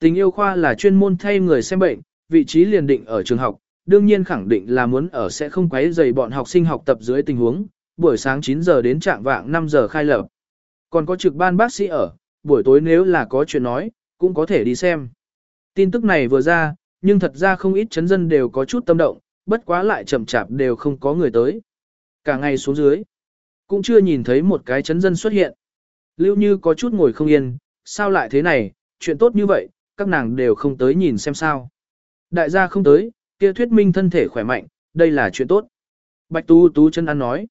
Tình yêu khoa là chuyên môn thay người xem bệnh, vị trí liền định ở trường học, đương nhiên khẳng định là muốn ở sẽ không quấy rầy bọn học sinh học tập dưới tình huống, buổi sáng 9 giờ đến trạng vạng 5 giờ khai lập. Còn có trực ban bác sĩ ở, buổi tối nếu là có chuyện nói, cũng có thể đi xem. Tin tức này vừa ra, nhưng thật ra không ít chấn dân đều có chút tâm động, bất quá lại chậm chạp đều không có người tới. Cả ngày xuống dưới, cũng chưa nhìn thấy một cái chấn dân xuất hiện. Lưu Như có chút ngồi không yên, sao lại thế này, chuyện tốt như vậy, các nàng đều không tới nhìn xem sao. Đại gia không tới, kia thuyết minh thân thể khỏe mạnh, đây là chuyện tốt. Bạch Tú Tú chân ăn nói.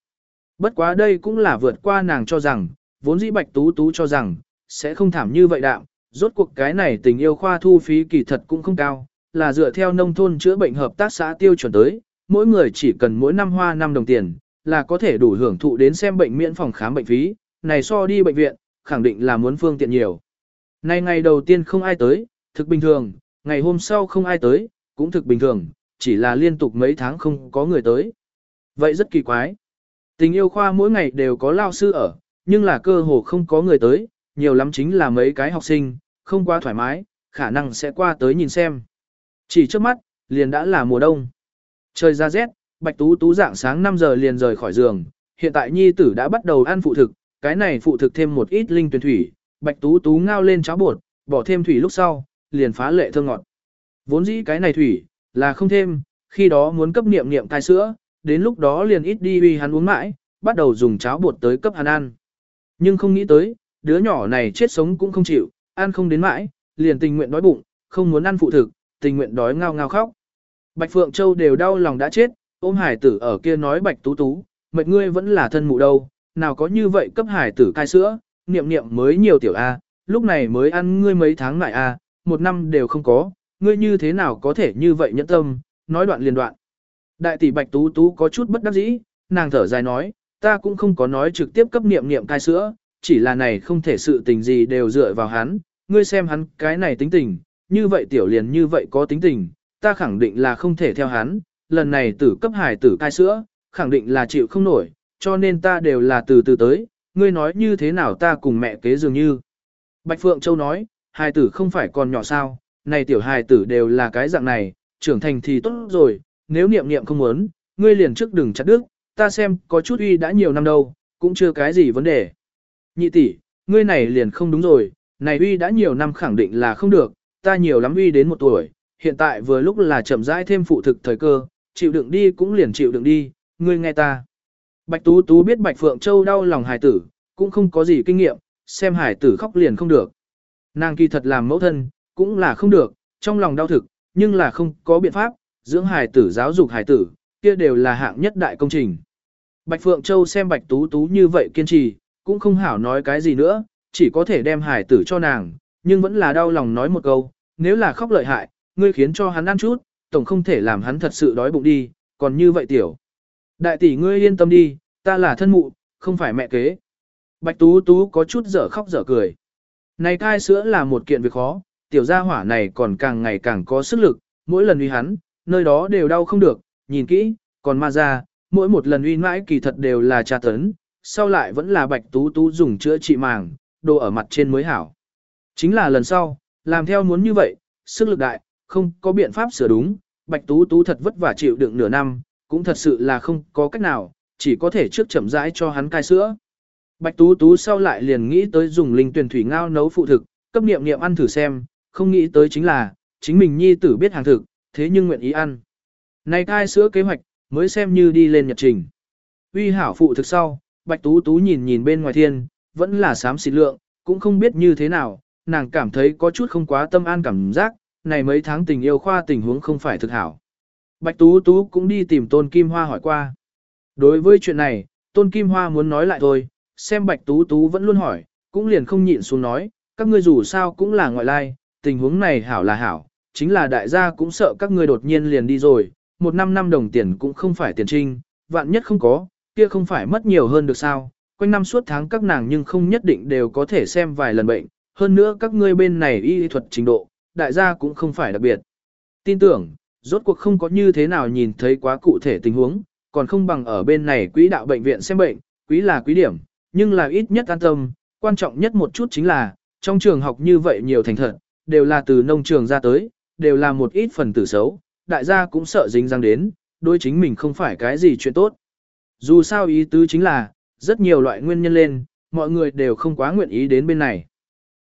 Bất quá đây cũng là vượt qua nàng cho rằng, vốn dĩ Bạch Tú Tú cho rằng, sẽ không thảm như vậy đạm, rốt cuộc cái này tình yêu khoa thu phí kỳ thật cũng không cao, là dựa theo nông thôn chữa bệnh hợp tác xã tiêu chuẩn tới, mỗi người chỉ cần mỗi năm hoa 5 đồng tiền, là có thể đủ hưởng thụ đến xem bệnh miễn phòng khám bệnh phí, này so đi bệnh viện, khẳng định là muốn phương tiện nhiều. Nay ngày đầu tiên không ai tới, thực bình thường, ngày hôm sau không ai tới, cũng thực bình thường, chỉ là liên tục mấy tháng không có người tới. Vậy rất kỳ quái. Tình yêu khoa mỗi ngày đều có lao sư ở, nhưng là cơ hồ không có người tới, nhiều lắm chính là mấy cái học sinh, không quá thoải mái, khả năng sẽ qua tới nhìn xem. Chỉ trước mắt, liền đã là mùa đông. Trời ra rét, Bạch Tú Tú dạng sáng 5 giờ liền rời khỏi giường, hiện tại nhi tử đã bắt đầu ăn phụ thực, cái này phụ thực thêm một ít linh tuyển thủy, Bạch Tú Tú ngao lên cháo bột, bỏ thêm thủy lúc sau, liền phá lệ thơm ngọt. Vốn dĩ cái này thủy, là không thêm, khi đó muốn cấp niệm niệm cai sữa, đến lúc đó liền ít đi vì hắn uống mãi, bắt đầu dùng cháo bột tới cấp hắn ăn. Nhưng không nghĩ tới, đứa nhỏ này chết sống cũng không chịu, ăn không đến mãi, liền tình nguyện đói bụng, không muốn ăn phụ thực, tình nguyện đói ngao ngao khóc. Bạch Phượng Châu đều đau lòng đã chết, ôm hải tử ở kia nói Bạch Tú Tú, mệt ngươi vẫn là thân mụ đâu, nào có như vậy cấp hải tử cai sữa, niệm niệm mới nhiều tiểu A, lúc này mới ăn ngươi mấy tháng lại A, một năm đều không có, ngươi như thế nào có thể như vậy nhẫn tâm, nói đoạn liền đoạn. Đại tỷ Bạch Tú Tú có chút bất đắc dĩ, nàng thở dài nói, ta cũng không có nói trực tiếp cấp niệm niệm cai sữa, chỉ là này không thể sự tình gì đều dựa vào hắn, ngươi xem hắn cái này tính tình, như vậy tiểu liền như vậy có tính tình, ta khẳng định là không thể theo hắn, lần này tử cấp hải tử cai sữa, khẳng định là chịu không nổi, cho nên ta đều là từ từ tới, ngươi nói như thế nào ta cùng mẹ kế dường như. Bạch Phượng Châu nói, hài tử không phải còn nhỏ sao, này tiểu hài tử đều là cái dạng này, trưởng thành thì tốt rồi, nếu niệm niệm không muốn, ngươi liền trước đừng chặt đứt, ta xem có chút uy đã nhiều năm đâu, cũng chưa cái gì vấn đề. Nhị tỷ, ngươi này liền không đúng rồi, này uy đã nhiều năm khẳng định là không được, ta nhiều lắm uy đến một tuổi, hiện tại vừa lúc là chậm rãi thêm phụ thực thời cơ, chịu đựng đi cũng liền chịu đựng đi, ngươi nghe ta. Bạch Tú Tú biết Bạch Phượng Châu đau lòng hài tử, cũng không có gì kinh nghiệm, xem hài tử khóc liền không được. Nàng kỳ thật làm mẫu thân, cũng là không được, trong lòng đau thực, nhưng là không có biện pháp, dưỡng hài tử giáo dục hài tử, kia đều là hạng nhất đại công trình. Bạch Phượng Châu xem Bạch Tú Tú như vậy kiên trì, cũng không hảo nói cái gì nữa, chỉ có thể đem hài tử cho nàng, nhưng vẫn là đau lòng nói một câu, nếu là khóc lợi hại, ngươi khiến cho hắn ăn chút, tổng không thể làm hắn thật sự đói bụng đi, còn như vậy tiểu. Đại tỷ ngươi yên tâm đi, ta là thân mụ, không phải mẹ kế. Bạch Tú Tú có chút dở khóc dở cười. Này cai sữa là một kiện việc khó, tiểu gia hỏa này còn càng ngày càng có sức lực, mỗi lần uy hắn, nơi đó đều đau không được, nhìn kỹ, còn ma ra, mỗi một lần uy mãi kỳ thật đều là tra tấn, sau lại vẫn là Bạch Tú Tú dùng chữa trị màng, đồ ở mặt trên mới hảo. Chính là lần sau, làm theo muốn như vậy, sức lực đại, không có biện pháp sửa đúng, Bạch Tú Tú thật vất vả chịu đựng nửa năm, cũng thật sự là không có cách nào, chỉ có thể trước chậm rãi cho hắn cai sữa. Bạch Tú Tú sau lại liền nghĩ tới dùng linh tuyển thủy ngao nấu phụ thực, cấp niệm niệm ăn thử xem, không nghĩ tới chính là, chính mình nhi tử biết hàng thực, thế nhưng nguyện ý ăn. Này cai sữa kế hoạch, mới xem như đi lên nhật trình. Uy hảo phụ thực sau, Bạch Tú Tú nhìn nhìn bên ngoài thiên, vẫn là sám xịt lượng, cũng không biết như thế nào, nàng cảm thấy có chút không quá tâm an cảm giác, này mấy tháng tình yêu khoa tình huống không phải thực hảo. Bạch Tú Tú cũng đi tìm Tôn Kim Hoa hỏi qua. Đối với chuyện này, Tôn Kim Hoa muốn nói lại thôi, xem Bạch Tú Tú vẫn luôn hỏi, cũng liền không nhịn xuống nói, các ngươi dù sao cũng là ngoại lai, tình huống này hảo là hảo, chính là đại gia cũng sợ các ngươi đột nhiên liền đi rồi, một năm năm đồng tiền cũng không phải tiền trinh, vạn nhất không có, kia không phải mất nhiều hơn được sao, quanh năm suốt tháng các nàng nhưng không nhất định đều có thể xem vài lần bệnh, hơn nữa các ngươi bên này y thuật trình độ, đại gia cũng không phải đặc biệt. Tin tưởng, rốt cuộc không có như thế nào nhìn thấy quá cụ thể tình huống, còn không bằng ở bên này quỹ đạo bệnh viện xem bệnh, quý là quý điểm, nhưng là ít nhất an tâm, quan trọng nhất một chút chính là, trong trường học như vậy nhiều thành thật, đều là từ nông trường ra tới, đều là một ít phần tử xấu, đại gia cũng sợ dính răng đến, đối chính mình không phải cái gì chuyện tốt. Dù sao ý tứ chính là, rất nhiều loại nguyên nhân lên, mọi người đều không quá nguyện ý đến bên này.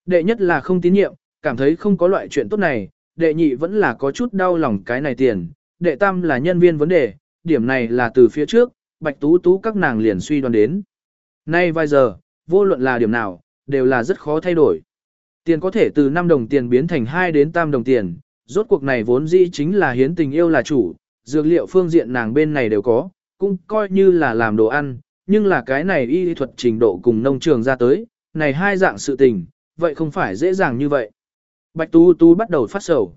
Đệ nhất là không tín nhiệm, cảm thấy không có loại chuyện tốt này, đệ nhị vẫn là có chút đau lòng cái này tiền, đệ tam là nhân viên vấn đề, điểm này là từ phía trước, bạch tú tú các nàng liền suy đoán đến. Nay vài giờ, vô luận là điểm nào, đều là rất khó thay đổi. Tiền có thể từ 5 đồng tiền biến thành 2 đến 3 đồng tiền, rốt cuộc này vốn dĩ chính là hiến tình yêu là chủ, dược liệu phương diện nàng bên này đều có, cũng coi như là làm đồ ăn, nhưng là cái này y thuật trình độ cùng nông trường ra tới, này hai dạng sự tình, vậy không phải dễ dàng như vậy. Bạch Tu Tu bắt đầu phát sầu.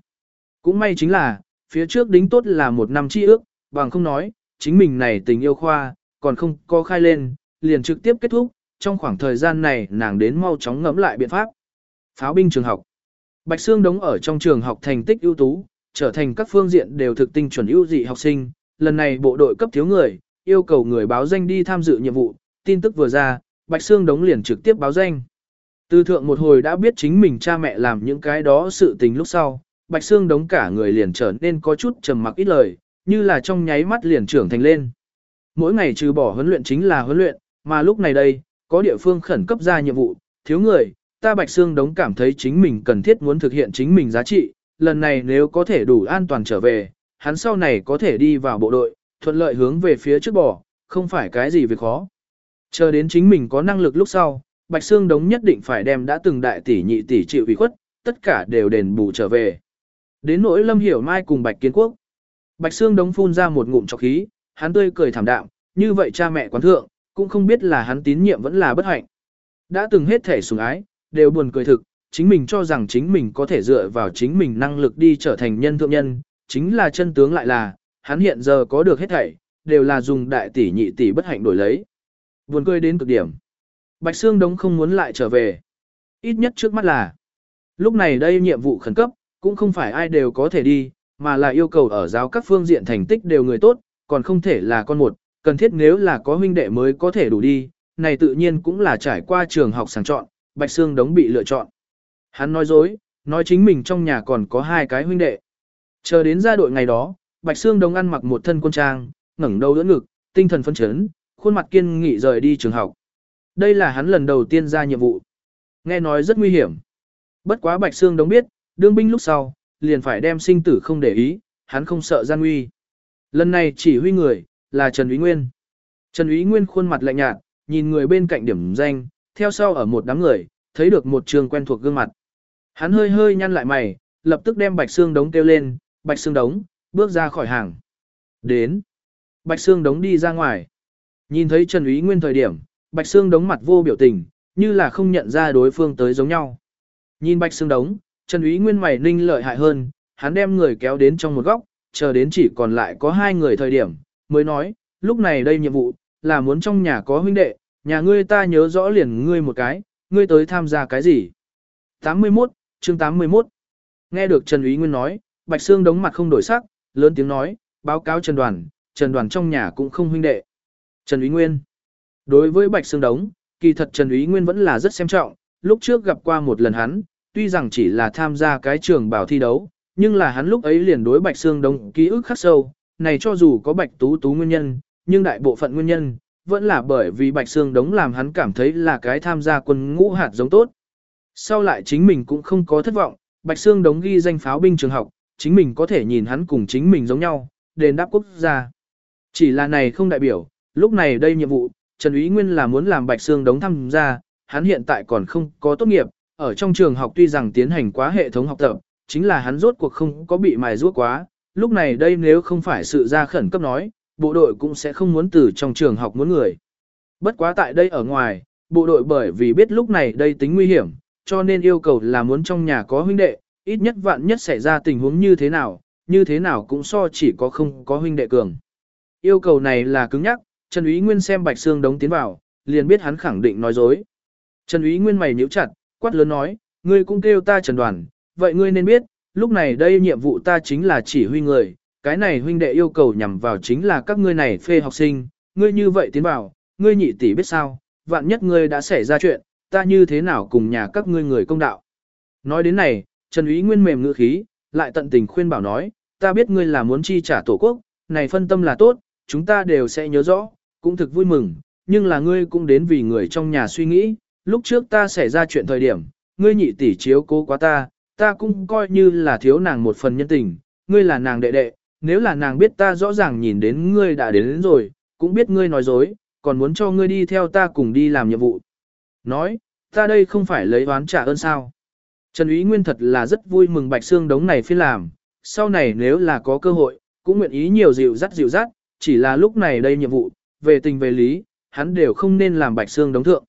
Cũng may chính là, phía trước đính tốt là một năm chi ước, bằng không nói, chính mình này tình yêu khoa, còn không có khai lên, liền trực tiếp kết thúc, trong khoảng thời gian này nàng đến mau chóng ngẫm lại biện pháp. Pháo binh trường học. Bạch Sương đống ở trong trường học thành tích ưu tú, trở thành các phương diện đều thực tinh chuẩn ưu dị học sinh, lần này bộ đội cấp thiếu người, yêu cầu người báo danh đi tham dự nhiệm vụ, tin tức vừa ra, Bạch Sương đống liền trực tiếp báo danh. Từ thượng một hồi đã biết chính mình cha mẹ làm những cái đó sự tình lúc sau, Bạch Sương đống cả người liền trở nên có chút trầm mặc ít lời, như là trong nháy mắt liền trưởng thành lên. Mỗi ngày trừ bỏ huấn luyện chính là huấn luyện, mà lúc này đây, có địa phương khẩn cấp ra nhiệm vụ, thiếu người, ta Bạch Sương đống cảm thấy chính mình cần thiết muốn thực hiện chính mình giá trị, lần này nếu có thể đủ an toàn trở về, hắn sau này có thể đi vào bộ đội, thuận lợi hướng về phía trước bỏ, không phải cái gì việc khó. Chờ đến chính mình có năng lực lúc sau, Bạch Sương đống nhất định phải đem đã từng đại tỷ nhị tỷ chịu ủy khuất, tất cả đều đền bù trở về. Đến nỗi Lâm Hiểu Mai cùng Bạch Kiến Quốc. Bạch Sương đống phun ra một ngụm trọc khí, hắn tươi cười thảm đạm, như vậy cha mẹ quán thượng, cũng không biết là hắn tín nhiệm vẫn là bất hạnh. Đã từng hết thể sủng ái, đều buồn cười thực, chính mình cho rằng chính mình có thể dựa vào chính mình năng lực đi trở thành nhân thượng nhân, chính là chân tướng lại là, hắn hiện giờ có được hết thảy, đều là dùng đại tỷ nhị tỷ bất hạnh đổi lấy. Buồn cười đến cực điểm. Bạch Sương Đống không muốn lại trở về. Ít nhất trước mắt là, lúc này đây nhiệm vụ khẩn cấp, cũng không phải ai đều có thể đi, mà là yêu cầu ở giáo các phương diện thành tích đều người tốt, còn không thể là con một, cần thiết nếu là có huynh đệ mới có thể đủ đi, này tự nhiên cũng là trải qua trường học sàng chọn, Bạch Sương Đống bị lựa chọn. Hắn nói dối, nói chính mình trong nhà còn có hai cái huynh đệ. Chờ đến ra đội ngày đó, Bạch Sương Đống ăn mặc một thân quân trang, ngẩng đầu đỡ ngực, tinh thần phấn chấn, khuôn mặt kiên nghị rời đi trường học. Đây là hắn lần đầu tiên ra nhiệm vụ. Nghe nói rất nguy hiểm. Bất quá Bạch Sương Đống biết, đương binh lúc sau, liền phải đem sinh tử không để ý, hắn không sợ gian nguy. Lần này chỉ huy người, là Trần Úy Nguyên. Trần Úy Nguyên khuôn mặt lạnh nhạt, nhìn người bên cạnh điểm danh, theo sau ở một đám người, thấy được một trường quen thuộc gương mặt. Hắn hơi hơi nhăn lại mày, lập tức đem Bạch Sương Đống kêu lên, Bạch Sương Đống, bước ra khỏi hàng. Đến. Bạch Sương Đống đi ra ngoài. Nhìn thấy Trần Úy Nguyên thời điểm, Bạch Sương Đống mặt vô biểu tình, như là không nhận ra đối phương tới giống nhau. Nhìn Bạch Sương Đống, Trần Úy Nguyên mày ninh lợi hại hơn, hắn đem người kéo đến trong một góc, chờ đến chỉ còn lại có hai người thời điểm, mới nói, lúc này đây nhiệm vụ, là muốn trong nhà có huynh đệ, nhà ngươi ta nhớ rõ liền ngươi một cái, ngươi tới tham gia cái gì? 81, chương 81. Nghe được Trần Úy Nguyên nói, Bạch Sương đống mặt không đổi sắc, lớn tiếng nói, báo cáo Trần Đoàn, Trần Đoàn trong nhà cũng không huynh đệ. Trần Úy Nguyên. Đối với Bạch Sương đống, kỳ thật Trần Úy Nguyên vẫn là rất xem trọng, lúc trước gặp qua một lần hắn, tuy rằng chỉ là tham gia cái trường bảo thi đấu, nhưng là hắn lúc ấy liền đối Bạch Sương đống ký ức khắc sâu, này cho dù có Bạch Tú Tú nguyên nhân, nhưng đại bộ phận nguyên nhân, vẫn là bởi vì Bạch Sương Đống làm hắn cảm thấy là cái tham gia quân ngũ hạt giống tốt. Sau lại chính mình cũng không có thất vọng, Bạch Sương Đống ghi danh pháo binh trường học, chính mình có thể nhìn hắn cùng chính mình giống nhau, đền đáp quốc gia. Chỉ là này không đại biểu, lúc này đây nhiệm vụ, Trần ý Nguyên là muốn làm Bạch Sương Đống tham gia, hắn hiện tại còn không có tốt nghiệp, ở trong trường học tuy rằng tiến hành quá hệ thống học tập, chính là hắn rốt cuộc không có bị mài ruốc quá, lúc này đây nếu không phải sự ra khẩn cấp nói, bộ đội cũng sẽ không muốn từ trong trường học muốn người. Bất quá tại đây ở ngoài, bộ đội bởi vì biết lúc này đây tính nguy hiểm, cho nên yêu cầu là muốn trong nhà có huynh đệ, ít nhất vạn nhất xảy ra tình huống như thế nào, như thế nào cũng so chỉ có không có huynh đệ cường. Yêu cầu này là cứng nhắc, Trần Úy Nguyên xem Bạch Sương đống tiến vào, liền biết hắn khẳng định nói dối. Trần Úy Nguyên mày nhíu chặt, quát lớn nói, ngươi cũng kêu ta Trần Đoàn, vậy ngươi nên biết, lúc này đây nhiệm vụ ta chính là chỉ huy người, cái này huynh đệ yêu cầu nhằm vào chính là các ngươi này phê học sinh, ngươi như vậy tiến vào, ngươi nhị tỷ biết sao, vạn nhất ngươi đã xảy ra chuyện, ta như thế nào cùng nhà các ngươi người công đạo. Nói đến này, Trần Úy Nguyên mềm ngữ khí, lại tận tình khuyên bảo nói, ta biết ngươi là muốn chi trả tổ quốc, này phân tâm là tốt, chúng ta đều sẽ nhớ rõ, cũng thực vui mừng, nhưng là ngươi cũng đến vì người trong nhà suy nghĩ, lúc trước ta xảy ra chuyện thời điểm, ngươi nhị tỷ chiếu cố quá ta, ta cũng coi như là thiếu nàng một phần nhân tình, ngươi là nàng đệ đệ, nếu là nàng biết ta rõ ràng nhìn đến ngươi đã đến, đến rồi, cũng biết ngươi nói dối, còn muốn cho ngươi đi theo ta cùng đi làm nhiệm vụ. Nói, ta đây không phải lấy oán trả ơn sao. Trần Ý Nguyên thật là rất vui mừng Bạch Sương đống này phiên làm, sau này nếu là có cơ hội, cũng nguyện ý nhiều dịu dắt dịu dắt, chỉ là lúc này đây nhiệm vụ, về tình về lý, hắn đều không nên làm Bạch Sương đống thượng.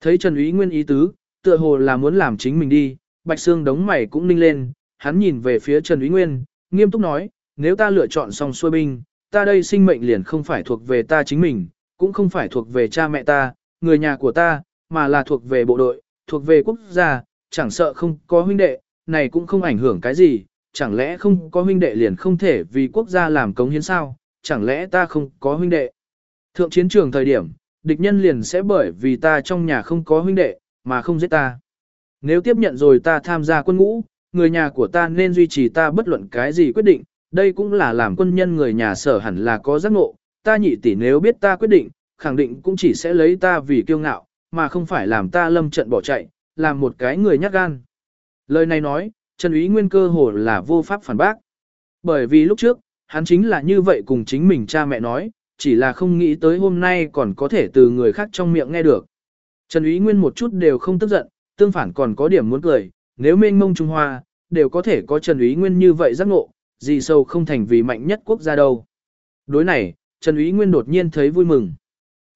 Thấy Trần Ý Nguyên ý tứ, tựa hồ là muốn làm chính mình đi, Bạch Sương đống mày cũng ninh lên, hắn nhìn về phía Trần Úy Nguyên, nghiêm túc nói, nếu ta lựa chọn xong xuôi binh, ta đây sinh mệnh liền không phải thuộc về ta chính mình, cũng không phải thuộc về cha mẹ ta, người nhà của ta, mà là thuộc về bộ đội, thuộc về quốc gia, chẳng sợ không có huynh đệ, này cũng không ảnh hưởng cái gì, chẳng lẽ không có huynh đệ liền không thể vì quốc gia làm cống hiến sao, chẳng lẽ ta không có huynh đệ. Thượng chiến trường thời điểm, địch nhân liền sẽ bởi vì ta trong nhà không có huynh đệ, mà không giết ta. Nếu tiếp nhận rồi ta tham gia quân ngũ, người nhà của ta nên duy trì ta bất luận cái gì quyết định, đây cũng là làm quân nhân người nhà sở hẳn là có giác ngộ, ta nhị tỷ nếu biết ta quyết định, khẳng định cũng chỉ sẽ lấy ta vì kiêu ngạo, mà không phải làm ta lâm trận bỏ chạy, làm một cái người nhát gan. Lời này nói, Trần Ý Nguyên cơ hồ là vô pháp phản bác. Bởi vì lúc trước, hắn chính là như vậy cùng chính mình cha mẹ nói, chỉ là không nghĩ tới hôm nay còn có thể từ người khác trong miệng nghe được. Trần Ý Nguyên một chút đều không tức giận, tương phản còn có điểm muốn cười, nếu mênh mông Trung Hoa, đều có thể có Trần Úy Nguyên như vậy giác ngộ, gì sâu không thành vì mạnh nhất quốc gia đâu. Đối này, Trần Úy Nguyên đột nhiên thấy vui mừng.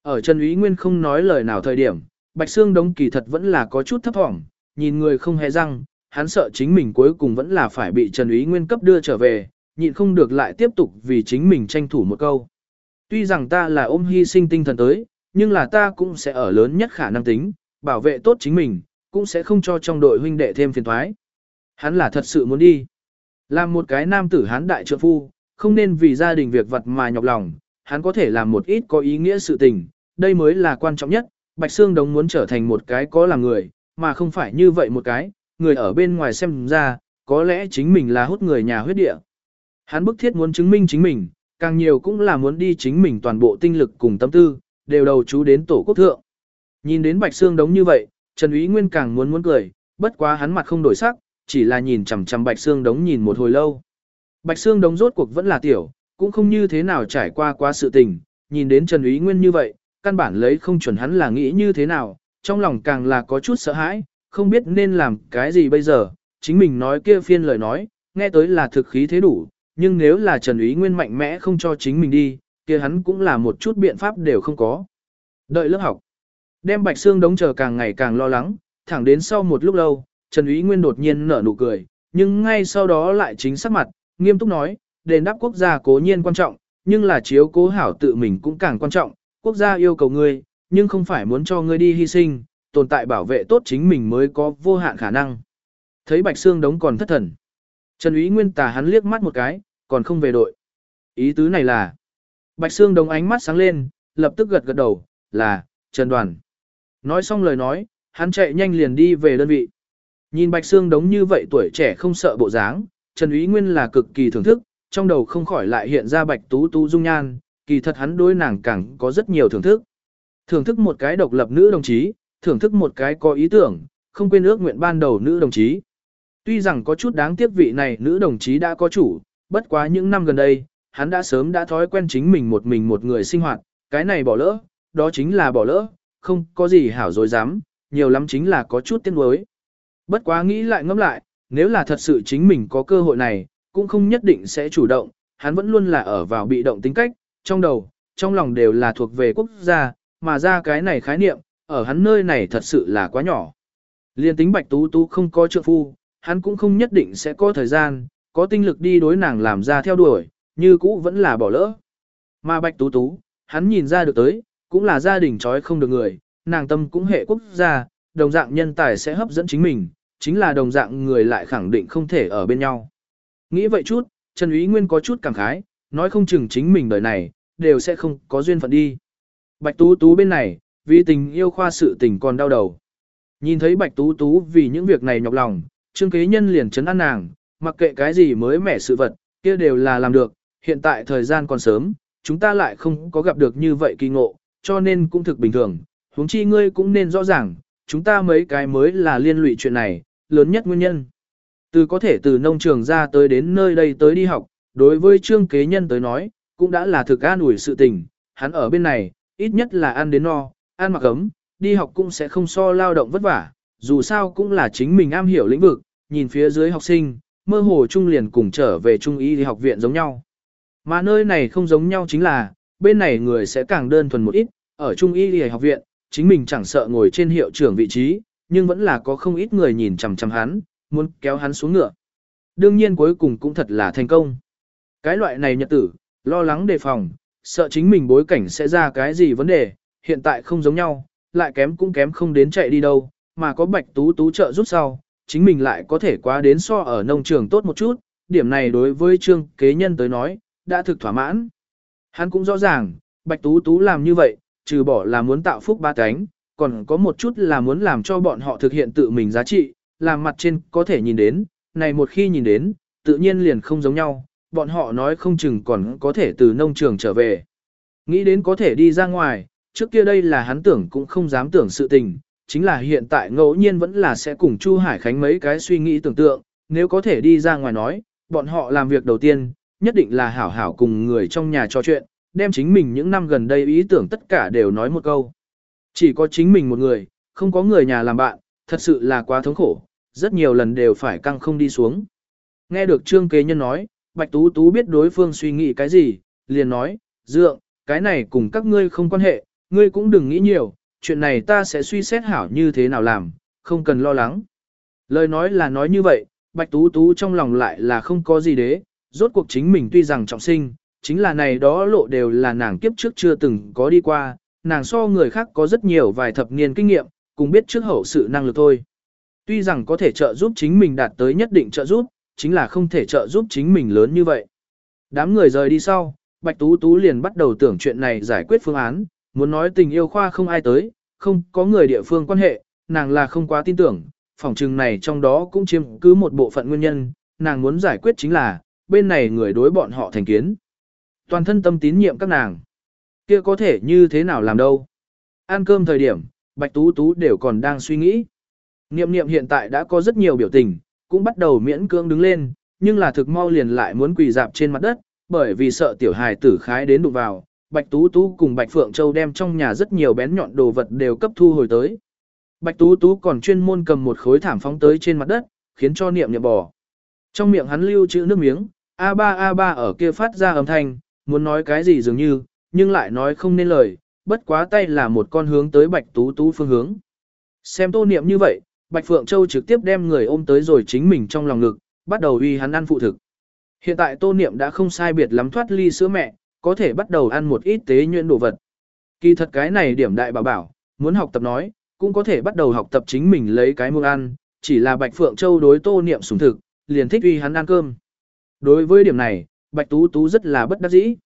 Ở Trần Úy Nguyên không nói lời nào thời điểm, Bạch Sương Đống kỳ thật vẫn là có chút thấp thỏm, nhìn người không hề răng, hắn sợ chính mình cuối cùng vẫn là phải bị Trần Úy Nguyên cấp đưa trở về, nhịn không được lại tiếp tục vì chính mình tranh thủ một câu. Tuy rằng ta là ôm hy sinh tinh thần tới, nhưng là ta cũng sẽ ở lớn nhất khả năng tính, bảo vệ tốt chính mình, cũng sẽ không cho trong đội huynh đệ thêm phiền thoái. Hắn là thật sự muốn đi. Làm một cái nam tử hán đại trượng phu, không nên vì gia đình việc vật mà nhọc lòng, hắn có thể làm một ít có ý nghĩa sự tình, đây mới là quan trọng nhất. Bạch Sương Đống muốn trở thành một cái có làm người, mà không phải như vậy một cái, người ở bên ngoài xem ra, có lẽ chính mình là hút người nhà huyết địa. Hắn bức thiết muốn chứng minh chính mình, càng nhiều cũng là muốn đi chính mình toàn bộ tinh lực cùng tâm tư, đều đầu chú đến tổ quốc thượng. Nhìn đến Bạch Sương Đống như vậy, Trần Úy Nguyên càng muốn muốn cười, bất quá hắn mặt không đổi sắc, chỉ là nhìn chằm chằm Bạch Sương Đống nhìn một hồi lâu. Bạch Sương Đống rốt cuộc vẫn là tiểu, cũng không như thế nào trải qua quá sự tình, nhìn đến Trần Úy Nguyên như vậy, căn bản lấy không chuẩn hắn là nghĩ như thế nào, trong lòng càng là có chút sợ hãi, không biết nên làm cái gì bây giờ, chính mình nói kia phiên lời nói, nghe tới là thực khí thế đủ, nhưng nếu là Trần Úy Nguyên mạnh mẽ không cho chính mình đi, kia hắn cũng là một chút biện pháp đều không có. Đợi lớp học, đem Bạch Sương đống chờ càng ngày càng lo lắng, thẳng đến sau một lúc lâu, Trần Úy Nguyên đột nhiên nở nụ cười, nhưng ngay sau đó lại chính sắc mặt, nghiêm túc nói, đền đáp quốc gia cố nhiên quan trọng, nhưng là chiếu cố hảo tự mình cũng càng quan trọng, quốc gia yêu cầu ngươi, nhưng không phải muốn cho ngươi đi hy sinh, tồn tại bảo vệ tốt chính mình mới có vô hạn khả năng. Thấy Bạch Sương đống còn thất thần. Trần Úy Nguyên tà hắn liếc mắt một cái, còn không về đội. Ý tứ này là, Bạch Sương đống ánh mắt sáng lên, lập tức gật gật đầu, là, Trần Đoàn. Nói xong lời nói, hắn chạy nhanh liền đi về đơn vị. Nhìn Bạch Sương đống như vậy tuổi trẻ không sợ bộ dáng, Trần Úy Nguyên là cực kỳ thưởng thức, trong đầu không khỏi lại hiện ra Bạch Tú Tú dung nhan, kỳ thật hắn đối nàng càng có rất nhiều thưởng thức. Thưởng thức một cái độc lập nữ đồng chí, thưởng thức một cái có ý tưởng, không quên ước nguyện ban đầu nữ đồng chí. Tuy rằng có chút đáng tiếc vị này nữ đồng chí đã có chủ, bất quá những năm gần đây, hắn đã sớm đã thói quen chính mình một mình một người sinh hoạt, cái này bỏ lỡ, đó chính là bỏ lỡ, không có gì hảo dối dám, nhiều lắm chính là có chút tiếc nuối. Bất quá nghĩ lại ngẫm lại, nếu là thật sự chính mình có cơ hội này, cũng không nhất định sẽ chủ động, hắn vẫn luôn là ở vào bị động tính cách, trong đầu, trong lòng đều là thuộc về quốc gia, mà ra cái này khái niệm, ở hắn nơi này thật sự là quá nhỏ. Liên tính Bạch Tú Tú không có trượng phu, hắn cũng không nhất định sẽ có thời gian, có tinh lực đi đối nàng làm ra theo đuổi, như cũ vẫn là bỏ lỡ. Mà Bạch Tú Tú, hắn nhìn ra được tới, cũng là gia đình trói không được người, nàng tâm cũng hệ quốc gia, đồng dạng nhân tài sẽ hấp dẫn chính mình, chính là đồng dạng người lại khẳng định không thể ở bên nhau. Nghĩ vậy chút, Trần Ý Nguyên có chút cảm khái, nói không chừng chính mình đời này, đều sẽ không có duyên phận đi. Bạch Tú Tú bên này, vì tình yêu khoa sự tình còn đau đầu. Nhìn thấy Bạch Tú Tú vì những việc này nhọc lòng, Trương kế nhân liền chấn an nàng, mặc kệ cái gì mới mẻ sự vật, kia đều là làm được, hiện tại thời gian còn sớm, chúng ta lại không có gặp được như vậy kỳ ngộ, cho nên cũng thực bình thường, huống chi ngươi cũng nên rõ ràng, chúng ta mấy cái mới là liên lụy chuyện này, lớn nhất nguyên nhân. Từ có thể từ nông trường ra tới đến nơi đây tới đi học, đối với trương kế nhân tới nói, cũng đã là thực an ủi sự tình, hắn ở bên này, ít nhất là ăn đến no, ăn mặc ấm, đi học cũng sẽ không so lao động vất vả, dù sao cũng là chính mình am hiểu lĩnh vực, nhìn phía dưới học sinh, mơ hồ trung liền cùng trở về trung y học viện giống nhau. Mà nơi này không giống nhau chính là, bên này người sẽ càng đơn thuần một ít, ở trung y học viện, chính mình chẳng sợ ngồi trên hiệu trưởng vị trí, nhưng vẫn là có không ít người nhìn chằm chằm hắn, muốn kéo hắn xuống ngựa. Đương nhiên cuối cùng cũng thật là thành công. Cái loại này nhật tử, lo lắng đề phòng, sợ chính mình bối cảnh sẽ ra cái gì vấn đề, hiện tại không giống nhau, lại kém cũng kém không đến chạy đi đâu, mà có bạch tú tú trợ giúp sau, chính mình lại có thể quá đến so ở nông trường tốt một chút, điểm này đối với trương kế nhân tới nói, đã thực thỏa mãn. Hắn cũng rõ ràng, bạch tú tú làm như vậy, trừ bỏ là muốn tạo phúc ba cánh, còn có một chút là muốn làm cho bọn họ thực hiện tự mình giá trị, làm mặt trên có thể nhìn đến, này một khi nhìn đến, tự nhiên liền không giống nhau, bọn họ nói không chừng còn có thể từ nông trường trở về. Nghĩ đến có thể đi ra ngoài, trước kia đây là hắn tưởng cũng không dám tưởng sự tình, chính là hiện tại ngẫu nhiên vẫn là sẽ cùng Chu Hải Khánh mấy cái suy nghĩ tưởng tượng, nếu có thể đi ra ngoài nói, bọn họ làm việc đầu tiên, nhất định là hảo hảo cùng người trong nhà trò chuyện, đem chính mình những năm gần đây ý tưởng tất cả đều nói một câu. Chỉ có chính mình một người, không có người nhà làm bạn, thật sự là quá thống khổ, rất nhiều lần đều phải căng không đi xuống. Nghe được Trương Kế Nhân nói, Bạch Tú Tú biết đối phương suy nghĩ cái gì, liền nói, dượng, cái này cùng các ngươi không quan hệ, ngươi cũng đừng nghĩ nhiều, chuyện này ta sẽ suy xét hảo như thế nào làm, không cần lo lắng. Lời nói là nói như vậy, Bạch Tú Tú trong lòng lại là không có gì đế, rốt cuộc chính mình tuy rằng trọng sinh, chính là này đó lộ đều là nàng kiếp trước chưa từng có đi qua, nàng so người khác có rất nhiều vài thập niên kinh nghiệm, cùng biết trước hậu sự năng lực thôi. Tuy rằng có thể trợ giúp chính mình đạt tới nhất định trợ giúp, chính là không thể trợ giúp chính mình lớn như vậy. Đám người rời đi sau, Bạch Tú Tú liền bắt đầu tưởng chuyện này giải quyết phương án, muốn nói tình yêu khoa không ai tới, không có người địa phương quan hệ, nàng là không quá tin tưởng, phòng trừng này trong đó cũng chiếm cứ một bộ phận nguyên nhân, nàng muốn giải quyết chính là, bên này người đối bọn họ thành kiến. Toàn thân tâm tín nhiệm các nàng. kia có thể như thế nào làm đâu. Ăn cơm thời điểm, Bạch Tú Tú đều còn đang suy nghĩ. Niệm niệm hiện tại đã có rất nhiều biểu tình, cũng bắt đầu miễn cưỡng đứng lên, nhưng là thực mau liền lại muốn quỳ dạp trên mặt đất, bởi vì sợ tiểu hài tử khái đến đụng vào, Bạch Tú Tú cùng Bạch Phượng Châu đem trong nhà rất nhiều bén nhọn đồ vật đều cấp thu hồi tới. Bạch Tú Tú còn chuyên môn cầm một khối thảm phóng tới trên mặt đất, khiến cho niệm niệm bò. Trong miệng hắn lưu trữ nước miếng, A3 A3 ở kia phát ra âm thanh, muốn nói cái gì dường như, nhưng lại nói không nên lời, bất quá tay là một con hướng tới Bạch Tú Tú phương hướng. Xem tô niệm như vậy, Bạch Phượng Châu trực tiếp đem người ôm tới rồi chính mình trong lòng ngực, bắt đầu uy hắn ăn phụ thực. Hiện tại tô niệm đã không sai biệt lắm thoát ly sữa mẹ, có thể bắt đầu ăn một ít tế nhuyễn đồ vật. Kỳ thật cái này điểm đại bảo bảo, muốn học tập nói, cũng có thể bắt đầu học tập chính mình lấy cái muông ăn, chỉ là Bạch Phượng Châu đối tô niệm sủng thực, liền thích uy hắn ăn cơm. Đối với điểm này, Bạch Tú Tú rất là bất đắc dĩ.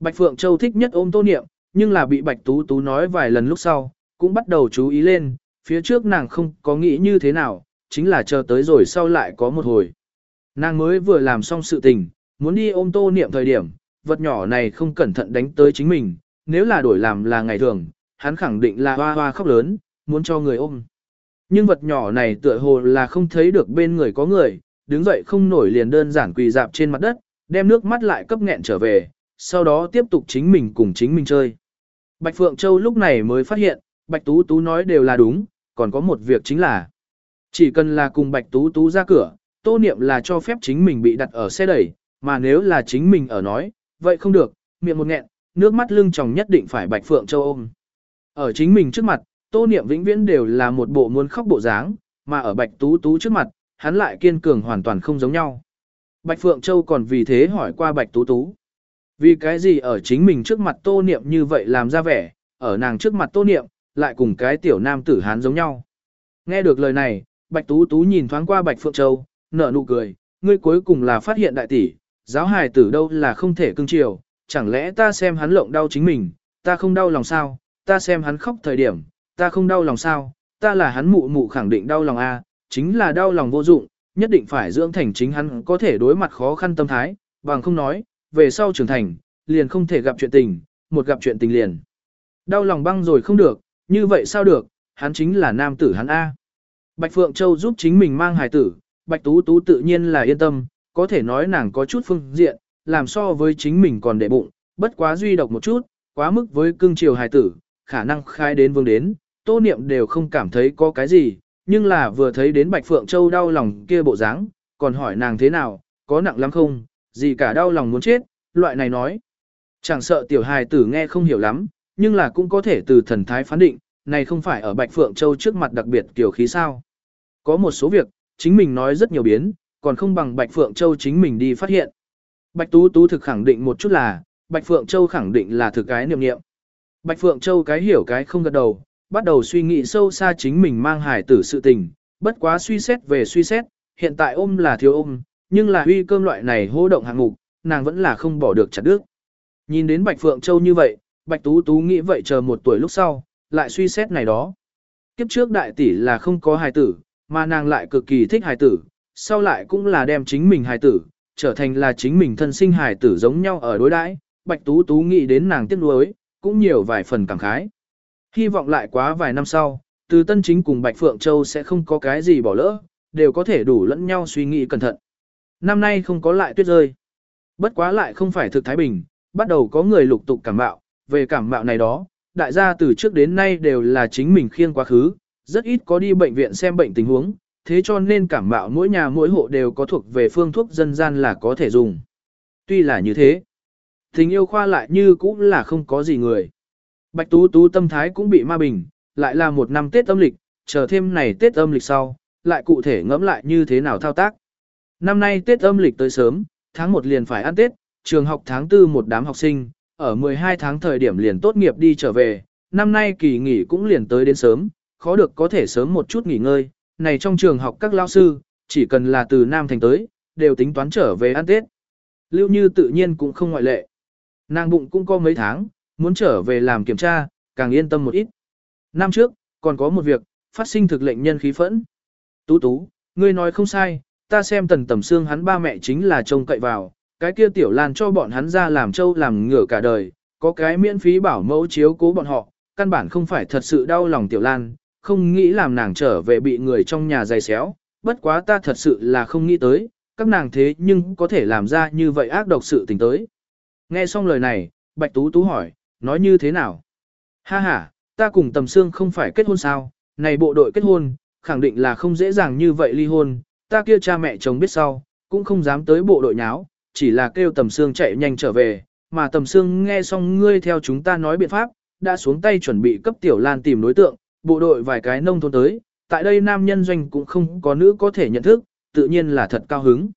Bạch Phượng Châu thích nhất ôm tô niệm, nhưng là bị Bạch Tú Tú nói vài lần lúc sau, cũng bắt đầu chú ý lên, phía trước nàng không có nghĩ như thế nào, chính là chờ tới rồi sau lại có một hồi. Nàng mới vừa làm xong sự tình, muốn đi ôm tô niệm thời điểm, vật nhỏ này không cẩn thận đánh tới chính mình, nếu là đổi làm là ngày thường, hắn khẳng định là hoa hoa khóc lớn, muốn cho người ôm. Nhưng vật nhỏ này tựa hồ là không thấy được bên người có người, đứng dậy không nổi liền đơn giản quỳ dạp trên mặt đất, đem nước mắt lại cấp nghẹn trở về, sau đó tiếp tục chính mình cùng chính mình chơi. Bạch Phượng Châu lúc này mới phát hiện, Bạch Tú Tú nói đều là đúng, còn có một việc chính là chỉ cần là cùng Bạch Tú Tú ra cửa, tô niệm là cho phép chính mình bị đặt ở xe đẩy, mà nếu là chính mình ở nói, vậy không được, miệng một nghẹn, nước mắt lưng tròng nhất định phải Bạch Phượng Châu ôm. Ở chính mình trước mặt, tô niệm vĩnh viễn đều là một bộ muốn khóc bộ dáng, mà ở Bạch Tú Tú trước mặt, hắn lại kiên cường hoàn toàn không giống nhau. Bạch Phượng Châu còn vì thế hỏi qua Bạch Tú Tú. Vì cái gì ở chính mình trước mặt tô niệm như vậy làm ra vẻ, ở nàng trước mặt tô niệm, lại cùng cái tiểu nam tử hán giống nhau. Nghe được lời này, Bạch Tú Tú nhìn thoáng qua Bạch Phượng Châu, nở nụ cười, ngươi cuối cùng là phát hiện đại tỷ, giáo hài tử đâu là không thể cưng chiều, chẳng lẽ ta xem hắn lộng đau chính mình, ta không đau lòng sao, ta xem hắn khóc thời điểm, ta không đau lòng sao, ta là hắn mụ mụ khẳng định đau lòng a, chính là đau lòng vô dụng, nhất định phải dưỡng thành chính hắn có thể đối mặt khó khăn tâm thái, bằng không nói, về sau trưởng thành, liền không thể gặp chuyện tình, một gặp chuyện tình liền. Đau lòng băng rồi không được, như vậy sao được, hắn chính là nam tử hắn A. Bạch Phượng Châu giúp chính mình mang hài tử, Bạch Tú Tú tự nhiên là yên tâm, có thể nói nàng có chút phương diện, làm so với chính mình còn để bụng, bất quá duy độc một chút, quá mức với cương triều hài tử, khả năng khai đến vương đến, tô niệm đều không cảm thấy có cái gì, nhưng là vừa thấy đến Bạch Phượng Châu đau lòng kia bộ dáng, còn hỏi nàng thế nào, có nặng lắm không, gì cả đau lòng muốn chết, loại này nói. Chẳng sợ tiểu hài tử nghe không hiểu lắm, nhưng là cũng có thể từ thần thái phán định, này không phải ở Bạch Phượng Châu trước mặt đặc biệt tiểu khí sao. Có một số việc, chính mình nói rất nhiều biến, còn không bằng Bạch Phượng Châu chính mình đi phát hiện. Bạch Tú Tú thực khẳng định một chút là, Bạch Phượng Châu khẳng định là thực cái niệm niệm. Bạch Phượng Châu cái hiểu cái không gật đầu, bắt đầu suy nghĩ sâu xa chính mình mang hải tử sự tình, bất quá suy xét về suy xét, hiện tại ôm là thiếu ôm, nhưng là huy cơm loại này hô động hạng mục, nàng vẫn là không bỏ được chặt đứt. Nhìn đến Bạch Phượng Châu như vậy, Bạch Tú Tú nghĩ vậy chờ một tuổi lúc sau, lại suy xét này đó. Kiếp trước đại tỷ là không có hài tử, mà nàng lại cực kỳ thích hài tử, sau lại cũng là đem chính mình hài tử, trở thành là chính mình thân sinh hài tử giống nhau ở đối đãi. Bạch Tú Tú nghĩ đến nàng tiếc nuối, cũng nhiều vài phần cảm khái. Hy vọng lại quá vài năm sau, từ tân chính cùng Bạch Phượng Châu sẽ không có cái gì bỏ lỡ, đều có thể đủ lẫn nhau suy nghĩ cẩn thận. Năm nay không có lại tuyết rơi. Bất quá lại không phải thực Thái Bình, bắt đầu có người lục tục cảm mạo, về cảm mạo này đó, đại gia từ trước đến nay đều là chính mình khiêng quá khứ, rất ít có đi bệnh viện xem bệnh tình huống, thế cho nên cảm mạo mỗi nhà mỗi hộ đều có thuộc về phương thuốc dân gian là có thể dùng. Tuy là như thế, tình yêu khoa lại như cũng là không có gì người. Bạch Tú Tú tâm thái cũng bị ma bình, lại là một năm Tết âm lịch, chờ thêm này Tết âm lịch sau, lại cụ thể ngẫm lại như thế nào thao tác. Năm nay Tết âm lịch tới sớm, tháng 1 liền phải ăn Tết, trường học tháng 4 một đám học sinh, ở 12 tháng thời điểm liền tốt nghiệp đi trở về, năm nay kỳ nghỉ cũng liền tới đến sớm, khó được có thể sớm một chút nghỉ ngơi, này trong trường học các lao sư, chỉ cần là từ Nam Thành tới, đều tính toán trở về ăn Tết. Lưu Như tự nhiên cũng không ngoại lệ. Nàng bụng cũng có mấy tháng, muốn trở về làm kiểm tra, càng yên tâm một ít. Năm trước, còn có một việc, phát sinh thực lệnh nhân khí phẫn. Tú tú, ngươi nói không sai, ta xem tần tầm xương hắn ba mẹ chính là trông cậy vào, cái kia tiểu lan cho bọn hắn ra làm trâu làm ngửa cả đời, có cái miễn phí bảo mẫu chiếu cố bọn họ, căn bản không phải thật sự đau lòng tiểu lan, không nghĩ làm nàng trở về bị người trong nhà dày xéo, bất quá ta thật sự là không nghĩ tới, các nàng thế nhưng có thể làm ra như vậy ác độc sự tình tới. Nghe xong lời này, Bạch Tú Tú hỏi, nói như thế nào? Ha ha, ta cùng Tầm Sương không phải kết hôn sao, này bộ đội kết hôn, khẳng định là không dễ dàng như vậy ly hôn, ta kia cha mẹ chồng biết sau, cũng không dám tới bộ đội nháo, chỉ là kêu Tầm Sương chạy nhanh trở về, mà Tầm Sương nghe xong ngươi theo chúng ta nói biện pháp, đã xuống tay chuẩn bị cấp Tiểu Lan tìm đối tượng, bộ đội vài cái nông thôn tới, tại đây nam nhân doanh cũng không có nữ có thể nhận thức, tự nhiên là thật cao hứng.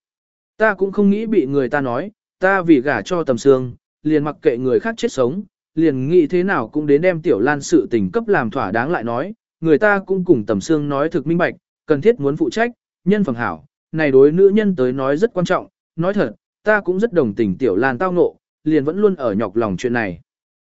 Ta cũng không nghĩ bị người ta nói, ta vì gả cho Tầm Sương, liền mặc kệ người khác chết sống, liền nghĩ thế nào cũng đến đem Tiểu Lan sự tình cấp làm thỏa đáng lại nói, người ta cũng cùng Tầm xương nói thực minh bạch, cần thiết muốn phụ trách, nhân phẩm hảo, này đối nữ nhân tới nói rất quan trọng, nói thật, ta cũng rất đồng tình Tiểu Lan tao ngộ, liền vẫn luôn ở nhọc lòng chuyện này.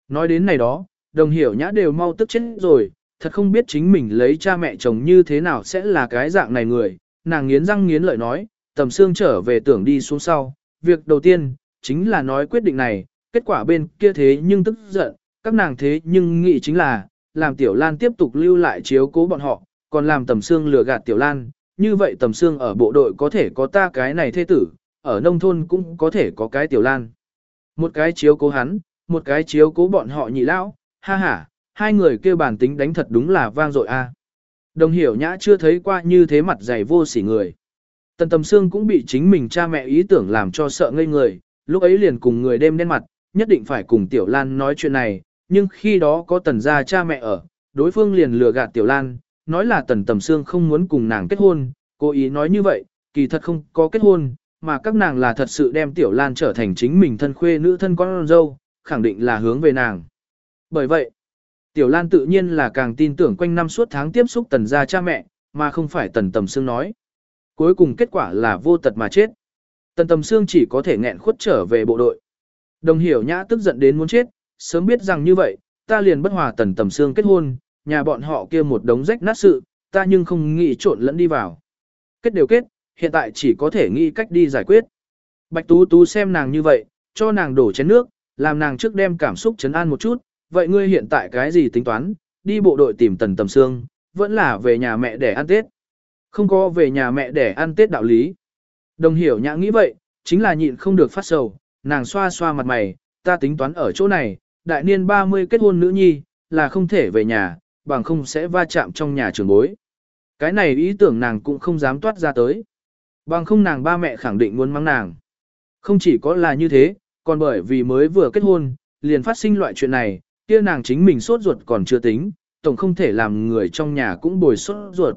Nói đến này đó, đồng hiểu nhã đều mau tức chết rồi, thật không biết chính mình lấy cha mẹ chồng như thế nào sẽ là cái dạng này người, nàng nghiến răng nghiến lợi nói, tầm xương trở về tưởng đi xuống sau, việc đầu tiên, chính là nói quyết định này, kết quả bên kia thế nhưng tức giận, các nàng thế nhưng nghĩ chính là, làm tiểu lan tiếp tục lưu lại chiếu cố bọn họ, còn làm tầm Sương lừa gạt tiểu lan, như vậy tầm Sương ở bộ đội có thể có ta cái này thế tử, ở nông thôn cũng có thể có cái tiểu lan. Một cái chiếu cố hắn, một cái chiếu cố bọn họ nhị lão, ha ha, hai người kêu bản tính đánh thật đúng là vang dội a. Đồng hiểu nhã chưa thấy qua như thế mặt dày vô sỉ người. Tần tầm Sương cũng bị chính mình cha mẹ ý tưởng làm cho sợ ngây người, lúc ấy liền cùng người đêm đen mặt, nhất định phải cùng Tiểu Lan nói chuyện này, nhưng khi đó có tần gia cha mẹ ở, đối phương liền lừa gạt Tiểu Lan, nói là tần tầm xương không muốn cùng nàng kết hôn, cố ý nói như vậy, kỳ thật không có kết hôn, mà các nàng là thật sự đem Tiểu Lan trở thành chính mình thân khuê nữ thân con dâu, khẳng định là hướng về nàng. Bởi vậy, Tiểu Lan tự nhiên là càng tin tưởng quanh năm suốt tháng tiếp xúc tần gia cha mẹ, mà không phải tần tầm xương nói. Cuối cùng kết quả là vô tật mà chết. Tần tầm xương chỉ có thể nghẹn khuất trở về bộ đội. Đồng hiểu nhã tức giận đến muốn chết, sớm biết rằng như vậy, ta liền bất hòa tần tầm xương kết hôn, nhà bọn họ kia một đống rách nát sự, ta nhưng không nghĩ trộn lẫn đi vào. Kết đều kết, hiện tại chỉ có thể nghĩ cách đi giải quyết. Bạch Tú Tú xem nàng như vậy, cho nàng đổ chén nước, làm nàng trước đem cảm xúc chấn an một chút, vậy ngươi hiện tại cái gì tính toán, đi bộ đội tìm tần tầm xương, vẫn là về nhà mẹ để ăn Tết. Không có về nhà mẹ để ăn Tết đạo lý. Đồng hiểu nhã nghĩ vậy, chính là nhịn không được phát sầu, nàng xoa xoa mặt mày, ta tính toán ở chỗ này, đại niên 30 kết hôn nữ nhi, là không thể về nhà, bằng không sẽ va chạm trong nhà trường bối. Cái này ý tưởng nàng cũng không dám toát ra tới. Bằng không nàng ba mẹ khẳng định muốn mắng nàng. Không chỉ có là như thế, còn bởi vì mới vừa kết hôn, liền phát sinh loại chuyện này, kia nàng chính mình sốt ruột còn chưa tính, tổng không thể làm người trong nhà cũng bồi sốt ruột.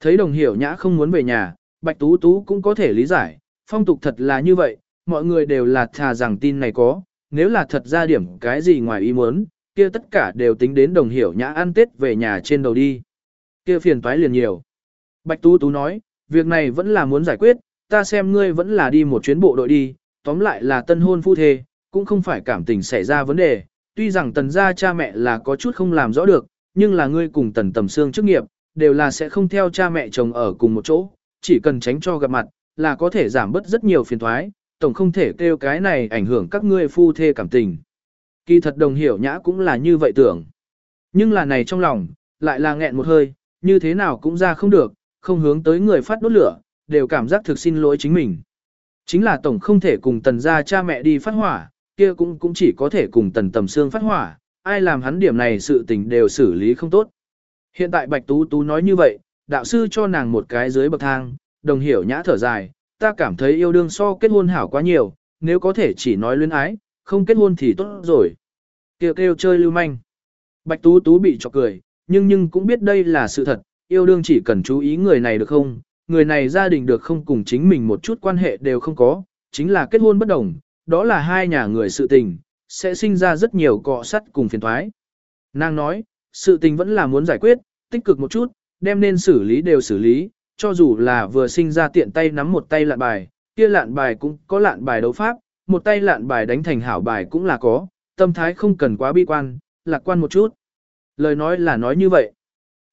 Thấy đồng hiểu nhã không muốn về nhà, Bạch Tú Tú cũng có thể lý giải, phong tục thật là như vậy, mọi người đều là thà rằng tin này có, nếu là thật ra điểm cái gì ngoài ý muốn, kia tất cả đều tính đến đồng hiểu nhã ăn tết về nhà trên đầu đi. Kia phiền toái liền nhiều. Bạch Tú Tú nói, việc này vẫn là muốn giải quyết, ta xem ngươi vẫn là đi một chuyến bộ đội đi, tóm lại là tân hôn phu thê, cũng không phải cảm tình xảy ra vấn đề, tuy rằng tần gia cha mẹ là có chút không làm rõ được, nhưng là ngươi cùng tần tầm xương chức nghiệp, đều là sẽ không theo cha mẹ chồng ở cùng một chỗ, chỉ cần tránh cho gặp mặt, là có thể giảm bớt rất nhiều phiền thoái, tổng không thể kêu cái này ảnh hưởng các ngươi phu thê cảm tình. Kỳ thật đồng hiểu nhã cũng là như vậy tưởng. Nhưng là này trong lòng, lại là nghẹn một hơi, như thế nào cũng ra không được, không hướng tới người phát đốt lửa, đều cảm giác thực xin lỗi chính mình. Chính là tổng không thể cùng tần gia cha mẹ đi phát hỏa, kia cũng cũng chỉ có thể cùng tần tầm xương phát hỏa, ai làm hắn điểm này sự tình đều xử lý không tốt. Hiện tại Bạch Tú Tú nói như vậy, đạo sư cho nàng một cái dưới bậc thang, đồng hiểu nhã thở dài, ta cảm thấy yêu đương so kết hôn hảo quá nhiều, nếu có thể chỉ nói luyến ái, không kết hôn thì tốt rồi. Kêu kêu chơi lưu manh. Bạch Tú Tú bị chọc cười, nhưng nhưng cũng biết đây là sự thật, yêu đương chỉ cần chú ý người này được không, người này gia đình được không cùng chính mình một chút quan hệ đều không có, chính là kết hôn bất đồng, đó là hai nhà người sự tình, sẽ sinh ra rất nhiều cọ sắt cùng phiền thoái. Nàng nói, sự tình vẫn là muốn giải quyết, tích cực một chút, đem nên xử lý đều xử lý, cho dù là vừa sinh ra tiện tay nắm một tay lạn bài, kia lạn bài cũng có lạn bài đấu pháp, một tay lạn bài đánh thành hảo bài cũng là có, tâm thái không cần quá bi quan, lạc quan một chút. Lời nói là nói như vậy.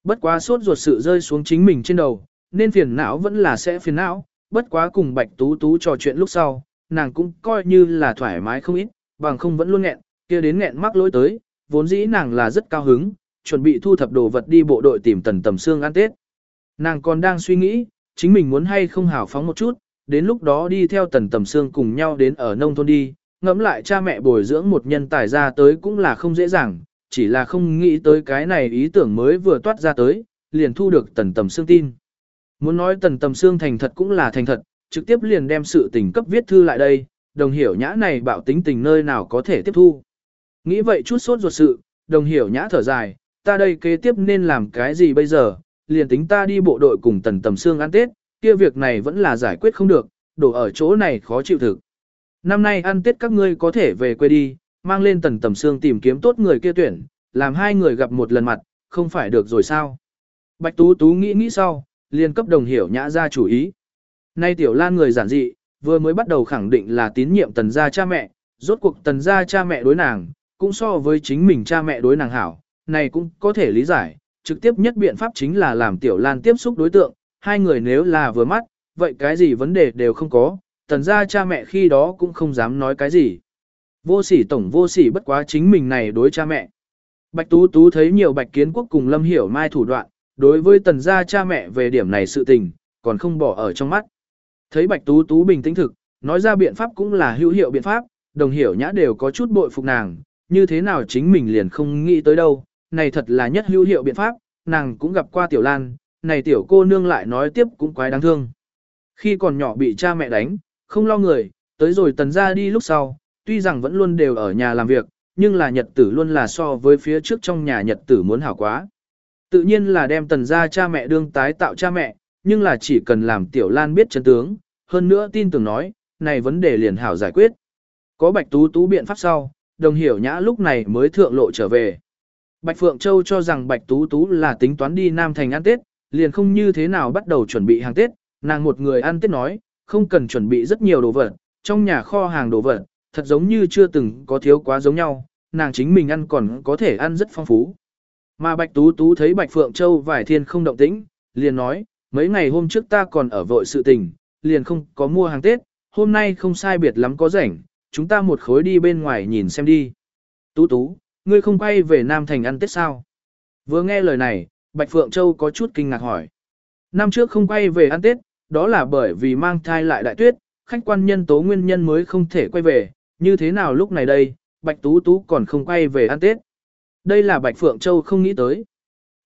Bất quá suốt ruột sự rơi xuống chính mình trên đầu, nên phiền não vẫn là sẽ phiền não, bất quá cùng Bạch Tú Tú trò chuyện lúc sau, nàng cũng coi như là thoải mái không ít, bằng không vẫn luôn nghẹn, kia đến nghẹn mắc lối tới, vốn dĩ nàng là rất cao hứng, chuẩn bị thu thập đồ vật đi bộ đội tìm tần tầm xương ăn Tết. Nàng còn đang suy nghĩ, chính mình muốn hay không hào phóng một chút, đến lúc đó đi theo tần tầm xương cùng nhau đến ở nông thôn đi, ngẫm lại cha mẹ bồi dưỡng một nhân tài ra tới cũng là không dễ dàng, chỉ là không nghĩ tới cái này ý tưởng mới vừa toát ra tới, liền thu được tần tầm xương tin. Muốn nói tần tầm xương thành thật cũng là thành thật, trực tiếp liền đem sự tình cấp viết thư lại đây, đồng hiểu nhã này bảo tính tình nơi nào có thể tiếp thu. Nghĩ vậy chút sốt ruột sự, đồng hiểu nhã thở dài, ta đây kế tiếp nên làm cái gì bây giờ, liền tính ta đi bộ đội cùng tần tầm xương ăn Tết, kia việc này vẫn là giải quyết không được, đổ ở chỗ này khó chịu thực. Năm nay ăn Tết các ngươi có thể về quê đi, mang lên tần tầm xương tìm kiếm tốt người kia tuyển, làm hai người gặp một lần mặt, không phải được rồi sao. Bạch Tú Tú nghĩ nghĩ sau, liền cấp đồng hiểu nhã ra chủ ý. Nay tiểu lan người giản dị, vừa mới bắt đầu khẳng định là tín nhiệm tần gia cha mẹ, rốt cuộc tần gia cha mẹ đối nàng, cũng so với chính mình cha mẹ đối nàng hảo, này cũng có thể lý giải, trực tiếp nhất biện pháp chính là làm tiểu lan tiếp xúc đối tượng, hai người nếu là vừa mắt, vậy cái gì vấn đề đều không có, tần gia cha mẹ khi đó cũng không dám nói cái gì. Vô sỉ tổng vô sỉ bất quá chính mình này đối cha mẹ. Bạch Tú Tú thấy nhiều bạch kiến quốc cùng lâm hiểu mai thủ đoạn, đối với tần gia cha mẹ về điểm này sự tình, còn không bỏ ở trong mắt. Thấy bạch Tú Tú bình tĩnh thực, nói ra biện pháp cũng là hữu hiệu biện pháp, đồng hiểu nhã đều có chút bội phục nàng, như thế nào chính mình liền không nghĩ tới đâu, này thật là nhất hữu hiệu biện pháp, nàng cũng gặp qua tiểu lan, này tiểu cô nương lại nói tiếp cũng quái đáng thương. Khi còn nhỏ bị cha mẹ đánh, không lo người, tới rồi tần ra đi lúc sau, tuy rằng vẫn luôn đều ở nhà làm việc, nhưng là nhật tử luôn là so với phía trước trong nhà nhật tử muốn hảo quá. Tự nhiên là đem tần ra cha mẹ đương tái tạo cha mẹ, nhưng là chỉ cần làm tiểu lan biết chân tướng, hơn nữa tin tưởng nói, này vấn đề liền hảo giải quyết. Có bạch tú tú biện pháp sau, đồng hiểu nhã lúc này mới thượng lộ trở về. Bạch Phượng Châu cho rằng Bạch Tú Tú là tính toán đi Nam Thành ăn Tết, liền không như thế nào bắt đầu chuẩn bị hàng Tết, nàng một người ăn Tết nói, không cần chuẩn bị rất nhiều đồ vật, trong nhà kho hàng đồ vật, thật giống như chưa từng có thiếu quá giống nhau, nàng chính mình ăn còn có thể ăn rất phong phú. Mà Bạch Tú Tú thấy Bạch Phượng Châu vải thiên không động tĩnh, liền nói, mấy ngày hôm trước ta còn ở vội sự tình, liền không có mua hàng Tết, hôm nay không sai biệt lắm có rảnh, chúng ta một khối đi bên ngoài nhìn xem đi. Tú tú, ngươi không quay về Nam Thành ăn Tết sao? Vừa nghe lời này, Bạch Phượng Châu có chút kinh ngạc hỏi. Năm trước không quay về ăn Tết, đó là bởi vì mang thai lại đại tuyết, khách quan nhân tố nguyên nhân mới không thể quay về, như thế nào lúc này đây, Bạch Tú Tú còn không quay về ăn Tết. Đây là Bạch Phượng Châu không nghĩ tới.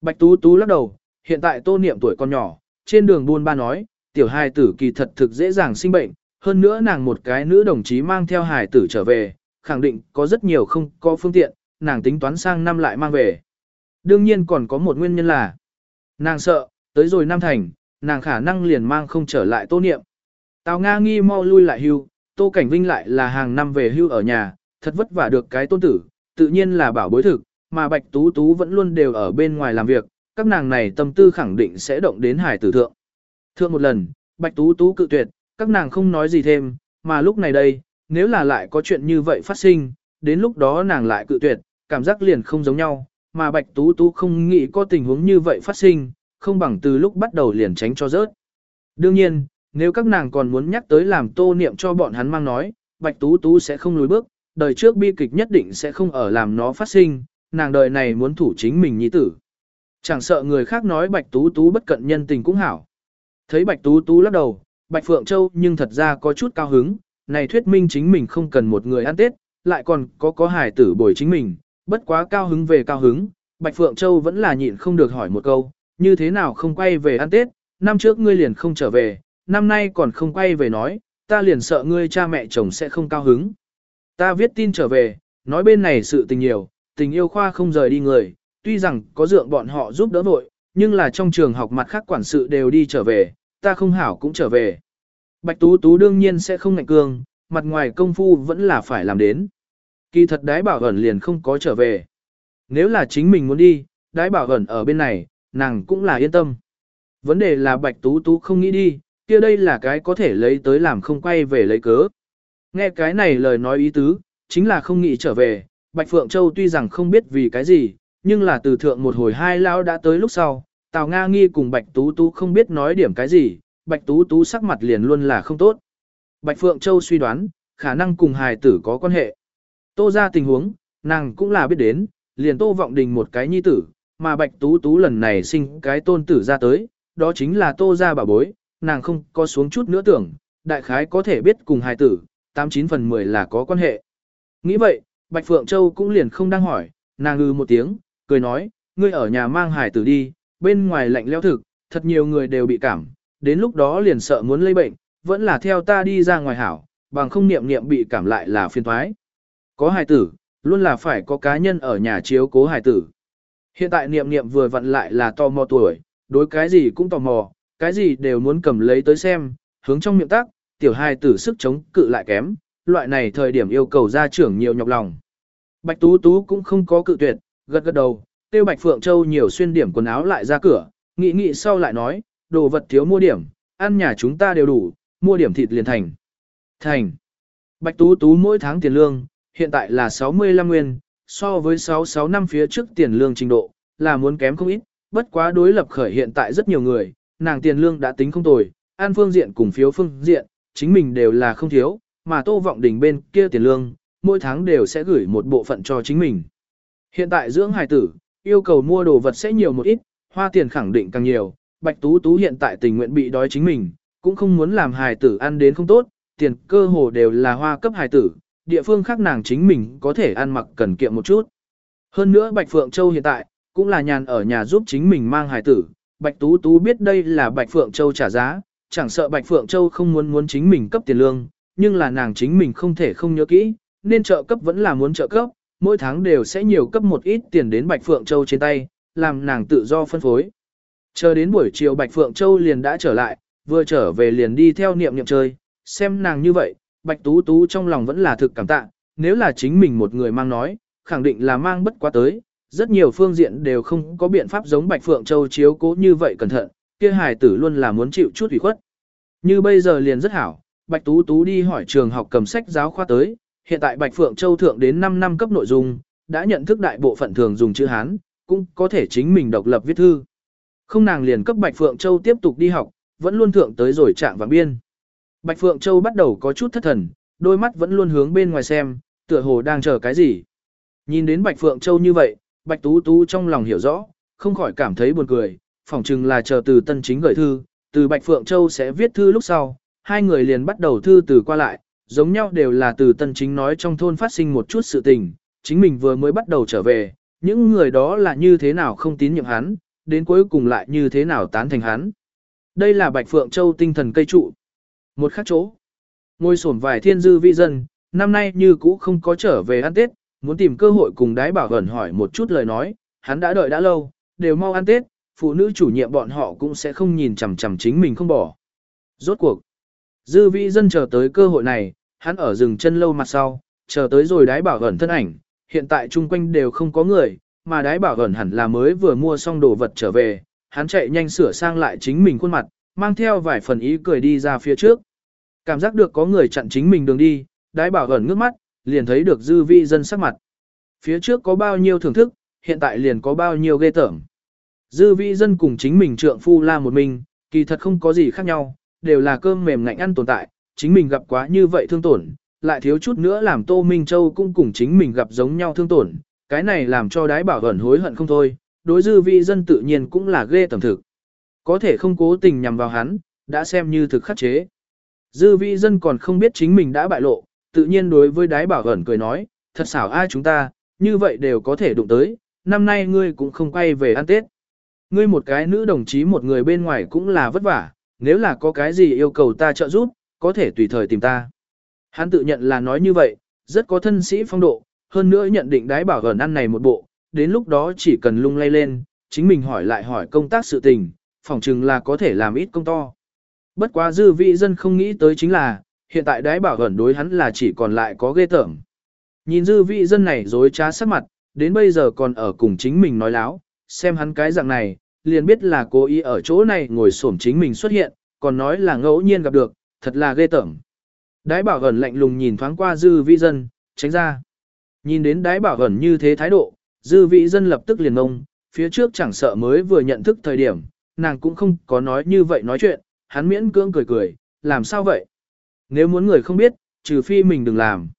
Bạch Tú Tú lắc đầu, hiện tại tô niệm tuổi còn nhỏ, trên đường buôn ba nói, tiểu hài tử kỳ thật thực dễ dàng sinh bệnh, hơn nữa nàng một cái nữ đồng chí mang theo hài tử trở về, khẳng định có rất nhiều không có phương tiện, nàng tính toán sang năm lại mang về. Đương nhiên còn có một nguyên nhân là, nàng sợ, tới rồi Nam Thành, nàng khả năng liền mang không trở lại tô niệm. Tào Nga nghi mau lui lại hưu, tô cảnh vinh lại là hàng năm về hưu ở nhà, thật vất vả được cái tôn tử, tự nhiên là bảo bối thực, mà Bạch Tú Tú vẫn luôn đều ở bên ngoài làm việc, các nàng này tâm tư khẳng định sẽ động đến hải tử thượng. Thượng một lần, Bạch Tú Tú cự tuyệt, các nàng không nói gì thêm, mà lúc này đây, nếu là lại có chuyện như vậy phát sinh, đến lúc đó nàng lại cự tuyệt, cảm giác liền không giống nhau, mà Bạch Tú Tú không nghĩ có tình huống như vậy phát sinh, không bằng từ lúc bắt đầu liền tránh cho rớt. Đương nhiên, nếu các nàng còn muốn nhắc tới làm tô niệm cho bọn hắn mang nói, Bạch Tú Tú sẽ không lùi bước, đời trước bi kịch nhất định sẽ không ở làm nó phát sinh, nàng đời này muốn thủ chính mình nhi tử. Chẳng sợ người khác nói Bạch Tú Tú bất cận nhân tình cũng hảo. Thấy Bạch Tú Tú lắc đầu, Bạch Phượng Châu nhưng thật ra có chút cao hứng, này thuyết minh chính mình không cần một người ăn Tết, lại còn có có hài tử bồi chính mình, bất quá cao hứng về cao hứng, Bạch Phượng Châu vẫn là nhịn không được hỏi một câu, như thế nào không quay về ăn Tết, năm trước ngươi liền không trở về, năm nay còn không quay về nói, ta liền sợ ngươi cha mẹ chồng sẽ không cao hứng. Ta viết tin trở về, nói bên này sự tình nhiều, tình yêu khoa không rời đi người, tuy rằng có dượng bọn họ giúp đỡ vội, nhưng là trong trường học mặt khác quản sự đều đi trở về, ta không hảo cũng trở về. Bạch Tú Tú đương nhiên sẽ không ngạnh cương, mặt ngoài công phu vẫn là phải làm đến. Kỳ thật đái bảo ẩn liền không có trở về. Nếu là chính mình muốn đi, đái bảo ẩn ở bên này, nàng cũng là yên tâm. Vấn đề là Bạch Tú Tú không nghĩ đi, kia đây là cái có thể lấy tới làm không quay về lấy cớ. Nghe cái này lời nói ý tứ, chính là không nghĩ trở về, Bạch Phượng Châu tuy rằng không biết vì cái gì, nhưng là từ thượng một hồi hai lao đã tới lúc sau, Tào Nga nghi cùng Bạch Tú Tú không biết nói điểm cái gì, Bạch Tú Tú sắc mặt liền luôn là không tốt. Bạch Phượng Châu suy đoán, khả năng cùng hài tử có quan hệ. Tô ra tình huống, nàng cũng là biết đến, liền Tô Vọng Đình một cái nhi tử, mà Bạch Tú Tú lần này sinh cái tôn tử ra tới, đó chính là Tô ra bà bối, nàng không có xuống chút nữa tưởng, đại khái có thể biết cùng hài tử, 89 phần 10 là có quan hệ. Nghĩ vậy, Bạch Phượng Châu cũng liền không đang hỏi, nàng ư một tiếng, cười nói, ngươi ở nhà mang hài tử đi, bên ngoài lạnh leo thực, thật nhiều người đều bị cảm, đến lúc đó liền sợ muốn lây bệnh, vẫn là theo ta đi ra ngoài hảo, bằng không niệm niệm bị cảm lại là phiền thoái. Có hài tử, luôn là phải có cá nhân ở nhà chiếu cố hài tử. Hiện tại niệm niệm vừa vặn lại là tò mò tuổi, đối cái gì cũng tò mò, cái gì đều muốn cầm lấy tới xem, hướng trong miệng tác, tiểu hài tử sức chống cự lại kém, loại này thời điểm yêu cầu gia trưởng nhiều nhọc lòng. Bạch Tú Tú cũng không có cự tuyệt, gật gật đầu, tiêu Bạch Phượng Châu nhiều xuyên điểm quần áo lại ra cửa, nghĩ nghĩ sau lại nói, đồ vật thiếu mua điểm, ăn nhà chúng ta đều đủ, mua điểm thịt liền thành. Thành. Bạch Tú Tú mỗi tháng tiền lương, hiện tại là 65 nguyên, so với 66 năm phía trước tiền lương trình độ, là muốn kém không ít, bất quá đối lập khởi hiện tại rất nhiều người, nàng tiền lương đã tính không tồi, an phương diện cùng phiếu phương diện, chính mình đều là không thiếu, mà tô vọng đỉnh bên kia tiền lương, mỗi tháng đều sẽ gửi một bộ phận cho chính mình. Hiện tại dưỡng hài tử, yêu cầu mua đồ vật sẽ nhiều một ít, hoa tiền khẳng định càng nhiều, Bạch Tú Tú hiện tại tình nguyện bị đói chính mình, cũng không muốn làm hài tử ăn đến không tốt, tiền cơ hồ đều là hoa cấp hài tử, địa phương khác nàng chính mình có thể ăn mặc cần kiệm một chút. Hơn nữa Bạch Phượng Châu hiện tại, cũng là nhàn ở nhà giúp chính mình mang hài tử, Bạch Tú Tú biết đây là Bạch Phượng Châu trả giá, chẳng sợ Bạch Phượng Châu không muốn muốn chính mình cấp tiền lương, nhưng là nàng chính mình không thể không nhớ kỹ, nên trợ cấp vẫn là muốn trợ cấp, mỗi tháng đều sẽ nhiều cấp một ít tiền đến Bạch Phượng Châu trên tay, làm nàng tự do phân phối. Chờ đến buổi chiều Bạch Phượng Châu liền đã trở lại, vừa trở về liền đi theo niệm niệm chơi, xem nàng như vậy, Bạch Tú Tú trong lòng vẫn là thực cảm tạ, nếu là chính mình một người mang nói, khẳng định là mang bất quá tới, rất nhiều phương diện đều không có biện pháp giống Bạch Phượng Châu chiếu cố như vậy cẩn thận, kia hài tử luôn là muốn chịu chút ủy khuất. Như bây giờ liền rất hảo, Bạch Tú Tú đi hỏi trường học cầm sách giáo khoa tới, hiện tại Bạch Phượng Châu thượng đến 5 năm cấp nội dung, đã nhận thức đại bộ phận thường dùng chữ Hán, cũng có thể chính mình độc lập viết thư. không nàng liền cấp Bạch Phượng Châu tiếp tục đi học, vẫn luôn thượng tới rồi trạng và biên. Bạch Phượng Châu bắt đầu có chút thất thần, đôi mắt vẫn luôn hướng bên ngoài xem, tựa hồ đang chờ cái gì. Nhìn đến Bạch Phượng Châu như vậy, Bạch Tú Tú trong lòng hiểu rõ, không khỏi cảm thấy buồn cười, phỏng chừng là chờ từ tân chính gửi thư, từ Bạch Phượng Châu sẽ viết thư lúc sau, hai người liền bắt đầu thư từ qua lại, giống nhau đều là từ tân chính nói trong thôn phát sinh một chút sự tình, chính mình vừa mới bắt đầu trở về, những người đó là như thế nào không tín nhiệm hắn, đến cuối cùng lại như thế nào tán thành hắn. Đây là Bạch Phượng Châu tinh thần cây trụ. Một khác chỗ, ngôi sổn vài thiên dư vi dân, năm nay như cũ không có trở về ăn Tết, muốn tìm cơ hội cùng đái bảo ẩn hỏi một chút lời nói, hắn đã đợi đã lâu, đều mau ăn Tết, phụ nữ chủ nhiệm bọn họ cũng sẽ không nhìn chằm chằm chính mình không bỏ. Rốt cuộc, dư vi dân chờ tới cơ hội này, hắn ở rừng chân lâu mặt sau, chờ tới rồi đái bảo ẩn thân ảnh, hiện tại chung quanh đều không có người, mà đái bảo ẩn hẳn là mới vừa mua xong đồ vật trở về, hắn chạy nhanh sửa sang lại chính mình khuôn mặt, mang theo vài phần ý cười đi ra phía trước. Cảm giác được có người chặn chính mình đường đi, đái bảo ẩn ngước mắt, liền thấy được dư vi dân sắc mặt. Phía trước có bao nhiêu thưởng thức, hiện tại liền có bao nhiêu ghê tởm. Dư vi dân cùng chính mình trượng phu la một mình, kỳ thật không có gì khác nhau, đều là cơm mềm ngạnh ăn tồn tại, chính mình gặp quá như vậy thương tổn, lại thiếu chút nữa làm Tô Minh Châu cũng cùng chính mình gặp giống nhau thương tổn, cái này làm cho đái bảo ẩn hối hận không thôi, đối dư vi dân tự nhiên cũng là ghê tầm thực. Có thể không cố tình nhằm vào hắn, đã xem như thực khắc chế. Dư vị dân còn không biết chính mình đã bại lộ, tự nhiên đối với đái bảo ẩn cười nói, thật xảo ai chúng ta, như vậy đều có thể đụng tới, năm nay ngươi cũng không quay về ăn Tết. Ngươi một cái nữ đồng chí một người bên ngoài cũng là vất vả, nếu là có cái gì yêu cầu ta trợ giúp, có thể tùy thời tìm ta. Hắn tự nhận là nói như vậy, rất có thân sĩ phong độ, hơn nữa nhận định đái bảo ẩn ăn này một bộ, đến lúc đó chỉ cần lung lay lên, chính mình hỏi lại hỏi công tác sự tình, phỏng chừng là có thể làm ít công to. Bất quá dư vị dân không nghĩ tới chính là, hiện tại đái bảo ẩn đối hắn là chỉ còn lại có ghê tởm. Nhìn dư vị dân này dối trá sắc mặt, đến bây giờ còn ở cùng chính mình nói láo, xem hắn cái dạng này, liền biết là cố ý ở chỗ này ngồi xổm chính mình xuất hiện, còn nói là ngẫu nhiên gặp được, thật là ghê tởm. Đái bảo ẩn lạnh lùng nhìn thoáng qua dư vị dân, tránh ra. Nhìn đến đái bảo ẩn như thế thái độ, dư vị dân lập tức liền ngông, phía trước chẳng sợ mới vừa nhận thức thời điểm, nàng cũng không có nói như vậy nói chuyện, hắn miễn cưỡng cười cười, làm sao vậy? Nếu muốn người không biết, trừ phi mình đừng làm.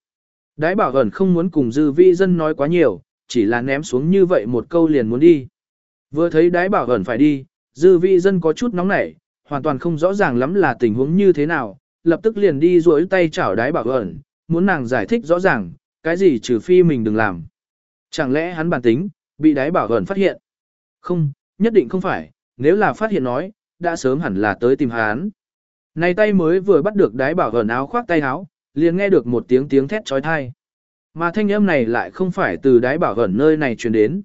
Đái bảo ẩn không muốn cùng dư Vi dân nói quá nhiều, chỉ là ném xuống như vậy một câu liền muốn đi. Vừa thấy đái bảo ẩn phải đi, dư Vi dân có chút nóng nảy, hoàn toàn không rõ ràng lắm là tình huống như thế nào, lập tức liền đi duỗi tay chảo đái bảo ẩn, muốn nàng giải thích rõ ràng, cái gì trừ phi mình đừng làm. Chẳng lẽ hắn bản tính, bị đái bảo ẩn phát hiện? Không, nhất định không phải, nếu là phát hiện nói, đã sớm hẳn là tới tìm hắn. Này tay mới vừa bắt được đái bảo ẩn áo khoác tay áo, liền nghe được một tiếng tiếng thét trói thai. Mà thanh âm này lại không phải từ đái bảo ẩn nơi này truyền đến.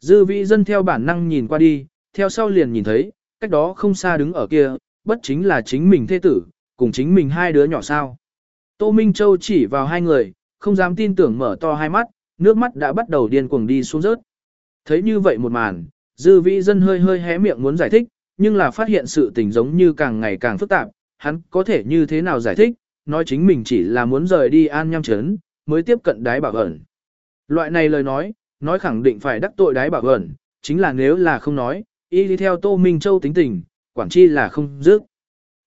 Dư vị dân theo bản năng nhìn qua đi, theo sau liền nhìn thấy, cách đó không xa đứng ở kia, bất chính là chính mình thế tử, cùng chính mình hai đứa nhỏ sao. Tô Minh Châu chỉ vào hai người, không dám tin tưởng mở to hai mắt, nước mắt đã bắt đầu điên cuồng đi xuống rớt. Thấy như vậy một màn, dư vĩ dân hơi hơi hé miệng muốn giải thích, nhưng là phát hiện sự tình giống như càng ngày càng phức tạp, hắn có thể như thế nào giải thích, nói chính mình chỉ là muốn rời đi an nhăm chấn, mới tiếp cận đái bảo ẩn. Loại này lời nói, nói khẳng định phải đắc tội đái bảo ẩn, chính là nếu là không nói, y đi theo Tô Minh Châu tính tình, quản chi là không dứt.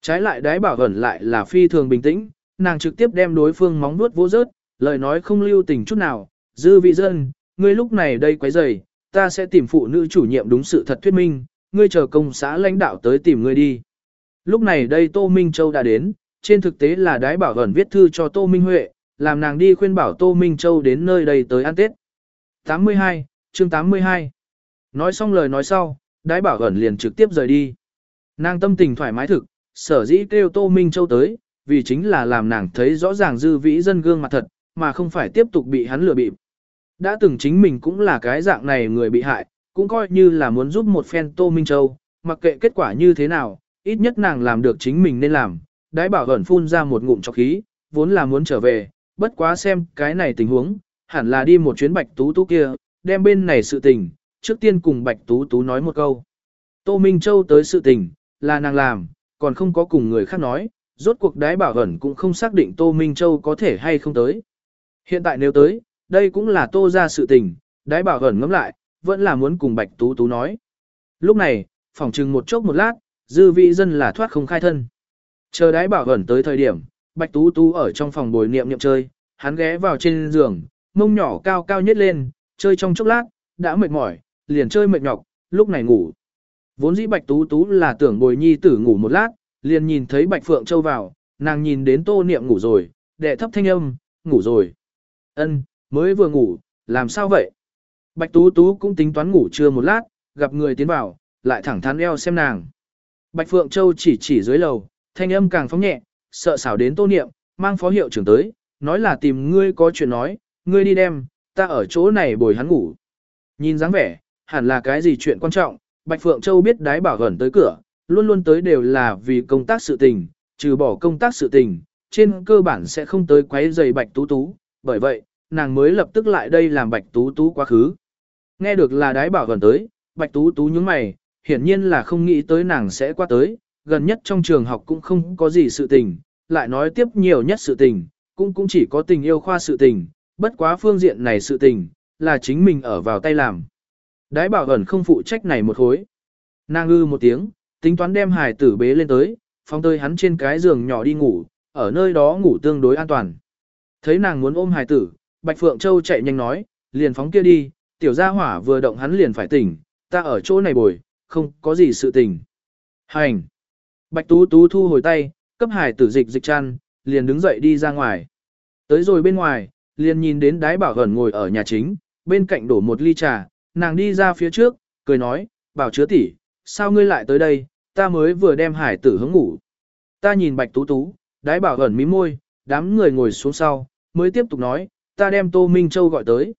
Trái lại đái bảo ẩn lại là phi thường bình tĩnh, nàng trực tiếp đem đối phương móng nuốt vô rớt, lời nói không lưu tình chút nào, dư vị dân, ngươi lúc này đây quấy rầy, ta sẽ tìm phụ nữ chủ nhiệm đúng sự thật thuyết minh, ngươi chờ công xã lãnh đạo tới tìm ngươi đi. Lúc này đây Tô Minh Châu đã đến, trên thực tế là đái bảo ẩn viết thư cho Tô Minh Huệ, làm nàng đi khuyên bảo Tô Minh Châu đến nơi đây tới ăn Tết. 82, chương 82 Nói xong lời nói sau, đái bảo ẩn liền trực tiếp rời đi. Nàng tâm tình thoải mái thực, sở dĩ kêu Tô Minh Châu tới, vì chính là làm nàng thấy rõ ràng dư vĩ dân gương mặt thật, mà không phải tiếp tục bị hắn lừa bịp. Đã từng chính mình cũng là cái dạng này người bị hại, cũng coi như là muốn giúp một phen Tô Minh Châu, mặc kệ kết quả như thế nào, ít nhất nàng làm được chính mình nên làm. Đái bảo ẩn phun ra một ngụm chọc khí, vốn là muốn trở về, bất quá xem cái này tình huống, hẳn là đi một chuyến bạch tú tú kia, đem bên này sự tình, trước tiên cùng bạch tú tú nói một câu. Tô Minh Châu tới sự tình, là nàng làm, còn không có cùng người khác nói, rốt cuộc đái bảo ẩn cũng không xác định Tô Minh Châu có thể hay không tới. Hiện tại nếu tới, đây cũng là Tô ra sự tình, đái bảo ẩn ngẫm lại, vẫn là muốn cùng Bạch Tú Tú nói. Lúc này, phỏng chừng một chốc một lát, dư vị dân là thoát không khai thân. Chờ đái bảo ẩn tới thời điểm, Bạch Tú Tú ở trong phòng bồi niệm niệm chơi, hắn ghé vào trên giường, mông nhỏ cao cao nhất lên, chơi trong chốc lát, đã mệt mỏi, liền chơi mệt nhọc, lúc này ngủ. Vốn dĩ Bạch Tú Tú là tưởng bồi nhi tử ngủ một lát, liền nhìn thấy Bạch Phượng Châu vào, nàng nhìn đến tô niệm ngủ rồi, đệ thấp thanh âm, ngủ rồi. Ân, mới vừa ngủ, làm sao vậy? Bạch Tú Tú cũng tính toán ngủ trưa một lát, gặp người tiến vào, lại thẳng thắn eo xem nàng. Bạch Phượng Châu chỉ chỉ dưới lầu, thanh âm càng phóng nhẹ, sợ xảo đến tô niệm, mang phó hiệu trưởng tới, nói là tìm ngươi có chuyện nói, ngươi đi đem, ta ở chỗ này bồi hắn ngủ. Nhìn dáng vẻ, hẳn là cái gì chuyện quan trọng, Bạch Phượng Châu biết đái bảo gần tới cửa, luôn luôn tới đều là vì công tác sự tình, trừ bỏ công tác sự tình, trên cơ bản sẽ không tới quấy giày Bạch Tú Tú, bởi vậy, nàng mới lập tức lại đây làm Bạch Tú Tú quá khứ. Nghe được là đái bảo gần tới, Bạch Tú Tú nhướng mày, hiển nhiên là không nghĩ tới nàng sẽ qua tới, gần nhất trong trường học cũng không có gì sự tình, lại nói tiếp nhiều nhất sự tình, cũng cũng chỉ có tình yêu khoa sự tình, bất quá phương diện này sự tình, là chính mình ở vào tay làm. Đái bảo ẩn không phụ trách này một hồi, Nàng ư một tiếng, tính toán đem Hải tử bế lên tới, phong tơi hắn trên cái giường nhỏ đi ngủ, ở nơi đó ngủ tương đối an toàn. Thấy nàng muốn ôm Hải tử, Bạch Phượng Châu chạy nhanh nói, liền phóng kia đi, tiểu gia hỏa vừa động hắn liền phải tỉnh, ta ở chỗ này bồi, không có gì sự tình. Hành! Bạch Tú Tú thu hồi tay, cấp hải tử dịch dịch chăn, liền đứng dậy đi ra ngoài. Tới rồi bên ngoài, liền nhìn đến đái bảo hẩn ngồi ở nhà chính, bên cạnh đổ một ly trà, nàng đi ra phía trước, cười nói, bảo chứa tỷ, sao ngươi lại tới đây, ta mới vừa đem hải tử hướng ngủ. Ta nhìn bạch tú tú, đái bảo hẩn mí môi, đám người ngồi xuống sau, mới tiếp tục nói, ta đem Tô Minh Châu gọi tới.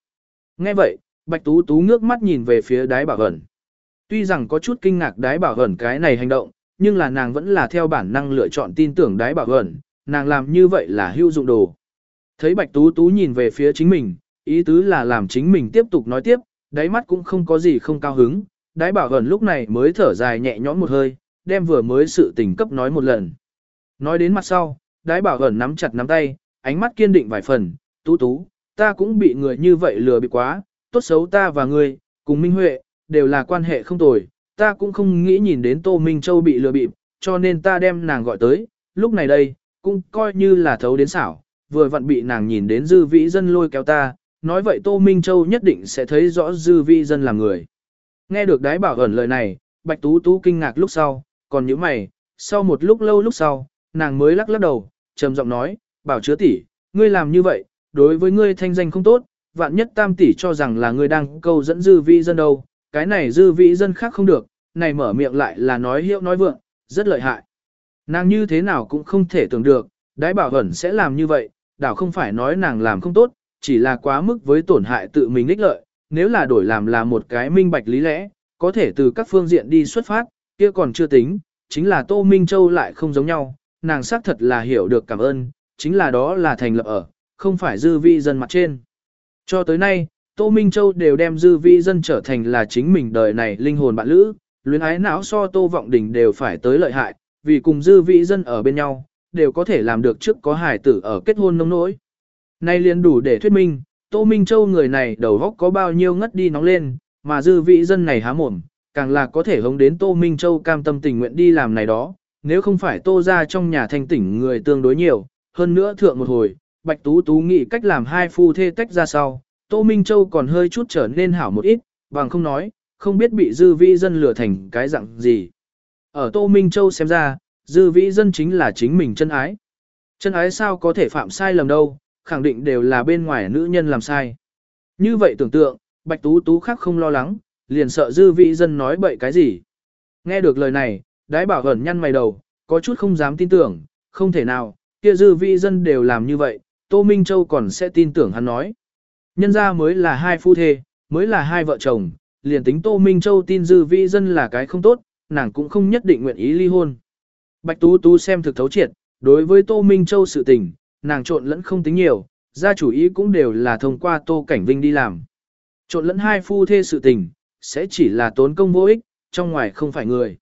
Nghe vậy, bạch tú tú ngước mắt nhìn về phía đái bảo ẩn. Tuy rằng có chút kinh ngạc đái bảo ẩn cái này hành động, nhưng là nàng vẫn là theo bản năng lựa chọn tin tưởng đái bảo ẩn, nàng làm như vậy là hữu dụng đồ. Thấy bạch tú tú nhìn về phía chính mình, ý tứ là làm chính mình tiếp tục nói tiếp, đáy mắt cũng không có gì không cao hứng, đái bảo ẩn lúc này mới thở dài nhẹ nhõm một hơi, đem vừa mới sự tình cấp nói một lần. Nói đến mặt sau, đái bảo ẩn nắm chặt nắm tay, ánh mắt kiên định vài phần, tú tú, ta cũng bị người như vậy lừa bị quá, tốt xấu ta và ngươi, cùng Minh Huệ, đều là quan hệ không tồi, ta cũng không nghĩ nhìn đến Tô Minh Châu bị lừa bịp, cho nên ta đem nàng gọi tới, lúc này đây, cũng coi như là thấu đến xảo, vừa vặn bị nàng nhìn đến dư vĩ dân lôi kéo ta, nói vậy Tô Minh Châu nhất định sẽ thấy rõ dư vĩ dân là người. Nghe được đái bảo ẩn lời này, Bạch Tú Tú kinh ngạc lúc sau, còn những mày, sau một lúc lâu lúc sau, nàng mới lắc lắc đầu, trầm giọng nói, bảo chứa tỷ, ngươi làm như vậy, đối với ngươi thanh danh không tốt, vạn nhất tam tỷ cho rằng là ngươi đang câu dẫn dư vị dân đâu, cái này dư vị dân khác không được, này mở miệng lại là nói hiệu nói vượng, rất lợi hại. Nàng như thế nào cũng không thể tưởng được, đái bảo hẩn sẽ làm như vậy, đảo không phải nói nàng làm không tốt, chỉ là quá mức với tổn hại tự mình ích lợi, nếu là đổi làm là một cái minh bạch lý lẽ, có thể từ các phương diện đi xuất phát, kia còn chưa tính, chính là Tô Minh Châu lại không giống nhau, nàng xác thật là hiểu được cảm ơn, chính là đó là thành lập ở, không phải dư vi dân mặt trên. Cho tới nay, Tô Minh Châu đều đem dư vi dân trở thành là chính mình đời này linh hồn bạn lữ, luyến ái não so Tô Vọng Đình đều phải tới lợi hại, vì cùng dư vi dân ở bên nhau, đều có thể làm được trước có hài tử ở kết hôn nông nỗi. Nay liền đủ để thuyết minh, Tô Minh Châu người này đầu góc có bao nhiêu ngất đi nóng lên, mà dư vị dân này há mồm, càng là có thể hống đến Tô Minh Châu cam tâm tình nguyện đi làm này đó, nếu không phải Tô ra trong nhà thanh tỉnh người tương đối nhiều, hơn nữa thượng một hồi, Bạch Tú Tú nghĩ cách làm hai phu thê tách ra sau, Tô Minh Châu còn hơi chút trở nên hảo một ít, bằng không nói, không biết bị dư vị dân lừa thành cái dạng gì. Ở Tô Minh Châu xem ra, dư vĩ dân chính là chính mình chân ái. Chân ái sao có thể phạm sai lầm đâu, khẳng định đều là bên ngoài nữ nhân làm sai. Như vậy tưởng tượng, Bạch Tú Tú khác không lo lắng, liền sợ dư vĩ dân nói bậy cái gì. Nghe được lời này, đái bảo gần nhăn mày đầu, có chút không dám tin tưởng, không thể nào, kia dư vĩ dân đều làm như vậy, Tô Minh Châu còn sẽ tin tưởng hắn nói. Nhân ra mới là hai phu thê, mới là hai vợ chồng, liền tính Tô Minh Châu tin dư vi dân là cái không tốt, nàng cũng không nhất định nguyện ý ly hôn. Bạch Tú Tú xem thực thấu triệt, đối với Tô Minh Châu sự tình, nàng trộn lẫn không tính nhiều, gia chủ ý cũng đều là thông qua Tô Cảnh Vinh đi làm. Trộn lẫn hai phu thê sự tình, sẽ chỉ là tốn công vô ích, trong ngoài không phải người.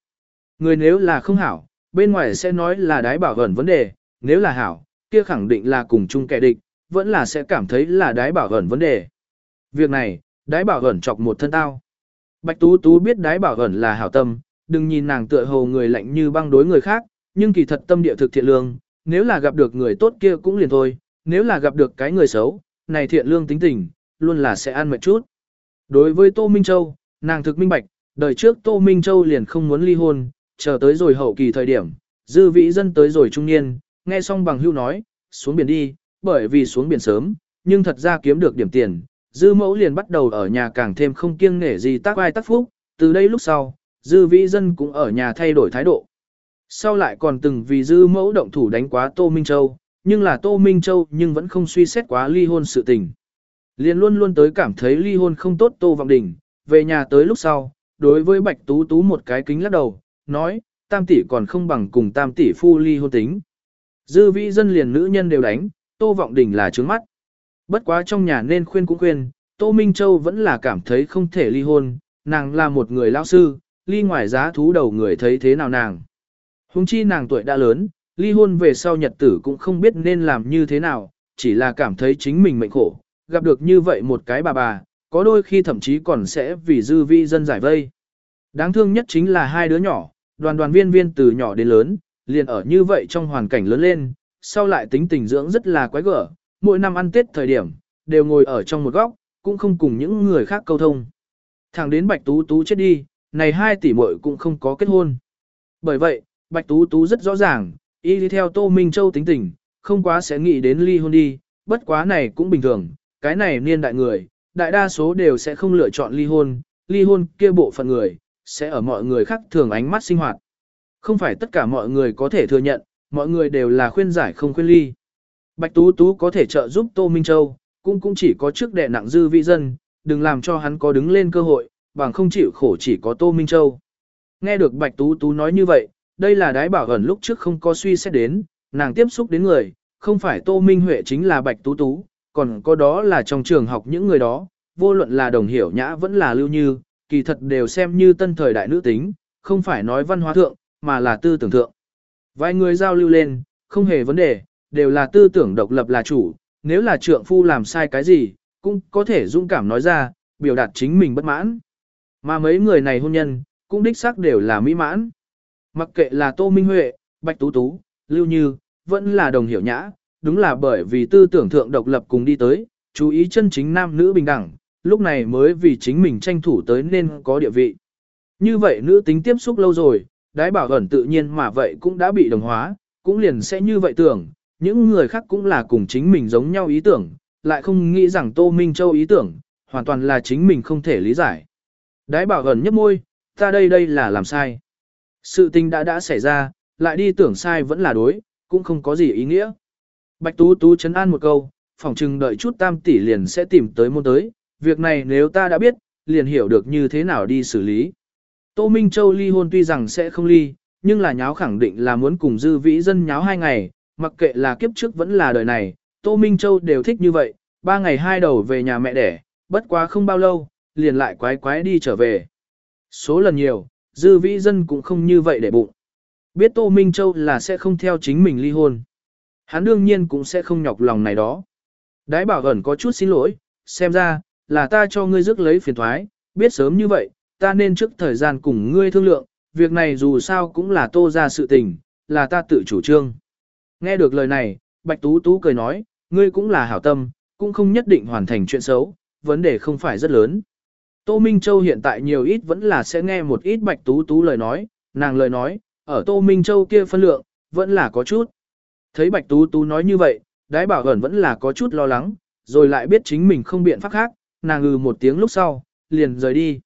Người nếu là không hảo, bên ngoài sẽ nói là đái bảo ẩn vấn đề, nếu là hảo, kia khẳng định là cùng chung kẻ địch, vẫn là sẽ cảm thấy là đái bảo ẩn vấn đề. Việc này, đái bảo ẩn chọc một thân tao. Bạch Tú Tú biết đái bảo ẩn là hảo tâm, đừng nhìn nàng tựa hồ người lạnh như băng đối người khác, nhưng kỳ thật tâm địa thực thiện lương, nếu là gặp được người tốt kia cũng liền thôi, nếu là gặp được cái người xấu, này thiện lương tính tình, luôn là sẽ ăn mệt chút. Đối với Tô Minh Châu, nàng thực minh bạch, đời trước Tô Minh Châu liền không muốn ly hôn, chờ tới rồi hậu kỳ thời điểm, dư vĩ dân tới rồi trung niên, nghe xong bằng hưu nói, xuống biển đi, bởi vì xuống biển sớm, nhưng thật ra kiếm được điểm tiền, dư mẫu liền bắt đầu ở nhà càng thêm không kiêng nể gì tác vai tác phúc, từ đây lúc sau, dư vĩ dân cũng ở nhà thay đổi thái độ. Sau lại còn từng vì dư mẫu động thủ đánh quá Tô Minh Châu, nhưng là Tô Minh Châu nhưng vẫn không suy xét quá ly hôn sự tình. Liền luôn luôn tới cảm thấy ly hôn không tốt Tô Vọng Đình, về nhà tới lúc sau, đối với Bạch Tú Tú một cái kính lắc đầu, nói, tam tỷ còn không bằng cùng tam tỷ phu ly hôn tính. Dư vĩ dân liền nữ nhân đều đánh, Tô Vọng Đình là trướng mắt. Bất quá trong nhà nên khuyên cũng khuyên, Tô Minh Châu vẫn là cảm thấy không thể ly hôn, nàng là một người lao sư, ly ngoài giá thú đầu người thấy thế nào nàng. Hùng chi nàng tuổi đã lớn, ly hôn về sau nhật tử cũng không biết nên làm như thế nào, chỉ là cảm thấy chính mình mệnh khổ, gặp được như vậy một cái bà bà, có đôi khi thậm chí còn sẽ vì dư vi dân giải vây. Đáng thương nhất chính là hai đứa nhỏ, đoàn đoàn viên viên từ nhỏ đến lớn, liền ở như vậy trong hoàn cảnh lớn lên, sau lại tính tình dưỡng rất là quái gở, mỗi năm ăn Tết thời điểm, đều ngồi ở trong một góc, cũng không cùng những người khác câu thông. Thẳng đến Bạch Tú Tú chết đi, này hai tỷ muội cũng không có kết hôn. Bởi vậy, Bạch Tú Tú rất rõ ràng, y đi theo Tô Minh Châu tính tình, không quá sẽ nghĩ đến ly hôn đi, bất quá này cũng bình thường, cái này niên đại người, đại đa số đều sẽ không lựa chọn ly hôn, ly hôn kia bộ phận người, sẽ ở mọi người khác thường ánh mắt sinh hoạt. Không phải tất cả mọi người có thể thừa nhận, mọi người đều là khuyên giải không khuyên ly. Bạch Tú Tú có thể trợ giúp Tô Minh Châu, cũng cũng chỉ có trước đệ nặng dư vị dân, đừng làm cho hắn có đứng lên cơ hội, bằng không chịu khổ chỉ có Tô Minh Châu. Nghe được Bạch Tú Tú nói như vậy, đây là đái bảo ẩn lúc trước không có suy xét đến, nàng tiếp xúc đến người, không phải Tô Minh Huệ chính là Bạch Tú Tú, còn có đó là trong trường học những người đó, vô luận là đồng hiểu nhã vẫn là lưu như, kỳ thật đều xem như tân thời đại nữ tính, không phải nói văn hóa thượng, mà là tư tưởng thượng. Vài người giao lưu lên, không hề vấn đề, đều là tư tưởng độc lập là chủ, nếu là trượng phu làm sai cái gì, cũng có thể dũng cảm nói ra, biểu đạt chính mình bất mãn. Mà mấy người này hôn nhân, cũng đích xác đều là mỹ mãn. Mặc kệ là Tô Minh Huệ, Bạch Tú Tú, Lưu Như, vẫn là đồng hiểu nhã, đúng là bởi vì tư tưởng thượng độc lập cùng đi tới, chú ý chân chính nam nữ bình đẳng, lúc này mới vì chính mình tranh thủ tới nên có địa vị. Như vậy nữ tính tiếp xúc lâu rồi, đái bảo ẩn tự nhiên mà vậy cũng đã bị đồng hóa, cũng liền sẽ như vậy tưởng, những người khác cũng là cùng chính mình giống nhau ý tưởng, lại không nghĩ rằng Tô Minh Châu ý tưởng, hoàn toàn là chính mình không thể lý giải. Đái bảo ẩn nhấp môi, ta đây đây là làm sai. Sự tình đã đã xảy ra, lại đi tưởng sai vẫn là đối, cũng không có gì ý nghĩa. Bạch Tú Tú chấn an một câu, phỏng chừng đợi chút tam tỷ liền sẽ tìm tới môn tới, việc này nếu ta đã biết, liền hiểu được như thế nào đi xử lý. Tô Minh Châu ly hôn tuy rằng sẽ không ly, nhưng là nháo khẳng định là muốn cùng dư vĩ dân nháo hai ngày, mặc kệ là kiếp trước vẫn là đời này, Tô Minh Châu đều thích như vậy, ba ngày hai đầu về nhà mẹ đẻ, bất quá không bao lâu, liền lại quái quái đi trở về. Số lần nhiều, dư vĩ dân cũng không như vậy để bụng. Biết Tô Minh Châu là sẽ không theo chính mình ly hôn. Hắn đương nhiên cũng sẽ không nhọc lòng này đó. Đái bảo ẩn có chút xin lỗi, xem ra, là ta cho ngươi rước lấy phiền thoái, biết sớm như vậy, ta nên trước thời gian cùng ngươi thương lượng, việc này dù sao cũng là tô ra sự tình, là ta tự chủ trương. Nghe được lời này, Bạch Tú Tú cười nói, ngươi cũng là hảo tâm, cũng không nhất định hoàn thành chuyện xấu, vấn đề không phải rất lớn. Tô Minh Châu hiện tại nhiều ít vẫn là sẽ nghe một ít Bạch Tú Tú lời nói, nàng lời nói, ở Tô Minh Châu kia phân lượng, vẫn là có chút. Thấy Bạch Tú Tú nói như vậy, đái bảo ẩn vẫn là có chút lo lắng, rồi lại biết chính mình không biện pháp khác, nàng ngừ một tiếng lúc sau, liền rời đi.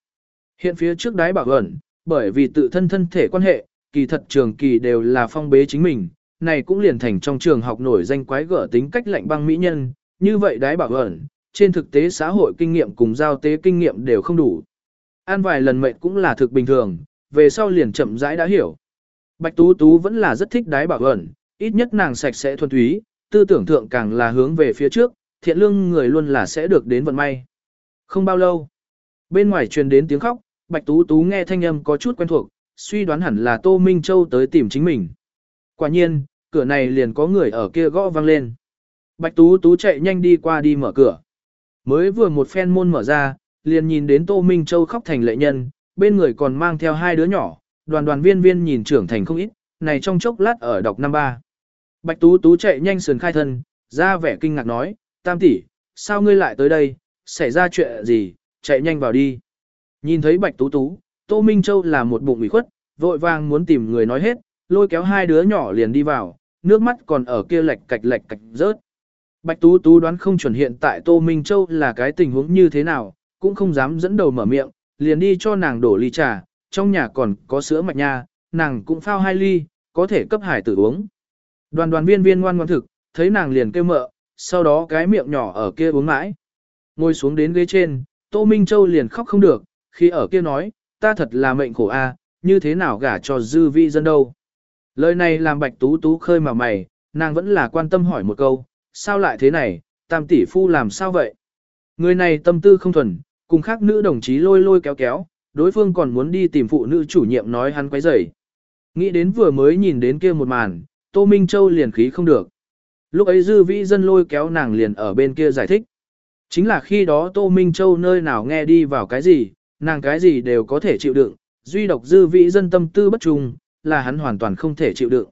Hiện phía trước đái bảo ẩn, bởi vì tự thân thân thể quan hệ, kỳ thật trường kỳ đều là phong bế chính mình, này cũng liền thành trong trường học nổi danh quái gở tính cách lạnh băng mỹ nhân, như vậy đái bảo ẩn, trên thực tế xã hội kinh nghiệm cùng giao tế kinh nghiệm đều không đủ. An vài lần mệt cũng là thực bình thường, về sau liền chậm rãi đã hiểu. Bạch Tú Tú vẫn là rất thích đái bảo ẩn, ít nhất nàng sạch sẽ thuần túy, tư tưởng thượng càng là hướng về phía trước, thiện lương người luôn là sẽ được đến vận may. Không bao lâu, bên ngoài truyền đến tiếng khóc, Bạch Tú Tú nghe thanh âm có chút quen thuộc, suy đoán hẳn là Tô Minh Châu tới tìm chính mình. Quả nhiên, cửa này liền có người ở kia gõ vang lên. Bạch Tú Tú chạy nhanh đi qua đi mở cửa. Mới vừa một phen môn mở ra, liền nhìn đến Tô Minh Châu khóc thành lệ nhân, bên người còn mang theo hai đứa nhỏ, đoàn đoàn viên viên nhìn trưởng thành không ít, này trong chốc lát ở đọc năm ba. Bạch Tú Tú chạy nhanh sườn khai thân, ra vẻ kinh ngạc nói, tam tỷ, sao ngươi lại tới đây, xảy ra chuyện gì, chạy nhanh vào đi. Nhìn thấy Bạch Tú Tú, Tô Minh Châu là một bụng ủy khuất, vội vàng muốn tìm người nói hết, lôi kéo hai đứa nhỏ liền đi vào, nước mắt còn ở kia lệch cạch lệch cạch rớt. Bạch Tú Tú đoán không chuẩn hiện tại Tô Minh Châu là cái tình huống như thế nào, cũng không dám dẫn đầu mở miệng, liền đi cho nàng đổ ly trà, trong nhà còn có sữa mạch nha, nàng cũng phao hai ly, có thể cấp hải tử uống. Đoàn đoàn viên viên ngoan ngoan thực, thấy nàng liền kêu mợ, sau đó cái miệng nhỏ ở kia uống mãi. Ngồi xuống đến ghế trên, Tô Minh Châu liền khóc không được, khi ở kia nói, ta thật là mệnh khổ a, như thế nào gả cho dư vi dân đâu. Lời này làm bạch tú tú khơi mà mày, nàng vẫn là quan tâm hỏi một câu, sao lại thế này, tam tỷ phu làm sao vậy? Người này tâm tư không thuần, cùng khác nữ đồng chí lôi lôi kéo kéo, đối phương còn muốn đi tìm phụ nữ chủ nhiệm nói hắn quấy rầy. Nghĩ đến vừa mới nhìn đến kia một màn, Tô Minh Châu liền khí không được. Lúc ấy dư vĩ dân lôi kéo nàng liền ở bên kia giải thích. Chính là khi đó Tô Minh Châu nơi nào nghe đi vào cái gì, nàng cái gì đều có thể chịu đựng, duy độc dư vị dân tâm tư bất trùng, là hắn hoàn toàn không thể chịu đựng.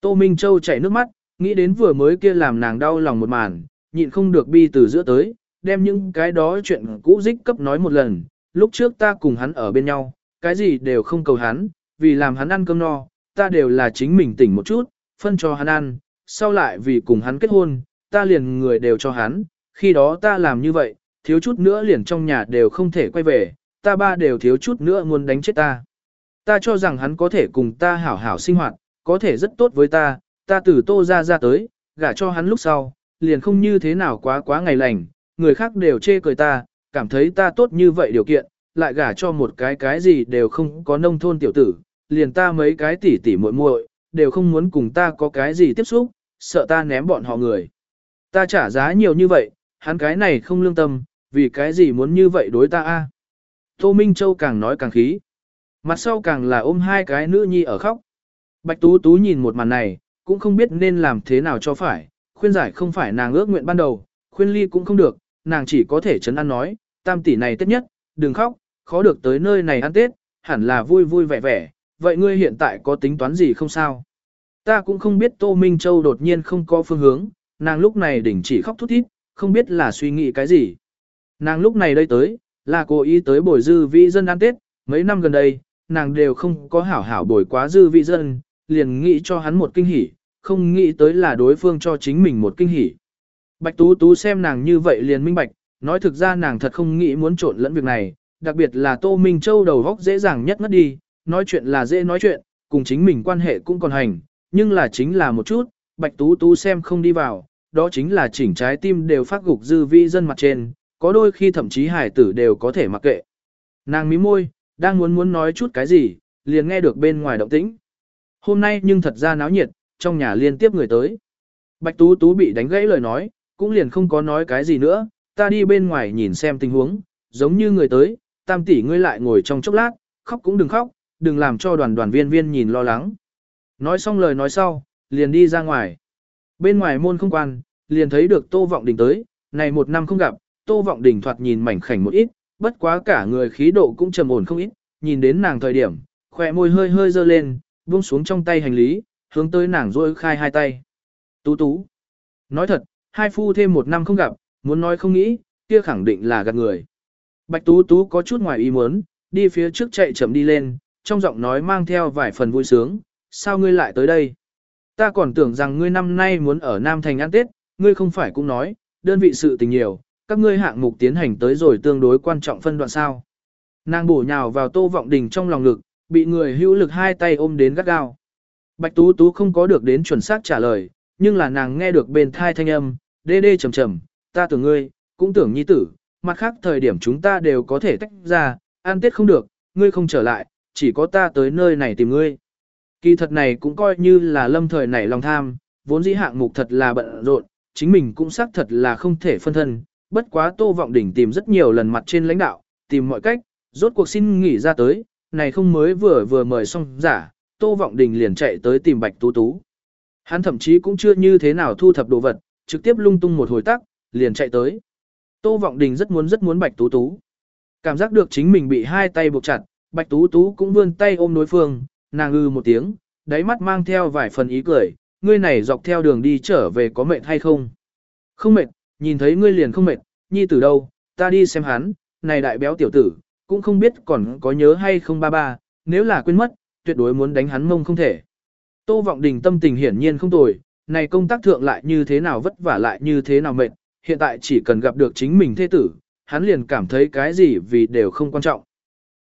Tô Minh Châu chảy nước mắt, nghĩ đến vừa mới kia làm nàng đau lòng một màn, nhịn không được bi từ giữa tới, đem những cái đó chuyện cũ dích cấp nói một lần, lúc trước ta cùng hắn ở bên nhau, cái gì đều không cầu hắn, vì làm hắn ăn cơm no, ta đều là chính mình tỉnh một chút, phân cho hắn ăn, sau lại vì cùng hắn kết hôn, ta liền người đều cho hắn, khi đó ta làm như vậy, thiếu chút nữa liền trong nhà đều không thể quay về, ta ba đều thiếu chút nữa muốn đánh chết ta. Ta cho rằng hắn có thể cùng ta hảo hảo sinh hoạt, có thể rất tốt với ta, ta từ tô ra ra tới, gả cho hắn lúc sau, liền không như thế nào quá quá ngày lành, người khác đều chê cười ta, cảm thấy ta tốt như vậy điều kiện, lại gả cho một cái cái gì đều không có nông thôn tiểu tử, liền ta mấy cái tỉ tỉ muội muội đều không muốn cùng ta có cái gì tiếp xúc, sợ ta ném bọn họ người. Ta trả giá nhiều như vậy, hắn cái này không lương tâm, vì cái gì muốn như vậy đối ta a? Tô Minh Châu càng nói càng khí. Mặt sau càng là ôm hai cái nữ nhi ở khóc. Bạch Tú Tú nhìn một màn này, cũng không biết nên làm thế nào cho phải, khuyên giải không phải nàng ước nguyện ban đầu, khuyên ly cũng không được, nàng chỉ có thể chấn an nói, tam tỷ này tết nhất, đừng khóc, khó được tới nơi này ăn tết, hẳn là vui vui vẻ vẻ, vậy ngươi hiện tại có tính toán gì không sao? Ta cũng không biết Tô Minh Châu đột nhiên không có phương hướng, nàng lúc này đỉnh chỉ khóc thút thít, không biết là suy nghĩ cái gì. Nàng lúc này đây tới, là cố ý tới bồi dư vị dân ăn tết, mấy năm gần đây, nàng đều không có hảo hảo bồi quá dư vị dân, liền nghĩ cho hắn một kinh hỉ, không nghĩ tới là đối phương cho chính mình một kinh hỉ. Bạch Tú Tú xem nàng như vậy liền minh bạch, nói thực ra nàng thật không nghĩ muốn trộn lẫn việc này, đặc biệt là Tô Minh Châu đầu góc dễ dàng nhất ngất đi, nói chuyện là dễ nói chuyện, cùng chính mình quan hệ cũng còn hành, nhưng là chính là một chút, Bạch Tú Tú xem không đi vào, đó chính là chỉnh trái tim đều phát gục dư vi dân mặt trên, có đôi khi thậm chí hải tử đều có thể mặc kệ. Nàng mí môi, đang muốn muốn nói chút cái gì, liền nghe được bên ngoài động tĩnh. Hôm nay nhưng thật ra náo nhiệt, trong nhà liên tiếp người tới. Bạch Tú Tú bị đánh gãy lời nói, cũng liền không có nói cái gì nữa, ta đi bên ngoài nhìn xem tình huống, giống như người tới, tam tỷ ngươi lại ngồi trong chốc lát, khóc cũng đừng khóc, đừng làm cho đoàn đoàn viên viên nhìn lo lắng. Nói xong lời nói sau, liền đi ra ngoài. Bên ngoài môn không quan, liền thấy được Tô Vọng Đình tới, này một năm không gặp, Tô Vọng Đình thoạt nhìn mảnh khảnh một ít, bất quá cả người khí độ cũng trầm ổn không ít, nhìn đến nàng thời điểm, khóe môi hơi hơi dơ lên, buông xuống trong tay hành lý, hướng tới nàng rôi khai hai tay. Tú tú. Nói thật, hai phu thêm một năm không gặp, muốn nói không nghĩ, kia khẳng định là gạt người. Bạch tú tú có chút ngoài ý muốn, đi phía trước chạy chậm đi lên, trong giọng nói mang theo vài phần vui sướng, sao ngươi lại tới đây? Ta còn tưởng rằng ngươi năm nay muốn ở Nam Thành ăn Tết, ngươi không phải cũng nói, đơn vị sự tình nhiều, các ngươi hạng mục tiến hành tới rồi tương đối quan trọng phân đoạn sao. Nàng bổ nhào vào tô vọng đình trong lòng lực, bị người hữu lực hai tay ôm đến gắt gao. Bạch Tú Tú không có được đến chuẩn xác trả lời, nhưng là nàng nghe được bên thai thanh âm, đê đê trầm trầm, ta tưởng ngươi, cũng tưởng nhi tử, mặt khác thời điểm chúng ta đều có thể tách ra, an tết không được, ngươi không trở lại, chỉ có ta tới nơi này tìm ngươi. Kỳ thật này cũng coi như là lâm thời nảy lòng tham, vốn dĩ hạng mục thật là bận rộn, chính mình cũng xác thật là không thể phân thân, bất quá Tô Vọng Đỉnh tìm rất nhiều lần mặt trên lãnh đạo, tìm mọi cách, rốt cuộc xin nghỉ ra tới, này không mới vừa vừa mời xong giả, Tô Vọng Đình liền chạy tới tìm Bạch Tú Tú. Hắn thậm chí cũng chưa như thế nào thu thập đồ vật, trực tiếp lung tung một hồi tắc, liền chạy tới. Tô Vọng Đình rất muốn rất muốn Bạch Tú Tú. Cảm giác được chính mình bị hai tay buộc chặt, Bạch Tú Tú cũng vươn tay ôm đối phương, nàng ư một tiếng, đáy mắt mang theo vài phần ý cười, ngươi này dọc theo đường đi trở về có mệt hay không? Không mệt, nhìn thấy ngươi liền không mệt, nhi tử đâu, ta đi xem hắn, này đại béo tiểu tử, cũng không biết còn có nhớ hay không ba ba, nếu là quên mất, tuyệt đối muốn đánh hắn mông không thể. Tô Vọng Đình tâm tình hiển nhiên không tồi, này công tác thượng lại như thế nào vất vả lại như thế nào mệt, hiện tại chỉ cần gặp được chính mình thế tử, hắn liền cảm thấy cái gì vì đều không quan trọng.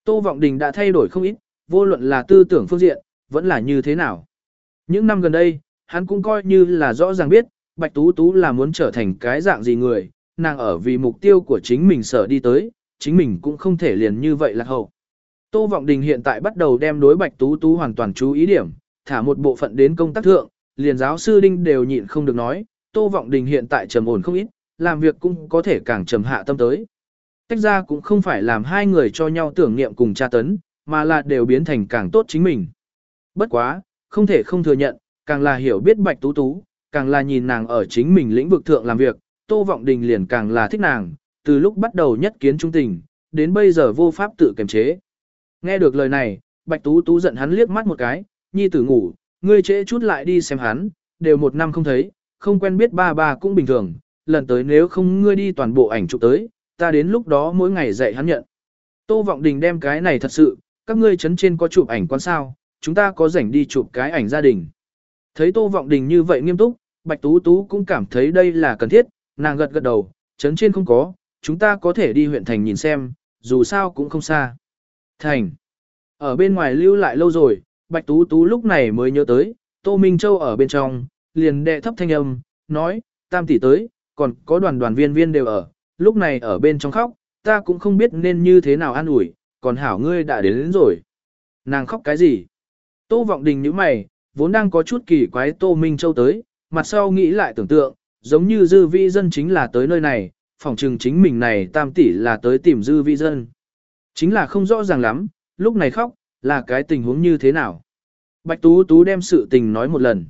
Tô Vọng Đình đã thay đổi không ít, vô luận là tư tưởng phương diện, vẫn là như thế nào. Những năm gần đây, hắn cũng coi như là rõ ràng biết, Bạch Tú Tú là muốn trở thành cái dạng gì người, nàng ở vì mục tiêu của chính mình sở đi tới, chính mình cũng không thể liền như vậy là hậu. Tô Vọng Đình hiện tại bắt đầu đem đối Bạch Tú Tú hoàn toàn chú ý điểm, thả một bộ phận đến công tác thượng, liền giáo sư Đinh đều nhịn không được nói, Tô Vọng Đình hiện tại trầm ổn không ít, làm việc cũng có thể càng trầm hạ tâm tới. Tách ra cũng không phải làm hai người cho nhau tưởng niệm cùng tra tấn, mà là đều biến thành càng tốt chính mình. Bất quá, không thể không thừa nhận, càng là hiểu biết Bạch Tú Tú, càng là nhìn nàng ở chính mình lĩnh vực thượng làm việc, Tô Vọng Đình liền càng là thích nàng, từ lúc bắt đầu nhất kiến trung tình, đến bây giờ vô pháp tự kiềm chế. Nghe được lời này, Bạch Tú Tú giận hắn liếc mắt một cái, nhi tử ngủ, ngươi trễ chút lại đi xem hắn, đều một năm không thấy, không quen biết ba ba cũng bình thường, lần tới nếu không ngươi đi toàn bộ ảnh chụp tới, ta đến lúc đó mỗi ngày dạy hắn nhận. Tô Vọng Đình đem cái này thật sự, các ngươi chấn trên có chụp ảnh quan sao, chúng ta có rảnh đi chụp cái ảnh gia đình. Thấy Tô Vọng Đình như vậy nghiêm túc, Bạch Tú Tú cũng cảm thấy đây là cần thiết, nàng gật gật đầu, chấn trên không có, chúng ta có thể đi huyện thành nhìn xem, dù sao cũng không xa. Thành. Ở bên ngoài lưu lại lâu rồi, Bạch Tú Tú lúc này mới nhớ tới, Tô Minh Châu ở bên trong, liền đệ thấp thanh âm, nói, tam tỷ tới, còn có đoàn đoàn viên viên đều ở, lúc này ở bên trong khóc, ta cũng không biết nên như thế nào an ủi, còn hảo ngươi đã đến, đến rồi. Nàng khóc cái gì? Tô Vọng Đình nhíu mày, vốn đang có chút kỳ quái Tô Minh Châu tới, mặt sau nghĩ lại tưởng tượng, giống như dư vi dân chính là tới nơi này, phòng trừng chính mình này tam tỷ là tới tìm dư vi dân. Chính là không rõ ràng lắm, lúc này khóc, là cái tình huống như thế nào. Bạch Tú Tú đem sự tình nói một lần.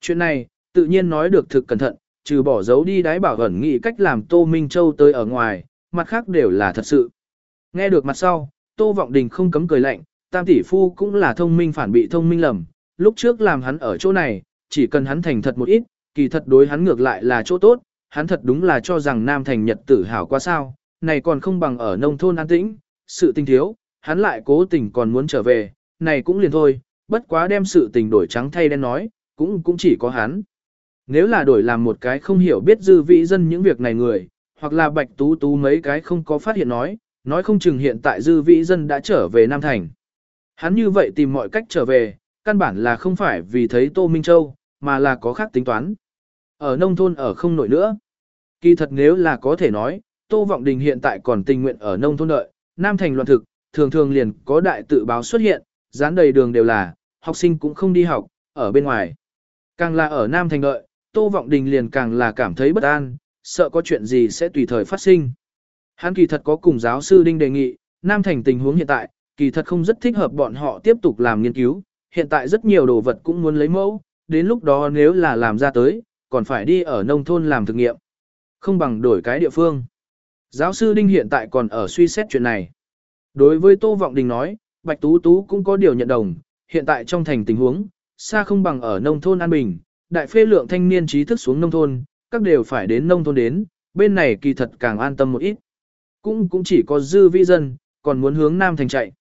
Chuyện này, tự nhiên nói được thực cẩn thận, trừ bỏ dấu đi đáy bảo ẩn nghĩ cách làm Tô Minh Châu tới ở ngoài, mặt khác đều là thật sự. Nghe được mặt sau, Tô Vọng Đình không cấm cười lạnh, tam tỷ phu cũng là thông minh phản bị thông minh lầm, lúc trước làm hắn ở chỗ này, chỉ cần hắn thành thật một ít, kỳ thật đối hắn ngược lại là chỗ tốt, hắn thật đúng là cho rằng Nam Thành Nhật tử hảo quá sao, này còn không bằng ở nông thôn an tĩnh, sự tình thiếu, hắn lại cố tình còn muốn trở về, này cũng liền thôi, bất quá đem sự tình đổi trắng thay đen nói, cũng cũng chỉ có hắn. Nếu là đổi làm một cái không hiểu biết dư vị dân những việc này người, hoặc là bạch tú tú mấy cái không có phát hiện nói, nói không chừng hiện tại dư vị dân đã trở về Nam Thành. Hắn như vậy tìm mọi cách trở về, căn bản là không phải vì thấy Tô Minh Châu, mà là có khác tính toán. Ở nông thôn ở không nổi nữa. Kỳ thật nếu là có thể nói, Tô Vọng Đình hiện tại còn tình nguyện ở nông thôn đợi, Nam Thành loạn thực, thường thường liền có đại tự báo xuất hiện, dán đầy đường đều là, học sinh cũng không đi học, ở bên ngoài. Càng là ở Nam Thành đợi, Tô Vọng Đình liền càng là cảm thấy bất an, sợ có chuyện gì sẽ tùy thời phát sinh. Hắn kỳ thật có cùng giáo sư Đinh đề nghị, Nam Thành tình huống hiện tại, kỳ thật không rất thích hợp bọn họ tiếp tục làm nghiên cứu, hiện tại rất nhiều đồ vật cũng muốn lấy mẫu, đến lúc đó nếu là làm ra tới, còn phải đi ở nông thôn làm thực nghiệm. Không bằng đổi cái địa phương. Giáo sư Đinh hiện tại còn ở suy xét chuyện này. Đối với Tô Vọng Đình nói, Bạch Tú Tú cũng có điều nhận đồng, hiện tại trong thành tình huống, xa không bằng ở nông thôn an bình, đại phê lượng thanh niên trí thức xuống nông thôn, các đều phải đến nông thôn đến, bên này kỳ thật càng an tâm một ít. Cũng cũng chỉ có dư vi dân, còn muốn hướng nam thành chạy.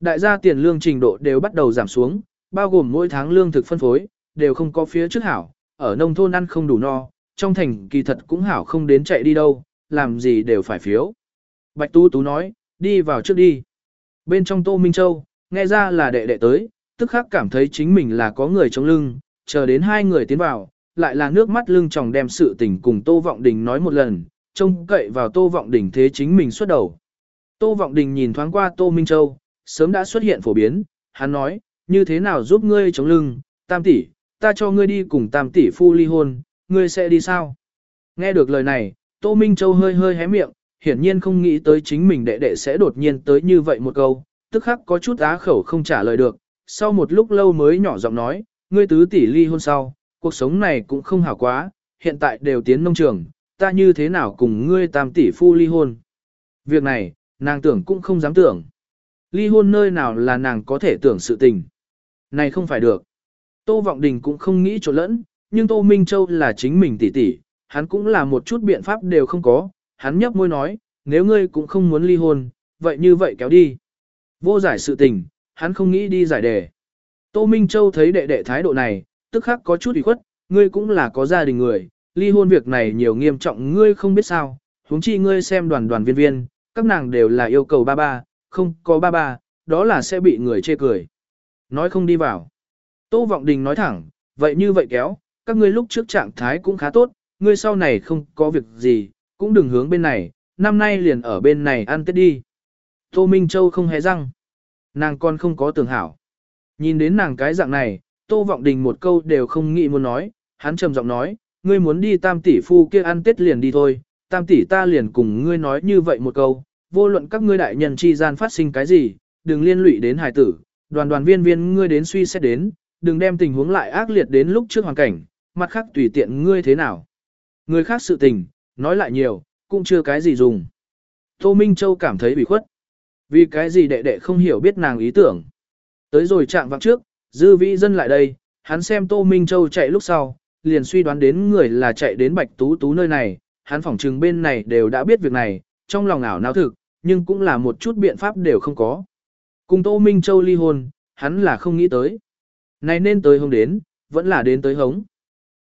Đại gia tiền lương trình độ đều bắt đầu giảm xuống, bao gồm mỗi tháng lương thực phân phối, đều không có phía trước hảo, ở nông thôn ăn không đủ no, trong thành kỳ thật cũng hảo không đến chạy đi đâu, làm gì đều phải phiếu. Bạch Tú Tú nói, đi vào trước đi. Bên trong Tô Minh Châu, nghe ra là đệ đệ tới, tức khắc cảm thấy chính mình là có người chống lưng, chờ đến hai người tiến vào, lại là nước mắt lưng tròng đem sự tình cùng Tô Vọng Đình nói một lần, trông cậy vào Tô Vọng Đình thế chính mình xuất đầu. Tô Vọng Đình nhìn thoáng qua Tô Minh Châu, sớm đã xuất hiện phổ biến, hắn nói, như thế nào giúp ngươi chống lưng, tam tỷ, ta cho ngươi đi cùng tam tỷ phu ly hôn, ngươi sẽ đi sao? Nghe được lời này, Tô Minh Châu hơi hơi hé miệng, hiển nhiên không nghĩ tới chính mình đệ đệ sẽ đột nhiên tới như vậy một câu, tức khắc có chút á khẩu không trả lời được, sau một lúc lâu mới nhỏ giọng nói, ngươi tứ tỷ ly hôn sau, cuộc sống này cũng không hảo quá, hiện tại đều tiến nông trường, ta như thế nào cùng ngươi tam tỷ phu ly hôn. Việc này, nàng tưởng cũng không dám tưởng. ly hôn nơi nào là nàng có thể tưởng sự tình. Này không phải được. Tô Vọng Đình cũng không nghĩ chỗ lẫn, nhưng Tô Minh Châu là chính mình tỷ tỷ, hắn cũng là một chút biện pháp đều không có, hắn nhấp môi nói, nếu ngươi cũng không muốn ly hôn, vậy như vậy kéo đi. Vô giải sự tình, hắn không nghĩ đi giải đề. Tô Minh Châu thấy đệ đệ thái độ này, tức khắc có chút ủy khuất, ngươi cũng là có gia đình người, ly hôn việc này nhiều nghiêm trọng ngươi không biết sao, huống chi ngươi xem đoàn đoàn viên viên, các nàng đều là yêu cầu ba ba, không có ba ba, đó là sẽ bị người chê cười. Nói không đi vào. Tô Vọng Đình nói thẳng, vậy như vậy kéo, các ngươi lúc trước trạng thái cũng khá tốt, ngươi sau này không có việc gì, cũng đừng hướng bên này, năm nay liền ở bên này ăn tết đi. Tô Minh Châu không hề răng. Nàng con không có tưởng hảo. Nhìn đến nàng cái dạng này, Tô Vọng Đình một câu đều không nghĩ muốn nói, hắn trầm giọng nói, ngươi muốn đi tam tỷ phu kia ăn tết liền đi thôi, tam tỷ ta liền cùng ngươi nói như vậy một câu, vô luận các ngươi đại nhân chi gian phát sinh cái gì, đừng liên lụy đến hài tử, đoàn đoàn viên viên ngươi đến suy xét đến, đừng đem tình huống lại ác liệt đến lúc trước hoàn cảnh, mặt khác tùy tiện ngươi thế nào. Người khác sự tình, nói lại nhiều, cũng chưa cái gì dùng. Tô Minh Châu cảm thấy bị khuất. Vì cái gì đệ đệ không hiểu biết nàng ý tưởng. Tới rồi chạm vạng trước, dư vĩ dân lại đây, hắn xem Tô Minh Châu chạy lúc sau, liền suy đoán đến người là chạy đến Bạch Tú Tú nơi này, hắn phỏng trừng bên này đều đã biết việc này, trong lòng ảo não thực, nhưng cũng là một chút biện pháp đều không có. Cùng Tô Minh Châu ly hôn, hắn là không nghĩ tới. Này nên tới hống đến, vẫn là đến tới hống.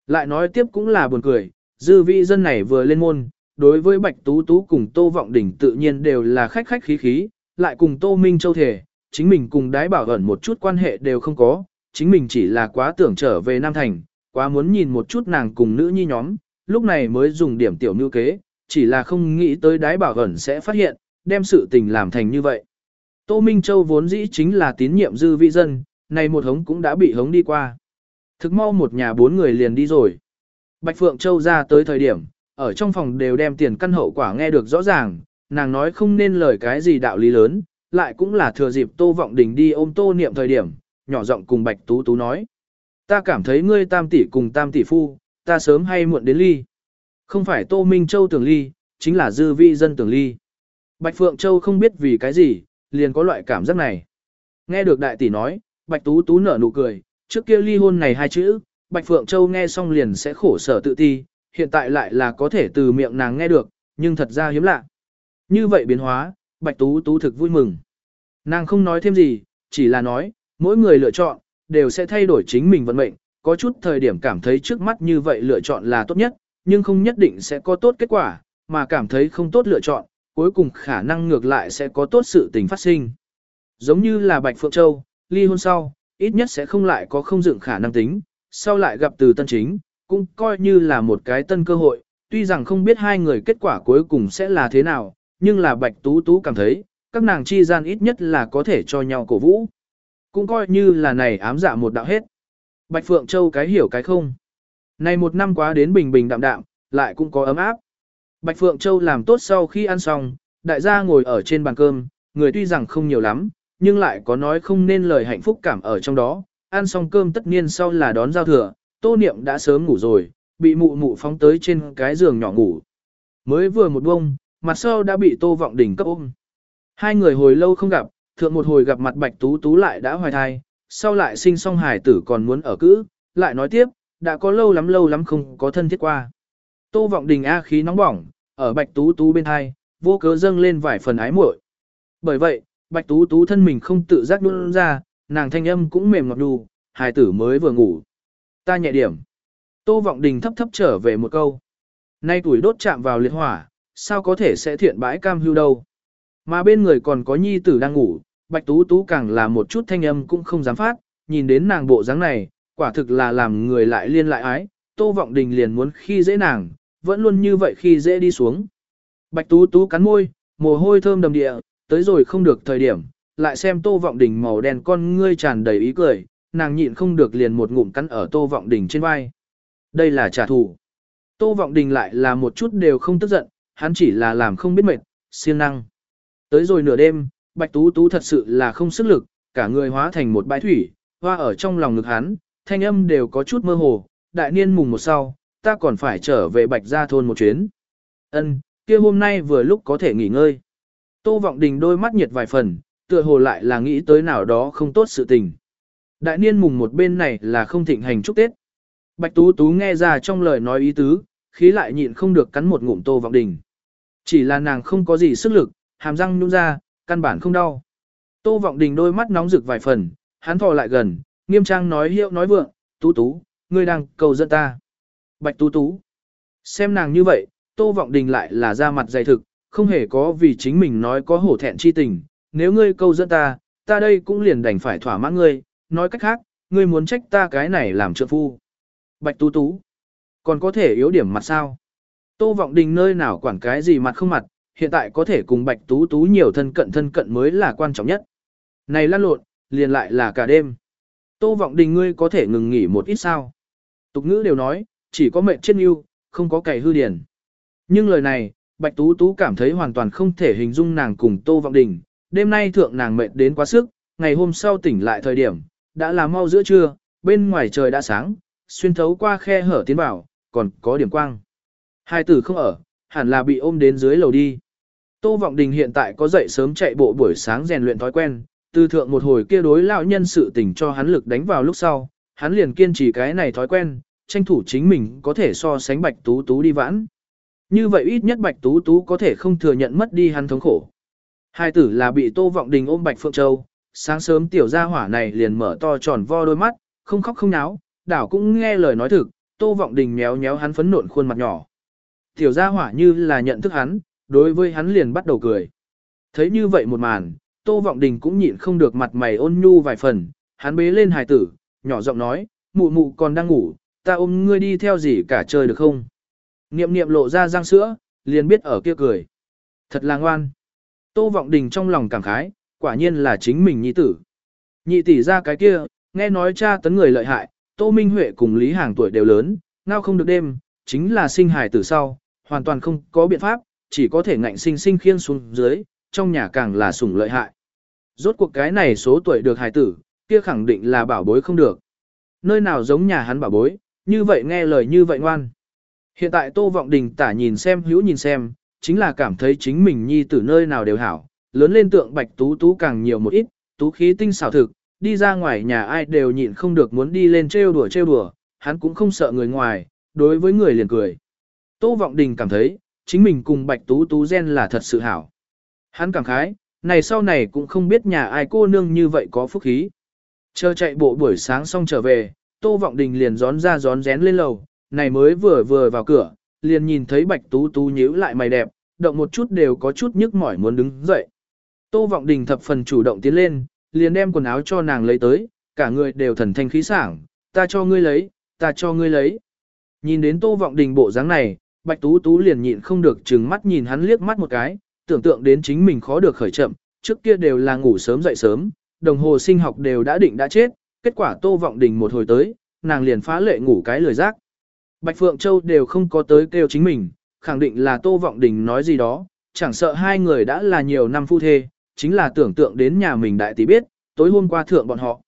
Lại nói tiếp cũng là buồn cười, dư vị dân này vừa lên môn, đối với Bạch Tú Tú cùng Tô Vọng Đỉnh tự nhiên đều là khách khách khí khí, lại cùng Tô Minh Châu thể, chính mình cùng đái bảo ẩn một chút quan hệ đều không có, chính mình chỉ là quá tưởng trở về Nam Thành, quá muốn nhìn một chút nàng cùng nữ nhi nhóm, lúc này mới dùng điểm tiểu mưu kế, chỉ là không nghĩ tới đái bảo ẩn sẽ phát hiện, đem sự tình làm thành như vậy. Tô Minh Châu vốn dĩ chính là tín nhiệm dư vị dân, này một hống cũng đã bị hống đi qua. Thực mau một nhà bốn người liền đi rồi. Bạch Phượng Châu ra tới thời điểm, ở trong phòng đều đem tiền căn hậu quả nghe được rõ ràng, nàng nói không nên lời cái gì đạo lý lớn, lại cũng là thừa dịp Tô Vọng Đình đi ôm Tô Niệm thời điểm, nhỏ giọng cùng Bạch Tú Tú nói. Ta cảm thấy ngươi tam tỷ cùng tam tỷ phu, ta sớm hay muộn đến ly. Không phải Tô Minh Châu tưởng ly, chính là dư vi dân tưởng ly. Bạch Phượng Châu không biết vì cái gì, liền có loại cảm giác này. Nghe được đại tỷ nói, Bạch Tú Tú nở nụ cười, trước kia ly hôn này hai chữ, Bạch Phượng Châu nghe xong liền sẽ khổ sở tự ti, hiện tại lại là có thể từ miệng nàng nghe được, nhưng thật ra hiếm lạ. Như vậy biến hóa, Bạch Tú Tú thực vui mừng. Nàng không nói thêm gì, chỉ là nói, mỗi người lựa chọn, đều sẽ thay đổi chính mình vận mệnh, có chút thời điểm cảm thấy trước mắt như vậy lựa chọn là tốt nhất, nhưng không nhất định sẽ có tốt kết quả, mà cảm thấy không tốt lựa chọn, cuối cùng khả năng ngược lại sẽ có tốt sự tình phát sinh. Giống như là Bạch Phượng Châu, ly hôn sau, ít nhất sẽ không lại có không dựng khả năng tính, sau lại gặp từ tân chính, cũng coi như là một cái tân cơ hội, tuy rằng không biết hai người kết quả cuối cùng sẽ là thế nào, nhưng là Bạch Tú Tú cảm thấy, các nàng chi gian ít nhất là có thể cho nhau cổ vũ. Cũng coi như là này ám dạ một đạo hết. Bạch Phượng Châu cái hiểu cái không. Này một năm quá đến bình bình đạm đạm, lại cũng có ấm áp. Bạch Phượng Châu làm tốt sau khi ăn xong, đại gia ngồi ở trên bàn cơm, người tuy rằng không nhiều lắm, nhưng lại có nói không nên lời hạnh phúc cảm ở trong đó. Ăn xong cơm tất nhiên sau là đón giao thừa, tô niệm đã sớm ngủ rồi, bị mụ mụ phóng tới trên cái giường nhỏ ngủ. Mới vừa một bông, mặt sau đã bị tô vọng đỉnh cấp ôm. Hai người hồi lâu không gặp, thượng một hồi gặp mặt bạch tú tú lại đã hoài thai, sau lại sinh xong hài tử còn muốn ở cữ, lại nói tiếp, đã có lâu lắm lâu lắm không có thân thiết qua. Tô vọng đình A khí nóng bỏng, ở bạch tú tú bên hai, vô cớ dâng lên vài phần ái muội. Bởi vậy, bạch tú tú thân mình không tự giác đun ra, nàng thanh âm cũng mềm ngọt đù, hài tử mới vừa ngủ. Ta nhẹ điểm. Tô vọng đình thấp thấp trở về một câu. Nay tuổi đốt chạm vào liệt hỏa, sao có thể sẽ thiện bãi cam hưu đâu. Mà bên người còn có nhi tử đang ngủ, bạch tú tú càng là một chút thanh âm cũng không dám phát, nhìn đến nàng bộ dáng này, quả thực là làm người lại liên lại ái, tô vọng đình liền muốn khi dễ nàng, vẫn luôn như vậy khi dễ đi xuống. Bạch tú tú cắn môi, mồ hôi thơm đầm địa, tới rồi không được thời điểm, lại xem tô vọng đình màu đen con ngươi tràn đầy ý cười, nàng nhịn không được liền một ngụm cắn ở tô vọng đình trên vai. Đây là trả thù. Tô vọng đình lại là một chút đều không tức giận, hắn chỉ là làm không biết mệt, siêng năng. Tới rồi nửa đêm, bạch tú tú thật sự là không sức lực, cả người hóa thành một bãi thủy, hoa ở trong lòng ngực hắn, thanh âm đều có chút mơ hồ, đại niên mùng một sau, ta còn phải trở về bạch gia thôn một chuyến. Ân, kia hôm nay vừa lúc có thể nghỉ ngơi. Tô Vọng Đình đôi mắt nhiệt vài phần, tựa hồ lại là nghĩ tới nào đó không tốt sự tình. Đại niên mùng một bên này là không thịnh hành chúc Tết. Bạch Tú Tú nghe ra trong lời nói ý tứ, khí lại nhịn không được cắn một ngụm Tô Vọng Đình. Chỉ là nàng không có gì sức lực, hàm răng nhún ra, căn bản không đau. Tô Vọng Đình đôi mắt nóng rực vài phần, hắn thò lại gần, nghiêm trang nói hiệu nói vượng, Tú Tú, ngươi đang cầu dẫn ta. Bạch Tú Tú. Xem nàng như vậy, Tô Vọng Đình lại là ra mặt dày thực, không hề có vì chính mình nói có hổ thẹn chi tình. Nếu ngươi câu dẫn ta, ta đây cũng liền đành phải thỏa mãn ngươi, nói cách khác, ngươi muốn trách ta cái này làm trợ phu. Bạch Tú Tú. Còn có thể yếu điểm mặt sao? Tô Vọng Đình nơi nào quản cái gì mặt không mặt, hiện tại có thể cùng Bạch Tú Tú nhiều thân cận thân cận mới là quan trọng nhất. Này lăn lộn, liền lại là cả đêm. Tô Vọng Đình ngươi có thể ngừng nghỉ một ít sao? Tục ngữ đều nói, chỉ có mệnh chết yêu, không có cày hư điển. Nhưng lời này, Bạch Tú Tú cảm thấy hoàn toàn không thể hình dung nàng cùng Tô Vọng Đình. Đêm nay thượng nàng mệt đến quá sức, ngày hôm sau tỉnh lại thời điểm, đã là mau giữa trưa, bên ngoài trời đã sáng, xuyên thấu qua khe hở tiến vào, còn có điểm quang. Hai tử không ở, hẳn là bị ôm đến dưới lầu đi. Tô Vọng Đình hiện tại có dậy sớm chạy bộ buổi sáng rèn luyện thói quen, từ thượng một hồi kia đối lão nhân sự tình cho hắn lực đánh vào lúc sau, hắn liền kiên trì cái này thói quen, tranh thủ chính mình có thể so sánh Bạch Tú Tú đi vãn. Như vậy ít nhất Bạch Tú Tú có thể không thừa nhận mất đi hắn thống khổ. Hai tử là bị Tô Vọng Đình ôm Bạch Phượng Châu, sáng sớm tiểu gia hỏa này liền mở to tròn vo đôi mắt, không khóc không náo, đảo cũng nghe lời nói thực, Tô Vọng Đình méo méo hắn phấn nộn khuôn mặt nhỏ. Tiểu gia hỏa như là nhận thức hắn, đối với hắn liền bắt đầu cười. Thấy như vậy một màn, Tô Vọng Đình cũng nhịn không được mặt mày ôn nhu vài phần, hắn bế lên hài tử, nhỏ giọng nói, mụ mụ còn đang ngủ, ta ôm ngươi đi theo gì cả chơi được không? Niệm niệm lộ ra răng sữa, liền biết ở kia cười. Thật là ngoan. Tô Vọng Đình trong lòng cảm khái, quả nhiên là chính mình nhi tử. Nhị tỷ ra cái kia, nghe nói cha tấn người lợi hại, Tô Minh Huệ cùng Lý Hàng tuổi đều lớn, ngao không được đêm, chính là sinh hài tử sau, hoàn toàn không có biện pháp, chỉ có thể ngạnh sinh sinh khiêng xuống dưới, trong nhà càng là sủng lợi hại. Rốt cuộc cái này số tuổi được hài tử, kia khẳng định là bảo bối không được. Nơi nào giống nhà hắn bảo bối, như vậy nghe lời như vậy ngoan. Hiện tại Tô Vọng Đình tả nhìn xem hữu nhìn xem, chính là cảm thấy chính mình nhi tử nơi nào đều hảo, lớn lên tượng bạch tú tú càng nhiều một ít, tú khí tinh xảo thực, đi ra ngoài nhà ai đều nhịn không được muốn đi lên trêu đùa trêu đùa, hắn cũng không sợ người ngoài, đối với người liền cười. Tô Vọng Đình cảm thấy, chính mình cùng bạch tú tú gen là thật sự hảo. Hắn cảm khái, này sau này cũng không biết nhà ai cô nương như vậy có phúc khí. Chờ chạy bộ buổi sáng xong trở về, Tô Vọng Đình liền gión ra gión rén lên lầu, này mới vừa vừa vào cửa, liền nhìn thấy Bạch Tú Tú nhíu lại mày đẹp, động một chút đều có chút nhức mỏi muốn đứng dậy. Tô Vọng Đình thập phần chủ động tiến lên, liền đem quần áo cho nàng lấy tới, cả người đều thần thanh khí sảng, ta cho ngươi lấy, ta cho ngươi lấy. Nhìn đến Tô Vọng Đình bộ dáng này, Bạch Tú Tú liền nhịn không được trừng mắt nhìn hắn liếc mắt một cái, tưởng tượng đến chính mình khó được khởi chậm, trước kia đều là ngủ sớm dậy sớm, đồng hồ sinh học đều đã định đã chết, kết quả Tô Vọng Đình một hồi tới, nàng liền phá lệ ngủ cái lười giác. Bạch Phượng Châu đều không có tới kêu chính mình, khẳng định là Tô Vọng Đình nói gì đó, chẳng sợ hai người đã là nhiều năm phu thê, chính là tưởng tượng đến nhà mình đại tỷ biết, tối hôm qua thượng bọn họ.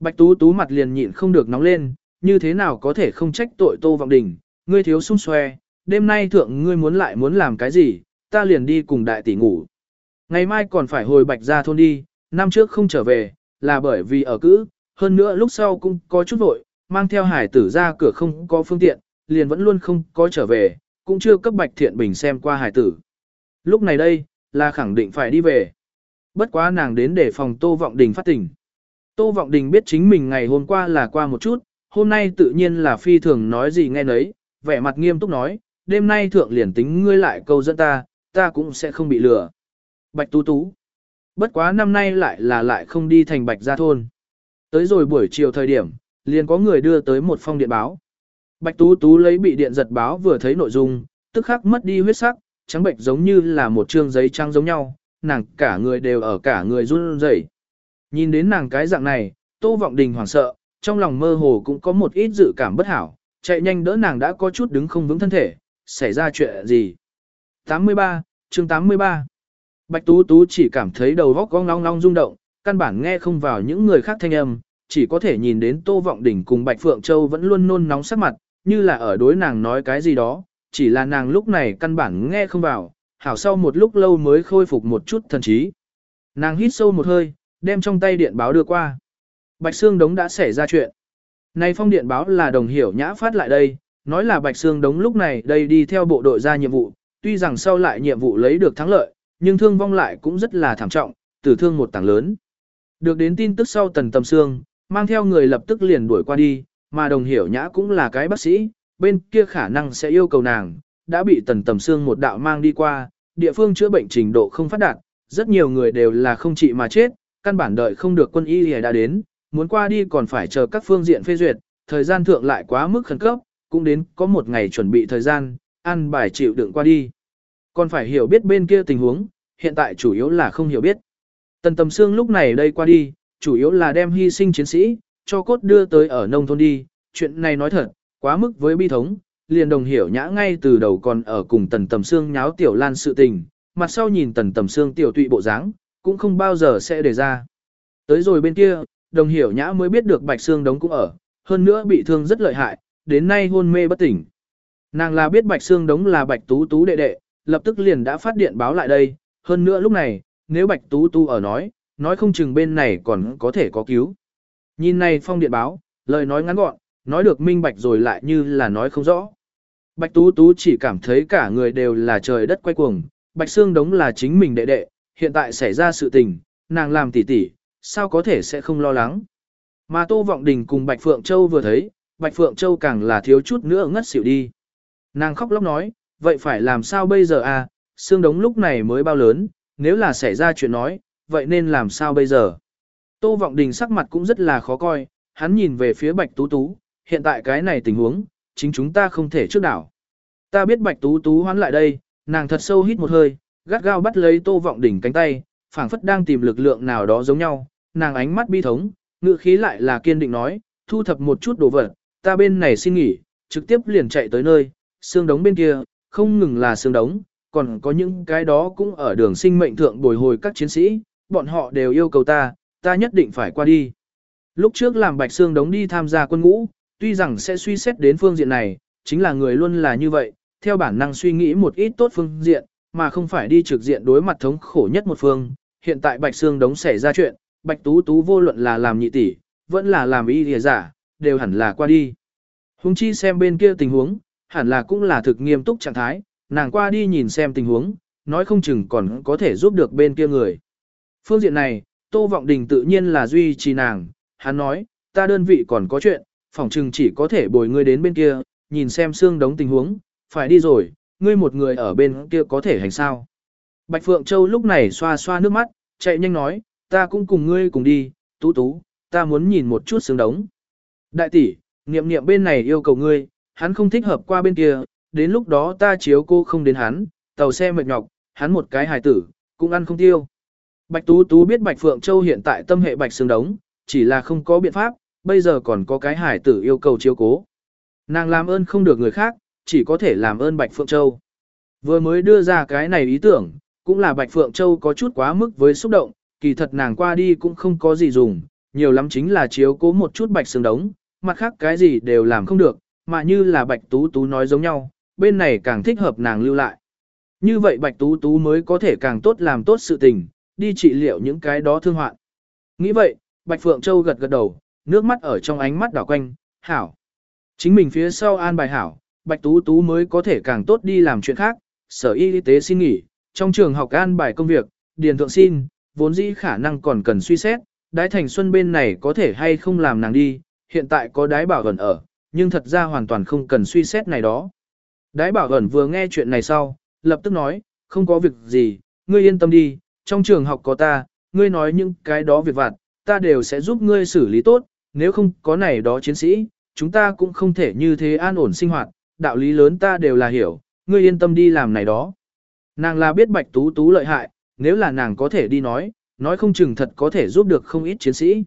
Bạch Tú Tú mặt liền nhịn không được nóng lên, như thế nào có thể không trách tội Tô Vọng Đình, ngươi thiếu sung xoe, đêm nay thượng ngươi muốn lại muốn làm cái gì, ta liền đi cùng đại tỷ ngủ. Ngày mai còn phải hồi Bạch gia thôn đi, năm trước không trở về, là bởi vì ở cữ, hơn nữa lúc sau cũng có chút vội, mang theo hải tử ra cửa không có phương tiện, liền vẫn luôn không có trở về, cũng chưa cấp Bạch Thiện Bình xem qua hải tử. Lúc này đây, là khẳng định phải đi về. Bất quá nàng đến để phòng Tô Vọng Đình phát tỉnh. Tô Vọng Đình biết chính mình ngày hôm qua là qua một chút, hôm nay tự nhiên là phi thường nói gì nghe nấy, vẻ mặt nghiêm túc nói, đêm nay thượng liền tính ngươi lại câu dẫn ta, ta cũng sẽ không bị lừa. Bạch Tú Tú. Bất quá năm nay lại là lại không đi thành Bạch Gia Thôn. Tới rồi buổi chiều thời điểm, liền có người đưa tới một phong điện báo. Bạch Tú Tú lấy bị điện giật báo vừa thấy nội dung, tức khắc mất đi huyết sắc, trắng bệnh giống như là một trương giấy trắng giống nhau, nàng cả người đều ở cả người run rẩy. Nhìn đến nàng cái dạng này, Tô Vọng Đình hoảng sợ, trong lòng mơ hồ cũng có một ít dự cảm bất hảo, chạy nhanh đỡ nàng đã có chút đứng không vững thân thể, xảy ra chuyện gì. 83, chương 83 Bạch Tú Tú chỉ cảm thấy đầu óc ong long long rung động, căn bản nghe không vào những người khác thanh âm, chỉ có thể nhìn đến Tô Vọng Đình cùng Bạch Phượng Châu vẫn luôn nôn nóng sắc mặt, như là ở đối nàng nói cái gì đó, chỉ là nàng lúc này căn bản nghe không vào, hảo sau một lúc lâu mới khôi phục một chút thần trí. Nàng hít sâu một hơi, đem trong tay điện báo đưa qua. Bạch Sương Đống đã xảy ra chuyện. Này phong điện báo là đồng hiểu nhã phát lại đây, nói là Bạch Sương Đống lúc này đây đi theo bộ đội ra nhiệm vụ, tuy rằng sau lại nhiệm vụ lấy được thắng lợi, nhưng thương vong lại cũng rất là thảm trọng, tử thương một tảng lớn. Được đến tin tức sau tần tầm xương, mang theo người lập tức liền đuổi qua đi, mà đồng hiểu nhã cũng là cái bác sĩ, bên kia khả năng sẽ yêu cầu nàng, đã bị tần tầm xương một đạo mang đi qua, địa phương chữa bệnh trình độ không phát đạt, rất nhiều người đều là không trị mà chết, căn bản đợi không được quân y đã đến, muốn qua đi còn phải chờ các phương diện phê duyệt, thời gian thượng lại quá mức khẩn cấp, cũng đến có một ngày chuẩn bị thời gian, ăn bài chịu đựng qua đi. Còn phải hiểu biết bên kia tình huống, hiện tại chủ yếu là không hiểu biết. Tần Tầm Sương lúc này đây qua đi, chủ yếu là đem hy sinh chiến sĩ, cho cốt đưa tới ở nông thôn đi, chuyện này nói thật, quá mức với bi thống, liền đồng hiểu nhã ngay từ đầu còn ở cùng Tần Tầm xương nháo tiểu lan sự tình, mặt sau nhìn Tần Tầm xương tiểu tụy bộ dáng, cũng không bao giờ sẽ để ra. Tới rồi bên kia, đồng hiểu nhã mới biết được Bạch xương đống cũng ở, hơn nữa bị thương rất lợi hại, đến nay hôn mê bất tỉnh. Nàng là biết Bạch xương đống là Bạch Tú Tú đệ đệ, lập tức liền đã phát điện báo lại đây, hơn nữa lúc này, nếu Bạch Tú Tú ở nói, nói không chừng bên này còn có thể có cứu. Nhìn này phong điện báo, lời nói ngắn gọn, nói được minh bạch rồi lại như là nói không rõ. Bạch Tú Tú chỉ cảm thấy cả người đều là trời đất quay cuồng, Bạch Sương Đống là chính mình đệ đệ, hiện tại xảy ra sự tình, nàng làm tỉ tỉ, sao có thể sẽ không lo lắng. Mà Tô Vọng Đình cùng Bạch Phượng Châu vừa thấy, Bạch Phượng Châu càng là thiếu chút nữa ngất xỉu đi. Nàng khóc lóc nói, vậy phải làm sao bây giờ à, Sương Đống lúc này mới bao lớn, nếu là xảy ra chuyện nói, vậy nên làm sao bây giờ? Tô Vọng Đình sắc mặt cũng rất là khó coi, hắn nhìn về phía Bạch Tú Tú, hiện tại cái này tình huống, chính chúng ta không thể trước đảo. Ta biết Bạch Tú Tú hoán lại đây, nàng thật sâu hít một hơi, gắt gao bắt lấy Tô Vọng Đình cánh tay, phảng phất đang tìm lực lượng nào đó giống nhau, nàng ánh mắt bi thống, ngữ khí lại là kiên định nói, thu thập một chút đồ vật, ta bên này xin nghỉ, trực tiếp liền chạy tới nơi, xương đống bên kia, không ngừng là xương đống, còn có những cái đó cũng ở đường sinh mệnh thượng bồi hồi các chiến sĩ, bọn họ đều yêu cầu ta, ta nhất định phải qua đi. Lúc trước làm Bạch Sương đống đi tham gia quân ngũ, tuy rằng sẽ suy xét đến phương diện này, chính là người luôn là như vậy, theo bản năng suy nghĩ một ít tốt phương diện, mà không phải đi trực diện đối mặt thống khổ nhất một phương. Hiện tại Bạch Sương đống xảy ra chuyện, Bạch Tú Tú vô luận là làm nhị tỷ, vẫn là làm y lìa giả, đều hẳn là qua đi. Hùng chi xem bên kia tình huống, hẳn là cũng là thực nghiêm túc trạng thái, nàng qua đi nhìn xem tình huống, nói không chừng còn có thể giúp được bên kia người. Phương diện này, Tô Vọng Đình tự nhiên là duy trì nàng, hắn nói, ta đơn vị còn có chuyện, phòng chừng chỉ có thể bồi ngươi đến bên kia, nhìn xem xương đống tình huống, phải đi rồi, ngươi một người ở bên kia có thể hành sao. Bạch Phượng Châu lúc này xoa xoa nước mắt, chạy nhanh nói, ta cũng cùng ngươi cùng đi, tú tú, ta muốn nhìn một chút xương đống. Đại tỷ, niệm niệm bên này yêu cầu ngươi, hắn không thích hợp qua bên kia, đến lúc đó ta chiếu cô không đến hắn, tàu xe mệt nhọc, hắn một cái hài tử, cũng ăn không tiêu. Bạch Tú Tú biết Bạch Phượng Châu hiện tại tâm hệ Bạch Sương Đống, chỉ là không có biện pháp, bây giờ còn có cái hải tử yêu cầu chiếu cố. Nàng làm ơn không được người khác, chỉ có thể làm ơn Bạch Phượng Châu. Vừa mới đưa ra cái này ý tưởng, cũng là Bạch Phượng Châu có chút quá mức với xúc động, kỳ thật nàng qua đi cũng không có gì dùng, nhiều lắm chính là chiếu cố một chút Bạch Sương Đống, mặt khác cái gì đều làm không được, mà như là Bạch Tú Tú nói giống nhau, bên này càng thích hợp nàng lưu lại. Như vậy Bạch Tú Tú mới có thể càng tốt làm tốt sự tình, đi trị liệu những cái đó thương hoạn. Nghĩ vậy, Bạch Phượng Châu gật gật đầu, nước mắt ở trong ánh mắt đảo quanh, hảo. Chính mình phía sau an bài hảo, Bạch Tú Tú mới có thể càng tốt đi làm chuyện khác, sở y tế xin nghỉ, trong trường học an bài công việc, điền thượng xin, vốn dĩ khả năng còn cần suy xét, đái thành xuân bên này có thể hay không làm nàng đi, hiện tại có đái bảo gần ở, nhưng thật ra hoàn toàn không cần suy xét này đó. Đái bảo ẩn vừa nghe chuyện này sau, lập tức nói, không có việc gì, ngươi yên tâm đi, trong trường học có ta, ngươi nói những cái đó việc vặt, ta đều sẽ giúp ngươi xử lý tốt, nếu không có này đó chiến sĩ, chúng ta cũng không thể như thế an ổn sinh hoạt, đạo lý lớn ta đều là hiểu, ngươi yên tâm đi làm này đó. Nàng là biết bạch tú tú lợi hại, nếu là nàng có thể đi nói, nói không chừng thật có thể giúp được không ít chiến sĩ.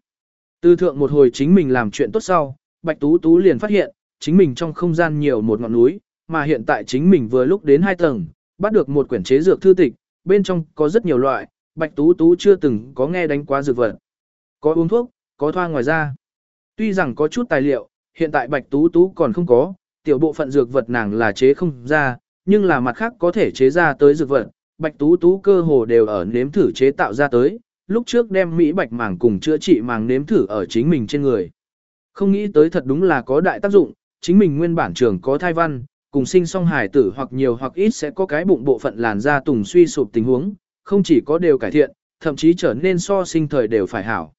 Từ thượng một hồi chính mình làm chuyện tốt sau, bạch tú tú liền phát hiện, chính mình trong không gian nhiều một ngọn núi, mà hiện tại chính mình vừa lúc đến hai tầng, bắt được một quyển chế dược thư tịch, bên trong có rất nhiều loại, Bạch Tú Tú chưa từng có nghe đánh quá dược vật. Có uống thuốc, có thoa ngoài da. Tuy rằng có chút tài liệu, hiện tại Bạch Tú Tú còn không có, tiểu bộ phận dược vật nàng là chế không ra, nhưng là mặt khác có thể chế ra tới dược vật, Bạch Tú Tú cơ hồ đều ở nếm thử chế tạo ra tới, lúc trước đem Mỹ bạch màng cùng chữa trị màng nếm thử ở chính mình trên người. Không nghĩ tới thật đúng là có đại tác dụng, chính mình nguyên bản trường có thai văn, cùng sinh song hài tử hoặc nhiều hoặc ít sẽ có cái bụng bộ phận làn da tùng suy sụp tình huống, không chỉ có đều cải thiện, thậm chí trở nên so sinh thời đều phải hảo.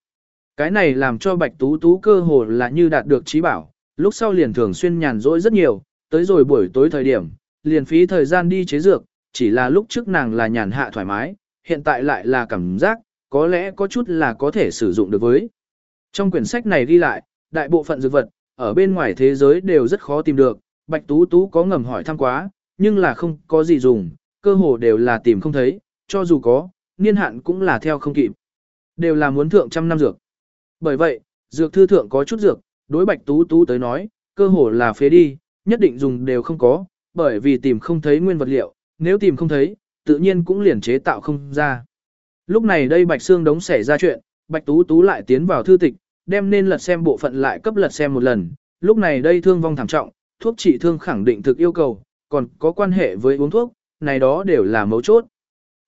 Cái này làm cho bạch tú tú cơ hồ là như đạt được trí bảo, lúc sau liền thường xuyên nhàn rỗi rất nhiều, tới rồi buổi tối thời điểm, liền phí thời gian đi chế dược, chỉ là lúc trước nàng là nhàn hạ thoải mái, hiện tại lại là cảm giác, có lẽ có chút là có thể sử dụng được với. Trong quyển sách này ghi lại, đại bộ phận dược vật, ở bên ngoài thế giới đều rất khó tìm được, Bạch Tú Tú có ngầm hỏi thăm quá, nhưng là không có gì dùng, cơ hồ đều là tìm không thấy, cho dù có, niên hạn cũng là theo không kịp. Đều là muốn thượng trăm năm dược. Bởi vậy, dược thư thượng có chút dược, đối Bạch Tú Tú tới nói, cơ hồ là phế đi, nhất định dùng đều không có, bởi vì tìm không thấy nguyên vật liệu, nếu tìm không thấy, tự nhiên cũng liền chế tạo không ra. Lúc này đây Bạch xương đống xảy ra chuyện, Bạch Tú Tú lại tiến vào thư tịch, đem nên lật xem bộ phận lại cấp lật xem một lần, lúc này đây thương vong thảm trọng, thuốc trị thương khẳng định thực yêu cầu, còn có quan hệ với uống thuốc, này đó đều là mấu chốt.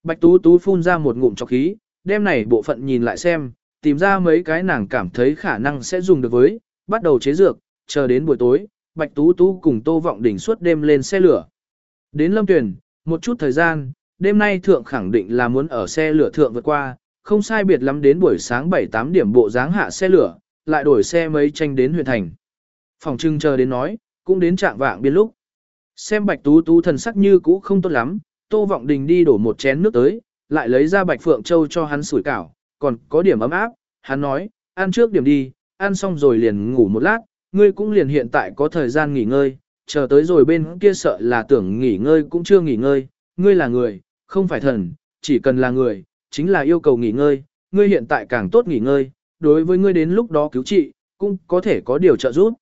Bạch Tú Tú phun ra một ngụm trọc khí, đem này bộ phận nhìn lại xem, tìm ra mấy cái nàng cảm thấy khả năng sẽ dùng được với, bắt đầu chế dược, chờ đến buổi tối, Bạch Tú Tú cùng Tô Vọng Đỉnh suốt đêm lên xe lửa. Đến Lâm Tuyền, một chút thời gian, đêm nay thượng khẳng định là muốn ở xe lửa thượng vượt qua, không sai biệt lắm đến buổi sáng 7-8 điểm bộ dáng hạ xe lửa, lại đổi xe mấy tranh đến huyện thành. Phòng trưng chờ đến nói, cũng đến trạng vạng biên lúc. Xem bạch tú tú thần sắc như cũ không tốt lắm, tô vọng đình đi đổ một chén nước tới, lại lấy ra bạch phượng châu cho hắn sủi cảo, còn có điểm ấm áp, hắn nói, ăn trước điểm đi, ăn xong rồi liền ngủ một lát, ngươi cũng liền hiện tại có thời gian nghỉ ngơi, chờ tới rồi bên kia sợ là tưởng nghỉ ngơi cũng chưa nghỉ ngơi, ngươi là người, không phải thần, chỉ cần là người, chính là yêu cầu nghỉ ngơi, ngươi hiện tại càng tốt nghỉ ngơi, đối với ngươi đến lúc đó cứu trị, cũng có thể có điều trợ giúp.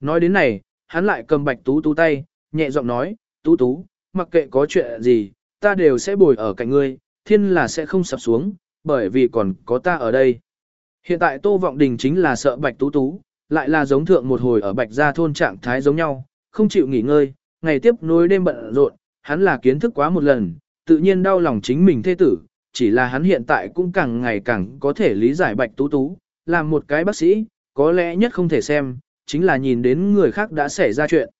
Nói đến này, hắn lại cầm bạch tú tú tay, nhẹ giọng nói, tú tú, mặc kệ có chuyện gì, ta đều sẽ bồi ở cạnh ngươi, thiên là sẽ không sập xuống, bởi vì còn có ta ở đây. Hiện tại Tô Vọng Đình chính là sợ bạch tú tú, lại là giống thượng một hồi ở bạch gia thôn trạng thái giống nhau, không chịu nghỉ ngơi, ngày tiếp nối đêm bận rộn, hắn là kiến thức quá một lần, tự nhiên đau lòng chính mình thê tử, chỉ là hắn hiện tại cũng càng ngày càng có thể lý giải bạch tú tú, làm một cái bác sĩ, có lẽ nhất không thể xem, chính là nhìn đến người khác đã xảy ra chuyện.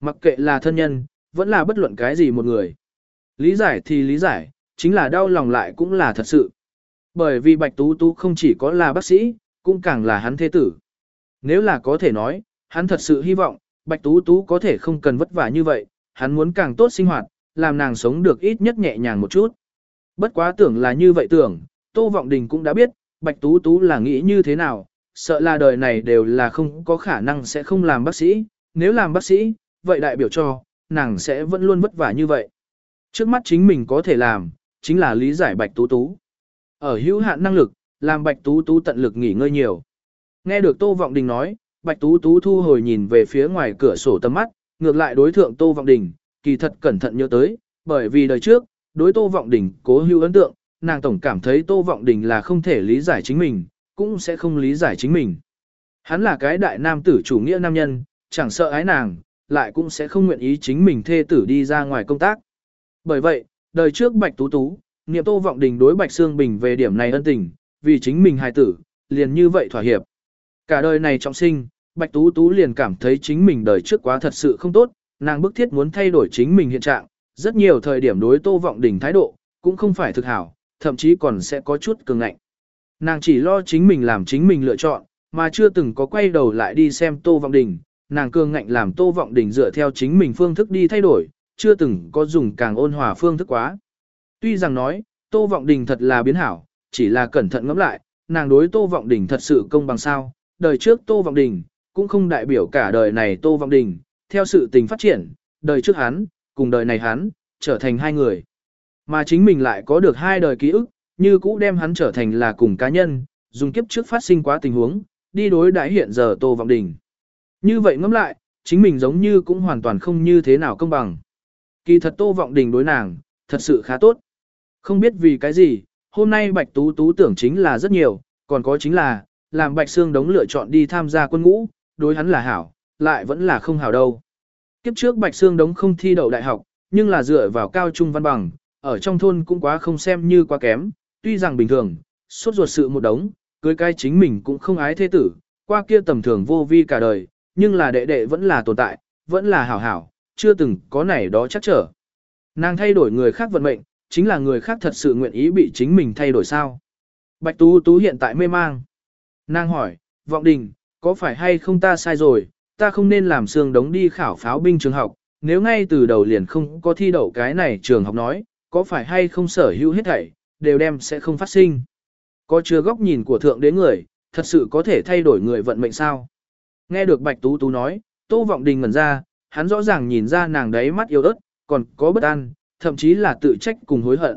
Mặc kệ là thân nhân, vẫn là bất luận cái gì một người. Lý giải thì lý giải, chính là đau lòng lại cũng là thật sự. Bởi vì Bạch Tú Tú không chỉ có là bác sĩ, cũng càng là hắn thế tử. Nếu là có thể nói, hắn thật sự hy vọng, Bạch Tú Tú có thể không cần vất vả như vậy, hắn muốn càng tốt sinh hoạt, làm nàng sống được ít nhất nhẹ nhàng một chút. Bất quá tưởng là như vậy tưởng, Tô Vọng Đình cũng đã biết, Bạch Tú Tú là nghĩ như thế nào, sợ là đời này đều là không có khả năng sẽ không làm bác sĩ, nếu làm bác sĩ, vậy đại biểu cho, nàng sẽ vẫn luôn vất vả như vậy. Trước mắt chính mình có thể làm, chính là lý giải Bạch Tú Tú. Ở hữu hạn năng lực, làm Bạch Tú Tú tận lực nghỉ ngơi nhiều. Nghe được Tô Vọng Đình nói, Bạch Tú Tú thu hồi nhìn về phía ngoài cửa sổ tầm mắt, ngược lại đối thượng Tô Vọng Đình, kỳ thật cẩn thận nhớ tới, bởi vì đời trước, đối Tô Vọng Đình cố hữu ấn tượng, nàng tổng cảm thấy Tô Vọng Đình là không thể lý giải chính mình, cũng sẽ không lý giải chính mình. Hắn là cái đại nam tử chủ nghĩa nam nhân, chẳng sợ ái nàng, lại cũng sẽ không nguyện ý chính mình thê tử đi ra ngoài công tác. Bởi vậy, đời trước Bạch Tú Tú, niệm Tô Vọng Đình đối Bạch Sương Bình về điểm này ân tình, vì chính mình hài tử, liền như vậy thỏa hiệp. Cả đời này trọng sinh, Bạch Tú Tú liền cảm thấy chính mình đời trước quá thật sự không tốt, nàng bức thiết muốn thay đổi chính mình hiện trạng, rất nhiều thời điểm đối Tô Vọng Đình thái độ, cũng không phải thực hảo, thậm chí còn sẽ có chút cường ngạnh. Nàng chỉ lo chính mình làm chính mình lựa chọn, mà chưa từng có quay đầu lại đi xem Tô Vọng Đình, nàng cương ngạnh làm Tô Vọng Đình dựa theo chính mình phương thức đi thay đổi, chưa từng có dùng càng ôn hòa phương thức quá. Tuy rằng nói, Tô Vọng Đình thật là biến hảo, chỉ là cẩn thận ngẫm lại, nàng đối Tô Vọng Đình thật sự công bằng sao, đời trước Tô Vọng Đình, cũng không đại biểu cả đời này Tô Vọng Đình, theo sự tình phát triển, đời trước hắn, cùng đời này hắn, trở thành hai người. Mà chính mình lại có được hai đời ký ức, như cũ đem hắn trở thành là cùng cá nhân, dùng kiếp trước phát sinh quá tình huống, đi đối đãi hiện giờ Tô Vọng Đình. Như vậy ngẫm lại, chính mình giống như cũng hoàn toàn không như thế nào công bằng. Kỳ thật Tô Vọng Đình đối nàng, thật sự khá tốt. Không biết vì cái gì, hôm nay Bạch Tú Tú tưởng chính là rất nhiều, còn có chính là, làm Bạch Sương đống lựa chọn đi tham gia quân ngũ, đối hắn là hảo, lại vẫn là không hảo đâu. Kiếp trước Bạch Sương đống không thi đậu đại học, nhưng là dựa vào cao trung văn bằng, ở trong thôn cũng quá không xem như quá kém, tuy rằng bình thường, suốt ruột sự một đống, cưới cái chính mình cũng không ái thế tử, qua kia tầm thường vô vi cả đời, nhưng là đệ đệ vẫn là tồn tại, vẫn là hảo hảo, chưa từng có này đó chắc trở. Nàng thay đổi người khác vận mệnh, chính là người khác thật sự nguyện ý bị chính mình thay đổi sao. Bạch Tú Tú hiện tại mê mang. Nàng hỏi, vọng đình, có phải hay không ta sai rồi, ta không nên làm xương đống đi khảo pháo binh trường học, nếu ngay từ đầu liền không có thi đậu cái này trường học nói, có phải hay không sở hữu hết thảy, đều đem sẽ không phát sinh. Có chứa góc nhìn của thượng đế người, thật sự có thể thay đổi người vận mệnh sao? Nghe được Bạch Tú Tú nói, Tô Vọng Đình ngẩn ra, hắn rõ ràng nhìn ra nàng đấy mắt yếu ớt, còn có bất an, thậm chí là tự trách cùng hối hận.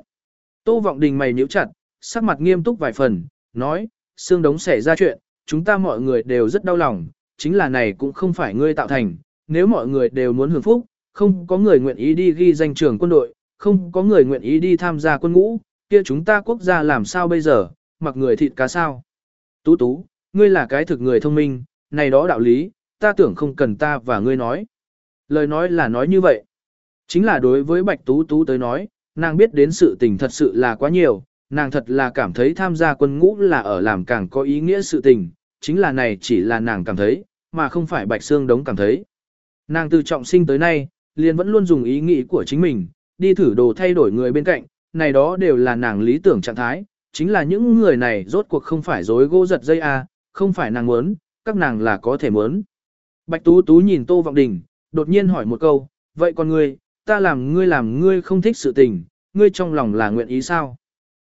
Tô Vọng Đình mày nhíu chặt, sắc mặt nghiêm túc vài phần, nói, xương đống xảy ra chuyện, chúng ta mọi người đều rất đau lòng, chính là này cũng không phải ngươi tạo thành, nếu mọi người đều muốn hưởng phúc, không có người nguyện ý đi ghi danh trưởng quân đội, không có người nguyện ý đi tham gia quân ngũ, kia chúng ta quốc gia làm sao bây giờ, mặc người thịt cá sao. Tú tú, ngươi là cái thực người thông minh, này đó đạo lý, ta tưởng không cần ta và ngươi nói. Lời nói là nói như vậy. Chính là đối với Bạch Tú Tú tới nói, nàng biết đến sự tình thật sự là quá nhiều, nàng thật là cảm thấy tham gia quân ngũ là ở làm càng có ý nghĩa sự tình, chính là này chỉ là nàng cảm thấy, mà không phải Bạch Sương Đống cảm thấy. Nàng từ trọng sinh tới nay, liền vẫn luôn dùng ý nghĩ của chính mình, đi thử đồ thay đổi người bên cạnh, này đó đều là nàng lý tưởng trạng thái, chính là những người này rốt cuộc không phải dối gỗ giật dây a, không phải nàng muốn, các nàng là có thể muốn. Bạch Tú Tú nhìn Tô Vọng Đình, đột nhiên hỏi một câu, vậy còn ngươi, ta làm ngươi làm ngươi không thích sự tình, ngươi trong lòng là nguyện ý sao?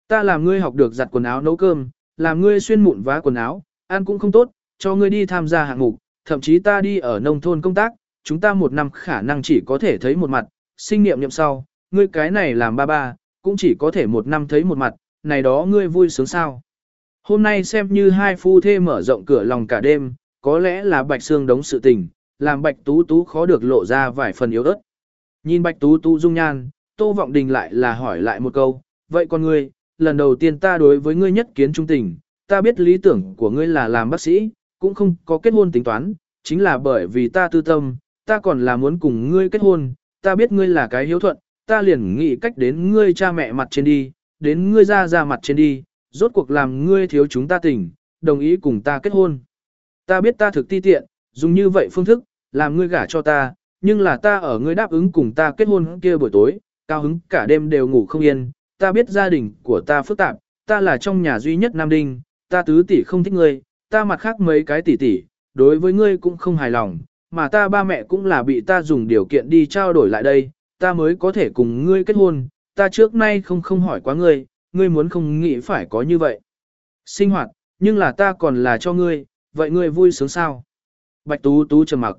Ta làm ngươi học được giặt quần áo nấu cơm, làm ngươi xuyên mụn vá quần áo, ăn cũng không tốt, cho ngươi đi tham gia hạng mục, thậm chí ta đi ở nông thôn công tác, chúng ta một năm khả năng chỉ có thể thấy một mặt, sinh niệm nhậm sau, ngươi cái này làm ba ba, cũng chỉ có thể một năm thấy một mặt, này đó ngươi vui sướng sao. Hôm nay xem như hai phu thê mở rộng cửa lòng cả đêm, có lẽ là bạch xương đống sự tình, làm bạch tú tú khó được lộ ra vài phần yếu ớt. Nhìn bạch tú tú dung nhan, tô vọng đình lại là hỏi lại một câu, vậy con ngươi, lần đầu tiên ta đối với ngươi nhất kiến trung tình, ta biết lý tưởng của ngươi là làm bác sĩ, cũng không có kết hôn tính toán, chính là bởi vì ta tư tâm, ta còn là muốn cùng ngươi kết hôn, ta biết ngươi là cái hiếu thuận, ta liền nghĩ cách đến ngươi cha mẹ mặt trên đi, đến ngươi ra ra mặt trên đi, rốt cuộc làm ngươi thiếu chúng ta tình, đồng ý cùng ta kết hôn. Ta biết ta thực ti tiện, dùng như vậy phương thức, làm ngươi gả cho ta, nhưng là ta ở ngươi đáp ứng cùng ta kết hôn kia buổi tối, cao hứng cả đêm đều ngủ không yên, ta biết gia đình của ta phức tạp, ta là trong nhà duy nhất Nam Đinh, ta tứ tỷ không thích ngươi, ta mặt khác mấy cái tỷ tỷ, đối với ngươi cũng không hài lòng, mà ta ba mẹ cũng là bị ta dùng điều kiện đi trao đổi lại đây, ta mới có thể cùng ngươi kết hôn, ta trước nay không không hỏi quá ngươi, ngươi muốn không nghĩ phải có như vậy. Sinh hoạt, nhưng là ta còn là cho ngươi, vậy ngươi vui sướng sao? Bạch Tú Tú trầm mặc.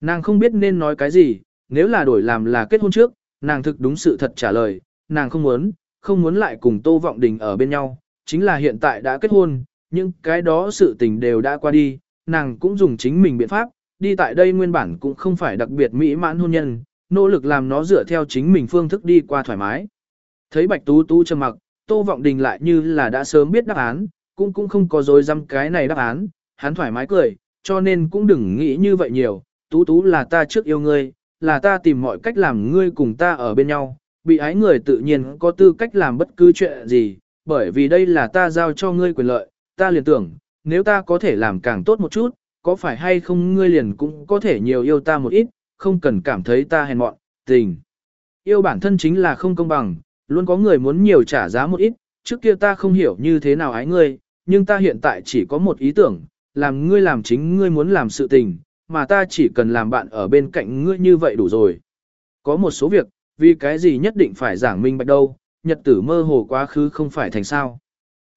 Nàng không biết nên nói cái gì, nếu là đổi làm là kết hôn trước, nàng thực đúng sự thật trả lời, nàng không muốn, không muốn lại cùng Tô Vọng Đình ở bên nhau, chính là hiện tại đã kết hôn, nhưng cái đó sự tình đều đã qua đi, nàng cũng dùng chính mình biện pháp, đi tại đây nguyên bản cũng không phải đặc biệt mỹ mãn hôn nhân, nỗ lực làm nó dựa theo chính mình phương thức đi qua thoải mái. Thấy Bạch Tú Tú trầm mặc, Tô Vọng Đình lại như là đã sớm biết đáp án, cũng cũng không có dối dăm cái này đáp án, hắn thoải mái cười, cho nên cũng đừng nghĩ như vậy nhiều, Tú Tú là ta trước yêu ngươi, là ta tìm mọi cách làm ngươi cùng ta ở bên nhau, bị ái người tự nhiên có tư cách làm bất cứ chuyện gì, bởi vì đây là ta giao cho ngươi quyền lợi, ta liền tưởng, nếu ta có thể làm càng tốt một chút, có phải hay không ngươi liền cũng có thể nhiều yêu ta một ít, không cần cảm thấy ta hèn mọn, tình. Yêu bản thân chính là không công bằng, luôn có người muốn nhiều trả giá một ít, trước kia ta không hiểu như thế nào ái ngươi, nhưng ta hiện tại chỉ có một ý tưởng, làm ngươi làm chính ngươi muốn làm sự tình, mà ta chỉ cần làm bạn ở bên cạnh ngươi như vậy đủ rồi. Có một số việc, vì cái gì nhất định phải giảng minh bạch đâu, nhật tử mơ hồ quá khứ không phải thành sao.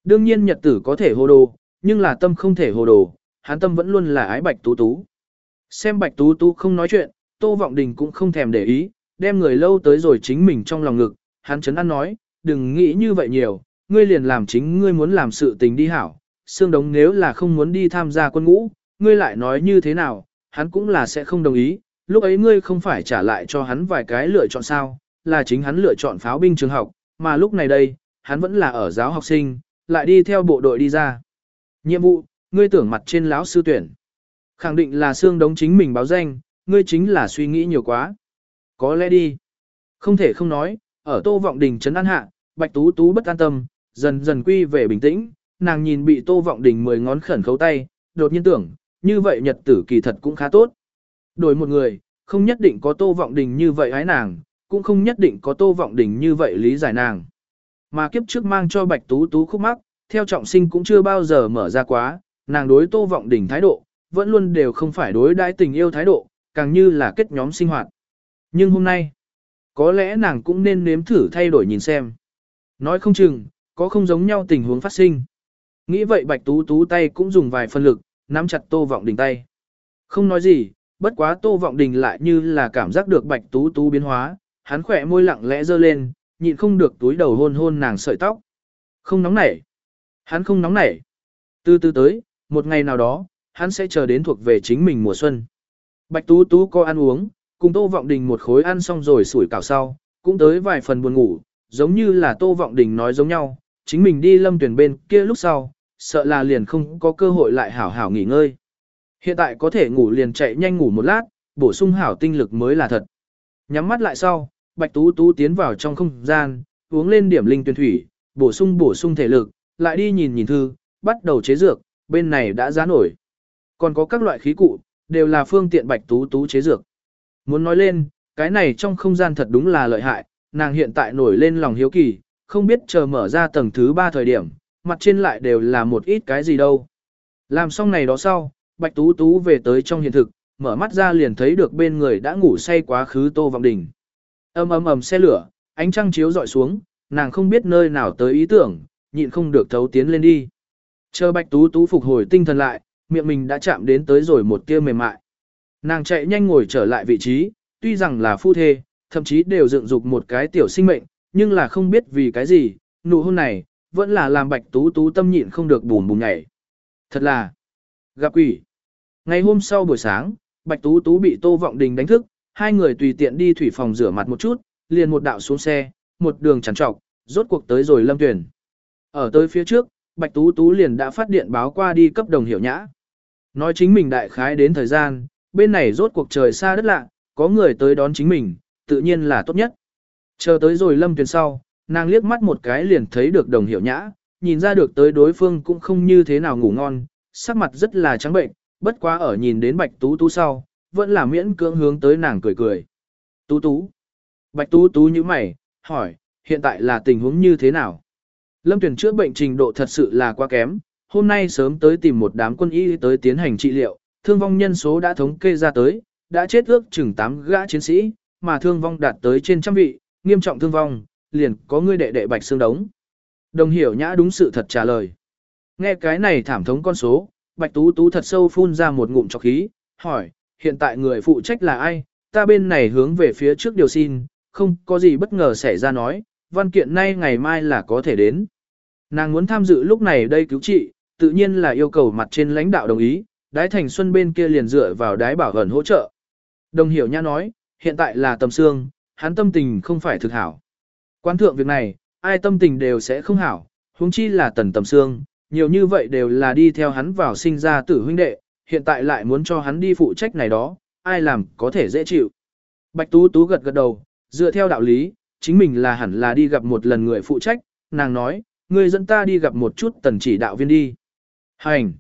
Đương nhiên nhật tử có thể hồ đồ, nhưng là tâm không thể hồ đồ, hắn tâm vẫn luôn là ái bạch tú tú. Xem bạch tú tú không nói chuyện, tô vọng đình cũng không thèm để ý, đem người lâu tới rồi chính mình trong lòng ngực, hắn chấn an nói, đừng nghĩ như vậy nhiều, ngươi liền làm chính ngươi muốn làm sự tình đi hảo, Sương đống nếu là không muốn đi tham gia quân ngũ, ngươi lại nói như thế nào, hắn cũng là sẽ không đồng ý, lúc ấy ngươi không phải trả lại cho hắn vài cái lựa chọn sao, là chính hắn lựa chọn pháo binh trường học, mà lúc này đây, hắn vẫn là ở giáo học sinh, lại đi theo bộ đội đi ra. Nhiệm vụ, ngươi tưởng mặt trên lão sư tuyển. Khẳng định là Sương đống chính mình báo danh, ngươi chính là suy nghĩ nhiều quá. Có lẽ đi. Không thể không nói, ở tô vọng đình trấn an hạ, bạch tú tú bất an tâm, dần dần quy về bình tĩnh, nàng nhìn bị Tô Vọng Đình mười ngón khẩn khấu tay, đột nhiên tưởng, như vậy nhật tử kỳ thật cũng khá tốt. Đổi một người, không nhất định có Tô Vọng Đình như vậy hái nàng, cũng không nhất định có Tô Vọng Đình như vậy lý giải nàng. Mà kiếp trước mang cho Bạch Tú Tú khúc mắc, theo trọng sinh cũng chưa bao giờ mở ra quá, nàng đối Tô Vọng Đình thái độ, vẫn luôn đều không phải đối đãi tình yêu thái độ, càng như là kết nhóm sinh hoạt. Nhưng hôm nay, có lẽ nàng cũng nên nếm thử thay đổi nhìn xem. Nói không chừng, có không giống nhau tình huống phát sinh. Nghĩ vậy Bạch Tú Tú tay cũng dùng vài phân lực, nắm chặt Tô Vọng Đình tay. Không nói gì, bất quá Tô Vọng Đình lại như là cảm giác được Bạch Tú Tú biến hóa, hắn khẽ môi lặng lẽ dơ lên, nhịn không được túi đầu hôn hôn nàng sợi tóc. Không nóng nảy. Hắn không nóng nảy. Từ từ tới, một ngày nào đó, hắn sẽ chờ đến thuộc về chính mình mùa xuân. Bạch Tú Tú có ăn uống, cùng Tô Vọng Đình một khối ăn xong rồi sủi cảo sau, cũng tới vài phần buồn ngủ, giống như là Tô Vọng Đình nói giống nhau, chính mình đi lâm tuyển bên kia lúc sau, sợ là liền không có cơ hội lại hảo hảo nghỉ ngơi. Hiện tại có thể ngủ liền chạy nhanh ngủ một lát, bổ sung hảo tinh lực mới là thật. Nhắm mắt lại sau, Bạch Tú Tú tiến vào trong không gian, uống lên điểm linh tuyển thủy, bổ sung bổ sung thể lực, lại đi nhìn nhìn thư, bắt đầu chế dược, bên này đã giá nổi. Còn có các loại khí cụ, đều là phương tiện Bạch Tú Tú chế dược. Muốn nói lên, cái này trong không gian thật đúng là lợi hại, nàng hiện tại nổi lên lòng hiếu kỳ, không biết chờ mở ra tầng thứ ba thời điểm, mặt trên lại đều là một ít cái gì đâu. Làm xong này đó sau, Bạch Tú Tú về tới trong hiện thực, mở mắt ra liền thấy được bên người đã ngủ say quá khứ Tô Vọng Đình. Ầm ầm ầm xe lửa, ánh trăng chiếu dọi xuống, nàng không biết nơi nào tới ý tưởng, nhịn không được thấu tiến lên đi. Chờ Bạch Tú Tú phục hồi tinh thần lại, miệng mình đã chạm đến tới rồi một tia mềm mại. Nàng chạy nhanh ngồi trở lại vị trí, tuy rằng là phu thê, thậm chí đều dựng dục một cái tiểu sinh mệnh, nhưng là không biết vì cái gì, nụ hôn này, vẫn là làm bạch tú tú tâm nhịn không được bùn bùn nhảy. Thật là, gặp quỷ. Ngày hôm sau buổi sáng, bạch tú tú bị tô vọng đình đánh thức, hai người tùy tiện đi thủy phòng rửa mặt một chút, liền một đạo xuống xe, một đường chẳng trọc, rốt cuộc tới rồi lâm tuyển. Ở tới phía trước, bạch tú tú liền đã phát điện báo qua đi cấp đồng hiểu nhã. Nói chính mình đại khái đến thời gian, bên này rốt cuộc trời xa đất lạ, có người tới đón chính mình, tự nhiên là tốt nhất. Chờ tới rồi lâm tuyển sau, nàng liếc mắt một cái liền thấy được đồng hiểu nhã, nhìn ra được tới đối phương cũng không như thế nào ngủ ngon, sắc mặt rất là trắng bệnh, bất quá ở nhìn đến bạch tú tú sau, vẫn là miễn cưỡng hướng tới nàng cười cười. Tú tú. Bạch tú tú như mày, hỏi, hiện tại là tình huống như thế nào? Lâm tuyển chữa bệnh trình độ thật sự là quá kém, hôm nay sớm tới tìm một đám quân y tới tiến hành trị liệu, thương vong nhân số đã thống kê ra tới, đã chết ước chừng 8 gã chiến sĩ, mà thương vong đạt tới trên trăm vị, nghiêm trọng thương vong, liền có người đệ đệ bạch xương đống. Đồng hiểu nhã đúng sự thật trả lời. Nghe cái này thảm thống con số, bạch tú tú thật sâu phun ra một ngụm trọc khí, hỏi, hiện tại người phụ trách là ai, ta bên này hướng về phía trước điều xin, không có gì bất ngờ xảy ra nói, văn kiện nay ngày mai là có thể đến. Nàng muốn tham dự lúc này đây cứu trị, tự nhiên là yêu cầu mặt trên lãnh đạo đồng ý, đái thành xuân bên kia liền dựa vào đái bảo ẩn hỗ trợ. Đồng hiểu nha nói, hiện tại là tầm xương, hắn tâm tình không phải thực hảo. Quan thượng việc này, ai tâm tình đều sẽ không hảo, huống chi là tần tầm xương, nhiều như vậy đều là đi theo hắn vào sinh ra tử huynh đệ, hiện tại lại muốn cho hắn đi phụ trách này đó, ai làm có thể dễ chịu. Bạch Tú Tú gật gật đầu, dựa theo đạo lý, chính mình là hẳn là đi gặp một lần người phụ trách, nàng nói, người dẫn ta đi gặp một chút tần chỉ đạo viên đi. Hành!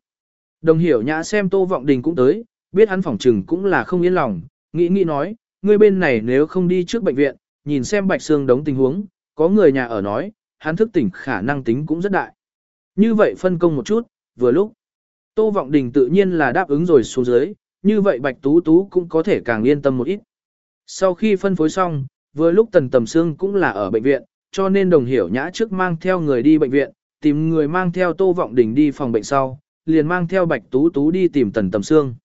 Đồng hiểu nhã xem Tô Vọng Đình cũng tới, biết hắn phỏng trừng cũng là không yên lòng, nghĩ nghĩ nói, ngươi bên này nếu không đi trước bệnh viện, nhìn xem Bạch Sương đống tình huống, có người nhà ở nói, hắn thức tỉnh khả năng tính cũng rất đại. Như vậy phân công một chút, vừa lúc. Tô Vọng Đình tự nhiên là đáp ứng rồi xuống dưới, như vậy Bạch Tú Tú cũng có thể càng yên tâm một ít. Sau khi phân phối xong, vừa lúc Tần Tầm Sương cũng là ở bệnh viện, cho nên đồng hiểu nhã trước mang theo người đi bệnh viện, tìm người mang theo Tô Vọng Đình đi phòng bệnh sau, liền mang theo Bạch Tú Tú đi tìm Tần Tầm Sương.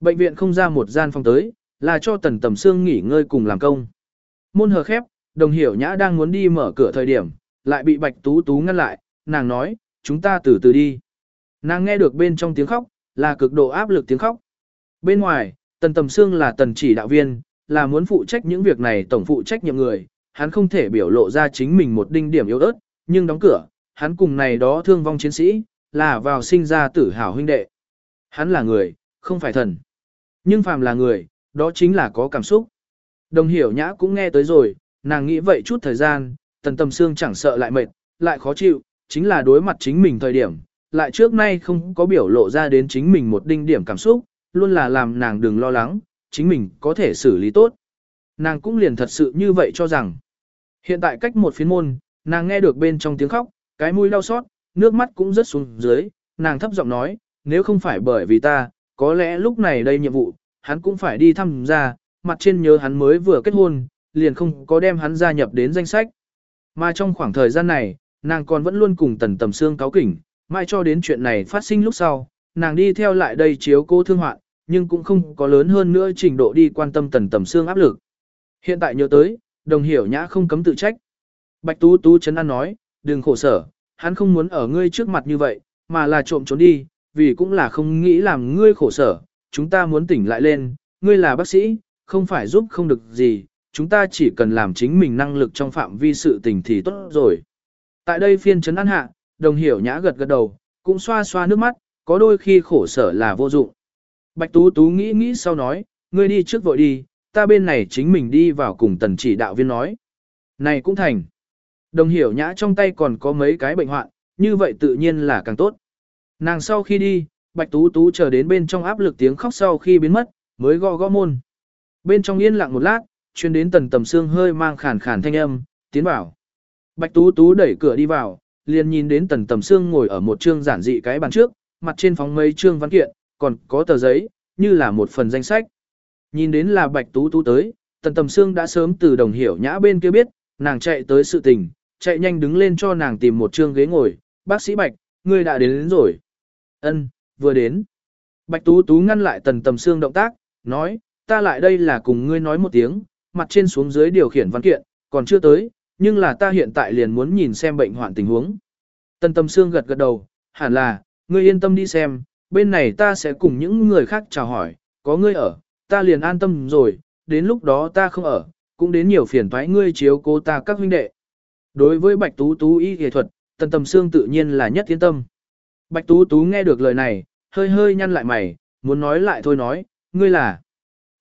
Bệnh viện không ra một gian phòng tới, là cho Tần Tầm Sương nghỉ ngơi cùng làm công. Môn hờ khép, đồng hiểu nhã đang muốn đi mở cửa thời điểm, lại bị Bạch Tú Tú ngăn lại, nàng nói, chúng ta từ từ đi. Nàng nghe được bên trong tiếng khóc, là cực độ áp lực tiếng khóc. Bên ngoài, Tần Tầm Sương là tần chỉ đạo viên, là muốn phụ trách những việc này tổng phụ trách nhiệm người, hắn không thể biểu lộ ra chính mình một đinh điểm yếu ớt, nhưng đóng cửa, hắn cùng này đó thương vong chiến sĩ, là vào sinh ra tử hào huynh đệ. Hắn là người, không phải thần. Nhưng phàm là người, đó chính là có cảm xúc. Đồng hiểu nhã cũng nghe tới rồi, nàng nghĩ vậy chút thời gian, tần tầm xương chẳng sợ lại mệt, lại khó chịu, chính là đối mặt chính mình thời điểm, lại trước nay không có biểu lộ ra đến chính mình một đinh điểm cảm xúc, luôn là làm nàng đừng lo lắng, chính mình có thể xử lý tốt. Nàng cũng liền thật sự như vậy cho rằng. Hiện tại cách một phiến môn, nàng nghe được bên trong tiếng khóc, cái mũi đau xót, nước mắt cũng rớt xuống dưới, nàng thấp giọng nói, nếu không phải bởi vì ta, có lẽ lúc này đây nhiệm vụ, hắn cũng phải đi thăm ra, mặt trên nhớ hắn mới vừa kết hôn, liền không có đem hắn gia nhập đến danh sách. Mà trong khoảng thời gian này, nàng còn vẫn luôn cùng tần tầm xương cáo kỉnh, mai cho đến chuyện này phát sinh lúc sau, nàng đi theo lại đây chiếu cô thương hoạn, nhưng cũng không có lớn hơn nữa trình độ đi quan tâm tần tầm xương áp lực. Hiện tại nhớ tới, đồng hiểu nhã không cấm tự trách. Bạch Tú Tú chấn an nói, đừng khổ sở, hắn không muốn ở ngươi trước mặt như vậy, mà là trộm trốn đi, vì cũng là không nghĩ làm ngươi khổ sở, chúng ta muốn tỉnh lại lên, ngươi là bác sĩ, không phải giúp không được gì, chúng ta chỉ cần làm chính mình năng lực trong phạm vi sự tình thì tốt rồi. Tại đây phiên trấn an hạ, đồng hiểu nhã gật gật đầu, cũng xoa xoa nước mắt, có đôi khi khổ sở là vô dụng. Bạch Tú Tú nghĩ nghĩ sau nói, ngươi đi trước vội đi, ta bên này chính mình đi vào cùng tần chỉ đạo viên nói. Này cũng thành. Đồng hiểu nhã trong tay còn có mấy cái bệnh hoạn, như vậy tự nhiên là càng tốt. Nàng sau khi đi, Bạch Tú Tú chờ đến bên trong áp lực tiếng khóc sau khi biến mất, mới gõ gõ môn. Bên trong yên lặng một lát, chuyên đến tần tầm xương hơi mang khàn khàn thanh âm, tiến vào. Bạch Tú Tú đẩy cửa đi vào, liền nhìn đến tần tầm xương ngồi ở một trương giản dị cái bàn trước, mặt trên phóng mấy trương văn kiện, còn có tờ giấy, như là một phần danh sách. Nhìn đến là Bạch Tú Tú tới, tần tầm xương đã sớm từ đồng hiểu nhã bên kia biết, nàng chạy tới sự tình, chạy nhanh đứng lên cho nàng tìm một trương ghế ngồi, bác sĩ Bạch, ngươi đã đến, đến rồi. Ân, vừa đến. Bạch Tú Tú ngăn lại tần tầm xương động tác, nói, ta lại đây là cùng ngươi nói một tiếng, mặt trên xuống dưới điều khiển văn kiện, còn chưa tới, nhưng là ta hiện tại liền muốn nhìn xem bệnh hoạn tình huống. Tần tầm xương gật gật đầu, hẳn là, ngươi yên tâm đi xem, bên này ta sẽ cùng những người khác chào hỏi, có ngươi ở, ta liền an tâm rồi, đến lúc đó ta không ở, cũng đến nhiều phiền thoái ngươi chiếu cố ta các huynh đệ. Đối với Bạch Tú Tú y y thuật, Tần Tầm Sương tự nhiên là nhất tiến tâm. Bạch Tú Tú nghe được lời này, hơi hơi nhăn lại mày, muốn nói lại thôi nói, ngươi là.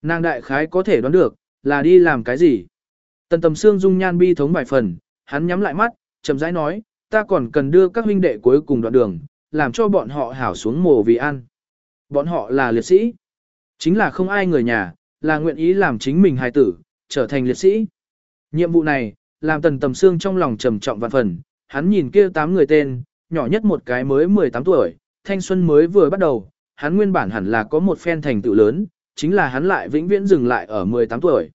Nàng đại khái có thể đoán được, là đi làm cái gì. Tần Tầm Sương dung nhan bi thống vài phần, hắn nhắm lại mắt, chậm rãi nói, ta còn cần đưa các huynh đệ cuối cùng đoạn đường, làm cho bọn họ hảo xuống mồ vì ăn. Bọn họ là liệt sĩ. Chính là không ai người nhà, là nguyện ý làm chính mình hài tử, trở thành liệt sĩ. Nhiệm vụ này, làm tần tầm xương trong lòng trầm trọng vạn phần, hắn nhìn kia tám người tên, nhỏ nhất một cái mới 18 tuổi, thanh xuân mới vừa bắt đầu, hắn nguyên bản hẳn là có một phen thành tựu lớn, chính là hắn lại vĩnh viễn dừng lại ở 18 tuổi.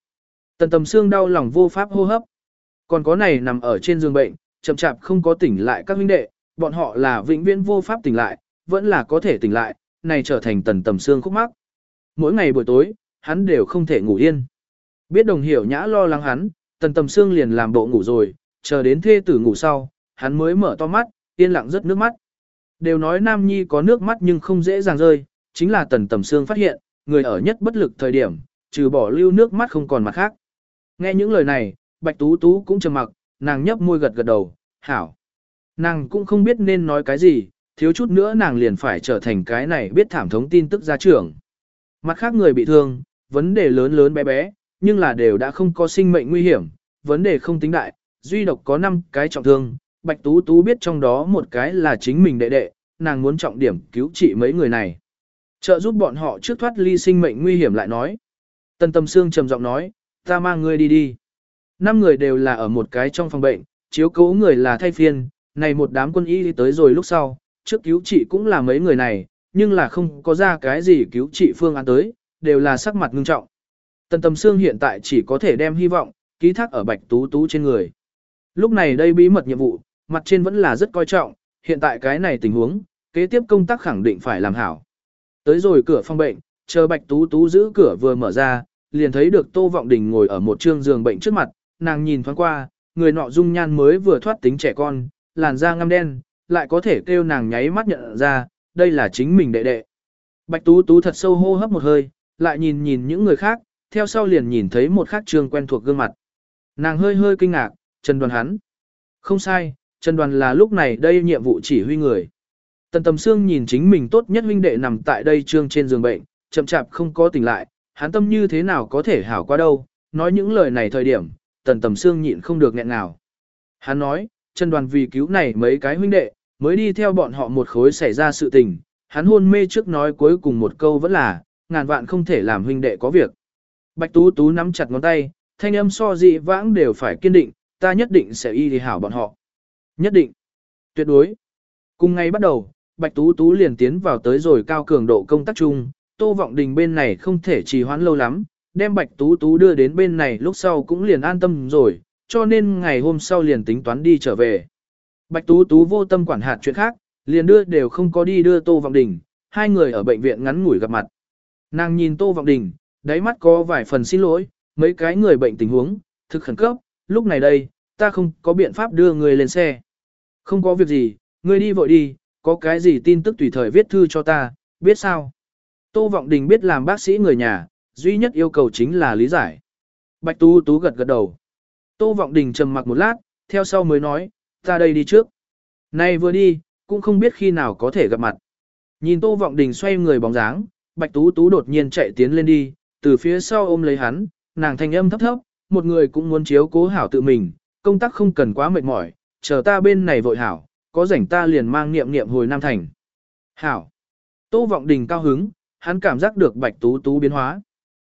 Tần tầm xương đau lòng vô pháp hô hấp. Còn có này nằm ở trên giường bệnh, chậm chạp không có tỉnh lại các huynh đệ, bọn họ là vĩnh viễn vô pháp tỉnh lại, vẫn là có thể tỉnh lại, này trở thành tần tầm xương khúc mắc. Mỗi ngày buổi tối, hắn đều không thể ngủ yên. Biết đồng hiểu nhã lo lắng hắn, tần tầm xương liền làm bộ ngủ rồi, chờ đến thê tử ngủ sau, hắn mới mở to mắt, yên lặng rớt nước mắt. Đều nói nam nhi có nước mắt nhưng không dễ dàng rơi, chính là tần tầm xương phát hiện, người ở nhất bất lực thời điểm, trừ bỏ lưu nước mắt không còn mặt khác. Nghe những lời này, bạch tú tú cũng trầm mặc, nàng nhấp môi gật gật đầu, hảo. Nàng cũng không biết nên nói cái gì, thiếu chút nữa nàng liền phải trở thành cái này biết thảm thống tin tức ra trưởng. Mặt khác người bị thương, vấn đề lớn lớn bé bé, nhưng là đều đã không có sinh mệnh nguy hiểm, vấn đề không tính đại, duy độc có 5 cái trọng thương, Bạch Tú Tú biết trong đó một cái là chính mình đệ đệ, nàng muốn trọng điểm cứu trị mấy người này. Trợ giúp bọn họ trước thoát ly sinh mệnh nguy hiểm lại nói. Tần Tâm Sương trầm giọng nói, ta mang ngươi đi đi. Năm người đều là ở một cái trong phòng bệnh, chiếu cố người là thay phiên, này một đám quân y tới rồi lúc sau, trước cứu trị cũng là mấy người này, nhưng là không có ra cái gì cứu trị phương án tới, đều là sắc mặt ngưng trọng. Tần Tầm Sương hiện tại chỉ có thể đem hy vọng, ký thác ở Bạch Tú Tú trên người. Lúc này đây bí mật nhiệm vụ, mặt trên vẫn là rất coi trọng, hiện tại cái này tình huống, kế tiếp công tác khẳng định phải làm hảo. Tới rồi cửa phòng bệnh, chờ Bạch Tú Tú giữ cửa vừa mở ra, liền thấy được Tô Vọng Đình ngồi ở một trương giường bệnh trước mặt, nàng nhìn thoáng qua, người nọ dung nhan mới vừa thoát tính trẻ con, làn da ngăm đen, lại có thể kêu nàng nháy mắt nhận ra, đây là chính mình đệ đệ. Bạch Tú Tú thật sâu hô hấp một hơi, lại nhìn nhìn những người khác, theo sau liền nhìn thấy một khác trương quen thuộc gương mặt. Nàng hơi hơi kinh ngạc, Trần Đoàn hắn. Không sai, Trần Đoàn là lúc này đây nhiệm vụ chỉ huy người. Tần Tầm Sương nhìn chính mình tốt nhất huynh đệ nằm tại đây trương trên giường bệnh, chậm chạp không có tỉnh lại, hắn tâm như thế nào có thể hảo qua đâu, nói những lời này thời điểm, Tần Tầm Sương nhịn không được nghẹn nào. Hắn nói, Trần Đoàn vì cứu này mấy cái huynh đệ, mới đi theo bọn họ một khối xảy ra sự tình, hắn hôn mê trước nói cuối cùng một câu vẫn là, ngàn vạn không thể làm huynh đệ có việc. Bạch Tú Tú nắm chặt ngón tay, thanh âm so dị vãng đều phải kiên định, ta nhất định sẽ y thì hảo bọn họ. Nhất định. Tuyệt đối. Cùng ngày bắt đầu, Bạch Tú Tú liền tiến vào tới rồi cao cường độ công tác chung, Tô Vọng Đình bên này không thể trì hoãn lâu lắm, đem Bạch Tú Tú đưa đến bên này lúc sau cũng liền an tâm rồi, cho nên ngày hôm sau liền tính toán đi trở về. Bạch Tú Tú vô tâm quản hạt chuyện khác, liền đưa đều không có đi đưa Tô Vọng Đình, hai người ở bệnh viện ngắn ngủi gặp mặt. Nàng nhìn Tô Vọng Đình, đáy mắt có vài phần xin lỗi, mấy cái người bệnh tình huống, thực khẩn cấp, lúc này đây, ta không có biện pháp đưa người lên xe. Không có việc gì, người đi vội đi, có cái gì tin tức tùy thời viết thư cho ta, biết sao? Tô Vọng Đình biết làm bác sĩ người nhà, duy nhất yêu cầu chính là lý giải. Bạch Tú Tú gật gật đầu. Tô Vọng Đình trầm mặc một lát, theo sau mới nói, ta đây đi trước. Nay vừa đi, cũng không biết khi nào có thể gặp mặt. Nhìn Tô Vọng Đình xoay người bóng dáng, Bạch Tú Tú đột nhiên chạy tiến lên đi, từ phía sau ôm lấy hắn, nàng thanh âm thấp thấp, một người cũng muốn chiếu cố hảo tự mình, công tác không cần quá mệt mỏi, chờ ta bên này vội hảo, có rảnh ta liền mang niệm niệm hồi Nam Thành. Hảo. Tô Vọng Đình cao hứng, hắn cảm giác được Bạch Tú Tú biến hóa.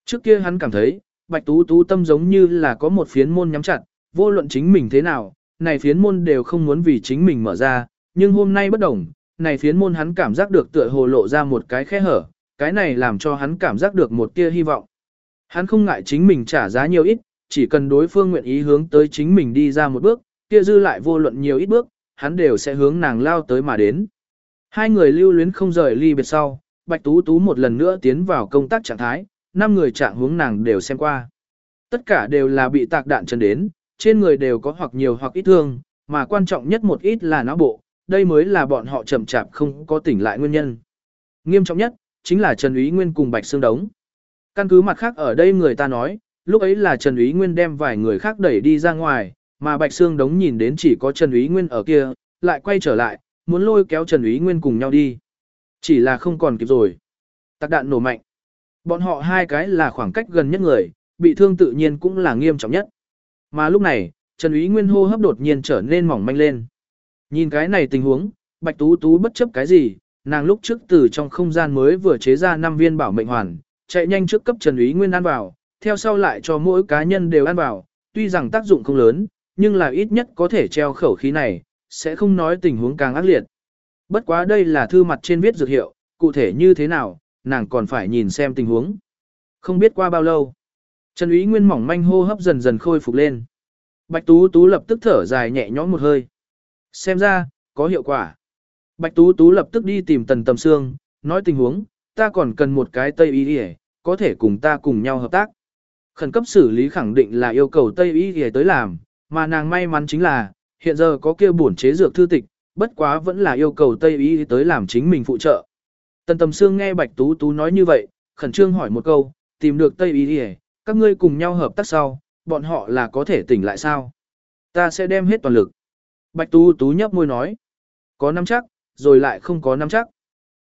Trước kia hắn cảm thấy, Bạch Tú Tú tâm giống như là có một phiến môn nhắm chặt, vô luận chính mình thế nào, này phiến môn đều không muốn vì chính mình mở ra, nhưng hôm nay bất đồng, này phiến môn hắn cảm giác được tựa hồ lộ ra một cái khe hở, cái này làm cho hắn cảm giác được một tia hy vọng. Hắn không ngại chính mình trả giá nhiều ít, chỉ cần đối phương nguyện ý hướng tới chính mình đi ra một bước, kia dư lại vô luận nhiều ít bước, hắn đều sẽ hướng nàng lao tới mà đến. Hai người lưu luyến không rời ly biệt sau, Bạch Tú Tú một lần nữa tiến vào công tác trạng thái, năm người trạng hướng nàng đều xem qua. Tất cả đều là bị tạc đạn chân đến, trên người đều có hoặc nhiều hoặc ít thương, mà quan trọng nhất một ít là não bộ, đây mới là bọn họ chậm chạp không có tỉnh lại nguyên nhân. Nghiêm trọng nhất, chính là Trần Úy Nguyên cùng Bạch Sương Đống. Căn cứ mặt khác ở đây người ta nói, lúc ấy là Trần Úy Nguyên đem vài người khác đẩy đi ra ngoài, mà Bạch Sương Đống nhìn đến chỉ có Trần Úy Nguyên ở kia, lại quay trở lại, muốn lôi kéo Trần Úy Nguyên cùng nhau đi. Chỉ là không còn kịp rồi. Tạc đạn nổ mạnh. Bọn họ hai cái là khoảng cách gần nhất người, bị thương tự nhiên cũng là nghiêm trọng nhất. Mà lúc này, Trần Úy Nguyên hô hấp đột nhiên trở nên mỏng manh lên. Nhìn cái này tình huống, Bạch Tú Tú bất chấp cái gì, nàng lúc trước từ trong không gian mới vừa chế ra 5 viên bảo mệnh hoàn, chạy nhanh trước cấp Trần Úy Nguyên ăn vào, theo sau lại cho mỗi cá nhân đều ăn vào, tuy rằng tác dụng không lớn, nhưng là ít nhất có thể treo khẩu khí này, sẽ không nói tình huống càng ác liệt. Bất quá đây là thư mặt trên viết dược hiệu, cụ thể như thế nào, nàng còn phải nhìn xem tình huống. Không biết qua bao lâu, Trần Úy Nguyên mỏng manh hô hấp dần dần khôi phục lên. Bạch Tú Tú lập tức thở dài nhẹ nhõm một hơi. Xem ra, có hiệu quả. Bạch Tú Tú lập tức đi tìm Tần Tầm Sương, nói tình huống, ta còn cần một cái Tây Y Y, có thể cùng ta cùng nhau hợp tác. Khẩn cấp xử lý khẳng định là yêu cầu Tây Y Y tới làm, mà nàng may mắn chính là, hiện giờ có kia bổn chế dược thư tịch, bất quá vẫn là yêu cầu Tây Y tới làm chính mình phụ trợ. Tần Tầm Sương nghe Bạch Tú Tú nói như vậy, khẩn trương hỏi một câu, tìm được Tây Y Y, các ngươi cùng nhau hợp tác sau, bọn họ là có thể tỉnh lại sao? Ta sẽ đem hết toàn lực. Bạch Tú Tú nhấp môi nói, có nắm chắc, rồi lại không có nắm chắc.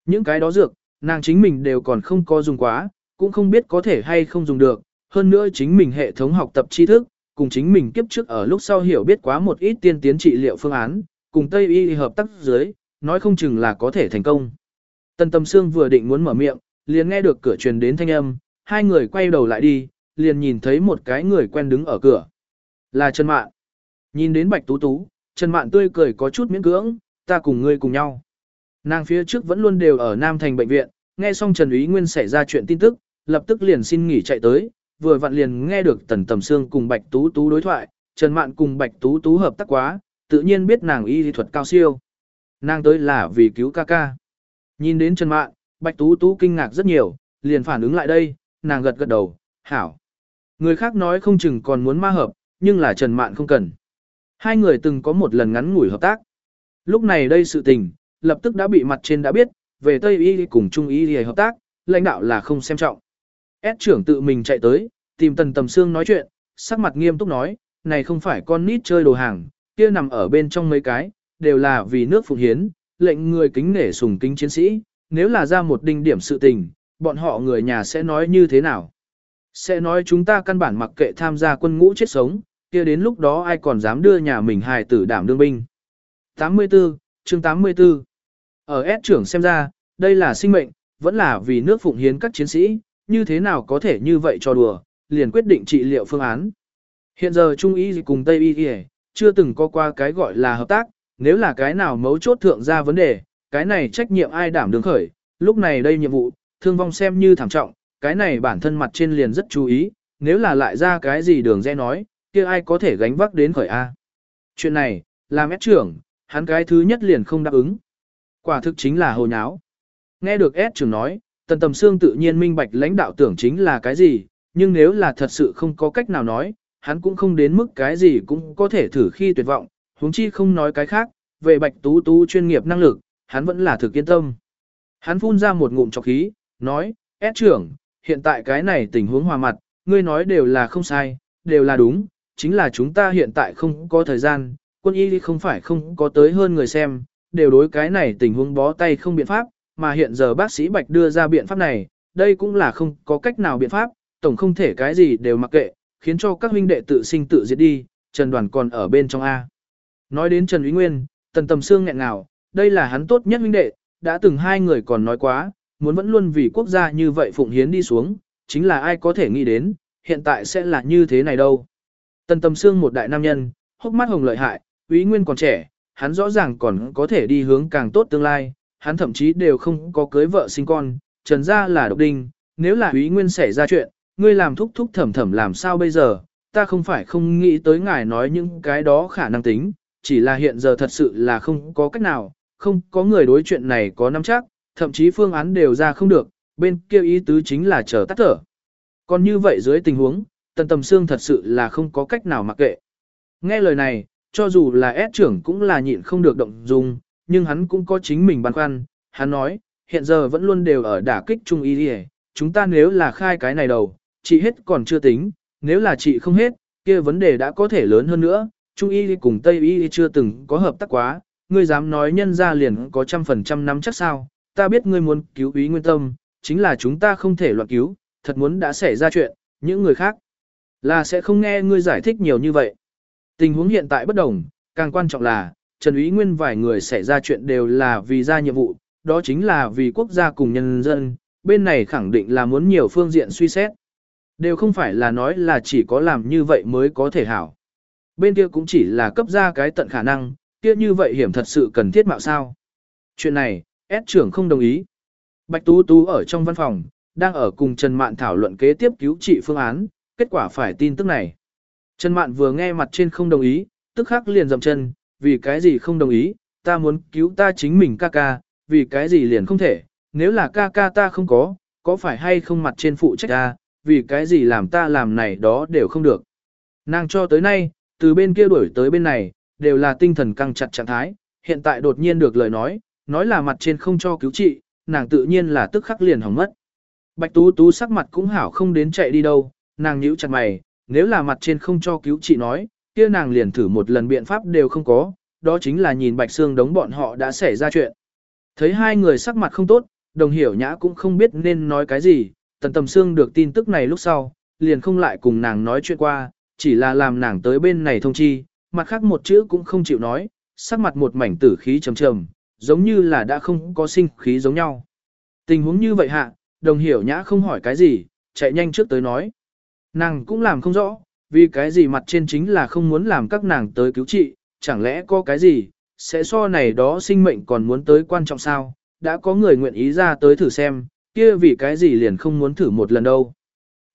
Những cái đó dược, nàng chính mình đều còn không có dùng quá, cũng không biết có thể hay không dùng được, hơn nữa chính mình hệ thống học tập tri thức, cùng chính mình kiếp trước ở lúc sau hiểu biết quá một ít tiên tiến trị liệu phương án, cùng Tây Y hợp tác dưới, nói không chừng là có thể thành công. Tân Tâm Sương vừa định muốn mở miệng, liền nghe được cửa truyền đến thanh âm, hai người quay đầu lại đi, liền nhìn thấy một cái người quen đứng ở cửa. Là Trần Mạn. Nhìn đến Bạch Tú Tú, Trần Mạn tươi cười có chút miễn cưỡng, ta cùng ngươi cùng nhau. Nàng phía trước vẫn luôn đều ở Nam Thành bệnh viện, nghe xong Trần Úy Nguyên xảy ra chuyện tin tức, lập tức liền xin nghỉ chạy tới, vừa vặn liền nghe được Tần Tầm Sương cùng Bạch Tú Tú đối thoại, Trần Mạn cùng Bạch Tú Tú hợp tác quá, tự nhiên biết nàng y lý thuật cao siêu. Nàng tới là vì cứu ca ca. Nhìn đến Trần Mạn, Bạch Tú Tú kinh ngạc rất nhiều, liền phản ứng lại đây, nàng gật gật đầu, hảo. Người khác nói không chừng còn muốn ma hợp, nhưng là Trần Mạn không cần. Hai người từng có một lần ngắn ngủi hợp tác. Lúc này đây sự tình, lập tức đã bị mặt trên đã biết, về Tây Y cùng Trung Y hợp tác, lãnh đạo là không xem trọng. S trưởng tự mình chạy tới, tìm Tần Tầm Sương nói chuyện, sắc mặt nghiêm túc nói, này không phải con nít chơi đồ hàng, kia nằm ở bên trong mấy cái, đều là vì nước phụng hiến, lệnh người kính nể sùng kính chiến sĩ, nếu là ra một đinh điểm sự tình, bọn họ người nhà sẽ nói như thế nào? Sẽ nói chúng ta căn bản mặc kệ tham gia quân ngũ chết sống, kia đến lúc đó ai còn dám đưa nhà mình hài tử đảm đương binh. 84, chương 84 ở S trưởng xem ra, đây là sinh mệnh, vẫn là vì nước phụng hiến các chiến sĩ, như thế nào có thể như vậy cho đùa, liền quyết định trị liệu phương án. Hiện giờ Trung Y cùng Tây Y chưa từng có qua cái gọi là hợp tác, nếu là cái nào mấu chốt thượng ra vấn đề, cái này trách nhiệm ai đảm đương khởi, lúc này đây nhiệm vụ, thương vong xem như thảm trọng, cái này bản thân mặt trên liền rất chú ý, nếu là lại ra cái gì đường dễ nói, kia ai có thể gánh vác đến khởi A. Chuyện này, làm ép trưởng, hắn cái thứ nhất liền không đáp ứng. Quả thực chính là hồ nháo. Nghe được S trưởng nói, tần tầm xương tự nhiên minh bạch lãnh đạo tưởng chính là cái gì, nhưng nếu là thật sự không có cách nào nói, hắn cũng không đến mức cái gì cũng có thể thử khi tuyệt vọng, huống chi không nói cái khác, về bạch tú tú chuyên nghiệp năng lực, hắn vẫn là thực yên tâm. Hắn phun ra một ngụm trọc khí, nói, S trưởng, hiện tại cái này tình huống hòa mặt, ngươi nói đều là không sai, đều là đúng, chính là chúng ta hiện tại không có thời gian, quân y không phải không có tới hơn người xem, đều đối cái này tình huống bó tay không biện pháp, mà hiện giờ bác sĩ Bạch đưa ra biện pháp này, đây cũng là không có cách nào biện pháp, tổng không thể cái gì đều mặc kệ, khiến cho các huynh đệ tự sinh tự diệt đi, Trần Đoàn còn ở bên trong A. Nói đến Trần Úy Nguyên, Tần Tầm Sương nghẹn ngào, đây là hắn tốt nhất huynh đệ, đã từng hai người còn nói quá, muốn vẫn luôn vì quốc gia như vậy phụng hiến đi xuống, chính là ai có thể nghĩ đến, hiện tại sẽ là như thế này đâu. Tần Tầm Sương một đại nam nhân, hốc mắt hồng lợi hại, Úy Nguyên còn trẻ, hắn rõ ràng còn có thể đi hướng càng tốt tương lai, hắn thậm chí đều không có cưới vợ sinh con, trần gia là độc đinh, nếu là Úy Nguyên xảy ra chuyện, ngươi làm thúc thúc thầm thầm làm sao bây giờ, ta không phải không nghĩ tới ngài nói những cái đó khả năng tính, chỉ là hiện giờ thật sự là không có cách nào, không có người đối chuyện này có nắm chắc, thậm chí phương án đều ra không được, bên kia ý tứ chính là chờ tắt thở. Còn như vậy dưới tình huống, tần tầm xương thật sự là không có cách nào mặc kệ. Nghe lời này, cho dù là ép trưởng cũng là nhịn không được động dung, nhưng hắn cũng có chính mình băn khoăn, hắn nói, hiện giờ vẫn luôn đều ở đả kích trung y đi chúng ta nếu là khai cái này đầu, chị hết còn chưa tính, nếu là chị không hết, kia vấn đề đã có thể lớn hơn nữa, trung y cùng tây y chưa từng có hợp tác quá, ngươi dám nói nhân ra liền có trăm phần trăm nắm chắc sao, ta biết ngươi muốn cứu ý nguyên tâm, chính là chúng ta không thể loạn cứu, thật muốn đã xảy ra chuyện, những người khác là sẽ không nghe ngươi giải thích nhiều như vậy. Tình huống hiện tại bất đồng, càng quan trọng là, Trần Ý Nguyên vài người xảy ra chuyện đều là vì ra nhiệm vụ, đó chính là vì quốc gia cùng nhân dân, bên này khẳng định là muốn nhiều phương diện suy xét. Đều không phải là nói là chỉ có làm như vậy mới có thể hảo. Bên kia cũng chỉ là cấp ra cái tận khả năng, kia như vậy hiểm thật sự cần thiết mạo sao. Chuyện này, S trưởng không đồng ý. Bạch Tú Tú ở trong văn phòng, đang ở cùng Trần Mạn thảo luận kế tiếp cứu trị phương án, kết quả phải tin tức này. Trần Mạn vừa nghe mặt trên không đồng ý, tức khắc liền dậm chân, vì cái gì không đồng ý, ta muốn cứu ta chính mình ca ca, vì cái gì liền không thể, nếu là ca ca ta không có, có phải hay không mặt trên phụ trách ta, vì cái gì làm ta làm này đó đều không được. Nàng cho tới nay, từ bên kia đuổi tới bên này, đều là tinh thần căng chặt trạng thái, hiện tại đột nhiên được lời nói, nói là mặt trên không cho cứu trị, nàng tự nhiên là tức khắc liền hỏng mất. Bạch Tú Tú sắc mặt cũng hảo không đến chạy đi đâu, nàng nhíu chặt mày, nếu là mặt trên không cho cứu trị nói, kia nàng liền thử một lần biện pháp đều không có, đó chính là nhìn Bạch Sương đống bọn họ đã xảy ra chuyện. Thấy hai người sắc mặt không tốt, đồng hiểu nhã cũng không biết nên nói cái gì, tần tầm Sương được tin tức này lúc sau, liền không lại cùng nàng nói chuyện qua, chỉ là làm nàng tới bên này thông chi, mặt khác một chữ cũng không chịu nói, sắc mặt một mảnh tử khí trầm trầm, giống như là đã không có sinh khí giống nhau. Tình huống như vậy hạ, đồng hiểu nhã không hỏi cái gì, chạy nhanh trước tới nói. Nàng cũng làm không rõ, vì cái gì mặt trên chính là không muốn làm các nàng tới cứu trị, chẳng lẽ có cái gì, sẽ so này đó sinh mệnh còn muốn tới quan trọng sao, đã có người nguyện ý ra tới thử xem, kia vì cái gì liền không muốn thử một lần đâu.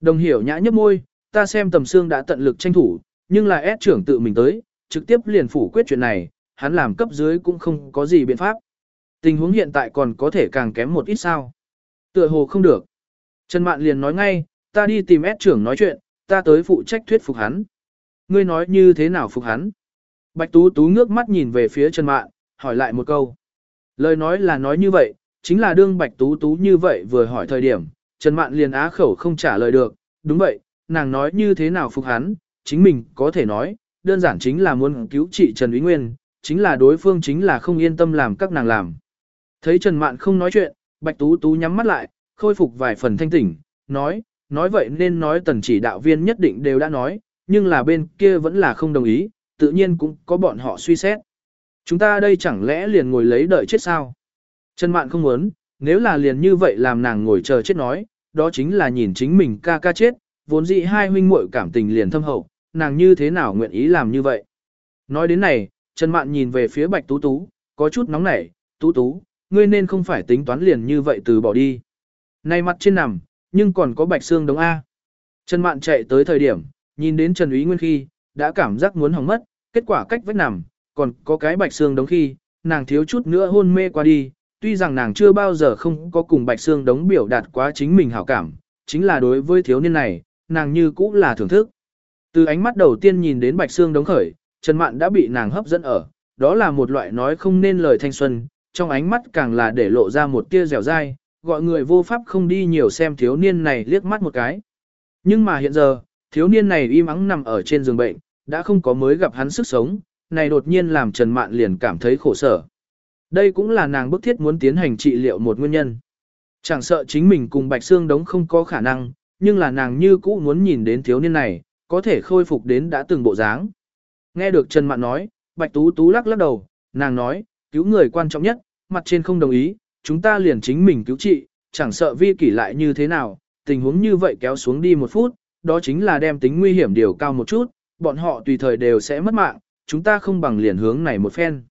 Đồng hiểu nhã nhấp môi, ta xem tầm xương đã tận lực tranh thủ, nhưng là ép trưởng tự mình tới, trực tiếp liền phủ quyết chuyện này, hắn làm cấp dưới cũng không có gì biện pháp. Tình huống hiện tại còn có thể càng kém một ít sao. Tựa hồ không được. Trần Mạn liền nói ngay, ta đi tìm S trưởng nói chuyện, ta tới phụ trách thuyết phục hắn. Ngươi nói như thế nào phục hắn? Bạch Tú Tú ngước mắt nhìn về phía Trần Mạn, hỏi lại một câu. Lời nói là nói như vậy, chính là đương Bạch Tú Tú như vậy vừa hỏi thời điểm, Trần Mạn liền á khẩu không trả lời được, đúng vậy, nàng nói như thế nào phục hắn, chính mình có thể nói, đơn giản chính là muốn cứu trị Trần Úy Nguyên, chính là đối phương chính là không yên tâm làm các nàng làm. Thấy Trần Mạn không nói chuyện, Bạch Tú Tú nhắm mắt lại, khôi phục vài phần thanh tỉnh, nói, nói vậy nên nói tần chỉ đạo viên nhất định đều đã nói, nhưng là bên kia vẫn là không đồng ý, tự nhiên cũng có bọn họ suy xét. Chúng ta đây chẳng lẽ liền ngồi lấy đợi chết sao? Trần Mạn không muốn, nếu là liền như vậy làm nàng ngồi chờ chết nói, đó chính là nhìn chính mình ca ca chết, vốn dĩ hai huynh muội cảm tình liền thâm hậu, nàng như thế nào nguyện ý làm như vậy. Nói đến này, Trần Mạn nhìn về phía Bạch Tú Tú, có chút nóng nảy, Tú Tú, ngươi nên không phải tính toán liền như vậy từ bỏ đi. Này mặt trên nằm, nhưng còn có Bạch Xương đống A. Trần Mạn chạy tới thời điểm, nhìn đến Trần Úy Nguyên khi, đã cảm giác muốn hỏng mất, kết quả cách vách nằm, còn có cái Bạch Xương đống khi, nàng thiếu chút nữa hôn mê qua đi, tuy rằng nàng chưa bao giờ không có cùng Bạch Xương đống biểu đạt quá chính mình hảo cảm, chính là đối với thiếu niên này, nàng như cũ là thưởng thức. Từ ánh mắt đầu tiên nhìn đến Bạch Xương đống khởi, Trần Mạn đã bị nàng hấp dẫn ở, đó là một loại nói không nên lời thanh xuân, trong ánh mắt càng là để lộ ra một tia dẻo dai, gọi người vô pháp không đi nhiều xem thiếu niên này liếc mắt một cái. Nhưng mà hiện giờ, thiếu niên này im ắng nằm ở trên giường bệnh, đã không có mới gặp hắn sức sống, này đột nhiên làm Trần Mạn liền cảm thấy khổ sở. Đây cũng là nàng bức thiết muốn tiến hành trị liệu một nguyên nhân. Chẳng sợ chính mình cùng Bạch Sương đống không có khả năng, nhưng là nàng như cũ muốn nhìn đến thiếu niên này, có thể khôi phục đến đã từng bộ dáng. Nghe được Trần Mạn nói, Bạch Tú Tú lắc lắc đầu, nàng nói, cứu người quan trọng nhất, mặt trên không đồng ý, chúng ta liền chính mình cứu trị, chẳng sợ vi kỷ lại như thế nào, tình huống như vậy kéo xuống đi một phút, đó chính là đem tính nguy hiểm điều cao một chút, bọn họ tùy thời đều sẽ mất mạng, chúng ta không bằng liền hướng này một phen.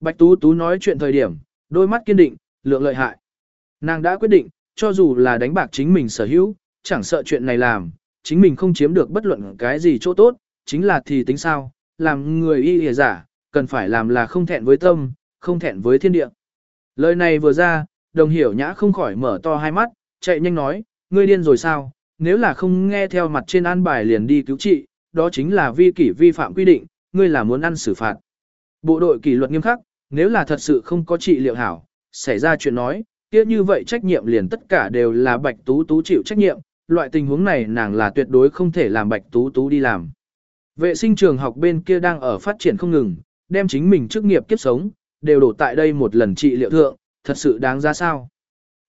Bạch Tú Tú nói chuyện thời điểm, đôi mắt kiên định, lượng lợi hại. Nàng đã quyết định, cho dù là đánh bạc chính mình sở hữu, chẳng sợ chuyện này làm, chính mình không chiếm được bất luận cái gì chỗ tốt, chính là thì tính sao, làm người y hề giả, cần phải làm là không thẹn với tâm, không thẹn với thiên địa. Lời này vừa ra, đồng hiểu nhã không khỏi mở to hai mắt, chạy nhanh nói, ngươi điên rồi sao, nếu là không nghe theo mặt trên an bài liền đi cứu trị, đó chính là vi kỷ vi phạm quy định, ngươi là muốn ăn xử phạt. Bộ đội kỷ luật nghiêm khắc, nếu là thật sự không có trị liệu hảo, xảy ra chuyện nói, kia như vậy trách nhiệm liền tất cả đều là Bạch Tú Tú chịu trách nhiệm, loại tình huống này nàng là tuyệt đối không thể làm Bạch Tú Tú đi làm. Vệ sinh trường học bên kia đang ở phát triển không ngừng, đem chính mình chức nghiệp kiếp sống, đều đổ tại đây một lần trị liệu thượng, thật sự đáng ra sao.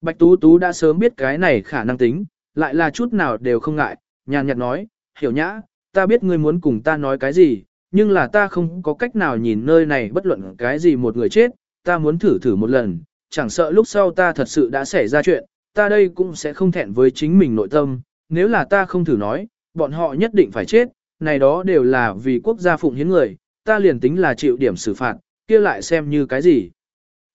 Bạch Tú Tú đã sớm biết cái này khả năng tính, lại là chút nào đều không ngại, nhàn nhạt nói, hiểu nhã, ta biết ngươi muốn cùng ta nói cái gì, nhưng là ta không có cách nào nhìn nơi này bất luận cái gì một người chết, ta muốn thử thử một lần, chẳng sợ lúc sau ta thật sự đã xảy ra chuyện, ta đây cũng sẽ không thẹn với chính mình nội tâm, nếu là ta không thử nói, bọn họ nhất định phải chết, này đó đều là vì quốc gia phụng hiến người, ta liền tính là chịu điểm xử phạt, kia lại xem như cái gì.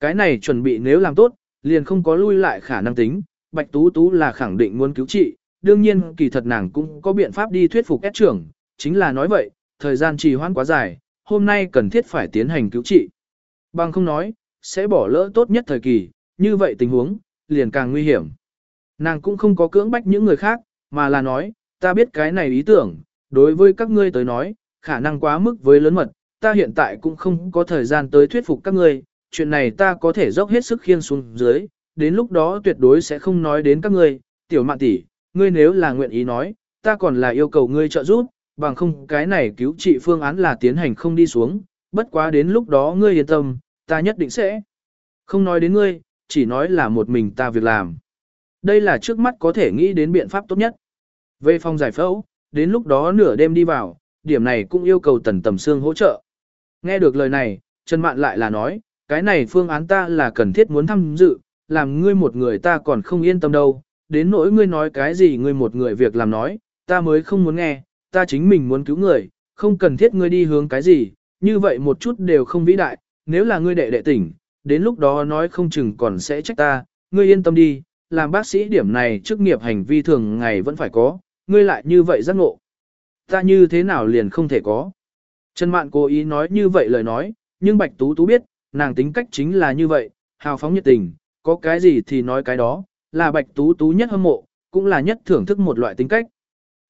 Cái này chuẩn bị nếu làm tốt, liền không có lui lại khả năng tính, Bạch Tú Tú là khẳng định muốn cứu trị, đương nhiên kỳ thật nàng cũng có biện pháp đi thuyết phục ép trưởng, chính là nói vậy, thời gian trì hoãn quá dài, hôm nay cần thiết phải tiến hành cứu trị. Bằng không nói, sẽ bỏ lỡ tốt nhất thời kỳ, như vậy tình huống, liền càng nguy hiểm. Nàng cũng không có cưỡng bách những người khác, mà là nói, ta biết cái này ý tưởng, đối với các ngươi tới nói, khả năng quá mức với lớn mật, ta hiện tại cũng không có thời gian tới thuyết phục các ngươi, chuyện này ta có thể dốc hết sức khiên xuống dưới, đến lúc đó tuyệt đối sẽ không nói đến các ngươi, tiểu mạn tỷ, ngươi nếu là nguyện ý nói, ta còn là yêu cầu ngươi trợ giúp, bằng không cái này cứu trị phương án là tiến hành không đi xuống, bất quá đến lúc đó ngươi yên tâm, ta nhất định sẽ không nói đến ngươi, chỉ nói là một mình ta việc làm. Đây là trước mắt có thể nghĩ đến biện pháp tốt nhất. Về phòng giải phẫu, đến lúc đó nửa đêm đi vào, điểm này cũng yêu cầu tần tầm xương hỗ trợ. Nghe được lời này, Trần Mạn lại là nói, cái này phương án ta là cần thiết muốn tham dự, làm ngươi một người ta còn không yên tâm đâu, đến nỗi ngươi nói cái gì ngươi một người việc làm nói, ta mới không muốn nghe, ta chính mình muốn cứu người, không cần thiết ngươi đi hướng cái gì, như vậy một chút đều không vĩ đại, nếu là ngươi đệ đệ tỉnh, đến lúc đó nói không chừng còn sẽ trách ta, ngươi yên tâm đi, làm bác sĩ điểm này chức nghiệp hành vi thường ngày vẫn phải có, ngươi lại như vậy giác ngộ. Ta như thế nào liền không thể có. Trần Mạn cố ý nói như vậy lời nói, nhưng Bạch Tú Tú biết, nàng tính cách chính là như vậy, hào phóng nhiệt tình, có cái gì thì nói cái đó, là Bạch Tú Tú nhất hâm mộ, cũng là nhất thưởng thức một loại tính cách.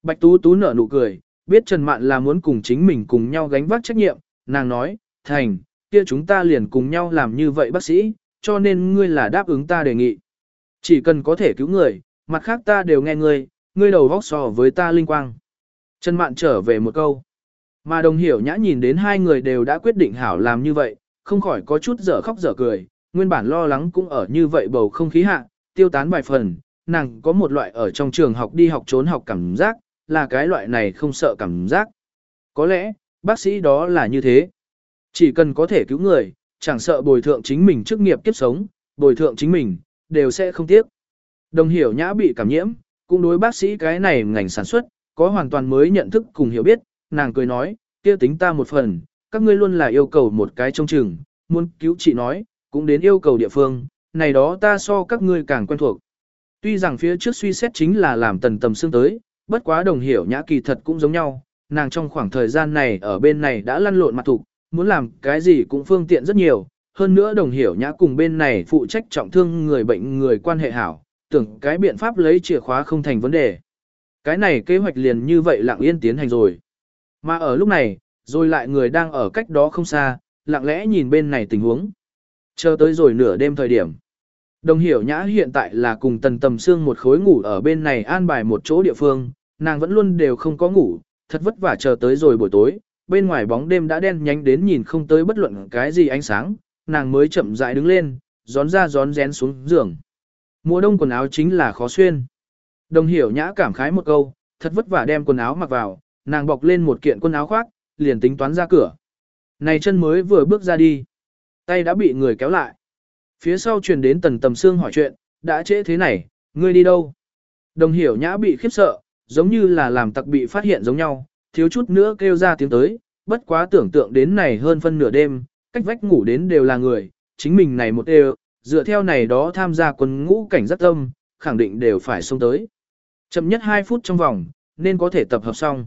Bạch Tú Tú nở nụ cười, biết Trần Mạn là muốn cùng chính mình cùng nhau gánh vác trách nhiệm, nàng nói, thành, kia chúng ta liền cùng nhau làm như vậy bác sĩ, cho nên ngươi là đáp ứng ta đề nghị. Chỉ cần có thể cứu người, mặt khác ta đều nghe ngươi, ngươi đầu vóc so với ta linh quang. Trần Mạn trở về một câu. Mà đồng hiểu nhã nhìn đến hai người đều đã quyết định hảo làm như vậy, không khỏi có chút dở khóc dở cười, nguyên bản lo lắng cũng ở như vậy bầu không khí hạ, tiêu tán vài phần, nàng có một loại ở trong trường học đi học trốn học cảm giác, là cái loại này không sợ cảm giác. Có lẽ, bác sĩ đó là như thế. Chỉ cần có thể cứu người, chẳng sợ bồi thượng chính mình chức nghiệp kiếp sống, bồi thượng chính mình, đều sẽ không tiếc. Đồng hiểu nhã bị cảm nhiễm, cũng đối bác sĩ cái này ngành sản xuất, có hoàn toàn mới nhận thức cùng hiểu biết, nàng cười nói, kia tính ta một phần, các ngươi luôn là yêu cầu một cái trông chừng, muốn cứu chị nói, cũng đến yêu cầu địa phương, này đó ta so các ngươi càng quen thuộc. Tuy rằng phía trước suy xét chính là làm tần tầm xương tới, bất quá đồng hiểu nhã kỳ thật cũng giống nhau, nàng trong khoảng thời gian này ở bên này đã lăn lộn mặt thục, muốn làm cái gì cũng phương tiện rất nhiều, hơn nữa đồng hiểu nhã cùng bên này phụ trách trọng thương người bệnh người quan hệ hảo, tưởng cái biện pháp lấy chìa khóa không thành vấn đề. Cái này kế hoạch liền như vậy lặng yên tiến hành rồi. Mà ở lúc này, rồi lại người đang ở cách đó không xa, lặng lẽ nhìn bên này tình huống. Chờ tới rồi nửa đêm thời điểm. Đồng hiểu nhã hiện tại là cùng tần tầm xương một khối ngủ ở bên này an bài một chỗ địa phương, nàng vẫn luôn đều không có ngủ, thật vất vả chờ tới rồi buổi tối, bên ngoài bóng đêm đã đen nhánh đến nhìn không tới bất luận cái gì ánh sáng, nàng mới chậm rãi đứng lên, gión ra gión rén xuống giường. Mùa đông quần áo chính là khó xuyên. Đồng hiểu nhã cảm khái một câu, thật vất vả đem quần áo mặc vào, nàng bọc lên một kiện quần áo khoác, liền tính toán ra cửa. Này chân mới vừa bước ra đi, tay đã bị người kéo lại. Phía sau truyền đến tần tầm xương hỏi chuyện, đã trễ thế này, ngươi đi đâu? Đồng hiểu nhã bị khiếp sợ, giống như là làm tặc bị phát hiện giống nhau, thiếu chút nữa kêu ra tiếng tới, bất quá tưởng tượng đến này hơn phân nửa đêm, cách vách ngủ đến đều là người, chính mình này một đều, dựa theo này đó tham gia quân ngũ cảnh rất tâm, khẳng định đều phải xông tới. Chậm nhất 2 phút trong vòng, nên có thể tập hợp xong.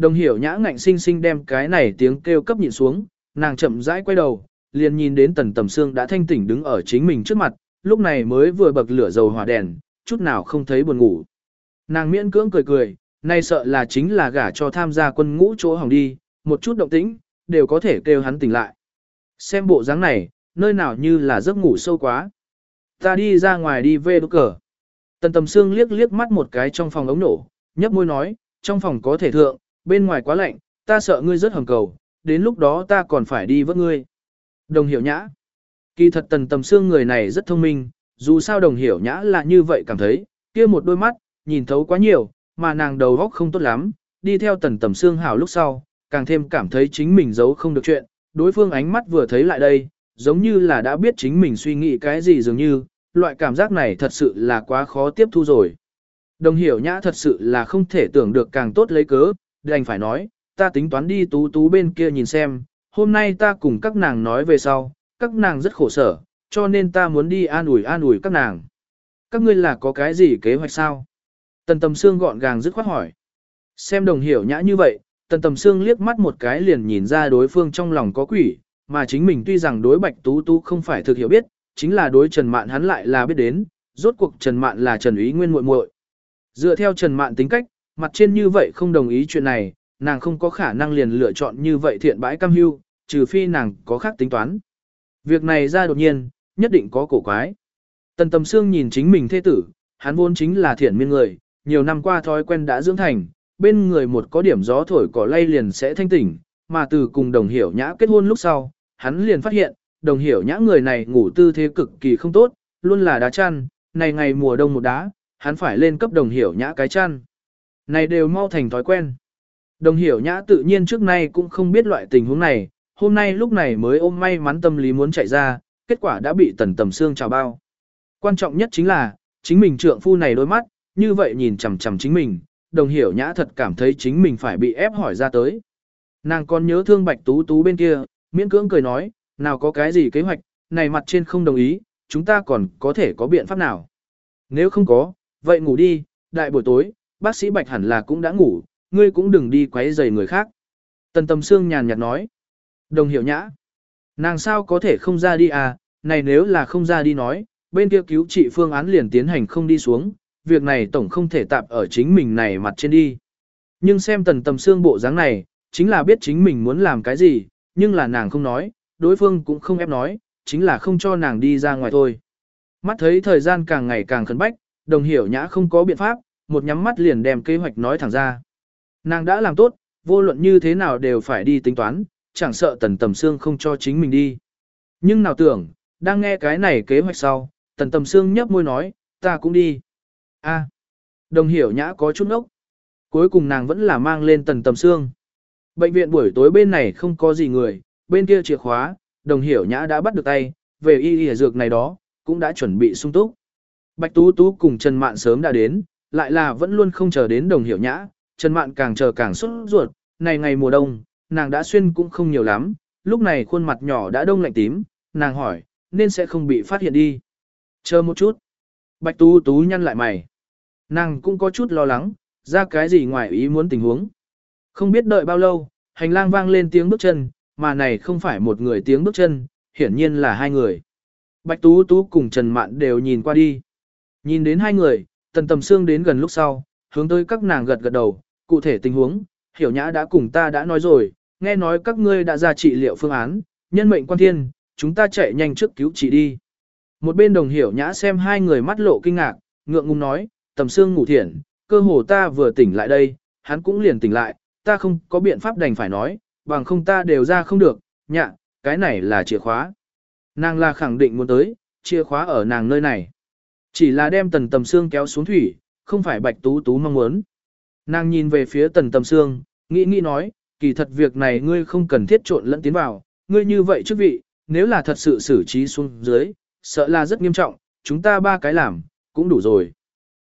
Đồng hiểu nhã ngạnh sinh sinh đem cái này tiếng kêu cấp nhịn xuống, nàng chậm rãi quay đầu, liền nhìn đến tần tầm xương đã thanh tỉnh đứng ở chính mình trước mặt, lúc này mới vừa bậc lửa dầu hỏa đèn, chút nào không thấy buồn ngủ. Nàng miễn cưỡng cười cười, nay sợ là chính là gả cho tham gia quân ngũ chỗ hỏng đi, một chút động tĩnh, đều có thể kêu hắn tỉnh lại. Xem bộ dáng này, nơi nào như là giấc ngủ sâu quá. Ta đi ra ngoài đi về đốt cờ. Tần tầm xương liếc liếc mắt một cái trong phòng ống nổ, nhấp môi nói, trong phòng có thể thượng, bên ngoài quá lạnh, ta sợ ngươi rất hầm cầu, đến lúc đó ta còn phải đi vớt ngươi. Đồng hiểu nhã. Kỳ thật tần tầm xương người này rất thông minh, dù sao đồng hiểu nhã là như vậy cảm thấy, kia một đôi mắt, nhìn thấu quá nhiều, mà nàng đầu óc không tốt lắm, đi theo tần tầm xương hào lúc sau, càng thêm cảm thấy chính mình giấu không được chuyện, đối phương ánh mắt vừa thấy lại đây, giống như là đã biết chính mình suy nghĩ cái gì dường như, loại cảm giác này thật sự là quá khó tiếp thu rồi. Đồng hiểu nhã thật sự là không thể tưởng được càng tốt lấy cớ, đành phải nói, ta tính toán đi tú tú bên kia nhìn xem, hôm nay ta cùng các nàng nói về sau, các nàng rất khổ sở, cho nên ta muốn đi an ủi an ủi các nàng. Các ngươi là có cái gì kế hoạch sao? Tần tầm xương gọn gàng dứt khoát hỏi. Xem đồng hiểu nhã như vậy, tần tầm xương liếc mắt một cái liền nhìn ra đối phương trong lòng có quỷ, mà chính mình tuy rằng đối bạch tú tú không phải thực hiểu biết, chính là đối Trần Mạn hắn lại là biết đến, rốt cuộc Trần Mạn là Trần Ý Nguyên muội muội. Dựa theo Trần Mạn tính cách, mặt trên như vậy không đồng ý chuyện này, nàng không có khả năng liền lựa chọn như vậy thiện bãi cam hưu, trừ phi nàng có khác tính toán. Việc này ra đột nhiên, nhất định có cổ quái. Tần Tầm Sương nhìn chính mình thê tử, hắn vốn chính là thiện miên người, nhiều năm qua thói quen đã dưỡng thành, bên người một có điểm gió thổi cỏ lay liền sẽ thanh tỉnh, mà từ cùng đồng hiểu nhã kết hôn lúc sau, hắn liền phát hiện, đồng hiểu nhã người này ngủ tư thế cực kỳ không tốt, luôn là đá chăn, này ngày mùa đông một đá, hắn phải lên cấp đồng hiểu nhã cái chăn. Này đều mau thành thói quen. Đồng hiểu nhã tự nhiên trước nay cũng không biết loại tình huống này, hôm nay lúc này mới ôm may mắn tâm lý muốn chạy ra, kết quả đã bị tần tầm xương trào bao. Quan trọng nhất chính là, chính mình trượng phu này đôi mắt, như vậy nhìn chằm chằm chính mình, đồng hiểu nhã thật cảm thấy chính mình phải bị ép hỏi ra tới. Nàng còn nhớ thương bạch tú tú bên kia, miễn cưỡng cười nói, nào có cái gì kế hoạch, này mặt trên không đồng ý, chúng ta còn có thể có biện pháp nào. Nếu không có, vậy ngủ đi, đại buổi tối, bác sĩ bạch hẳn là cũng đã ngủ, ngươi cũng đừng đi quấy rầy người khác. Tần Tầm Sương nhàn nhạt nói. Đồng hiểu nhã. Nàng sao có thể không ra đi à, này nếu là không ra đi nói, bên kia cứu trị phương án liền tiến hành không đi xuống, việc này tổng không thể tạp ở chính mình này mặt trên đi. Nhưng xem tần tầm xương bộ dáng này, chính là biết chính mình muốn làm cái gì, nhưng là nàng không nói, đối phương cũng không ép nói, chính là không cho nàng đi ra ngoài thôi. Mắt thấy thời gian càng ngày càng khẩn bách, đồng hiểu nhã không có biện pháp, một nhắm mắt liền đem kế hoạch nói thẳng ra. Nàng đã làm tốt, vô luận như thế nào đều phải đi tính toán, chẳng sợ tần tầm xương không cho chính mình đi. Nhưng nào tưởng, đang nghe cái này kế hoạch sau, tần tầm xương nhấp môi nói, ta cũng đi. a đồng hiểu nhã có chút ốc. Cuối cùng nàng vẫn là mang lên tần tầm xương. Bệnh viện buổi tối bên này không có gì người, bên kia chìa khóa, đồng hiểu nhã đã bắt được tay, về y y dược này đó, cũng đã chuẩn bị sung túc. Bạch Tú Tú cùng Trần Mạn sớm đã đến, lại là vẫn luôn không chờ đến đồng hiểu nhã, Trần Mạn càng chờ càng sốt ruột, này ngày mùa đông, nàng đã xuyên cũng không nhiều lắm, lúc này khuôn mặt nhỏ đã đông lạnh tím, nàng hỏi, nên sẽ không bị phát hiện đi. Chờ một chút. Bạch Tú Tú nhăn lại mày. Nàng cũng có chút lo lắng, ra cái gì ngoài ý muốn tình huống. Không biết đợi bao lâu, hành lang vang lên tiếng bước chân, mà này không phải một người tiếng bước chân, hiển nhiên là hai người. Bạch Tú Tú cùng Trần Mạn đều nhìn qua đi. Nhìn đến hai người, Tần Tầm Sương đến gần lúc sau, hướng tới các nàng gật gật đầu, cụ thể tình huống, hiểu nhã đã cùng ta đã nói rồi, nghe nói các ngươi đã ra trị liệu phương án, nhân mệnh quan thiên, chúng ta chạy nhanh trước cứu trị đi. Một bên đồng hiểu nhã xem hai người mắt lộ kinh ngạc, ngượng ngùng nói, Tầm Sương ngủ thiện, cơ hồ ta vừa tỉnh lại đây, hắn cũng liền tỉnh lại, ta không có biện pháp đành phải nói, bằng không ta đều ra không được, nhạ, cái này là chìa khóa. Nàng là khẳng định muốn tới, chìa khóa ở nàng nơi này. Chỉ là đem tần tầm xương kéo xuống thủy, không phải bạch tú tú mong muốn. Nàng nhìn về phía tần tầm xương, nghĩ nghĩ nói, kỳ thật việc này ngươi không cần thiết trộn lẫn tiến vào, ngươi như vậy chức vị, nếu là thật sự xử trí xuống dưới, sợ là rất nghiêm trọng, chúng ta ba cái làm, cũng đủ rồi.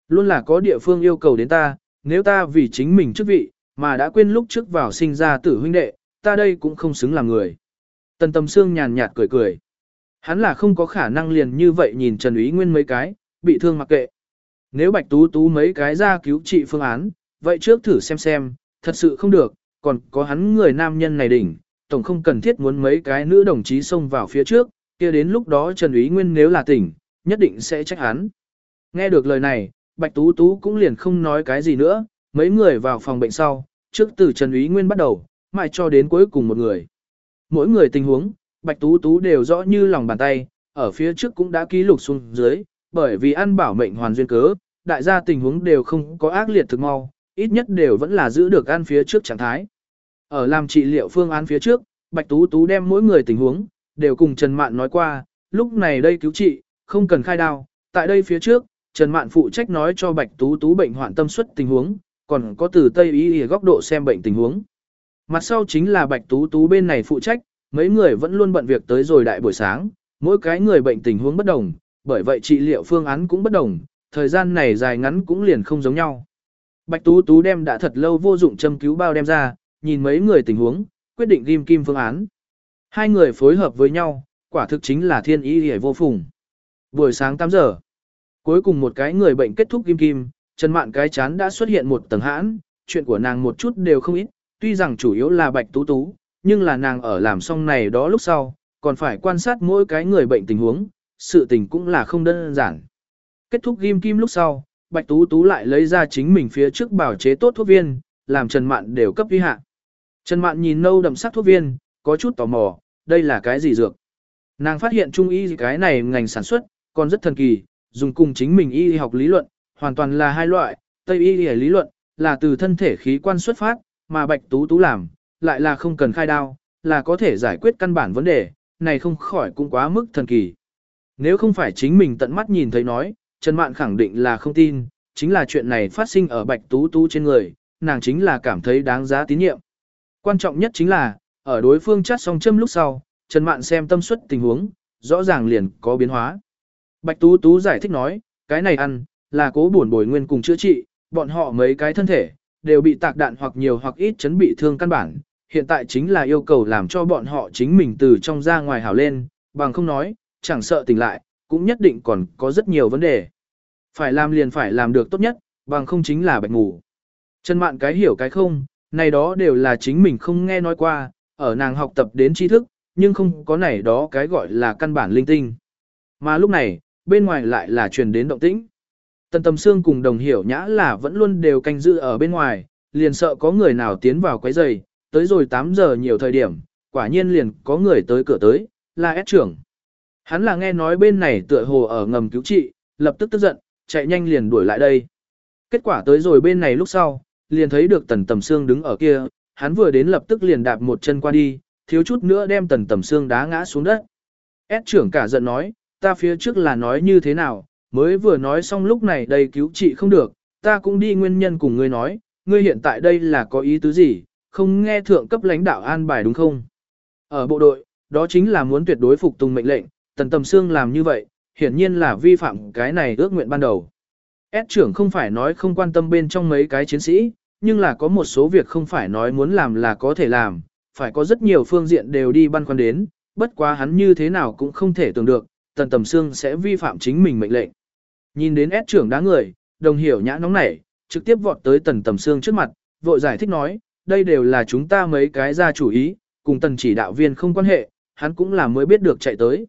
Luôn là có địa phương yêu cầu đến ta, nếu ta vì chính mình chức vị, mà đã quên lúc trước vào sinh ra tử huynh đệ, ta đây cũng không xứng làm người. Tần tầm xương nhàn nhạt cười cười. Hắn là không có khả năng liền như vậy nhìn Trần Ý Nguyên mấy cái, bị thương mặc kệ. Nếu Bạch Tú Tú mấy cái ra cứu trị phương án, vậy trước thử xem xem, thật sự không được, còn có hắn người nam nhân này đỉnh, tổng không cần thiết muốn mấy cái nữ đồng chí xông vào phía trước, kia đến lúc đó Trần Úy Nguyên nếu là tỉnh, nhất định sẽ trách hắn. Nghe được lời này, Bạch Tú Tú cũng liền không nói cái gì nữa, mấy người vào phòng bệnh sau, trước từ Trần Úy Nguyên bắt đầu, mãi cho đến cuối cùng một người. Mỗi người tình huống, Bạch Tú Tú đều rõ như lòng bàn tay, ở phía trước cũng đã ký lục xuống dưới, bởi vì ăn bảo mệnh hoàn duyên cớ, đại gia tình huống đều không có ác liệt thực mau, ít nhất đều vẫn là giữ được ăn phía trước trạng thái. Ở làm trị liệu phương án phía trước, Bạch Tú Tú đem mỗi người tình huống, đều cùng Trần Mạn nói qua, lúc này đây cứu trị, không cần khai đao, tại đây phía trước, Trần Mạn phụ trách nói cho Bạch Tú Tú bệnh hoạn tâm suất tình huống, còn có từ Tây Y ở góc độ xem bệnh tình huống. Mặt sau chính là Bạch Tú Tú bên này phụ trách, mấy người vẫn luôn bận việc tới rồi đại buổi sáng, mỗi cái người bệnh tình huống bất đồng, bởi vậy trị liệu phương án cũng bất đồng, thời gian này dài ngắn cũng liền không giống nhau. Bạch Tú Tú đem đã thật lâu vô dụng châm cứu bao đem ra, nhìn mấy người tình huống, quyết định ghim kim phương án. Hai người phối hợp với nhau, quả thực chính là thiên ý hề vô phùng. Buổi sáng 8 giờ, cuối cùng một cái người bệnh kết thúc kim kim, Trần Mạn cái chán đã xuất hiện một tầng hãn, chuyện của nàng một chút đều không ít, tuy rằng chủ yếu là Bạch Tú Tú, nhưng là nàng ở làm xong này đó lúc sau, còn phải quan sát mỗi cái người bệnh tình huống, sự tình cũng là không đơn giản. Kết thúc ghim kim lúc sau, Bạch Tú Tú lại lấy ra chính mình phía trước bảo chế tốt thuốc viên, làm Trần Mạn đều cấp vi hạ. Trần Mạn nhìn nâu đậm sắc thuốc viên, có chút tò mò, đây là cái gì dược? Nàng phát hiện trung y cái này ngành sản xuất, còn rất thần kỳ, dùng cùng chính mình y học lý luận, hoàn toàn là hai loại, Tây y lý luận, là từ thân thể khí quan xuất phát, mà Bạch Tú Tú làm, lại là không cần khai đao, là có thể giải quyết căn bản vấn đề, này không khỏi cũng quá mức thần kỳ. Nếu không phải chính mình tận mắt nhìn thấy nói, Trần Mạn khẳng định là không tin, chính là chuyện này phát sinh ở Bạch Tú Tú trên người, nàng chính là cảm thấy đáng giá tín nhiệm. Quan trọng nhất chính là, ở đối phương chát xong châm lúc sau, Trần Mạn xem tâm suất tình huống, rõ ràng liền có biến hóa. Bạch Tú Tú giải thích nói, cái này ăn, là cố buồn bồi nguyên cùng chữa trị, bọn họ mấy cái thân thể, đều bị tạc đạn hoặc nhiều hoặc ít chấn bị thương căn bản, hiện tại chính là yêu cầu làm cho bọn họ chính mình từ trong ra ngoài hảo lên, bằng không nói, chẳng sợ tỉnh lại, cũng nhất định còn có rất nhiều vấn đề. Phải làm liền phải làm được tốt nhất, bằng không chính là bệnh ngủ. Chân mạn cái hiểu cái không, này đó đều là chính mình không nghe nói qua, ở nàng học tập đến tri thức, nhưng không có này đó cái gọi là căn bản linh tinh. Mà lúc này, bên ngoài lại là truyền đến động tĩnh. Tần Tầm Sương cùng đồng hiểu nhã là vẫn luôn đều canh giữ ở bên ngoài, liền sợ có người nào tiến vào quấy giày, tới rồi 8 giờ nhiều thời điểm, quả nhiên liền có người tới cửa tới, là S trưởng. Hắn là nghe nói bên này tựa hồ ở ngầm cứu trị, lập tức tức giận, chạy nhanh liền đuổi lại đây. Kết quả tới rồi bên này lúc sau, liền thấy được tần tầm xương đứng ở kia, hắn vừa đến lập tức liền đạp một chân qua đi, thiếu chút nữa đem tần tầm xương đá ngã xuống đất. S trưởng cả giận nói, ta phía trước là nói như thế nào, mới vừa nói xong lúc này đây cứu trị không được, ta cũng đi nguyên nhân cùng ngươi nói, ngươi hiện tại đây là có ý tứ gì, không nghe thượng cấp lãnh đạo an bài đúng không? Ở bộ đội, đó chính là muốn tuyệt đối phục tùng mệnh lệnh, tần tầm xương làm như vậy, hiển nhiên là vi phạm cái này ước nguyện ban đầu. S trưởng không phải nói không quan tâm bên trong mấy cái chiến sĩ, nhưng là có một số việc không phải nói muốn làm là có thể làm, phải có rất nhiều phương diện đều đi băn khoăn đến, bất quá hắn như thế nào cũng không thể tưởng được, tần tầm xương sẽ vi phạm chính mình mệnh lệnh. Nhìn đến S trưởng đá người, đồng hiểu nhã nóng nảy, trực tiếp vọt tới tần tầm xương trước mặt, vội giải thích nói, đây đều là chúng ta mấy cái ra chủ ý, cùng tần chỉ đạo viên không quan hệ, hắn cũng là mới biết được chạy tới.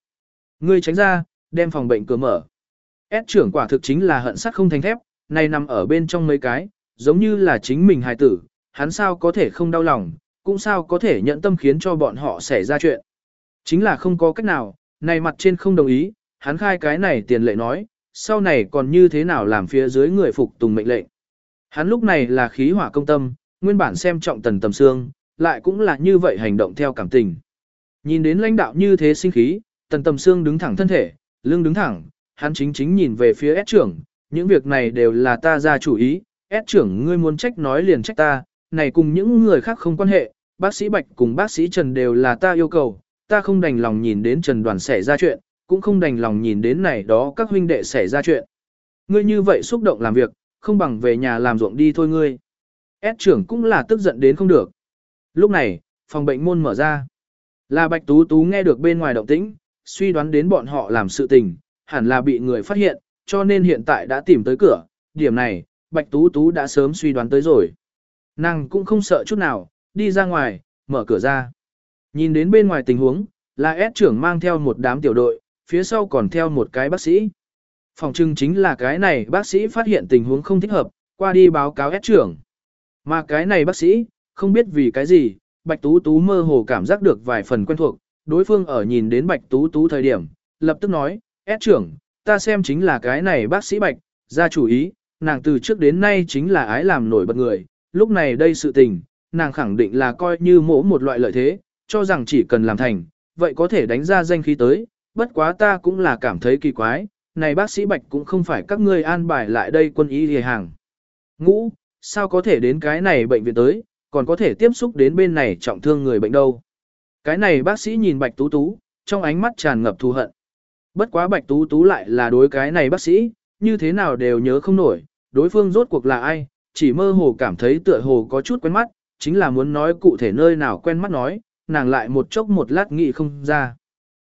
Ngươi tránh ra, đem phòng bệnh cửa mở. S trưởng quả thực chính là hận sắt không thành thép, này nằm ở bên trong mấy cái, giống như là chính mình hài tử, hắn sao có thể không đau lòng, cũng sao có thể nhận tâm khiến cho bọn họ xảy ra chuyện. Chính là không có cách nào, này mặt trên không đồng ý, hắn khai cái này tiền lệ nói, sau này còn như thế nào làm phía dưới người phục tùng mệnh lệnh. Hắn lúc này là khí hỏa công tâm, nguyên bản xem trọng tần tầm xương, lại cũng là như vậy hành động theo cảm tình. Nhìn đến lãnh đạo như thế sinh khí, tần tầm xương đứng thẳng thân thể, lưng đứng thẳng, hắn chính chính nhìn về phía S trưởng, những việc này đều là ta ra chủ ý, S trưởng ngươi muốn trách nói liền trách ta, này cùng những người khác không quan hệ, bác sĩ Bạch cùng bác sĩ Trần đều là ta yêu cầu, ta không đành lòng nhìn đến Trần đoàn xảy ra chuyện, cũng không đành lòng nhìn đến này đó các huynh đệ xảy ra chuyện. Ngươi như vậy xúc động làm việc, không bằng về nhà làm ruộng đi thôi ngươi. S trưởng cũng là tức giận đến không được. Lúc này, phòng bệnh môn mở ra. Là Bạch Tú Tú nghe được bên ngoài động tĩnh, suy đoán đến bọn họ làm sự tình, hẳn là bị người phát hiện, cho nên hiện tại đã tìm tới cửa. Điểm này, Bạch Tú Tú đã sớm suy đoán tới rồi. Nàng cũng không sợ chút nào, đi ra ngoài, mở cửa ra. Nhìn đến bên ngoài tình huống, là S trưởng mang theo một đám tiểu đội, phía sau còn theo một cái bác sĩ. Phòng trưng chính là cái này bác sĩ phát hiện tình huống không thích hợp, qua đi báo cáo S trưởng. Mà cái này bác sĩ, không biết vì cái gì, Bạch Tú Tú mơ hồ cảm giác được vài phần quen thuộc, đối phương ở nhìn đến Bạch Tú Tú thời điểm, lập tức nói, S trưởng, ta xem chính là cái này bác sĩ Bạch, ra chủ ý, nàng từ trước đến nay chính là ái làm nổi bật người, lúc này đây sự tình, nàng khẳng định là coi như mỗ một loại lợi thế, cho rằng chỉ cần làm thành, vậy có thể đánh ra danh khí tới, bất quá ta cũng là cảm thấy kỳ quái, này bác sĩ Bạch cũng không phải các ngươi an bài lại đây quân y hề hàng. Ngũ, sao có thể đến cái này bệnh viện tới, còn có thể tiếp xúc đến bên này trọng thương người bệnh đâu. Cái này bác sĩ nhìn Bạch Tú Tú, trong ánh mắt tràn ngập thù hận. Bất quá Bạch Tú Tú lại là đối cái này bác sĩ, như thế nào đều nhớ không nổi, đối phương rốt cuộc là ai, chỉ mơ hồ cảm thấy tựa hồ có chút quen mắt, chính là muốn nói cụ thể nơi nào quen mắt nói, nàng lại một chốc một lát nghĩ không ra.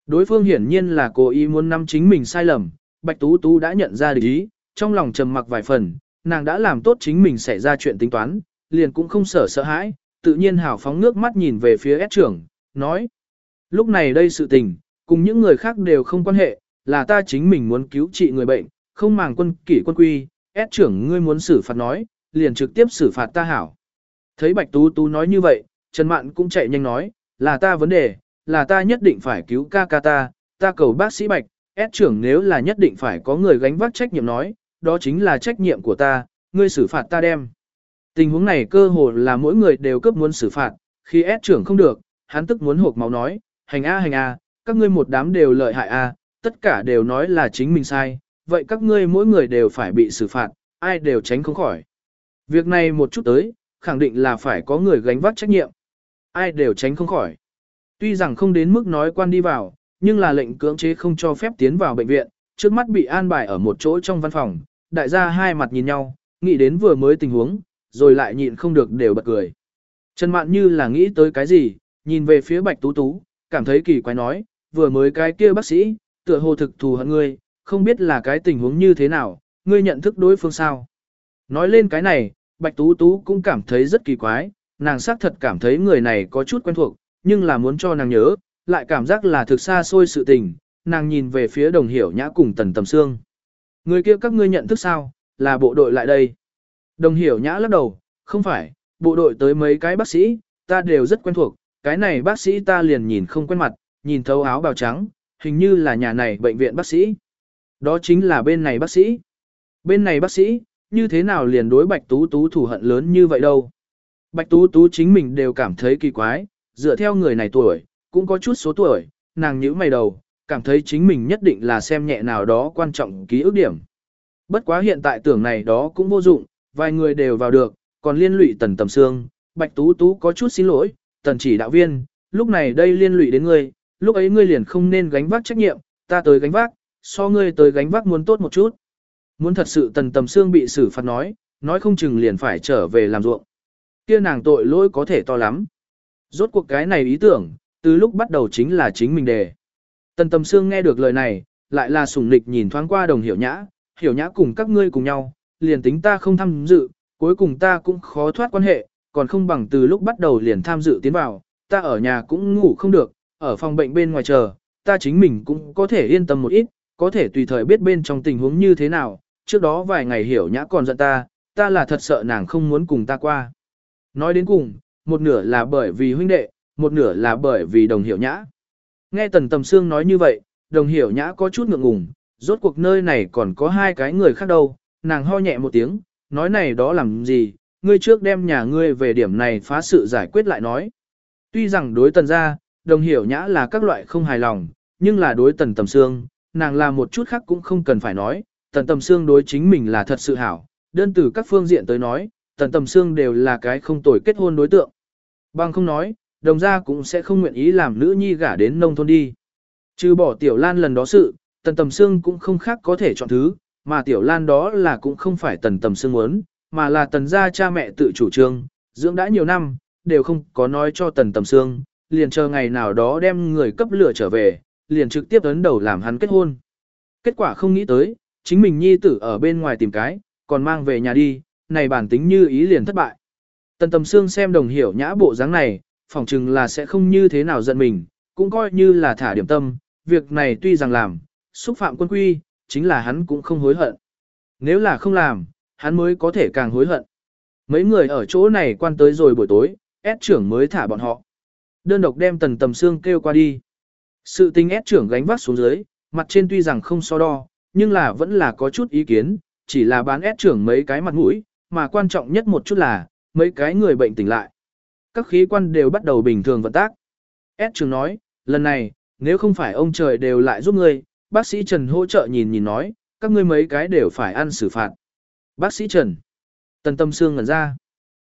Đối phương hiển nhiên là cố ý muốn nắm chính mình sai lầm, Bạch Tú Tú đã nhận ra được ý, trong lòng trầm mặc vài phần, nàng đã làm tốt chính mình xảy ra chuyện tính toán, liền cũng không sợ sợ hãi, tự nhiên hào phóng nước mắt nhìn về phía S trưởng, nói. Lúc này đây sự tình, cùng những người khác đều không quan hệ, là ta chính mình muốn cứu trị người bệnh, không màng quân kỷ quân quy, ép trưởng ngươi muốn xử phạt nói, liền trực tiếp xử phạt ta hảo. Thấy Bạch Tú Tú nói như vậy, Trần Mạn cũng chạy nhanh nói, là ta vấn đề, là ta nhất định phải cứu ca ca ta, ta cầu bác sĩ Bạch, ép trưởng nếu là nhất định phải có người gánh vác trách nhiệm nói, đó chính là trách nhiệm của ta, ngươi xử phạt ta đem. Tình huống này cơ hồ là mỗi người đều cấp muốn xử phạt, khi ép trưởng không được, hắn tức muốn hộp máu nói, hành a hành a, các ngươi một đám đều lợi hại a, tất cả đều nói là chính mình sai, vậy các ngươi mỗi người đều phải bị xử phạt, ai đều tránh không khỏi. Việc này một chút tới, khẳng định là phải có người gánh vác trách nhiệm. Ai đều tránh không khỏi. Tuy rằng không đến mức nói quan đi vào, nhưng là lệnh cưỡng chế không cho phép tiến vào bệnh viện, trước mắt bị an bài ở một chỗ trong văn phòng, đại gia hai mặt nhìn nhau, nghĩ đến vừa mới tình huống, rồi lại nhịn không được đều bật cười. Trần Mạn như là nghĩ tới cái gì, nhìn về phía Bạch Tú Tú, cảm thấy kỳ quái nói, vừa mới cái kia bác sĩ, tựa hồ thực thù hận ngươi, không biết là cái tình huống như thế nào, ngươi nhận thức đối phương sao. Nói lên cái này, Bạch Tú Tú cũng cảm thấy rất kỳ quái, nàng xác thật cảm thấy người này có chút quen thuộc, nhưng là muốn cho nàng nhớ, lại cảm giác là thực xa xôi sự tình, nàng nhìn về phía đồng hiểu nhã cùng tần tầm xương. Người kia các ngươi nhận thức sao, là bộ đội lại đây. Đồng hiểu nhã lắc đầu, không phải, bộ đội tới mấy cái bác sĩ, ta đều rất quen thuộc, cái này bác sĩ ta liền nhìn không quen mặt, nhìn thấu áo bào trắng, hình như là nhà này bệnh viện bác sĩ. Đó chính là bên này bác sĩ. Bên này bác sĩ, như thế nào liền đối Bạch Tú Tú thủ hận lớn như vậy đâu. Bạch Tú Tú chính mình đều cảm thấy kỳ quái, dựa theo người này tuổi, cũng có chút số tuổi, nàng nhíu mày đầu, cảm thấy chính mình nhất định là xem nhẹ nào đó quan trọng ký ức điểm. Bất quá hiện tại tưởng này đó cũng vô dụng, vài người đều vào được, còn liên lụy tần tầm xương, Bạch Tú Tú có chút xin lỗi, tần chỉ đạo viên, lúc này đây liên lụy đến ngươi, lúc ấy ngươi liền không nên gánh vác trách nhiệm, ta tới gánh vác, so ngươi tới gánh vác muốn tốt một chút. Muốn thật sự tần tầm xương bị xử phạt nói, nói không chừng liền phải trở về làm ruộng. Kia nàng tội lỗi có thể to lắm. Rốt cuộc cái này ý tưởng, từ lúc bắt đầu chính là chính mình đề. Tần tầm xương nghe được lời này, lại là sủng nịch nhìn thoáng qua đồng hiểu nhã, hiểu nhã cùng các ngươi cùng nhau, liền tính ta không tham dự, cuối cùng ta cũng khó thoát quan hệ, còn không bằng từ lúc bắt đầu liền tham dự tiến vào, ta ở nhà cũng ngủ không được, ở phòng bệnh bên ngoài chờ, ta chính mình cũng có thể yên tâm một ít, có thể tùy thời biết bên trong tình huống như thế nào, trước đó vài ngày hiểu nhã còn giận ta, ta là thật sợ nàng không muốn cùng ta qua. Nói đến cùng, một nửa là bởi vì huynh đệ, một nửa là bởi vì đồng hiểu nhã. Nghe tần tầm xương nói như vậy, đồng hiểu nhã có chút ngượng ngùng, rốt cuộc nơi này còn có hai cái người khác đâu, nàng ho nhẹ một tiếng, nói này đó làm gì, ngươi trước đem nhà ngươi về điểm này phá sự giải quyết lại nói. Tuy rằng đối tần ra, đồng hiểu nhã là các loại không hài lòng, nhưng là đối tần tầm xương, nàng là một chút khác cũng không cần phải nói, tần tầm xương đối chính mình là thật sự hảo, đơn từ các phương diện tới nói, tần tầm xương đều là cái không tồi kết hôn đối tượng. Bằng không nói, đồng gia cũng sẽ không nguyện ý làm nữ nhi gả đến nông thôn đi. Trừ bỏ tiểu lan lần đó sự, tần tầm xương cũng không khác có thể chọn thứ, mà tiểu lan đó là cũng không phải tần tầm xương muốn, mà là tần gia cha mẹ tự chủ trương, dưỡng đã nhiều năm, đều không có nói cho tần tầm xương, liền chờ ngày nào đó đem người cấp lửa trở về, liền trực tiếp ấn đầu làm hắn kết hôn. Kết quả không nghĩ tới, chính mình nhi tử ở bên ngoài tìm cái, còn mang về nhà đi, này bản tính như ý liền thất bại. Tần tầm xương xem đồng hiểu nhã bộ dáng này, phỏng chừng là sẽ không như thế nào giận mình, cũng coi như là thả điểm tâm, việc này tuy rằng làm, xúc phạm quân quy, chính là hắn cũng không hối hận. Nếu là không làm, hắn mới có thể càng hối hận. Mấy người ở chỗ này quan tới rồi buổi tối, S trưởng mới thả bọn họ. Đơn độc đem tần tầm xương kêu qua đi. Sự tình S trưởng gánh vác xuống dưới, mặt trên tuy rằng không so đo, nhưng là vẫn là có chút ý kiến, chỉ là bán S trưởng mấy cái mặt mũi, mà quan trọng nhất một chút là, mấy cái người bệnh tỉnh lại. Các khí quan đều bắt đầu bình thường vận tác. S trưởng nói, lần này, nếu không phải ông trời đều lại giúp ngươi, bác sĩ Trần hỗ trợ nhìn nhìn nói, các ngươi mấy cái đều phải ăn xử phạt. Bác sĩ Trần. Tần tâm sương ngẩn ra.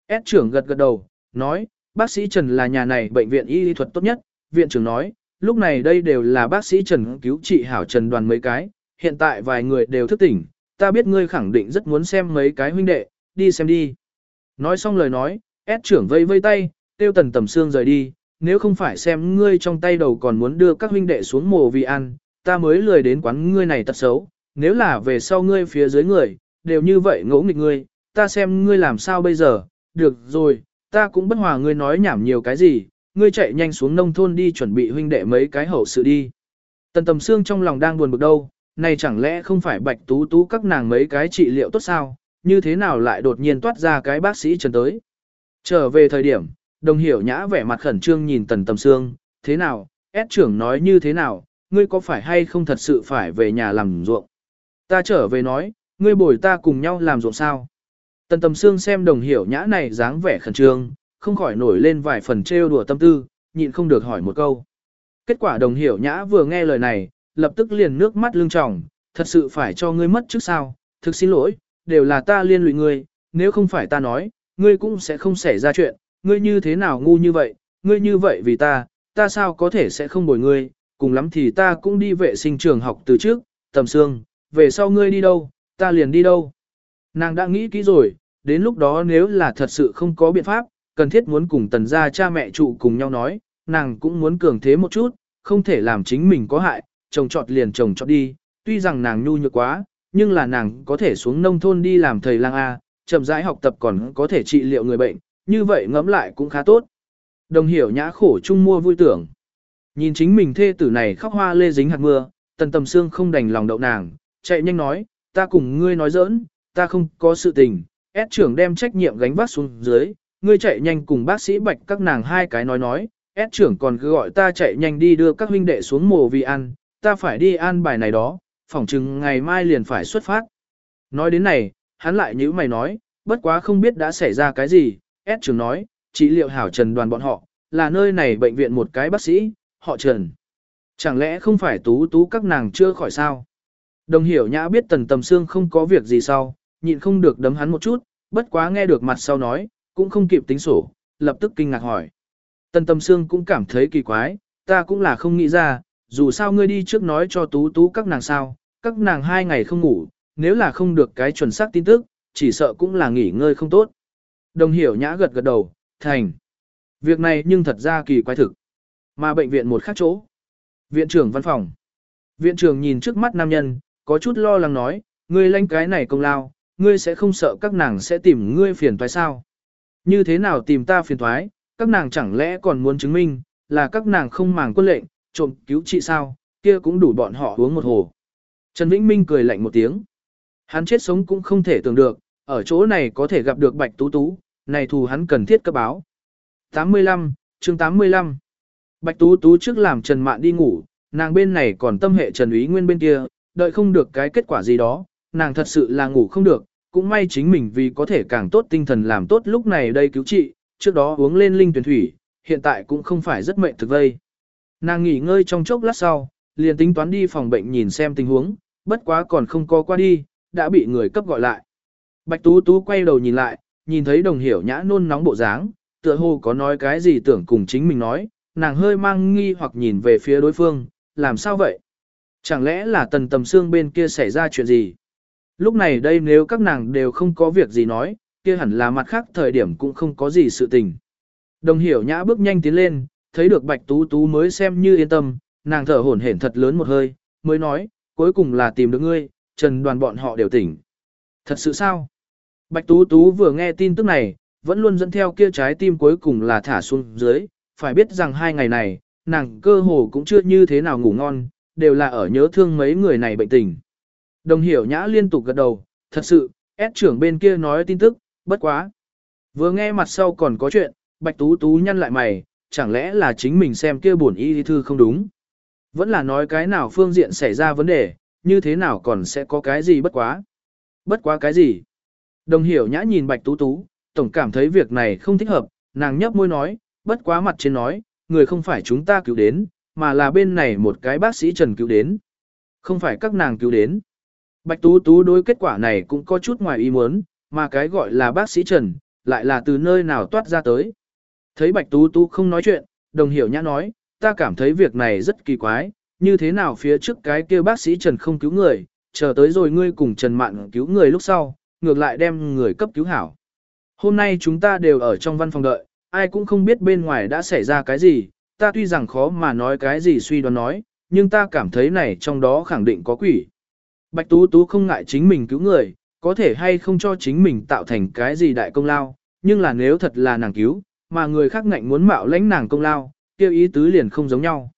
S trưởng gật gật đầu, nói, bác sĩ Trần là nhà này bệnh viện y lý thuật tốt nhất. Viện trưởng nói, lúc này đây đều là bác sĩ Trần cứu trị hảo Trần đoàn mấy cái, hiện tại vài người đều thức tỉnh, ta biết ngươi khẳng định rất muốn xem mấy cái huynh đệ, đi xem đi. Nói xong lời nói, S trưởng vây vây tay, tiêu tần tầm xương rời đi, nếu không phải xem ngươi trong tay đầu còn muốn đưa các huynh đệ xuống mồ vì ăn, ta mới lười đến quán ngươi này tật xấu, nếu là về sau ngươi phía dưới người, đều như vậy ngỗ nghịch ngươi, ta xem ngươi làm sao bây giờ, được rồi, ta cũng bất hòa ngươi nói nhảm nhiều cái gì, ngươi chạy nhanh xuống nông thôn đi chuẩn bị huynh đệ mấy cái hậu sự đi. Tần tầm xương trong lòng đang buồn bực đâu, này chẳng lẽ không phải bạch tú tú các nàng mấy cái trị liệu tốt sao, như thế nào lại đột nhiên toát ra cái bác sĩ trần tới. Trở về thời điểm, đồng hiểu nhã vẻ mặt khẩn trương nhìn tần tầm xương, thế nào, ép trưởng nói như thế nào, ngươi có phải hay không thật sự phải về nhà làm ruộng. Ta trở về nói, ngươi bồi ta cùng nhau làm ruộng sao. Tần tầm xương xem đồng hiểu nhã này dáng vẻ khẩn trương, không khỏi nổi lên vài phần trêu đùa tâm tư, nhịn không được hỏi một câu. Kết quả đồng hiểu nhã vừa nghe lời này, lập tức liền nước mắt lưng tròng, thật sự phải cho ngươi mất trước sao, thực xin lỗi, đều là ta liên lụy ngươi, nếu không phải ta nói, ngươi cũng sẽ không xảy ra chuyện, ngươi như thế nào ngu như vậy, ngươi như vậy vì ta, ta sao có thể sẽ không bồi ngươi, cùng lắm thì ta cũng đi vệ sinh trường học từ trước, tầm xương, về sau ngươi đi đâu, ta liền đi đâu. Nàng đã nghĩ kỹ rồi, đến lúc đó nếu là thật sự không có biện pháp, cần thiết muốn cùng tần gia cha mẹ trụ cùng nhau nói, nàng cũng muốn cường thế một chút, không thể làm chính mình có hại, chồng trọt liền chồng trọt đi, tuy rằng nàng nhu nhược quá, nhưng là nàng có thể xuống nông thôn đi làm thầy lang A, chậm rãi học tập còn có thể trị liệu người bệnh, như vậy ngẫm lại cũng khá tốt. Đồng hiểu nhã khổ chung mua vui tưởng. Nhìn chính mình thê tử này khóc hoa lê dính hạt mưa, tần tầm xương không đành lòng đậu nàng, chạy nhanh nói, ta cùng ngươi nói giỡn, ta không có sự tình, S trưởng đem trách nhiệm gánh vác xuống dưới, ngươi chạy nhanh cùng bác sĩ bạch các nàng hai cái nói nói, S trưởng còn cứ gọi ta chạy nhanh đi đưa các huynh đệ xuống mồ vì ăn, ta phải đi ăn bài này đó, phỏng chừng ngày mai liền phải xuất phát. Nói đến này, hắn lại nhữ mày nói, bất quá không biết đã xảy ra cái gì, S trưởng nói, chỉ liệu hảo trần đoàn bọn họ, là nơi này bệnh viện một cái bác sĩ, họ trần. Chẳng lẽ không phải tú tú các nàng chưa khỏi sao? Đồng hiểu nhã biết tần tầm xương không có việc gì sau, nhịn không được đấm hắn một chút, bất quá nghe được mặt sau nói, cũng không kịp tính sổ, lập tức kinh ngạc hỏi. Tần Tâm Sương cũng cảm thấy kỳ quái, ta cũng là không nghĩ ra, dù sao ngươi đi trước nói cho tú tú các nàng sao, các nàng hai ngày không ngủ, nếu là không được cái chuẩn xác tin tức, chỉ sợ cũng là nghỉ ngơi không tốt. Đồng hiểu nhã gật gật đầu, thành. Việc này nhưng thật ra kỳ quái thực. Mà bệnh viện một khác chỗ. Viện trưởng văn phòng. Viện trưởng nhìn trước mắt nam nhân, có chút lo lắng nói, ngươi lãnh cái này công lao, ngươi sẽ không sợ các nàng sẽ tìm ngươi phiền toái sao? Như thế nào tìm ta phiền toái, các nàng chẳng lẽ còn muốn chứng minh, là các nàng không màng quân lệnh, trộm cứu trị sao, kia cũng đủ bọn họ uống một hồ. Trần Vĩnh Minh cười lạnh một tiếng. Hắn chết sống cũng không thể tưởng được, ở chỗ này có thể gặp được Bạch Tú Tú, này thù hắn cần thiết cấp báo. 85, chương 85 Bạch Tú Tú trước làm Trần Mạn đi ngủ, nàng bên này còn tâm hệ Trần Úy Nguyên bên kia, đợi không được cái kết quả gì đó, nàng thật sự là ngủ không được, cũng may chính mình vì có thể càng tốt tinh thần làm tốt lúc này đây cứu trị, trước đó uống lên linh tuyển thủy, hiện tại cũng không phải rất mệnh thực vây. Nàng nghỉ ngơi trong chốc lát sau, liền tính toán đi phòng bệnh nhìn xem tình huống, bất quá còn không có qua đi, đã bị người cấp gọi lại. Bạch Tú Tú quay đầu nhìn lại, nhìn thấy đồng hiểu nhã nôn nóng bộ dáng, tựa hồ có nói cái gì tưởng cùng chính mình nói, nàng hơi mang nghi hoặc nhìn về phía đối phương, làm sao vậy? Chẳng lẽ là tần tầm xương bên kia xảy ra chuyện gì? Lúc này đây nếu các nàng đều không có việc gì nói, kia hẳn là mặt khác thời điểm cũng không có gì sự tình. Đồng hiểu nhã bước nhanh tiến lên, thấy được bạch tú tú mới xem như yên tâm, nàng thở hổn hển thật lớn một hơi, mới nói, cuối cùng là tìm được ngươi, trần đoàn bọn họ đều tỉnh. Thật sự sao? Bạch tú tú vừa nghe tin tức này, vẫn luôn dẫn theo kia trái tim cuối cùng là thả xuống dưới, phải biết rằng hai ngày này, nàng cơ hồ cũng chưa như thế nào ngủ ngon, đều là ở nhớ thương mấy người này bệnh tình. Đồng hiểu nhã liên tục gật đầu, thật sự, S trưởng bên kia nói tin tức, bất quá. Vừa nghe mặt sau còn có chuyện, Bạch Tú Tú nhăn lại mày, chẳng lẽ là chính mình xem kia buồn y thư không đúng. Vẫn là nói cái nào phương diện xảy ra vấn đề, như thế nào còn sẽ có cái gì bất quá. Bất quá cái gì? Đồng hiểu nhã nhìn Bạch Tú Tú, tổng cảm thấy việc này không thích hợp, nàng nhấp môi nói, bất quá mặt trên nói, người không phải chúng ta cứu đến, mà là bên này một cái bác sĩ Trần cứu đến. Không phải các nàng cứu đến. Bạch Tú Tú đối kết quả này cũng có chút ngoài ý muốn, mà cái gọi là bác sĩ Trần, lại là từ nơi nào toát ra tới. Thấy Bạch Tú Tú không nói chuyện, đồng hiểu nhã nói, ta cảm thấy việc này rất kỳ quái, như thế nào phía trước cái kia bác sĩ Trần không cứu người, chờ tới rồi ngươi cùng Trần Mạn cứu người lúc sau, ngược lại đem người cấp cứu hảo. Hôm nay chúng ta đều ở trong văn phòng đợi, ai cũng không biết bên ngoài đã xảy ra cái gì, ta tuy rằng khó mà nói cái gì suy đoán nói, nhưng ta cảm thấy này trong đó khẳng định có quỷ. Bạch Tú Tú không ngại chính mình cứu người, có thể hay không cho chính mình tạo thành cái gì đại công lao, nhưng là nếu thật là nàng cứu, mà người khác ngạnh muốn mạo lãnh nàng công lao, kêu ý tứ liền không giống nhau.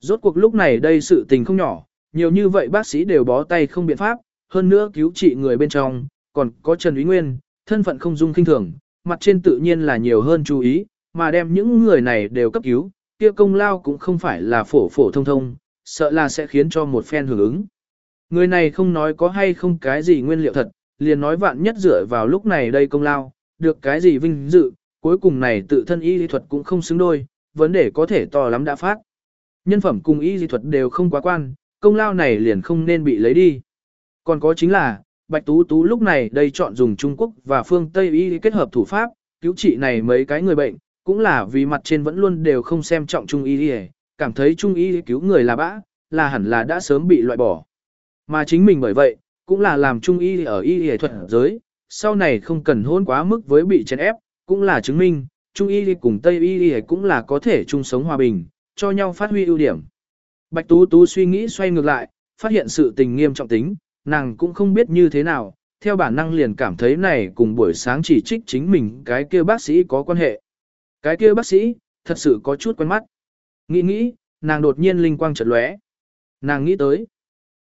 Rốt cuộc lúc này đây sự tình không nhỏ, nhiều như vậy bác sĩ đều bó tay không biện pháp, hơn nữa cứu trị người bên trong, còn có Trần Úy Nguyên, thân phận không dung kinh thường, mặt trên tự nhiên là nhiều hơn chú ý, mà đem những người này đều cấp cứu, kia công lao cũng không phải là phổ phổ thông thông, sợ là sẽ khiến cho một phen hưởng ứng. Người này không nói có hay không cái gì nguyên liệu thật, liền nói vạn nhất dựa vào lúc này đây công lao, được cái gì vinh dự, cuối cùng này tự thân y lý thuật cũng không xứng đôi, vấn đề có thể to lắm đã phát. Nhân phẩm cùng y lý thuật đều không quá quan, công lao này liền không nên bị lấy đi. Còn có chính là, Bạch Tú Tú lúc này đây chọn dùng Trung Quốc và phương Tây y kết hợp thủ pháp, cứu trị này mấy cái người bệnh, cũng là vì mặt trên vẫn luôn đều không xem trọng Trung y cảm thấy Trung y cứu người là bã, là hẳn là đã sớm bị loại bỏ. Mà chính mình bởi vậy, cũng là làm Trung y ở y thuật giới, sau này không cần hôn quá mức với bị chèn ép, cũng là chứng minh, Trung y cùng Tây y cũng là có thể chung sống hòa bình, cho nhau phát huy ưu điểm. Bạch Tú Tú suy nghĩ xoay ngược lại, phát hiện sự tình nghiêm trọng tính, nàng cũng không biết như thế nào, theo bản năng liền cảm thấy này cùng buổi sáng chỉ trích chính mình cái kia bác sĩ có quan hệ. Cái kia bác sĩ, thật sự có chút quen mắt. Nghĩ nghĩ, nàng đột nhiên linh quang chợt lóe. Nàng nghĩ tới,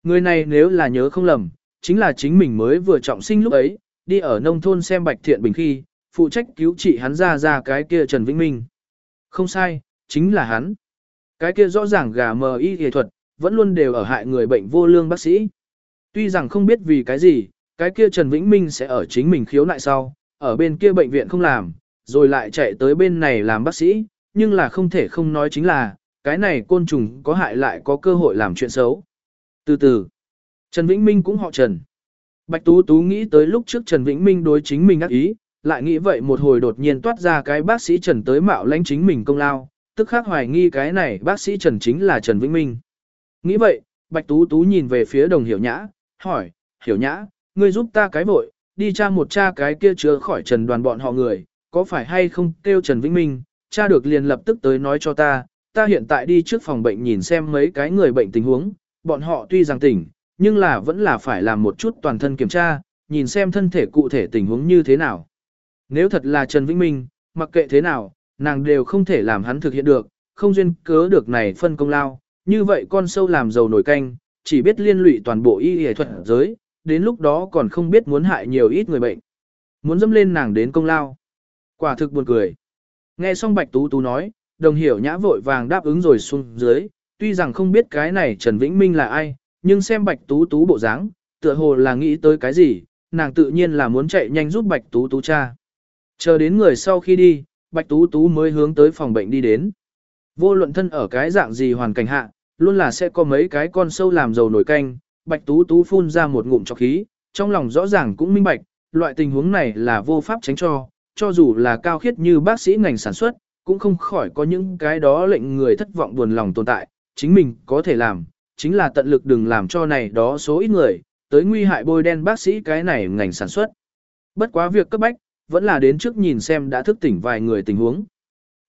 người này nếu là nhớ không lầm, chính là chính mình mới vừa trọng sinh lúc ấy, đi ở nông thôn xem Bạch Thiện Bình khi, phụ trách cứu trị hắn ra ra cái kia Trần Vĩnh Minh. Không sai, chính là hắn. Cái kia rõ ràng gà mờ y y thuật, vẫn luôn đều ở hại người bệnh vô lương bác sĩ. Tuy rằng không biết vì cái gì, cái kia Trần Vĩnh Minh sẽ ở chính mình khiếu nại sau, ở bên kia bệnh viện không làm, rồi lại chạy tới bên này làm bác sĩ, nhưng là không thể không nói chính là, cái này côn trùng có hại lại có cơ hội làm chuyện xấu. Từ từ, Trần Vĩnh Minh cũng họ Trần. Bạch Tú Tú nghĩ tới lúc trước Trần Vĩnh Minh đối chính mình ác ý, lại nghĩ vậy một hồi đột nhiên toát ra cái bác sĩ Trần tới mạo lãnh chính mình công lao, tức khắc hoài nghi cái này bác sĩ Trần chính là Trần Vĩnh Minh. Nghĩ vậy, Bạch Tú Tú nhìn về phía đồng hiểu nhã, hỏi, hiểu nhã, ngươi giúp ta cái vội, đi tra một tra cái kia chứa khỏi Trần đoàn bọn họ người, có phải hay không kêu Trần Vĩnh Minh, cha được liền lập tức tới nói cho ta, ta hiện tại đi trước phòng bệnh nhìn xem mấy cái người bệnh tình huống, bọn họ tuy rằng tỉnh, nhưng là vẫn là phải làm một chút toàn thân kiểm tra, nhìn xem thân thể cụ thể tình huống như thế nào. Nếu thật là Trần Vĩnh Minh, mặc kệ thế nào, nàng đều không thể làm hắn thực hiện được, không duyên cớ được này phân công lao, như vậy con sâu làm dầu nổi canh, chỉ biết liên lụy toàn bộ y y thuật giới, đến lúc đó còn không biết muốn hại nhiều ít người bệnh. Muốn dâm lên nàng đến công lao. Quả thực buồn cười. Nghe xong Bạch Tú Tú nói, đồng hiểu nhã vội vàng đáp ứng rồi xuống dưới, tuy rằng không biết cái này Trần Vĩnh Minh là ai, nhưng xem Bạch Tú Tú bộ dáng, tựa hồ là nghĩ tới cái gì, nàng tự nhiên là muốn chạy nhanh giúp Bạch Tú Tú cha. Chờ đến người sau khi đi, Bạch Tú Tú mới hướng tới phòng bệnh đi đến. Vô luận thân ở cái dạng gì hoàn cảnh hạ, luôn là sẽ có mấy cái con sâu làm dầu nổi canh, Bạch Tú Tú phun ra một ngụm cho khí, trong lòng rõ ràng cũng minh bạch, loại tình huống này là vô pháp tránh cho, cho dù là cao khiết như bác sĩ ngành sản xuất, cũng không khỏi có những cái đó lệnh người thất vọng buồn lòng tồn tại, chính mình có thể làm, chính là tận lực đừng làm cho này đó số ít người, tới nguy hại bôi đen bác sĩ cái này ngành sản xuất. Bất quá việc cấp bách, vẫn là đến trước nhìn xem đã thức tỉnh vài người tình huống.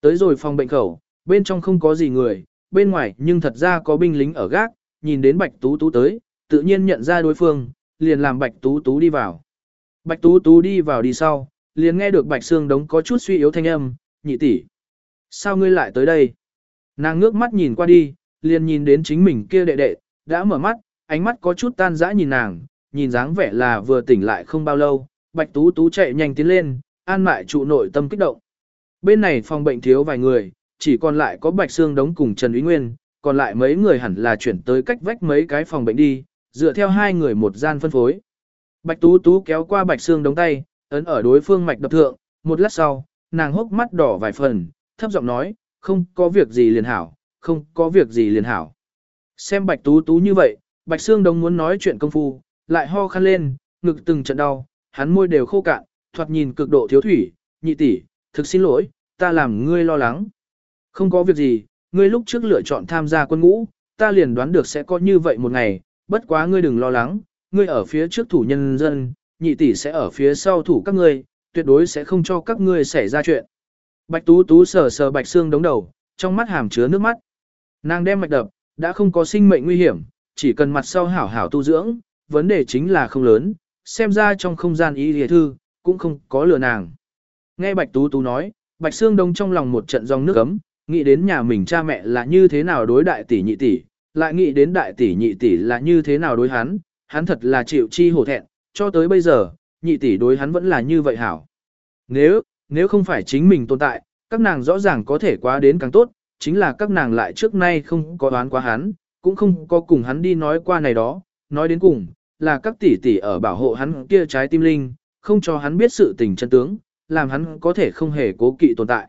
Tới rồi phòng bệnh khẩu, bên trong không có gì người, bên ngoài nhưng thật ra có binh lính ở gác, nhìn đến Bạch Tú Tú tới, tự nhiên nhận ra đối phương, liền làm Bạch Tú Tú đi vào. Bạch Tú Tú đi vào đi sau, liền nghe được Bạch Sương Đống có chút suy yếu thanh âm, nhị tỷ, Sao ngươi lại tới đây? Nàng ngước mắt nhìn qua đi, liền nhìn đến chính mình kia đệ đệ, đã mở mắt, ánh mắt có chút tan dã nhìn nàng, nhìn dáng vẻ là vừa tỉnh lại không bao lâu, Bạch Tú Tú chạy nhanh tiến lên, an mại trụ nội tâm kích động. Bên này phòng bệnh thiếu vài người, chỉ còn lại có Bạch Sương Đống cùng Trần ý Nguyên, còn lại mấy người hẳn là chuyển tới cách vách mấy cái phòng bệnh đi, dựa theo hai người một gian phân phối. Bạch Tú Tú kéo qua Bạch Sương Đống tay, ấn ở đối phương mạch đập thượng, một lát sau, nàng hốc mắt đỏ vài phần, thấp giọng nói, không có việc gì liền hảo, không có việc gì liền hảo. Xem Bạch Tú Tú như vậy, Bạch xương đồng muốn nói chuyện công phu, lại ho khăn lên, ngực từng trận đau, hắn môi đều khô cạn, thoạt nhìn cực độ thiếu thủy, nhị tỷ, thực xin lỗi, ta làm ngươi lo lắng. Không có việc gì, ngươi lúc trước lựa chọn tham gia quân ngũ, ta liền đoán được sẽ có như vậy một ngày, bất quá ngươi đừng lo lắng, ngươi ở phía trước thủ nhân dân, nhị tỷ sẽ ở phía sau thủ các ngươi, tuyệt đối sẽ không cho các ngươi xảy ra chuyện. Bạch Tú Tú sờ sờ Bạch Xương đống đầu, trong mắt hàm chứa nước mắt. Nàng đem mạch đập, đã không có sinh mệnh nguy hiểm, chỉ cần mặt sau hảo hảo tu dưỡng, vấn đề chính là không lớn, xem ra trong không gian ý địa thư, cũng không có lừa nàng. Nghe Bạch Tú Tú nói, Bạch Sương Đông trong lòng một trận dòng nước ấm, nghĩ đến nhà mình cha mẹ là như thế nào đối đại tỷ nhị tỷ, lại nghĩ đến đại tỷ nhị tỷ là như thế nào đối hắn, hắn thật là chịu chi hổ thẹn, cho tới bây giờ, nhị tỷ đối hắn vẫn là như vậy hảo. Nếu, nếu không phải chính mình tồn tại, các nàng rõ ràng có thể quá đến càng tốt, chính là các nàng lại trước nay không có đoán quá hắn, cũng không có cùng hắn đi nói qua này đó, nói đến cùng, là các tỷ tỷ ở bảo hộ hắn kia trái tim linh, không cho hắn biết sự tình chân tướng, làm hắn có thể không hề cố kỵ tồn tại.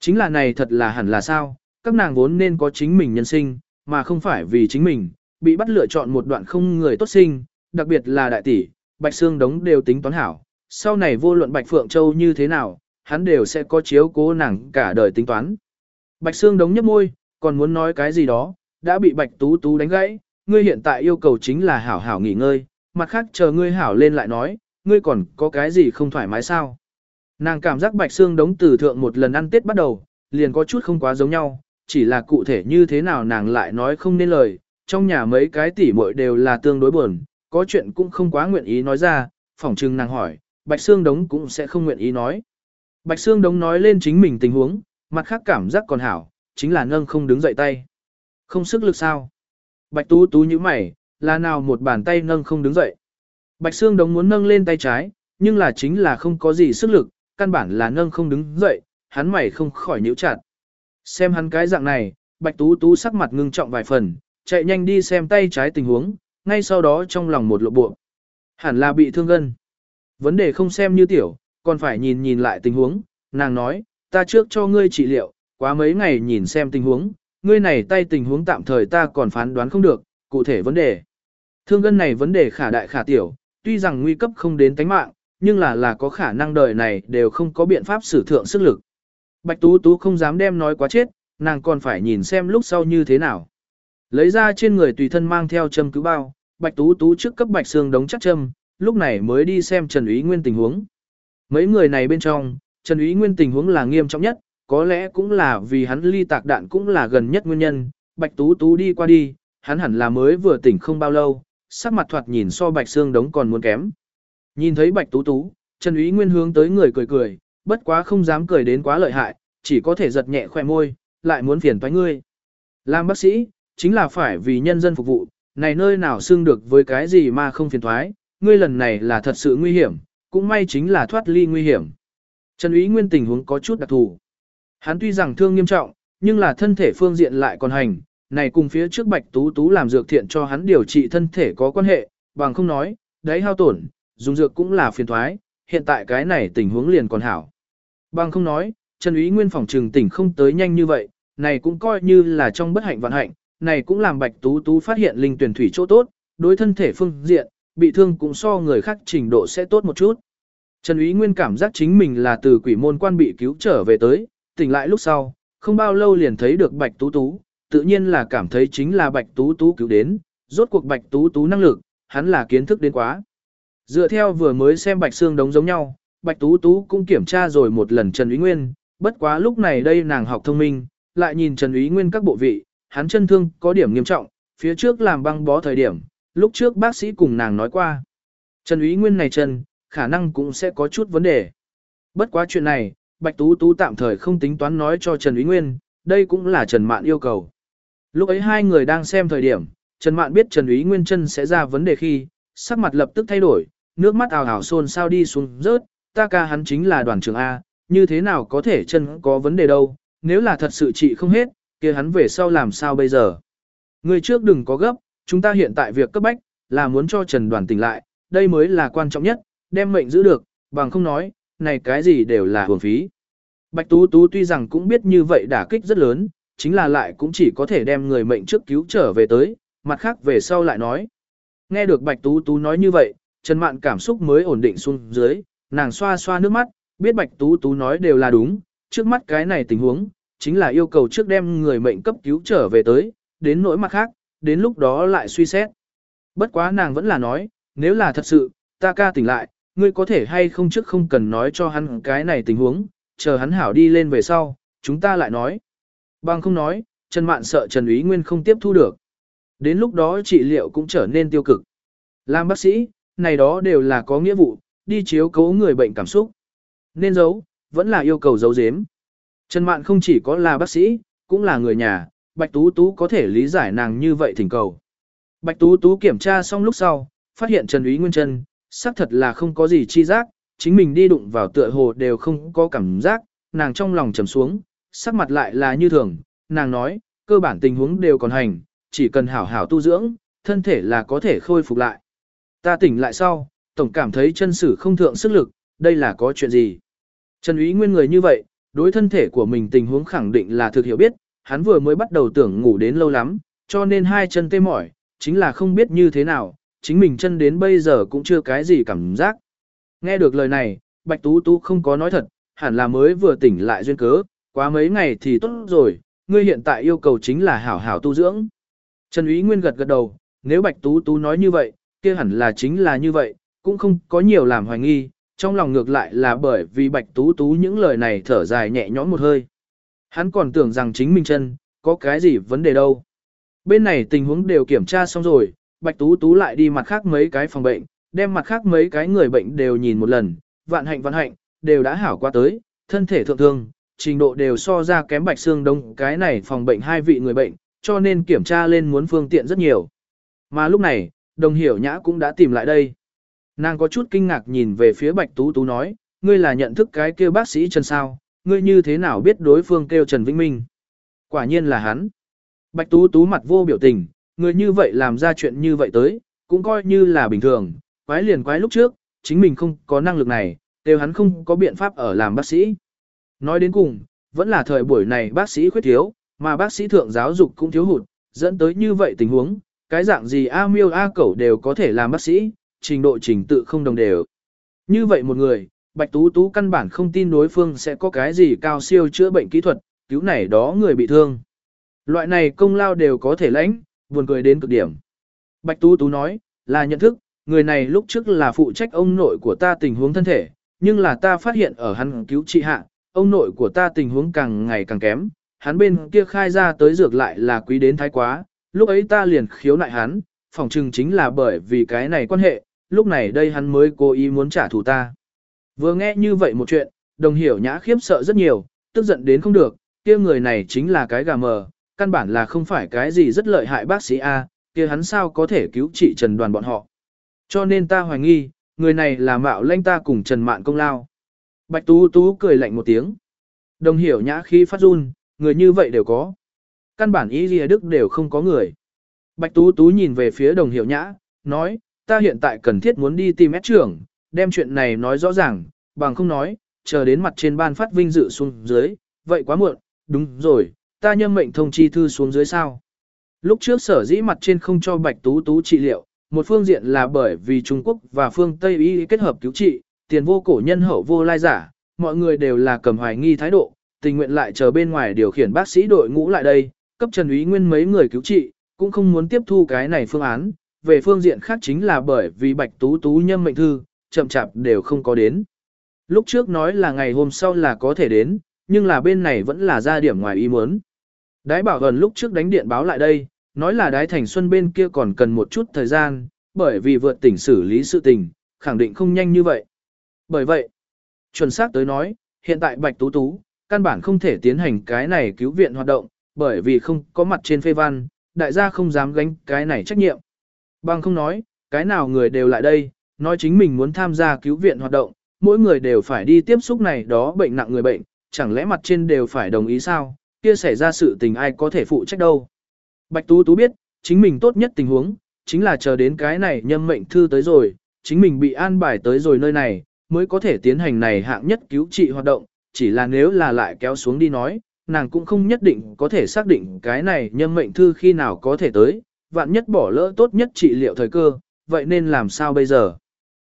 Chính là này thật là hẳn là sao, các nàng vốn nên có chính mình nhân sinh, mà không phải vì chính mình, bị bắt lựa chọn một đoạn không người tốt sinh, đặc biệt là đại tỷ, Bạch Sương Đống đều tính toán hảo. Sau này vô luận Bạch Phượng Châu như thế nào, hắn đều sẽ có chiếu cố nàng cả đời tính toán. Bạch Sương Đống nhấp môi, còn muốn nói cái gì đó, đã bị Bạch Tú Tú đánh gãy, ngươi hiện tại yêu cầu chính là hảo hảo nghỉ ngơi, mặt khác chờ ngươi hảo lên lại nói, ngươi còn có cái gì không thoải mái sao? Nàng cảm giác Bạch Sương Đống từ thượng một lần ăn Tết bắt đầu, liền có chút không quá giống nhau, chỉ là cụ thể như thế nào nàng lại nói không nên lời, trong nhà mấy cái tỉ muội đều là tương đối buồn, có chuyện cũng không quá nguyện ý nói ra, phỏng chừng nàng hỏi, Bạch Sương Đống cũng sẽ không nguyện ý nói. Bạch Sương Đống nói lên chính mình tình huống, mặt khác cảm giác còn hảo, chính là nâng không đứng dậy tay. Không sức lực sao? Bạch Tú Tú như mày, là nào một bàn tay nâng không đứng dậy. Bạch Sương Đống muốn nâng lên tay trái, nhưng là chính là không có gì sức lực, căn bản là nâng không đứng dậy, hắn mày không khỏi nhíu chặt. Xem hắn cái dạng này, Bạch Tú Tú sắc mặt ngưng trọng vài phần, chạy nhanh đi xem tay trái tình huống, ngay sau đó trong lòng một lộ bộ. Hẳn là bị thương gân. Vấn đề không xem như tiểu, còn phải nhìn nhìn lại tình huống, nàng nói, ta trước cho ngươi trị liệu, quá mấy ngày nhìn xem tình huống, ngươi này tay tình huống tạm thời ta còn phán đoán không được, cụ thể vấn đề. Thương gân này vấn đề khả đại khả tiểu, tuy rằng nguy cấp không đến tánh mạng, nhưng là là có khả năng đời này đều không có biện pháp sử thượng sức lực. Bạch Tú Tú không dám đem nói quá chết, nàng còn phải nhìn xem lúc sau như thế nào. Lấy ra trên người tùy thân mang theo châm cứu bao, Bạch Tú Tú trước cấp Bạch Sương đống chắc châm, lúc này mới đi xem Trần Úy Nguyên tình huống. Mấy người này bên trong, Trần Úy Nguyên tình huống là nghiêm trọng nhất, có lẽ cũng là vì hắn ly tạc đạn cũng là gần nhất nguyên nhân, Bạch Tú Tú đi qua đi, hắn hẳn là mới vừa tỉnh không bao lâu, sắc mặt thoạt nhìn so Bạch Sương đống còn muốn kém. Nhìn thấy Bạch Tú Tú, Trần Úy Nguyên hướng tới người cười cười, bất quá không dám cười đến quá lợi hại, chỉ có thể giật nhẹ khoe môi, lại muốn phiền toái ngươi. Làm bác sĩ, chính là phải vì nhân dân phục vụ, này nơi nào xưng được với cái gì mà không phiền thoái, ngươi lần này là thật sự nguy hiểm, cũng may chính là thoát ly nguy hiểm. Trần Ý Nguyên tình huống có chút đặc thù. Hắn tuy rằng thương nghiêm trọng, nhưng là thân thể phương diện lại còn hành, này cùng phía trước Bạch Tú Tú làm dược thiện cho hắn điều trị thân thể có quan hệ, bằng không nói, đấy hao tổn, dùng dược cũng là phiền thoái, hiện tại cái này tình huống liền còn hảo. Bằng không nói, Trần Ý Nguyên phòng trừng tỉnh không tới nhanh như vậy, này cũng coi như là trong bất hạnh vạn hạnh, này cũng làm Bạch Tú Tú phát hiện linh tuyển thủy chỗ tốt, đối thân thể phương diện, bị thương cũng so người khác trình độ sẽ tốt một chút. Trần Úy Nguyên cảm giác chính mình là từ quỷ môn quan bị cứu trở về tới, tỉnh lại lúc sau, không bao lâu liền thấy được Bạch Tú Tú, tự nhiên là cảm thấy chính là Bạch Tú Tú cứu đến, rốt cuộc Bạch Tú Tú năng lực, hắn là kiến thức đến quá. Dựa theo vừa mới xem Bạch Xương đống giống nhau, Bạch Tú Tú cũng kiểm tra rồi một lần Trần Úy Nguyên, bất quá lúc này đây nàng học thông minh, lại nhìn Trần Úy Nguyên các bộ vị, hắn chân thương có điểm nghiêm trọng, phía trước làm băng bó thời điểm, lúc trước bác sĩ cùng nàng nói qua. Trần Úy Nguyên này chân, khả năng cũng sẽ có chút vấn đề. Bất quá chuyện này, Bạch Tú Tú tạm thời không tính toán nói cho Trần Úy Nguyên, đây cũng là Trần Mạn yêu cầu. Lúc ấy hai người đang xem thời điểm, Trần Mạn biết Trần Úy Nguyên chân sẽ ra vấn đề khi, sắc mặt lập tức thay đổi, nước mắt ào ào xôn sao đi xuống rớt, ta ca hắn chính là đoàn trưởng A, như thế nào có thể chân có vấn đề đâu, nếu là thật sự trị không hết, kia hắn về sau làm sao bây giờ. Người trước đừng có gấp, chúng ta hiện tại việc cấp bách, là muốn cho Trần Đoàn tỉnh lại, đây mới là quan trọng nhất, đem mệnh giữ được, bằng không nói, này cái gì đều là hưởng phí. Bạch Tú Tú tuy rằng cũng biết như vậy đả kích rất lớn, chính là lại cũng chỉ có thể đem người mệnh trước cứu trở về tới, mặt khác về sau lại nói. Nghe được Bạch Tú Tú nói như vậy, Trần Mạn cảm xúc mới ổn định xuống dưới, nàng xoa xoa nước mắt, biết Bạch Tú Tú nói đều là đúng, trước mắt cái này tình huống, chính là yêu cầu trước đem người mệnh cấp cứu trở về tới, đến nỗi mặt khác, đến lúc đó lại suy xét. Bất quá nàng vẫn là nói, nếu là thật sự, ta ca tỉnh lại, ngươi có thể hay không trước không cần nói cho hắn cái này tình huống, chờ hắn hảo đi lên về sau, chúng ta lại nói. Bằng không nói, Trần Mạn sợ Trần ý Nguyên không tiếp thu được. Đến lúc đó trị liệu cũng trở nên tiêu cực. Làm bác sĩ, này đó đều là có nghĩa vụ, đi chiếu cố người bệnh cảm xúc. Nên giấu, vẫn là yêu cầu giấu giếm. Trần Mạn không chỉ có là bác sĩ, cũng là người nhà, Bạch Tú Tú có thể lý giải nàng như vậy thỉnh cầu. Bạch Tú Tú kiểm tra xong lúc sau, phát hiện Trần Úy Nguyên chân, xác thật là không có gì chi giác, chính mình đi đụng vào tựa hồ đều không có cảm giác, nàng trong lòng trầm xuống, sắc mặt lại là như thường, nàng nói, cơ bản tình huống đều còn hành, chỉ cần hảo hảo tu dưỡng, thân thể là có thể khôi phục lại. Ta tỉnh lại sau, tổng cảm thấy chân sử không thượng sức lực, đây là có chuyện gì? Trần Úy Nguyên người như vậy, đối thân thể của mình tình huống khẳng định là thực hiểu biết, hắn vừa mới bắt đầu tưởng ngủ đến lâu lắm, cho nên hai chân tê mỏi, chính là không biết như thế nào, chính mình chân đến bây giờ cũng chưa cái gì cảm giác. Nghe được lời này, Bạch Tú Tú không có nói thật, hẳn là mới vừa tỉnh lại duyên cớ, quá mấy ngày thì tốt rồi, ngươi hiện tại yêu cầu chính là hảo hảo tu dưỡng. Trần Úy Nguyên gật gật đầu, nếu Bạch Tú Tú nói như vậy, kia hẳn là chính là như vậy, cũng không có nhiều làm hoài nghi, trong lòng ngược lại là bởi vì Bạch Tú Tú những lời này thở dài nhẹ nhõm một hơi. Hắn còn tưởng rằng chính mình chân, có cái gì vấn đề đâu. Bên này tình huống đều kiểm tra xong rồi, Bạch Tú Tú lại đi mặt khác mấy cái phòng bệnh, đem mặt khác mấy cái người bệnh đều nhìn một lần, vạn hạnh vạn hạnh, đều đã hảo qua tới, thân thể thượng thương, trình độ đều so ra kém Bạch Xương Đông cái này phòng bệnh hai vị người bệnh, cho nên kiểm tra lên muốn phương tiện rất nhiều. Mà lúc này, đồng hiểu nhã cũng đã tìm lại đây. Nàng có chút kinh ngạc nhìn về phía Bạch Tú Tú nói, ngươi là nhận thức cái kia bác sĩ Trần sao, ngươi như thế nào biết đối phương kêu Trần Vĩnh Minh? Quả nhiên là hắn. Bạch Tú Tú mặt vô biểu tình, người như vậy làm ra chuyện như vậy tới, cũng coi như là bình thường, quái liền quái lúc trước, chính mình không có năng lực này, đều hắn không có biện pháp ở làm bác sĩ. Nói đến cùng, vẫn là thời buổi này bác sĩ khuyết thiếu, mà bác sĩ thượng giáo dục cũng thiếu hụt, dẫn tới như vậy tình huống, cái dạng gì A miêu A cẩu đều có thể làm bác sĩ, trình độ trình tự không đồng đều. Như vậy một người, Bạch Tú Tú căn bản không tin đối phương sẽ có cái gì cao siêu chữa bệnh kỹ thuật, cứu này đó người bị thương. Loại này công lao đều có thể lãnh, buồn cười đến cực điểm. Bạch Tú Tú nói, là nhận thức, người này lúc trước là phụ trách ông nội của ta tình huống thân thể, nhưng là ta phát hiện ở hắn cứu trị hạ, ông nội của ta tình huống càng ngày càng kém, hắn bên kia khai ra tới dược lại là quý đến thái quá, lúc ấy ta liền khiếu nại hắn, phòng trừng chính là bởi vì cái này quan hệ, lúc này đây hắn mới cố ý muốn trả thù ta. Vừa nghe như vậy một chuyện, đồng hiểu nhã khiếp sợ rất nhiều, tức giận đến không được, kia người này chính là cái gà mờ, căn bản là không phải cái gì rất lợi hại bác sĩ A, kia hắn sao có thể cứu trị Trần Đoàn bọn họ. Cho nên ta hoài nghi, người này là mạo lanh ta cùng Trần Mạn công lao. Bạch Tú Tú cười lạnh một tiếng. Đồng hiểu nhã khi phát run, người như vậy đều có. Căn bản ý gì đức đều không có người. Bạch Tú Tú nhìn về phía đồng hiểu nhã, nói, ta hiện tại cần thiết muốn đi tìm ép trưởng, đem chuyện này nói rõ ràng, bằng không nói, chờ đến mặt trên ban phát vinh dự xuống dưới, vậy quá muộn, đúng rồi, ta nhâm mệnh thông chi thư xuống dưới sao. Lúc trước sở dĩ mặt trên không cho Bạch Tú Tú trị liệu, một phương diện là bởi vì Trung Quốc và phương Tây y kết hợp cứu trị, tiền vô cổ nhân hậu vô lai giả, mọi người đều là cầm hoài nghi thái độ, tình nguyện lại chờ bên ngoài điều khiển bác sĩ đội ngũ lại đây, cấp Trần Úy Nguyên mấy người cứu trị, cũng không muốn tiếp thu cái này phương án, về phương diện khác chính là bởi vì Bạch Tú Tú nhâm mệnh thư, chậm chạp đều không có đến. Lúc trước nói là ngày hôm sau là có thể đến, nhưng là bên này vẫn là ra điểm ngoài ý muốn. Đái bảo gần lúc trước đánh điện báo lại đây, nói là đái thành xuân bên kia còn cần một chút thời gian, bởi vì vượt tỉnh xử lý sự tình, khẳng định không nhanh như vậy. Bởi vậy, chuẩn xác tới nói, hiện tại Bạch Tú Tú, căn bản không thể tiến hành cái này cứu viện hoạt động, bởi vì không có mặt trên phê văn, đại gia không dám gánh cái này trách nhiệm. Bằng không nói, cái nào người đều lại đây, nói chính mình muốn tham gia cứu viện hoạt động, mỗi người đều phải đi tiếp xúc này đó bệnh nặng người bệnh, chẳng lẽ mặt trên đều phải đồng ý sao, kia xảy ra sự tình ai có thể phụ trách đâu. Bạch Tú Tú biết, chính mình tốt nhất tình huống, chính là chờ đến cái này nhâm mệnh thư tới rồi, chính mình bị an bài tới rồi nơi này, mới có thể tiến hành này hạng nhất cứu trị hoạt động, chỉ là nếu là lại kéo xuống đi nói, nàng cũng không nhất định có thể xác định cái này nhâm mệnh thư khi nào có thể tới, vạn nhất bỏ lỡ tốt nhất trị liệu thời cơ, vậy nên làm sao bây giờ?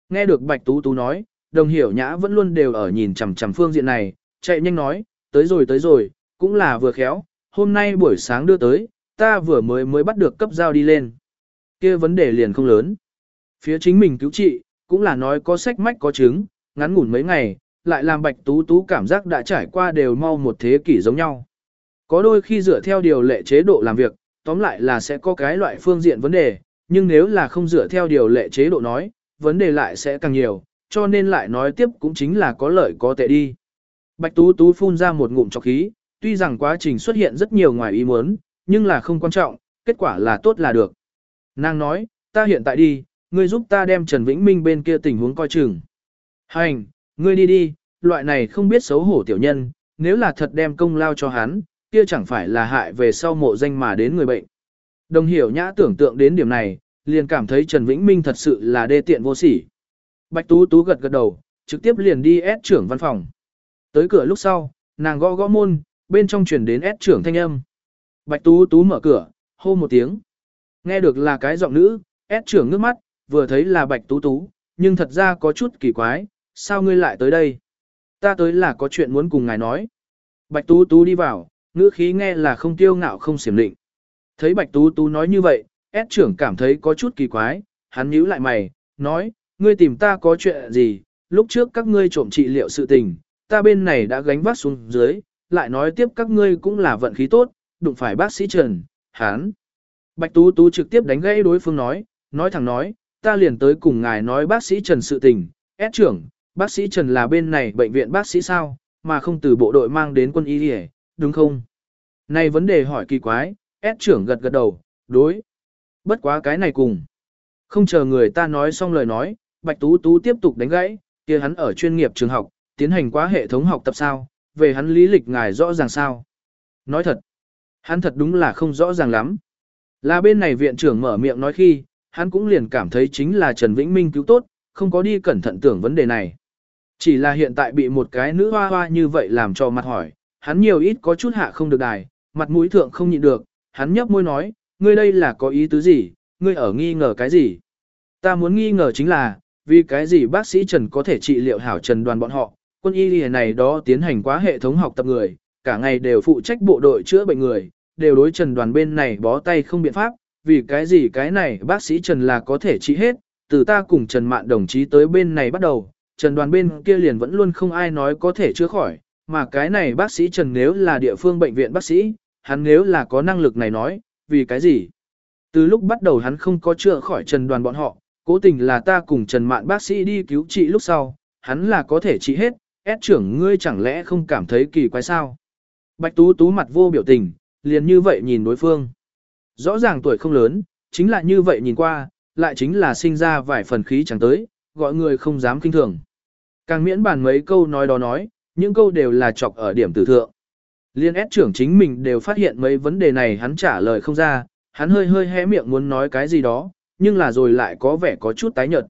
Nghe được Bạch Tú Tú nói, đồng hiểu nhã vẫn luôn đều ở nhìn chằm chằm phương diện này, chạy nhanh nói, tới rồi tới rồi, cũng là vừa khéo, hôm nay buổi sáng đưa tới, ta vừa mới mới bắt được cấp giao đi lên. kia vấn đề liền không lớn. Phía chính mình cứu trị, cũng là nói có sách mách có chứng, ngắn ngủn mấy ngày, lại làm bạch tú tú cảm giác đã trải qua đều mau một thế kỷ giống nhau. Có đôi khi dựa theo điều lệ chế độ làm việc, tóm lại là sẽ có cái loại phương diện vấn đề, nhưng nếu là không dựa theo điều lệ chế độ nói, vấn đề lại sẽ càng nhiều, cho nên lại nói tiếp cũng chính là có lợi có tệ đi. Bạch Tú Tú phun ra một ngụm trọc khí, tuy rằng quá trình xuất hiện rất nhiều ngoài ý muốn, nhưng là không quan trọng, kết quả là tốt là được. Nàng nói, ta hiện tại đi, ngươi giúp ta đem Trần Vĩnh Minh bên kia tình huống coi chừng. Hành, ngươi đi đi, loại này không biết xấu hổ tiểu nhân, nếu là thật đem công lao cho hắn, kia chẳng phải là hại về sau mộ danh mà đến người bệnh. Đồng hiểu nhã tưởng tượng đến điểm này, liền cảm thấy Trần Vĩnh Minh thật sự là đê tiện vô sỉ. Bạch Tú Tú gật gật đầu, trực tiếp liền đi ép trưởng văn phòng. Tới cửa lúc sau, nàng gõ gõ môn, bên trong truyền đến ép trưởng thanh âm. Bạch Tú Tú mở cửa, hô một tiếng. Nghe được là cái giọng nữ, ép trưởng ngước mắt, vừa thấy là Bạch Tú Tú, nhưng thật ra có chút kỳ quái, sao ngươi lại tới đây? Ta tới là có chuyện muốn cùng ngài nói. Bạch Tú Tú đi vào, ngữ khí nghe là không tiêu ngạo không xiểm định. Thấy Bạch Tú Tú nói như vậy, s trưởng cảm thấy có chút kỳ quái, hắn nhíu lại mày, nói, ngươi tìm ta có chuyện gì, lúc trước các ngươi trộm trị liệu sự tình, ta bên này đã gánh vác xuống dưới, lại nói tiếp các ngươi cũng là vận khí tốt, đụng phải bác sĩ Trần, hắn. Bạch Tú Tú trực tiếp đánh gãy đối phương nói, nói thẳng nói, ta liền tới cùng ngài nói bác sĩ Trần sự tình, s trưởng, bác sĩ Trần là bên này bệnh viện bác sĩ sao, mà không từ bộ đội mang đến quân y đi đúng không? Này vấn đề hỏi kỳ quái, S trưởng gật gật đầu, đối. Bất quá cái này cùng. Không chờ người ta nói xong lời nói, Bạch Tú Tú tiếp tục đánh gãy, kia hắn ở chuyên nghiệp trường học, tiến hành quá hệ thống học tập sao, về hắn lý lịch ngài rõ ràng sao. Nói thật, hắn thật đúng là không rõ ràng lắm. Là bên này viện trưởng mở miệng nói khi, hắn cũng liền cảm thấy chính là Trần Vĩnh Minh cứu tốt, không có đi cẩn thận tưởng vấn đề này. Chỉ là hiện tại bị một cái nữ hoa hoa như vậy làm cho mặt hỏi, hắn nhiều ít có chút hạ không được đài, mặt mũi thượng không nhịn được, hắn nhấp môi nói, ngươi đây là có ý tứ gì, ngươi ở nghi ngờ cái gì? Ta muốn nghi ngờ chính là, vì cái gì bác sĩ Trần có thể trị liệu hảo Trần đoàn bọn họ, quân y lìa này đó tiến hành quá hệ thống học tập người, cả ngày đều phụ trách bộ đội chữa bệnh người, đều đối Trần đoàn bên này bó tay không biện pháp, vì cái gì cái này bác sĩ Trần là có thể trị hết, từ ta cùng Trần Mạn đồng chí tới bên này bắt đầu, Trần đoàn bên kia liền vẫn luôn không ai nói có thể chữa khỏi, mà cái này bác sĩ Trần nếu là địa phương bệnh viện bác sĩ, hắn nếu là có năng lực này nói, vì cái gì? Từ lúc bắt đầu hắn không có chữa khỏi Trần đoàn bọn họ, cố tình là ta cùng Trần Mạn bác sĩ đi cứu trị lúc sau, hắn là có thể trị hết, ép trưởng ngươi chẳng lẽ không cảm thấy kỳ quái sao? Bạch Tú Tú mặt vô biểu tình, liền như vậy nhìn đối phương. Rõ ràng tuổi không lớn, chính là như vậy nhìn qua, lại chính là sinh ra vài phần khí chẳng tới, gọi người không dám kinh thường. Càng miễn bàn mấy câu nói đó nói, những câu đều là chọc ở điểm tử thượng. Liên ép trưởng chính mình đều phát hiện mấy vấn đề này hắn trả lời không ra, hắn hơi hơi hé miệng muốn nói cái gì đó, nhưng là rồi lại có vẻ có chút tái nhợt.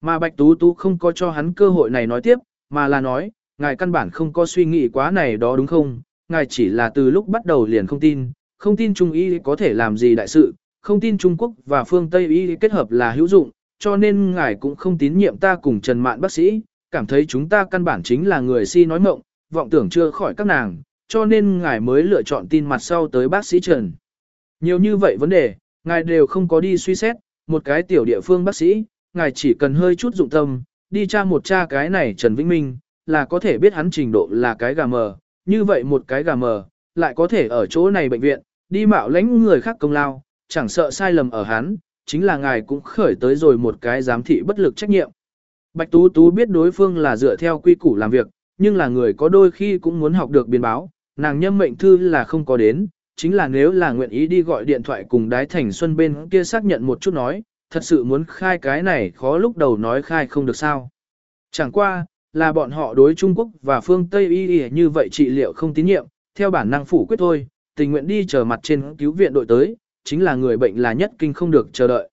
Mà Bạch Tú Tú không có cho hắn cơ hội này nói tiếp, mà là nói, ngài căn bản không có suy nghĩ quá này đó đúng không, ngài chỉ là từ lúc bắt đầu liền không tin, không tin Trung Y có thể làm gì đại sự, không tin Trung Quốc và phương Tây Y kết hợp là hữu dụng, cho nên ngài cũng không tín nhiệm ta cùng Trần Mạn bác sĩ, cảm thấy chúng ta căn bản chính là người si nói mộng, vọng tưởng chưa khỏi các nàng, cho nên ngài mới lựa chọn tin mặt sau tới bác sĩ Trần. Nhiều như vậy vấn đề, ngài đều không có đi suy xét, một cái tiểu địa phương bác sĩ, ngài chỉ cần hơi chút dụng tâm, đi tra một tra cái này Trần Vĩnh Minh, là có thể biết hắn trình độ là cái gà mờ, như vậy một cái gà mờ, lại có thể ở chỗ này bệnh viện, đi mạo lãnh người khác công lao, chẳng sợ sai lầm ở hắn, chính là ngài cũng khởi tới rồi một cái giám thị bất lực trách nhiệm. Bạch Tú Tú biết đối phương là dựa theo quy củ làm việc, nhưng là người có đôi khi cũng muốn học được biến báo, nàng nhâm mệnh thư là không có đến, chính là nếu là nguyện ý đi gọi điện thoại cùng đái thành xuân bên kia xác nhận một chút nói, thật sự muốn khai cái này khó lúc đầu nói khai không được sao. Chẳng qua, là bọn họ đối Trung Quốc và phương Tây y như vậy trị liệu không tín nhiệm, theo bản năng phủ quyết thôi, tình nguyện đi chờ mặt trên cứu viện đội tới, chính là người bệnh là nhất kinh không được chờ đợi.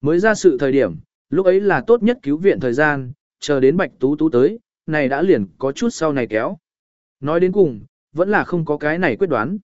Mới ra sự thời điểm, lúc ấy là tốt nhất cứu viện thời gian, chờ đến Bạch Tú Tú tới, này đã liền có chút sau này kéo. Nói đến cùng, vẫn là không có cái này quyết đoán.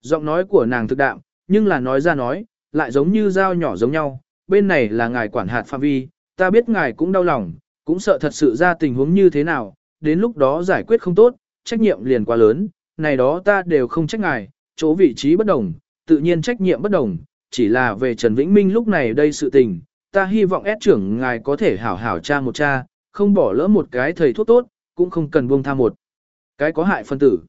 Giọng nói của nàng thực đạm, nhưng là nói ra nói, lại giống như dao nhỏ giống nhau, bên này là ngài quản hạt phạm vi, ta biết ngài cũng đau lòng, cũng sợ thật sự ra tình huống như thế nào, đến lúc đó giải quyết không tốt, trách nhiệm liền quá lớn, này đó ta đều không trách ngài, chỗ vị trí bất đồng, tự nhiên trách nhiệm bất đồng, chỉ là về Trần Vĩnh Minh lúc này đây sự tình, ta hy vọng ép trưởng ngài có thể hảo hảo cha một cha, không bỏ lỡ một cái thầy thuốc tốt, cũng không cần buông tha một. Cái có hại phân tử.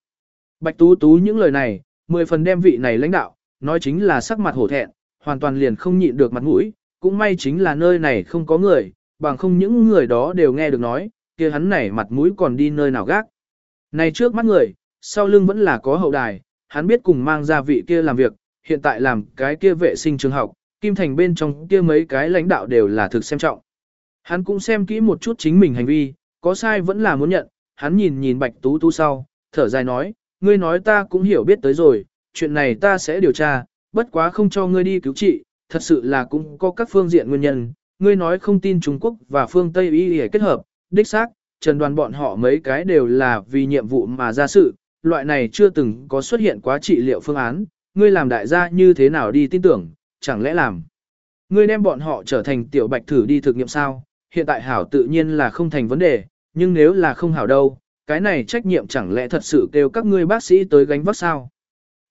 Bạch Tú Tú những lời này, mười phần đem vị này lãnh đạo, nói chính là sắc mặt hổ thẹn, hoàn toàn liền không nhịn được mặt mũi, cũng may chính là nơi này không có người, bằng không những người đó đều nghe được nói, kia hắn này mặt mũi còn đi nơi nào gác. Này trước mắt người, sau lưng vẫn là có hậu đài, hắn biết cùng mang ra vị kia làm việc, hiện tại làm cái kia vệ sinh trường học, Kim Thành bên trong kia mấy cái lãnh đạo đều là thực xem trọng. Hắn cũng xem kỹ một chút chính mình hành vi, có sai vẫn là muốn nhận, hắn nhìn nhìn Bạch Tú Tú sau, thở dài nói, ngươi nói ta cũng hiểu biết tới rồi, chuyện này ta sẽ điều tra, bất quá không cho ngươi đi cứu trị, thật sự là cũng có các phương diện nguyên nhân, ngươi nói không tin Trung Quốc và phương Tây y để kết hợp, đích xác, trần đoàn bọn họ mấy cái đều là vì nhiệm vụ mà ra sự, loại này chưa từng có xuất hiện quá trị liệu phương án, ngươi làm đại gia như thế nào đi tin tưởng, chẳng lẽ làm. Ngươi đem bọn họ trở thành tiểu bạch thử đi thực nghiệm sao, hiện tại hảo tự nhiên là không thành vấn đề, nhưng nếu là không hảo đâu, cái này trách nhiệm chẳng lẽ thật sự kêu các ngươi bác sĩ tới gánh vác sao.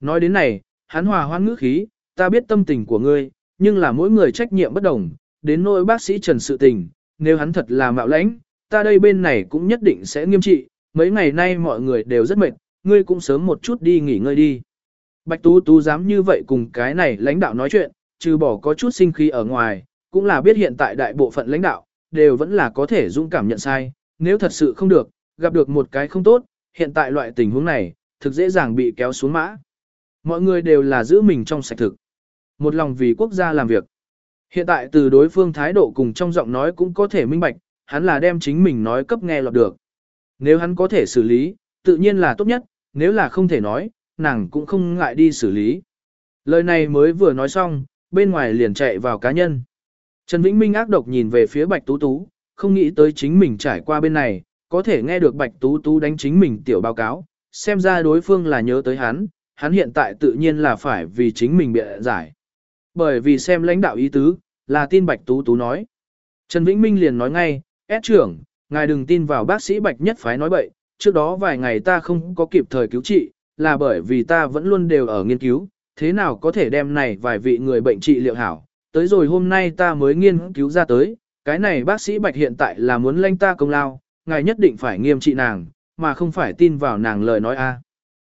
Nói đến này, hắn hòa hoan ngữ khí, ta biết tâm tình của ngươi, nhưng là mỗi người trách nhiệm bất đồng, đến nỗi bác sĩ trần sự tình, nếu hắn thật là mạo lãnh, ta đây bên này cũng nhất định sẽ nghiêm trị, mấy ngày nay mọi người đều rất mệt, ngươi cũng sớm một chút đi nghỉ ngơi đi. Bạch Tú Tú dám như vậy cùng cái này lãnh đạo nói chuyện, trừ bỏ có chút sinh khí ở ngoài, cũng là biết hiện tại đại bộ phận lãnh đạo, đều vẫn là có thể dũng cảm nhận sai, nếu thật sự không được, gặp được một cái không tốt, hiện tại loại tình huống này, thực dễ dàng bị kéo xuống mã. Mọi người đều là giữ mình trong sạch thực. Một lòng vì quốc gia làm việc. Hiện tại từ đối phương thái độ cùng trong giọng nói cũng có thể minh bạch, hắn là đem chính mình nói cấp nghe lọt được. Nếu hắn có thể xử lý, tự nhiên là tốt nhất, nếu là không thể nói, nàng cũng không ngại đi xử lý. Lời này mới vừa nói xong, bên ngoài liền chạy vào cá nhân. Trần Vĩnh Minh ác độc nhìn về phía Bạch Tú Tú, không nghĩ tới chính mình trải qua bên này, có thể nghe được Bạch Tú Tú đánh chính mình tiểu báo cáo, xem ra đối phương là nhớ tới hắn, hắn hiện tại tự nhiên là phải vì chính mình bịa giải. Bởi vì xem lãnh đạo ý tứ, là tin Bạch Tú Tú nói. Trần Vĩnh Minh liền nói ngay, ép trưởng, ngài đừng tin vào bác sĩ Bạch Nhất Phái nói bậy, trước đó vài ngày ta không có kịp thời cứu trị, là bởi vì ta vẫn luôn đều ở nghiên cứu, thế nào có thể đem này vài vị người bệnh trị liệu hảo, tới rồi hôm nay ta mới nghiên cứu ra tới, cái này bác sĩ Bạch hiện tại là muốn lanh ta công lao, ngài nhất định phải nghiêm trị nàng, mà không phải tin vào nàng lời nói a.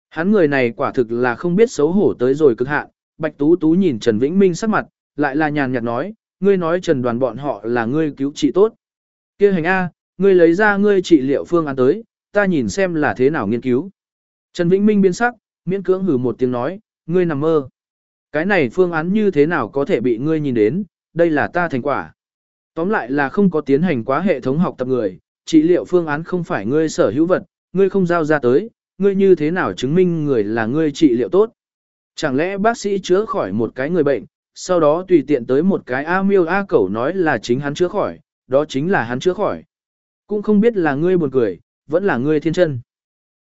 Hắn người này quả thực là không biết xấu hổ tới rồi cực hạn, Bạch Tú Tú nhìn Trần Vĩnh Minh sắc mặt, lại là nhàn nhạt nói, ngươi nói Trần đoàn bọn họ là ngươi cứu trị tốt. kia hành A, ngươi lấy ra ngươi trị liệu phương án tới, ta nhìn xem là thế nào nghiên cứu. Trần Vĩnh Minh biến sắc, miễn cưỡng hừ một tiếng nói, ngươi nằm mơ. Cái này phương án như thế nào có thể bị ngươi nhìn đến, đây là ta thành quả. Tóm lại là không có tiến hành quá hệ thống học tập người, trị liệu phương án không phải ngươi sở hữu vật, ngươi không giao ra tới, ngươi như thế nào chứng minh người là ngươi trị liệu tốt. Chẳng lẽ bác sĩ chữa khỏi một cái người bệnh, sau đó tùy tiện tới một cái A miêu A cẩu nói là chính hắn chữa khỏi, đó chính là hắn chữa khỏi. Cũng không biết là ngươi buồn cười, vẫn là ngươi thiên chân.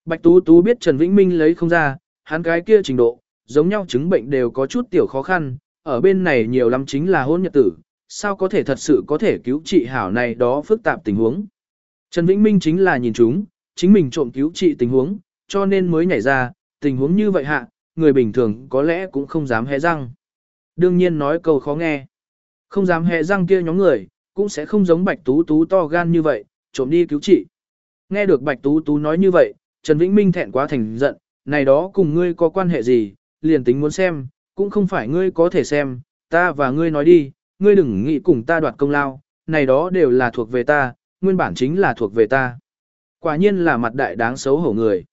Bạch Tú Tú biết Trần Vĩnh Minh lấy không ra, hắn cái kia trình độ, giống nhau chứng bệnh đều có chút tiểu khó khăn, ở bên này nhiều lắm chính là hôn nhật tử, sao có thể thật sự có thể cứu trị hảo này đó phức tạp tình huống. Trần Vĩnh Minh chính là nhìn chúng, chính mình trộm cứu trị tình huống, cho nên mới nhảy ra, tình huống như vậy hạ, người bình thường có lẽ cũng không dám hé răng. Đương nhiên nói câu khó nghe. Không dám hé răng kia nhóm người, cũng sẽ không giống Bạch Tú Tú to gan như vậy, trộm đi cứu trị. Nghe được Bạch Tú Tú nói như vậy, Trần Vĩnh Minh thẹn quá thành giận, này đó cùng ngươi có quan hệ gì, liền tính muốn xem, cũng không phải ngươi có thể xem, ta và ngươi nói đi, ngươi đừng nghĩ cùng ta đoạt công lao, này đó đều là thuộc về ta, nguyên bản chính là thuộc về ta. Quả nhiên là mặt đại đáng xấu hổ người.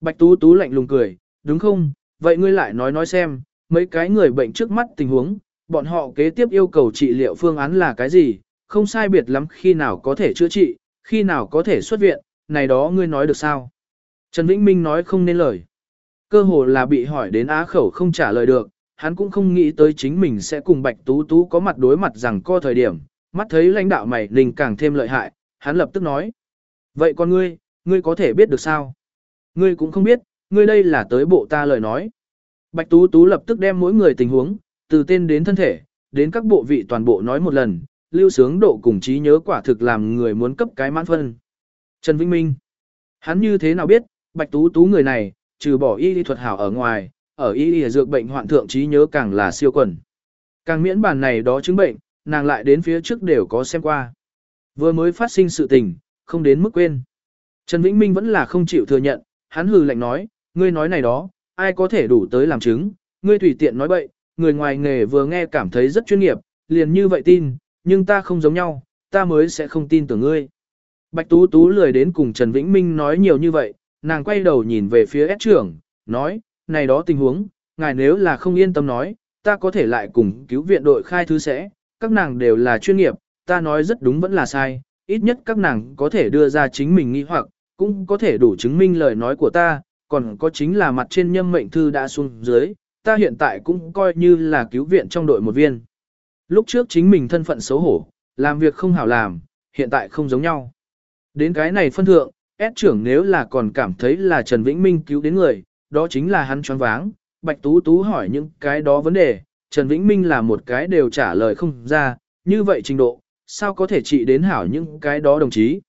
Bạch Tú Tú lạnh lùng cười, đúng không, vậy ngươi lại nói nói xem, mấy cái người bệnh trước mắt tình huống, bọn họ kế tiếp yêu cầu trị liệu phương án là cái gì, không sai biệt lắm khi nào có thể chữa trị, khi nào có thể xuất viện, này đó ngươi nói được sao? Trần Vĩnh Minh nói không nên lời. Cơ hồ là bị hỏi đến á khẩu không trả lời được, hắn cũng không nghĩ tới chính mình sẽ cùng Bạch Tú Tú có mặt đối mặt rằng co thời điểm, mắt thấy lãnh đạo mày linh càng thêm lợi hại, hắn lập tức nói. Vậy con ngươi, ngươi có thể biết được sao? Ngươi cũng không biết, ngươi đây là tới bộ ta lời nói. Bạch Tú Tú lập tức đem mỗi người tình huống, từ tên đến thân thể, đến các bộ vị toàn bộ nói một lần, lưu sướng độ cùng trí nhớ quả thực làm người muốn cấp cái mãn phân. Trần Vĩnh Minh, hắn như thế nào biết, Bạch Tú Tú người này, trừ bỏ y lý thuật hảo ở ngoài, ở y lý dược bệnh hoạn thượng trí nhớ càng là siêu quần. Càng miễn bản này đó chứng bệnh, nàng lại đến phía trước đều có xem qua. Vừa mới phát sinh sự tình, không đến mức quên. Trần Vĩnh Minh vẫn là không chịu thừa nhận, hắn hừ lạnh nói, ngươi nói này đó, ai có thể đủ tới làm chứng, ngươi tùy tiện nói bậy, người ngoài nghề vừa nghe cảm thấy rất chuyên nghiệp, liền như vậy tin, nhưng ta không giống nhau, ta mới sẽ không tin tưởng ngươi. Bạch Tú Tú lười đến cùng Trần Vĩnh Minh nói nhiều như vậy, nàng quay đầu nhìn về phía S trưởng, nói, này đó tình huống, ngài nếu là không yên tâm nói, ta có thể lại cùng cứu viện đội khai thứ sẽ, các nàng đều là chuyên nghiệp, ta nói rất đúng vẫn là sai, ít nhất các nàng có thể đưa ra chính mình nghi hoặc, cũng có thể đủ chứng minh lời nói của ta, còn có chính là mặt trên nhâm mệnh thư đã xuống dưới, ta hiện tại cũng coi như là cứu viện trong đội một viên. Lúc trước chính mình thân phận xấu hổ, làm việc không hảo làm, hiện tại không giống nhau. Đến cái này phân thượng, S trưởng nếu là còn cảm thấy là Trần Vĩnh Minh cứu đến người, đó chính là hắn choáng váng. Bạch Tú Tú hỏi những cái đó vấn đề, Trần Vĩnh Minh là một cái đều trả lời không ra, như vậy trình độ, sao có thể trị đến hảo những cái đó đồng chí.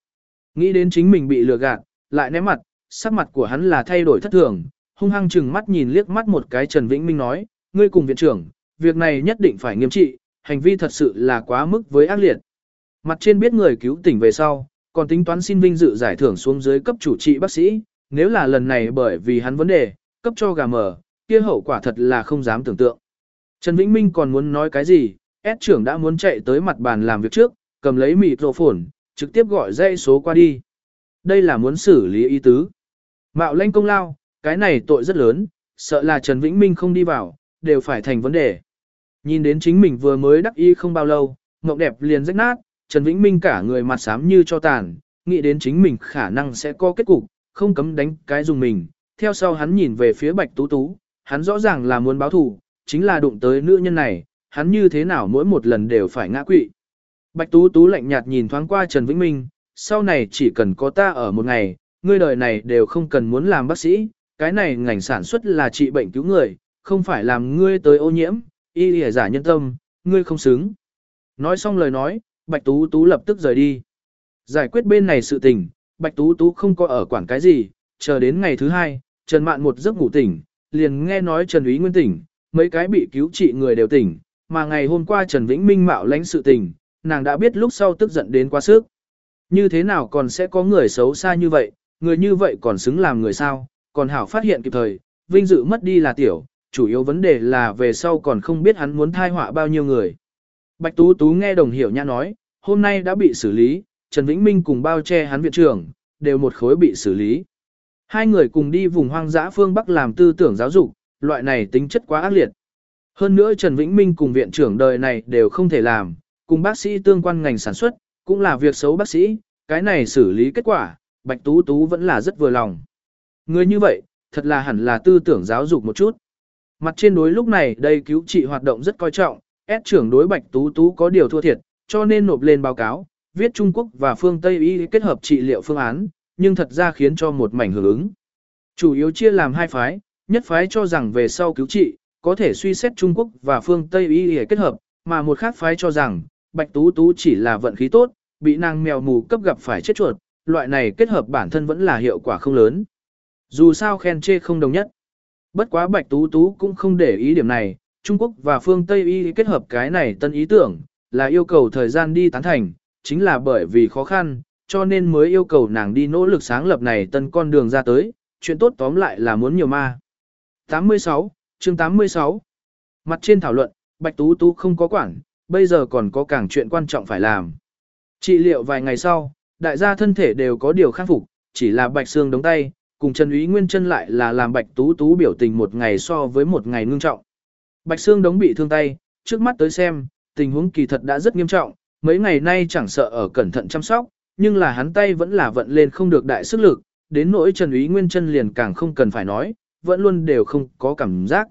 Nghĩ đến chính mình bị lừa gạt, lại ném mặt, sắc mặt của hắn là thay đổi thất thường, hung hăng chừng mắt nhìn liếc mắt một cái Trần Vĩnh Minh nói, ngươi cùng viện trưởng, việc này nhất định phải nghiêm trị, hành vi thật sự là quá mức với ác liệt. Mặt trên biết người cứu tỉnh về sau, còn tính toán xin vinh dự giải thưởng xuống dưới cấp chủ trị bác sĩ, nếu là lần này bởi vì hắn vấn đề, cấp cho gà mờ, kia hậu quả thật là không dám tưởng tượng. Trần Vĩnh Minh còn muốn nói cái gì, S trưởng đã muốn chạy tới mặt bàn làm việc trước, cầm lấy mịt rộ phổn, trực tiếp gọi dây số qua đi. Đây là muốn xử lý ý tứ. Mạo lanh công lao, cái này tội rất lớn, sợ là Trần Vĩnh Minh không đi vào, đều phải thành vấn đề. Nhìn đến chính mình vừa mới đắc y không bao lâu, mộng đẹp liền rách nát, Trần Vĩnh Minh cả người mặt xám như cho tàn, nghĩ đến chính mình khả năng sẽ có kết cục, không cấm đánh cái dùng mình. Theo sau hắn nhìn về phía Bạch Tú Tú, hắn rõ ràng là muốn báo thù, chính là đụng tới nữ nhân này, hắn như thế nào mỗi một lần đều phải ngã quỵ. Bạch Tú Tú lạnh nhạt nhìn thoáng qua Trần Vĩnh Minh, sau này chỉ cần có ta ở một ngày, ngươi đời này đều không cần muốn làm bác sĩ, cái này ngành sản xuất là trị bệnh cứu người, không phải làm ngươi tới ô nhiễm, y lìa giả nhân tâm, ngươi không xứng. Nói xong lời nói, Bạch Tú Tú lập tức rời đi. Giải quyết bên này sự tình, Bạch Tú Tú không có ở quản cái gì, chờ đến ngày thứ hai, Trần Mạn một giấc ngủ tỉnh, liền nghe nói Trần Úy Nguyên tỉnh, mấy cái bị cứu trị người đều tỉnh, mà ngày hôm qua Trần Vĩnh Minh mạo lãnh sự tình, nàng đã biết lúc sau tức giận đến quá sức. Như thế nào còn sẽ có người xấu xa như vậy, người như vậy còn xứng làm người sao, còn hảo phát hiện kịp thời, vinh dự mất đi là tiểu, chủ yếu vấn đề là về sau còn không biết hắn muốn thai họa bao nhiêu người. Bạch Tú Tú nghe đồng hiểu nha nói, hôm nay đã bị xử lý, Trần Vĩnh Minh cùng bao che hắn viện trưởng, đều một khối bị xử lý. Hai người cùng đi vùng hoang dã phương Bắc làm tư tưởng giáo dục, loại này tính chất quá ác liệt. Hơn nữa Trần Vĩnh Minh cùng viện trưởng đời này đều không thể làm, cùng bác sĩ tương quan ngành sản xuất, cũng là việc xấu bác sĩ, cái này xử lý kết quả, Bạch Tú Tú vẫn là rất vừa lòng. Người như vậy, thật là hẳn là tư tưởng giáo dục một chút. Mặt trên đối lúc này đây cứu trị hoạt động rất coi trọng, S trưởng đối Bạch Tú Tú có điều thua thiệt, cho nên nộp lên báo cáo, viết Trung Quốc và phương Tây Y kết hợp trị liệu phương án, nhưng thật ra khiến cho một mảnh hưởng ứng. Chủ yếu chia làm hai phái, nhất phái cho rằng về sau cứu trị, có thể suy xét Trung Quốc và phương Tây Y kết hợp, mà một khác phái cho rằng, Bạch Tú Tú chỉ là vận khí tốt, bị nàng mèo mù cấp gặp phải chết chuột, loại này kết hợp bản thân vẫn là hiệu quả không lớn. Dù sao khen chê không đồng nhất. Bất quá Bạch Tú Tú cũng không để ý điểm này, Trung Quốc và phương Tây Y kết hợp cái này tân ý tưởng, là yêu cầu thời gian đi tán thành, chính là bởi vì khó khăn, cho nên mới yêu cầu nàng đi nỗ lực sáng lập này tân con đường ra tới, chuyện tốt tóm lại là muốn nhiều ma. 86, chương 86 Mặt trên thảo luận, Bạch Tú Tú không có quản, bây giờ còn có càng chuyện quan trọng phải làm. Trị liệu vài ngày sau, đại gia thân thể đều có điều khắc phục, chỉ là Bạch Sương đóng tay, cùng Trần Úy Nguyên chân lại là làm Bạch Tú Tú biểu tình một ngày so với một ngày ngưng trọng. Bạch Sương đống bị thương tay, trước mắt tới xem, tình huống kỳ thật đã rất nghiêm trọng, mấy ngày nay chẳng sợ ở cẩn thận chăm sóc, nhưng là hắn tay vẫn là vận lên không được đại sức lực, đến nỗi Trần Úy Nguyên chân liền càng không cần phải nói, vẫn luôn đều không có cảm giác.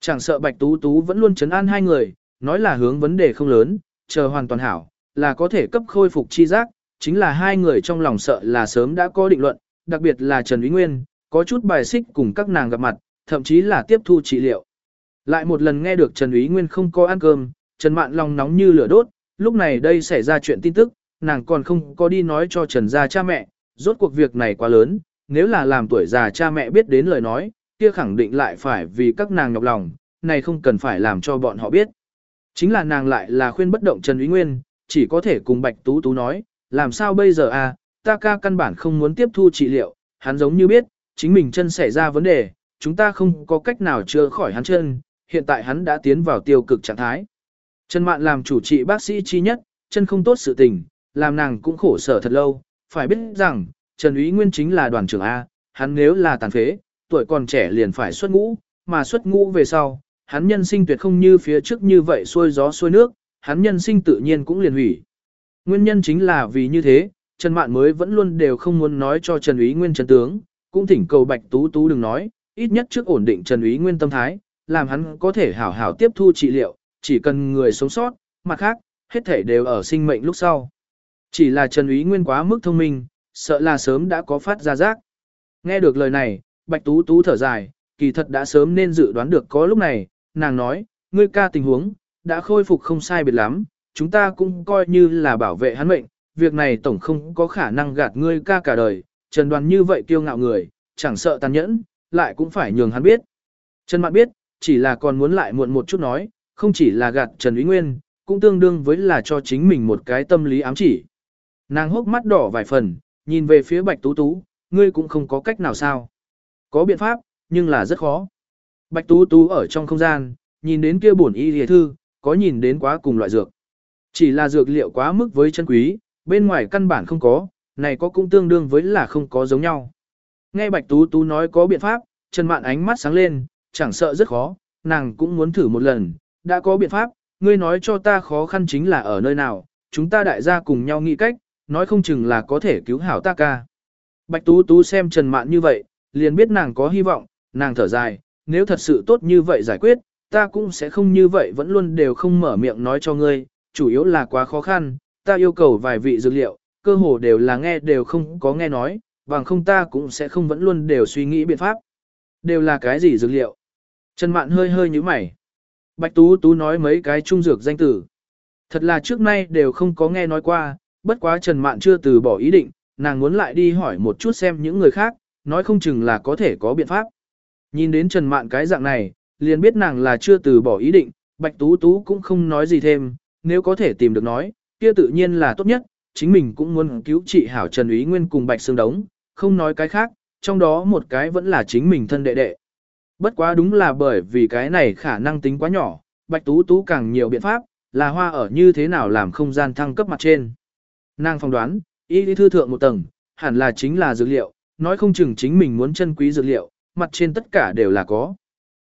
Chẳng sợ Bạch Tú Tú vẫn luôn chấn an hai người, nói là hướng vấn đề không lớn, chờ hoàn toàn hảo, là có thể cấp khôi phục chi giác, chính là hai người trong lòng sợ là sớm đã có định luận, đặc biệt là Trần Úy Nguyên, có chút bài xích cùng các nàng gặp mặt, thậm chí là tiếp thu trị liệu. Lại một lần nghe được Trần Úy Nguyên không có ăn cơm, Trần Mạn lòng nóng như lửa đốt, lúc này đây xảy ra chuyện tin tức, nàng còn không có đi nói cho Trần gia cha mẹ, rốt cuộc việc này quá lớn, nếu là làm tuổi già cha mẹ biết đến lời nói, kia khẳng định lại phải vì các nàng nhọc lòng, này không cần phải làm cho bọn họ biết. Chính là nàng lại là khuyên bất động Trần Úy Nguyên, chỉ có thể cùng Bạch Tú Tú nói, làm sao bây giờ à, ta ca căn bản không muốn tiếp thu trị liệu, hắn giống như biết, chính mình chân xảy ra vấn đề, chúng ta không có cách nào chữa khỏi hắn chân, hiện tại hắn đã tiến vào tiêu cực trạng thái. Trần Mạn làm chủ trị bác sĩ chi nhất, chân không tốt sự tình, làm nàng cũng khổ sở thật lâu, phải biết rằng, Trần Úy Nguyên chính là đoàn trưởng A, hắn nếu là tàn phế, tuổi còn trẻ liền phải xuất ngũ, mà xuất ngũ về sau, hắn nhân sinh tuyệt không như phía trước như vậy xuôi gió xuôi nước, hắn nhân sinh tự nhiên cũng liền hủy. Nguyên nhân chính là vì như thế, Trần Mạn mới vẫn luôn đều không muốn nói cho Trần Úy Nguyên Trần tướng, cũng thỉnh cầu Bạch Tú Tú đừng nói, ít nhất trước ổn định Trần Úy Nguyên tâm thái, làm hắn có thể hảo hảo tiếp thu trị liệu, chỉ cần người sống sót, mặt khác, hết thể đều ở sinh mệnh lúc sau. Chỉ là Trần Úy Nguyên quá mức thông minh, sợ là sớm đã có phát ra giác. Nghe được lời này, Bạch Tú Tú thở dài, kỳ thật đã sớm nên dự đoán được có lúc này, nàng nói, ngươi ca tình huống, đã khôi phục không sai biệt lắm, chúng ta cũng coi như là bảo vệ hắn mệnh, việc này tổng không có khả năng gạt ngươi ca cả đời, Trần Đoàn như vậy kiêu ngạo người, chẳng sợ tàn nhẫn, lại cũng phải nhường hắn biết. Trần Mạn biết, chỉ là còn muốn lại muộn một chút nói, không chỉ là gạt Trần Úy Nguyên, cũng tương đương với là cho chính mình một cái tâm lý ám chỉ. Nàng hốc mắt đỏ vài phần, nhìn về phía Bạch Tú Tú, ngươi cũng không có cách nào sao. Có biện pháp, nhưng là rất khó. Bạch Tú Tú ở trong không gian, nhìn đến kia bổn y hề thư, có nhìn đến quá cùng loại dược. Chỉ là dược liệu quá mức với chân quý, bên ngoài căn bản không có, này có cũng tương đương với là không có giống nhau. Nghe Bạch Tú Tú nói có biện pháp, Trần Mạn ánh mắt sáng lên, chẳng sợ rất khó, nàng cũng muốn thử một lần, đã có biện pháp, ngươi nói cho ta khó khăn chính là ở nơi nào, chúng ta đại gia cùng nhau nghĩ cách, nói không chừng là có thể cứu hảo ta ca. Bạch Tú Tú xem Trần Mạn như vậy, liền biết nàng có hy vọng, nàng thở dài, nếu thật sự tốt như vậy giải quyết, ta cũng sẽ không như vậy vẫn luôn đều không mở miệng nói cho ngươi, chủ yếu là quá khó khăn, ta yêu cầu vài vị dược liệu, cơ hồ đều là nghe đều không có nghe nói, bằng không ta cũng sẽ không vẫn luôn đều suy nghĩ biện pháp. Đều là cái gì dược liệu? Trần Mạn hơi hơi như mày. Bạch Tú Tú nói mấy cái trung dược danh tử. Thật là trước nay đều không có nghe nói qua, bất quá Trần Mạn chưa từ bỏ ý định, nàng muốn lại đi hỏi một chút xem những người khác, nói không chừng là có thể có biện pháp. Nhìn đến Trần Mạn cái dạng này, liền biết nàng là chưa từ bỏ ý định, Bạch Tú Tú cũng không nói gì thêm, nếu có thể tìm được nói, kia tự nhiên là tốt nhất, chính mình cũng muốn cứu trị hảo Trần Úy Nguyên cùng Bạch Sương Đống, không nói cái khác, trong đó một cái vẫn là chính mình thân đệ đệ. Bất quá đúng là bởi vì cái này khả năng tính quá nhỏ, Bạch Tú Tú càng nhiều biện pháp, là hoa ở như thế nào làm không gian thăng cấp mặt trên. Nàng phong đoán, y lý thư thượng một tầng, hẳn là chính là dược liệu, nói không chừng chính mình muốn chân quý dược liệu, mặt trên tất cả đều là có.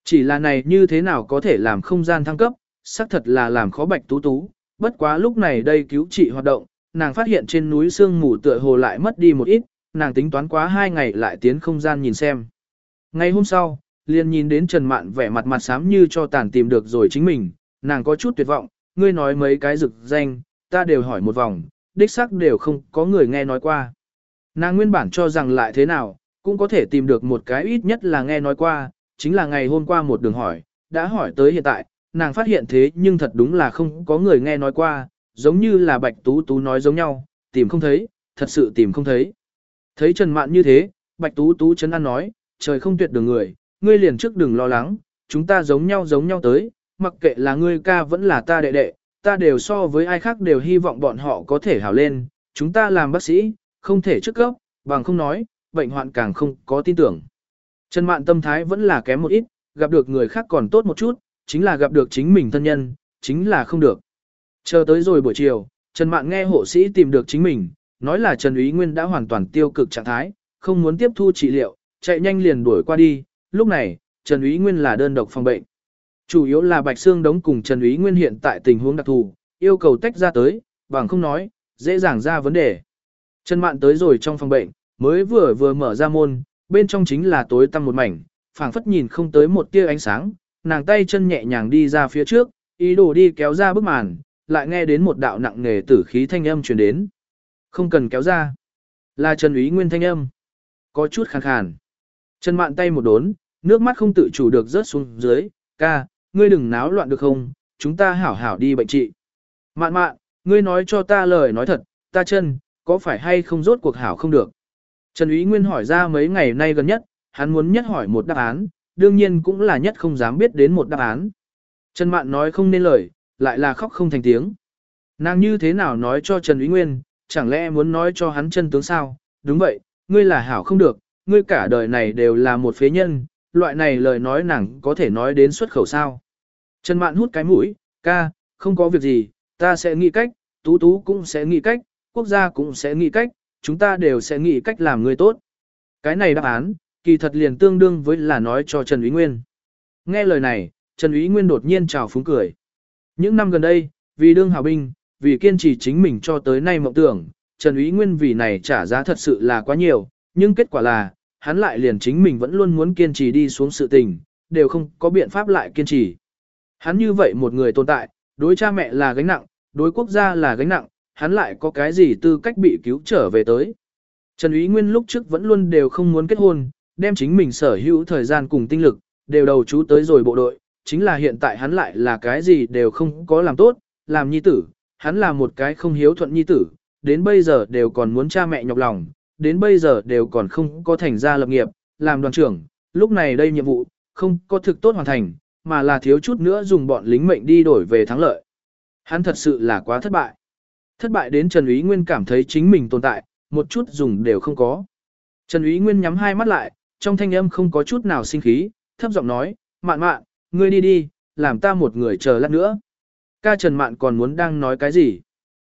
Chỉ là này như thế nào có thể làm không gian thăng cấp, xác thật là làm khó Bạch Tú Tú, bất quá lúc này đây cứu trị hoạt động, nàng phát hiện trên núi sương mù tựa hồ lại mất đi một ít, nàng tính toán quá hai ngày lại tiến không gian nhìn xem. Ngày hôm sau, liền nhìn đến Trần Mạn vẻ mặt mặt xám như cho tàn tìm được rồi chính mình, nàng có chút tuyệt vọng, ngươi nói mấy cái rực danh, ta đều hỏi một vòng, đích xác đều không có người nghe nói qua. Nàng nguyên bản cho rằng lại thế nào, cũng có thể tìm được một cái ít nhất là nghe nói qua, chính là ngày hôm qua một đường hỏi, đã hỏi tới hiện tại, nàng phát hiện thế nhưng thật đúng là không có người nghe nói qua, giống như là Bạch Tú Tú nói giống nhau, tìm không thấy, thật sự tìm không thấy. Thấy Trần Mạn như thế, Bạch Tú Tú chấn an nói, trời không tuyệt đường người, ngươi liền trước đừng lo lắng, chúng ta giống nhau giống nhau tới, mặc kệ là ngươi ca vẫn là ta đệ đệ, ta đều so với ai khác đều hy vọng bọn họ có thể hảo lên, chúng ta làm bác sĩ, không thể trước cấp, bằng không nói, bệnh hoạn càng không có tin tưởng. Trần Mạn tâm thái vẫn là kém một ít, gặp được người khác còn tốt một chút, chính là gặp được chính mình thân nhân, chính là không được. Chờ tới rồi buổi chiều, Trần Mạn nghe hộ sĩ tìm được chính mình, nói là Trần Úy Nguyên đã hoàn toàn tiêu cực trạng thái, không muốn tiếp thu trị liệu, chạy nhanh liền đuổi qua đi, lúc này, Trần Úy Nguyên là đơn độc phòng bệnh. Chủ yếu là Bạch Sương Đống cùng Trần Úy Nguyên hiện tại tình huống đặc thù, yêu cầu tách ra tới, bằng không nói, dễ dàng ra vấn đề. Trần Mạn tới rồi trong phòng bệnh, mới vừa vừa mở ra môn, bên trong chính là tối tăm một mảnh, phảng phất nhìn không tới một tia ánh sáng, nàng tay chân nhẹ nhàng đi ra phía trước, ý đồ đi kéo ra bức màn, lại nghe đến một đạo nặng nề tử khí thanh âm truyền đến. Không cần kéo ra. Là Trần Úy Nguyên thanh âm. Có chút khàn khàn. Trần Mạn tay một đốn, nước mắt không tự chủ được rớt xuống dưới, ca, ngươi đừng náo loạn được không, chúng ta hảo hảo đi bệnh trị. Mạn mạn, ngươi nói cho ta lời nói thật, ta chân, có phải hay không rốt cuộc hảo không được. Trần Ý Nguyên hỏi ra mấy ngày nay gần nhất, hắn muốn nhất hỏi một đáp án, đương nhiên cũng là nhất không dám biết đến một đáp án. Trần Mạn nói không nên lời, lại là khóc không thành tiếng. Nàng như thế nào nói cho Trần Ý Nguyên, chẳng lẽ muốn nói cho hắn chân tướng sao? Đúng vậy, ngươi là hảo không được, ngươi cả đời này đều là một phế nhân, loại này lời nói nàng có thể nói đến xuất khẩu sao. Trần Mạn hút cái mũi, ca, không có việc gì, ta sẽ nghĩ cách, tú tú cũng sẽ nghĩ cách, quốc gia cũng sẽ nghĩ cách, chúng ta đều sẽ nghĩ cách làm người tốt. Cái này đáp án, kỳ thật liền tương đương với là nói cho Trần Úy Nguyên. Nghe lời này, Trần Úy Nguyên đột nhiên chào phúng cười. Những năm gần đây, vì đương hào binh, vì kiên trì chính mình cho tới nay mộng tưởng, Trần Úy Nguyên vì này trả giá thật sự là quá nhiều, nhưng kết quả là, hắn lại liền chính mình vẫn luôn muốn kiên trì đi xuống sự tình, đều không có biện pháp lại kiên trì. Hắn như vậy một người tồn tại, đối cha mẹ là gánh nặng, đối quốc gia là gánh nặng, hắn lại có cái gì tư cách bị cứu trở về tới. Trần ý Nguyên lúc trước vẫn luôn đều không muốn kết hôn, đem chính mình sở hữu thời gian cùng tinh lực, đều đầu chú tới rồi bộ đội, chính là hiện tại hắn lại là cái gì đều không có làm tốt, làm nhi tử, hắn là một cái không hiếu thuận nhi tử, đến bây giờ đều còn muốn cha mẹ nhọc lòng, đến bây giờ đều còn không có thành ra lập nghiệp, làm đoàn trưởng, lúc này đây nhiệm vụ, không có thực tốt hoàn thành, mà là thiếu chút nữa dùng bọn lính mệnh đi đổi về thắng lợi. Hắn thật sự là quá thất bại. Thất bại đến Trần Úy Nguyên cảm thấy chính mình tồn tại, một chút dùng đều không có. Trần Úy Nguyên nhắm hai mắt lại, trong thanh âm không có chút nào sinh khí, thấp giọng nói, mạn mạn, ngươi đi đi, làm ta một người chờ lát nữa. Ca Trần Mạn còn muốn đang nói cái gì?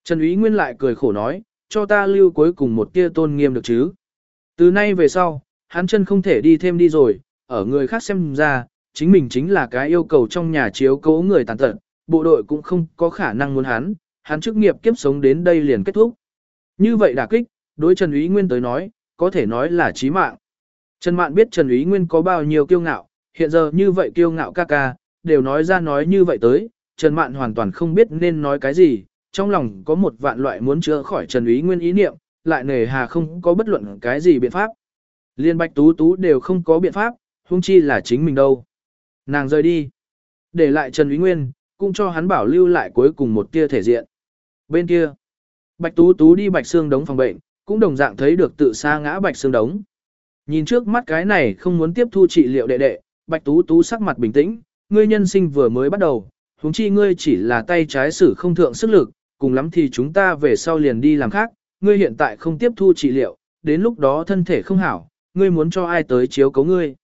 Trần Úy Nguyên lại cười khổ nói, cho ta lưu cuối cùng một tia tôn nghiêm được chứ. Từ nay về sau, hắn chân không thể đi thêm đi rồi, ở người khác xem ra, chính mình chính là cái yêu cầu trong nhà chiếu cố người tàn tật, bộ đội cũng không có khả năng muốn hắn, hắn chức nghiệp kiếp sống đến đây liền kết thúc. Như vậy đả kích, đối Trần Úy Nguyên tới nói, có thể nói là chí mạng. Trần Mạn biết Trần Úy Nguyên có bao nhiêu kiêu ngạo, hiện giờ như vậy kiêu ngạo ca ca, đều nói ra nói như vậy tới, Trần Mạn hoàn toàn không biết nên nói cái gì, trong lòng có một vạn loại muốn chữa khỏi Trần Úy Nguyên ý niệm, lại nề hà không có bất luận cái gì biện pháp. Liên Bạch Tú Tú đều không có biện pháp, huống chi là chính mình đâu. Nàng rời đi. Để lại Trần Úy Nguyên, cũng cho hắn bảo lưu lại cuối cùng một tia thể diện. Bên kia, Bạch Tú Tú đi Bạch Xương đống phòng bệnh, cũng đồng dạng thấy được tự xa ngã Bạch Xương đống. Nhìn trước mắt cái này không muốn tiếp thu trị liệu đệ đệ, Bạch Tú Tú sắc mặt bình tĩnh, ngươi nhân sinh vừa mới bắt đầu, huống chi ngươi chỉ là tay trái sử không thượng sức lực, cùng lắm thì chúng ta về sau liền đi làm khác, ngươi hiện tại không tiếp thu trị liệu, đến lúc đó thân thể không hảo, ngươi muốn cho ai tới chiếu cấu ngươi.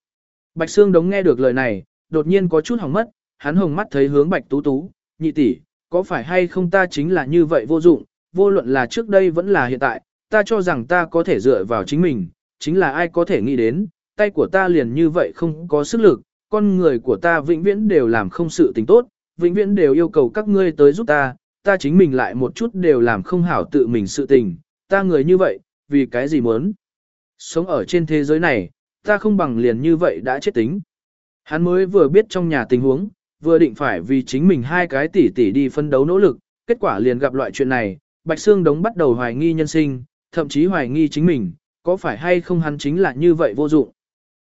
Bạch Sương Đống nghe được lời này, đột nhiên có chút hỏng mất, hắn hồng mắt thấy hướng Bạch Tú Tú, nhị tỷ, có phải hay không ta chính là như vậy vô dụng, vô luận là trước đây vẫn là hiện tại, ta cho rằng ta có thể dựa vào chính mình, chính là ai có thể nghĩ đến, tay của ta liền như vậy không có sức lực, con người của ta vĩnh viễn đều làm không sự tình tốt, vĩnh viễn đều yêu cầu các ngươi tới giúp ta, ta chính mình lại một chút đều làm không hảo tự mình sự tình, ta người như vậy, vì cái gì muốn. Sống ở trên thế giới này, ta không bằng liền như vậy đã chết tính. Hắn mới vừa biết trong nhà tình huống, vừa định phải vì chính mình hai cái tỷ tỷ đi phân đấu nỗ lực, kết quả liền gặp loại chuyện này, Bạch Sương Đống bắt đầu hoài nghi nhân sinh, thậm chí hoài nghi chính mình, có phải hay không hắn chính là như vậy vô dụng.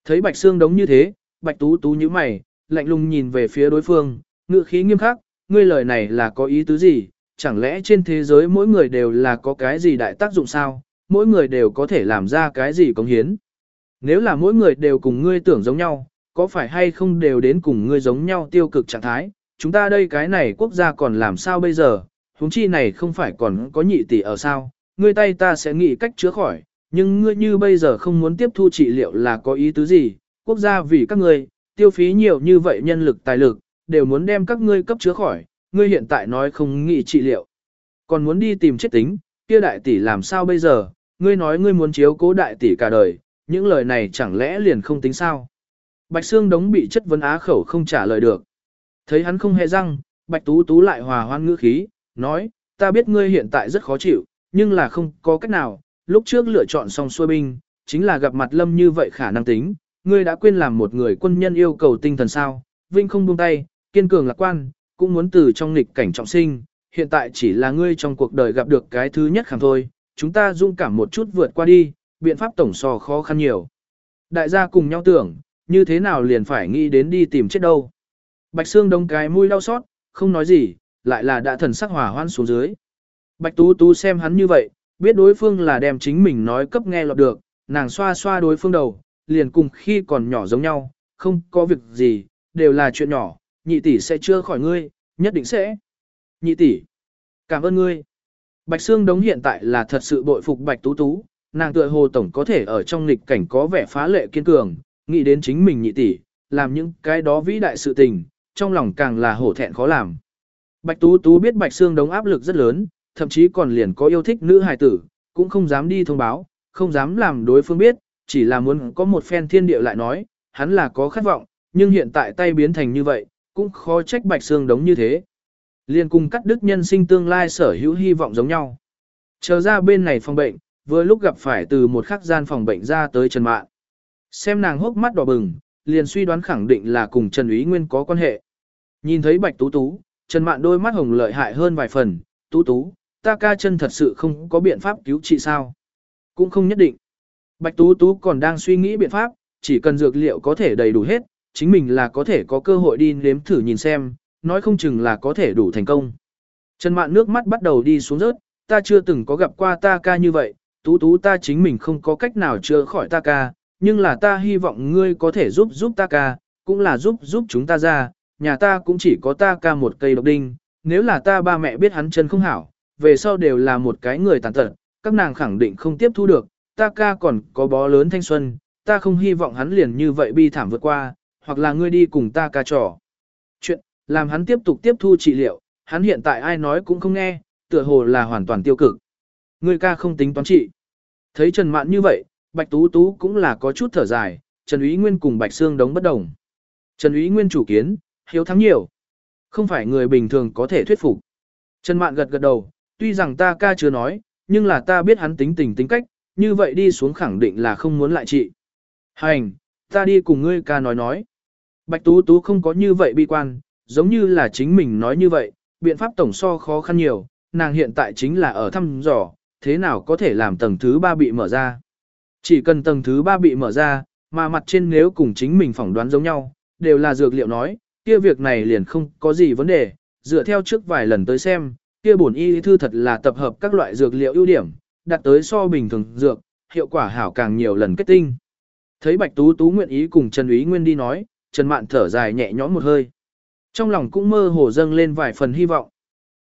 Thấy Bạch Sương Đống như thế, Bạch Tú Tú như mày, lạnh lùng nhìn về phía đối phương, ngựa khí nghiêm khắc, ngươi lời này là có ý tứ gì, chẳng lẽ trên thế giới mỗi người đều là có cái gì đại tác dụng sao, mỗi người đều có thể làm ra cái gì công hiến. Nếu là mỗi người đều cùng ngươi tưởng giống nhau, có phải hay không đều đến cùng ngươi giống nhau tiêu cực trạng thái, chúng ta đây cái này quốc gia còn làm sao bây giờ, huống chi này không phải còn có nhị tỷ ở sao, ngươi tay ta sẽ nghĩ cách chữa khỏi, nhưng ngươi như bây giờ không muốn tiếp thu trị liệu là có ý tứ gì, quốc gia vì các ngươi, tiêu phí nhiều như vậy nhân lực tài lực, đều muốn đem các ngươi cấp chứa khỏi, ngươi hiện tại nói không nghĩ trị liệu. Còn muốn đi tìm chết tính, kia đại tỷ làm sao bây giờ, ngươi nói ngươi muốn chiếu cố đại tỷ cả đời, những lời này chẳng lẽ liền không tính sao. Bạch Sương đống bị chất vấn á khẩu không trả lời được. Thấy hắn không hề răng, Bạch Tú Tú lại hòa hoan ngữ khí, nói, ta biết ngươi hiện tại rất khó chịu, nhưng là không có cách nào, lúc trước lựa chọn xong xuôi binh, chính là gặp mặt lâm như vậy khả năng tính, ngươi đã quên làm một người quân nhân yêu cầu tinh thần sao, vinh không buông tay, kiên cường lạc quan, cũng muốn từ trong nghịch cảnh trọng sinh, hiện tại chỉ là ngươi trong cuộc đời gặp được cái thứ nhất khảm thôi, chúng ta dung cảm một chút vượt qua đi, biện pháp tổng so khó khăn nhiều. Đại gia cùng nhau tưởng, như thế nào liền phải nghĩ đến đi tìm chết đâu. Bạch Sương đông cái mũi đau xót, không nói gì, lại là đã thần sắc hỏa hoan xuống dưới. Bạch Tú Tú xem hắn như vậy, biết đối phương là đem chính mình nói cấp nghe lọt được, nàng xoa xoa đối phương đầu, liền cùng khi còn nhỏ giống nhau, không có việc gì, đều là chuyện nhỏ, nhị tỷ sẽ chưa khỏi ngươi, nhất định sẽ. Nhị tỷ, cảm ơn ngươi. Bạch Sương Đống hiện tại là thật sự bội phục Bạch Tú Tú, nàng tựa hồ tổng có thể ở trong nghịch cảnh có vẻ phá lệ kiên cường, nghĩ đến chính mình nhị tỷ, làm những cái đó vĩ đại sự tình, trong lòng càng là hổ thẹn khó làm. Bạch Tú Tú biết Bạch Sương Đống áp lực rất lớn, thậm chí còn liền có yêu thích nữ hài tử, cũng không dám đi thông báo, không dám làm đối phương biết, chỉ là muốn có một phen thiên địa lại nói, hắn là có khát vọng, nhưng hiện tại tay biến thành như vậy, cũng khó trách Bạch xương Đống như thế. Liên cùng cắt đức nhân sinh tương lai sở hữu hy vọng giống nhau. Chờ ra bên này phòng bệnh, vừa lúc gặp phải từ một khắc gian phòng bệnh ra tới Trần Mạn. Xem nàng hốc mắt đỏ bừng, liền suy đoán khẳng định là cùng Trần Úy Nguyên có quan hệ. Nhìn thấy Bạch Tú Tú, Trần Mạn đôi mắt hồng lợi hại hơn vài phần, Tú Tú, ta ca chân thật sự không có biện pháp cứu trị sao. Cũng không nhất định. Bạch Tú Tú còn đang suy nghĩ biện pháp, chỉ cần dược liệu có thể đầy đủ hết, chính mình là có thể có cơ hội đi nếm thử nhìn xem, nói không chừng là có thể đủ thành công. Trần Mạn nước mắt bắt đầu đi xuống rớt, ta chưa từng có gặp qua ta ca như vậy, tú tú ta chính mình không có cách nào chữa khỏi ta ca, nhưng là ta hy vọng ngươi có thể giúp giúp ta ca, cũng là giúp giúp chúng ta ra, nhà ta cũng chỉ có ta ca một cây độc đinh, nếu là ta ba mẹ biết hắn chân không hảo, về sau đều là một cái người tàn tật, các nàng khẳng định không tiếp thu được, ta ca còn có bó lớn thanh xuân, ta không hy vọng hắn liền như vậy bi thảm vượt qua, hoặc là ngươi đi cùng ta ca trò. Chuyện, làm hắn tiếp tục tiếp thu trị liệu, hắn hiện tại ai nói cũng không nghe, tựa hồ là hoàn toàn tiêu cực. Ngươi ca không tính toán trị. Thấy Trần Mạn như vậy, Bạch Tú Tú cũng là có chút thở dài, Trần Úy Nguyên cùng Bạch Sương đống bất đồng. Trần Úy Nguyên chủ kiến, hiếu thắng nhiều. Không phải người bình thường có thể thuyết phục. Trần Mạn gật gật đầu, tuy rằng ta ca chưa nói, nhưng là ta biết hắn tính tình tính cách, như vậy đi xuống khẳng định là không muốn lại trị. Hành, ta đi cùng ngươi ca nói nói. Bạch Tú Tú không có như vậy bi quan, giống như là chính mình nói như vậy, biện pháp tổng so khó khăn nhiều, nàng hiện tại chính là ở thăm dò, thế nào có thể làm tầng thứ ba bị mở ra. Chỉ cần tầng thứ ba bị mở ra, mà mặt trên nếu cùng chính mình phỏng đoán giống nhau, đều là dược liệu nói, kia việc này liền không có gì vấn đề, dựa theo trước vài lần tới xem, kia bổn y thư thật là tập hợp các loại dược liệu ưu điểm, đặt tới so bình thường dược, hiệu quả hảo càng nhiều lần kết tinh. Thấy Bạch Tú Tú nguyện ý cùng Trần Úy Nguyên đi nói, Trần Mạn thở dài nhẹ nhõm một hơi. Trong lòng cũng mơ hồ dâng lên vài phần hy vọng.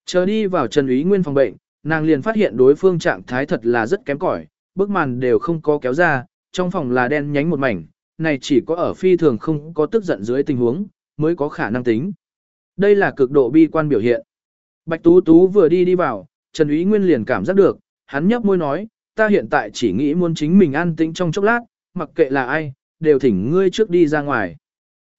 Chờ đi vào Trần Úy Nguyên phòng bệnh, nàng liền phát hiện đối phương trạng thái thật là rất kém cỏi, bức màn đều không có kéo ra, trong phòng là đen nhánh một mảnh, này chỉ có ở phi thường không có tức giận dưới tình huống, mới có khả năng tính. Đây là cực độ bi quan biểu hiện. Bạch Tú Tú vừa đi đi vào, Trần Úy Nguyên liền cảm giác được, hắn nhấp môi nói, ta hiện tại chỉ nghĩ muốn chính mình an tĩnh trong chốc lát, mặc kệ là ai, đều thỉnh ngươi trước đi ra ngoài.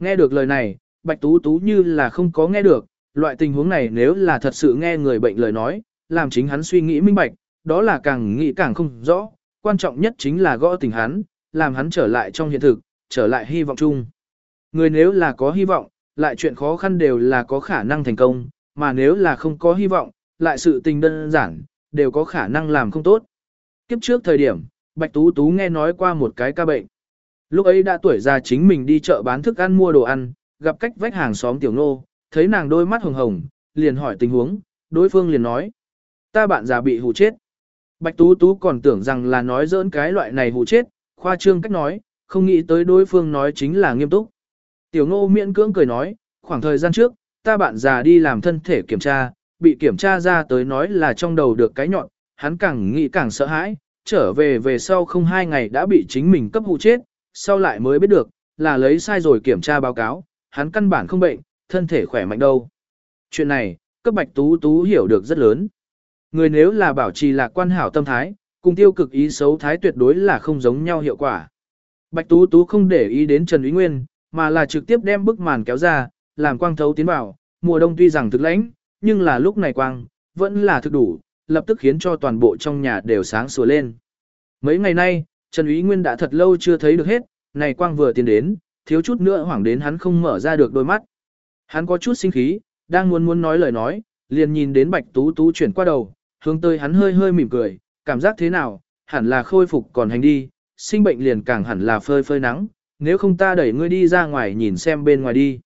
Nghe được lời này, Bạch Tú Tú như là không có nghe được, loại tình huống này nếu là thật sự nghe người bệnh lời nói, làm chính hắn suy nghĩ minh bạch, đó là càng nghĩ càng không rõ, quan trọng nhất chính là gõ tình hắn, làm hắn trở lại trong hiện thực, trở lại hy vọng chung. Người nếu là có hy vọng, lại chuyện khó khăn đều là có khả năng thành công, mà nếu là không có hy vọng, lại sự tình đơn giản, đều có khả năng làm không tốt. Kiếp trước thời điểm, Bạch Tú Tú nghe nói qua một cái ca bệnh. Lúc ấy đã tuổi già chính mình đi chợ bán thức ăn mua đồ ăn, gặp cách vách hàng xóm tiểu nô, thấy nàng đôi mắt hồng hồng, liền hỏi tình huống, đối phương liền nói. Ta bạn già bị hù chết. Bạch Tú Tú còn tưởng rằng là nói dỡn cái loại này hù chết, khoa trương cách nói, không nghĩ tới đối phương nói chính là nghiêm túc. Tiểu ngô miễn cưỡng cười nói, khoảng thời gian trước, ta bạn già đi làm thân thể kiểm tra, bị kiểm tra ra tới nói là trong đầu được cái nhọn, hắn càng nghĩ càng sợ hãi, trở về về sau không hai ngày đã bị chính mình cấp hù chết, sau lại mới biết được, là lấy sai rồi kiểm tra báo cáo, hắn căn bản không bệnh, thân thể khỏe mạnh đâu. Chuyện này, cấp bạch tú tú hiểu được rất lớn. Người nếu là bảo trì lạc quan hảo tâm thái, cùng tiêu cực ý xấu thái tuyệt đối là không giống nhau hiệu quả. Bạch tú tú không để ý đến Trần Úy Nguyên, mà là trực tiếp đem bức màn kéo ra, làm quang thấu tiến vào, mùa đông tuy rằng thực lãnh, nhưng là lúc này quang, vẫn là thực đủ, lập tức khiến cho toàn bộ trong nhà đều sáng sủa lên. Mấy ngày nay, Trần Ý Nguyên đã thật lâu chưa thấy được hết, này quang vừa tiến đến, thiếu chút nữa hoảng đến hắn không mở ra được đôi mắt. Hắn có chút sinh khí, đang muốn muốn nói lời nói, liền nhìn đến Bạch Tú Tú chuyển qua đầu, hướng tới hắn hơi hơi mỉm cười, cảm giác thế nào, hẳn là khôi phục còn hành đi, sinh bệnh liền càng hẳn là phơi phơi nắng, nếu không ta đẩy ngươi đi ra ngoài nhìn xem bên ngoài đi.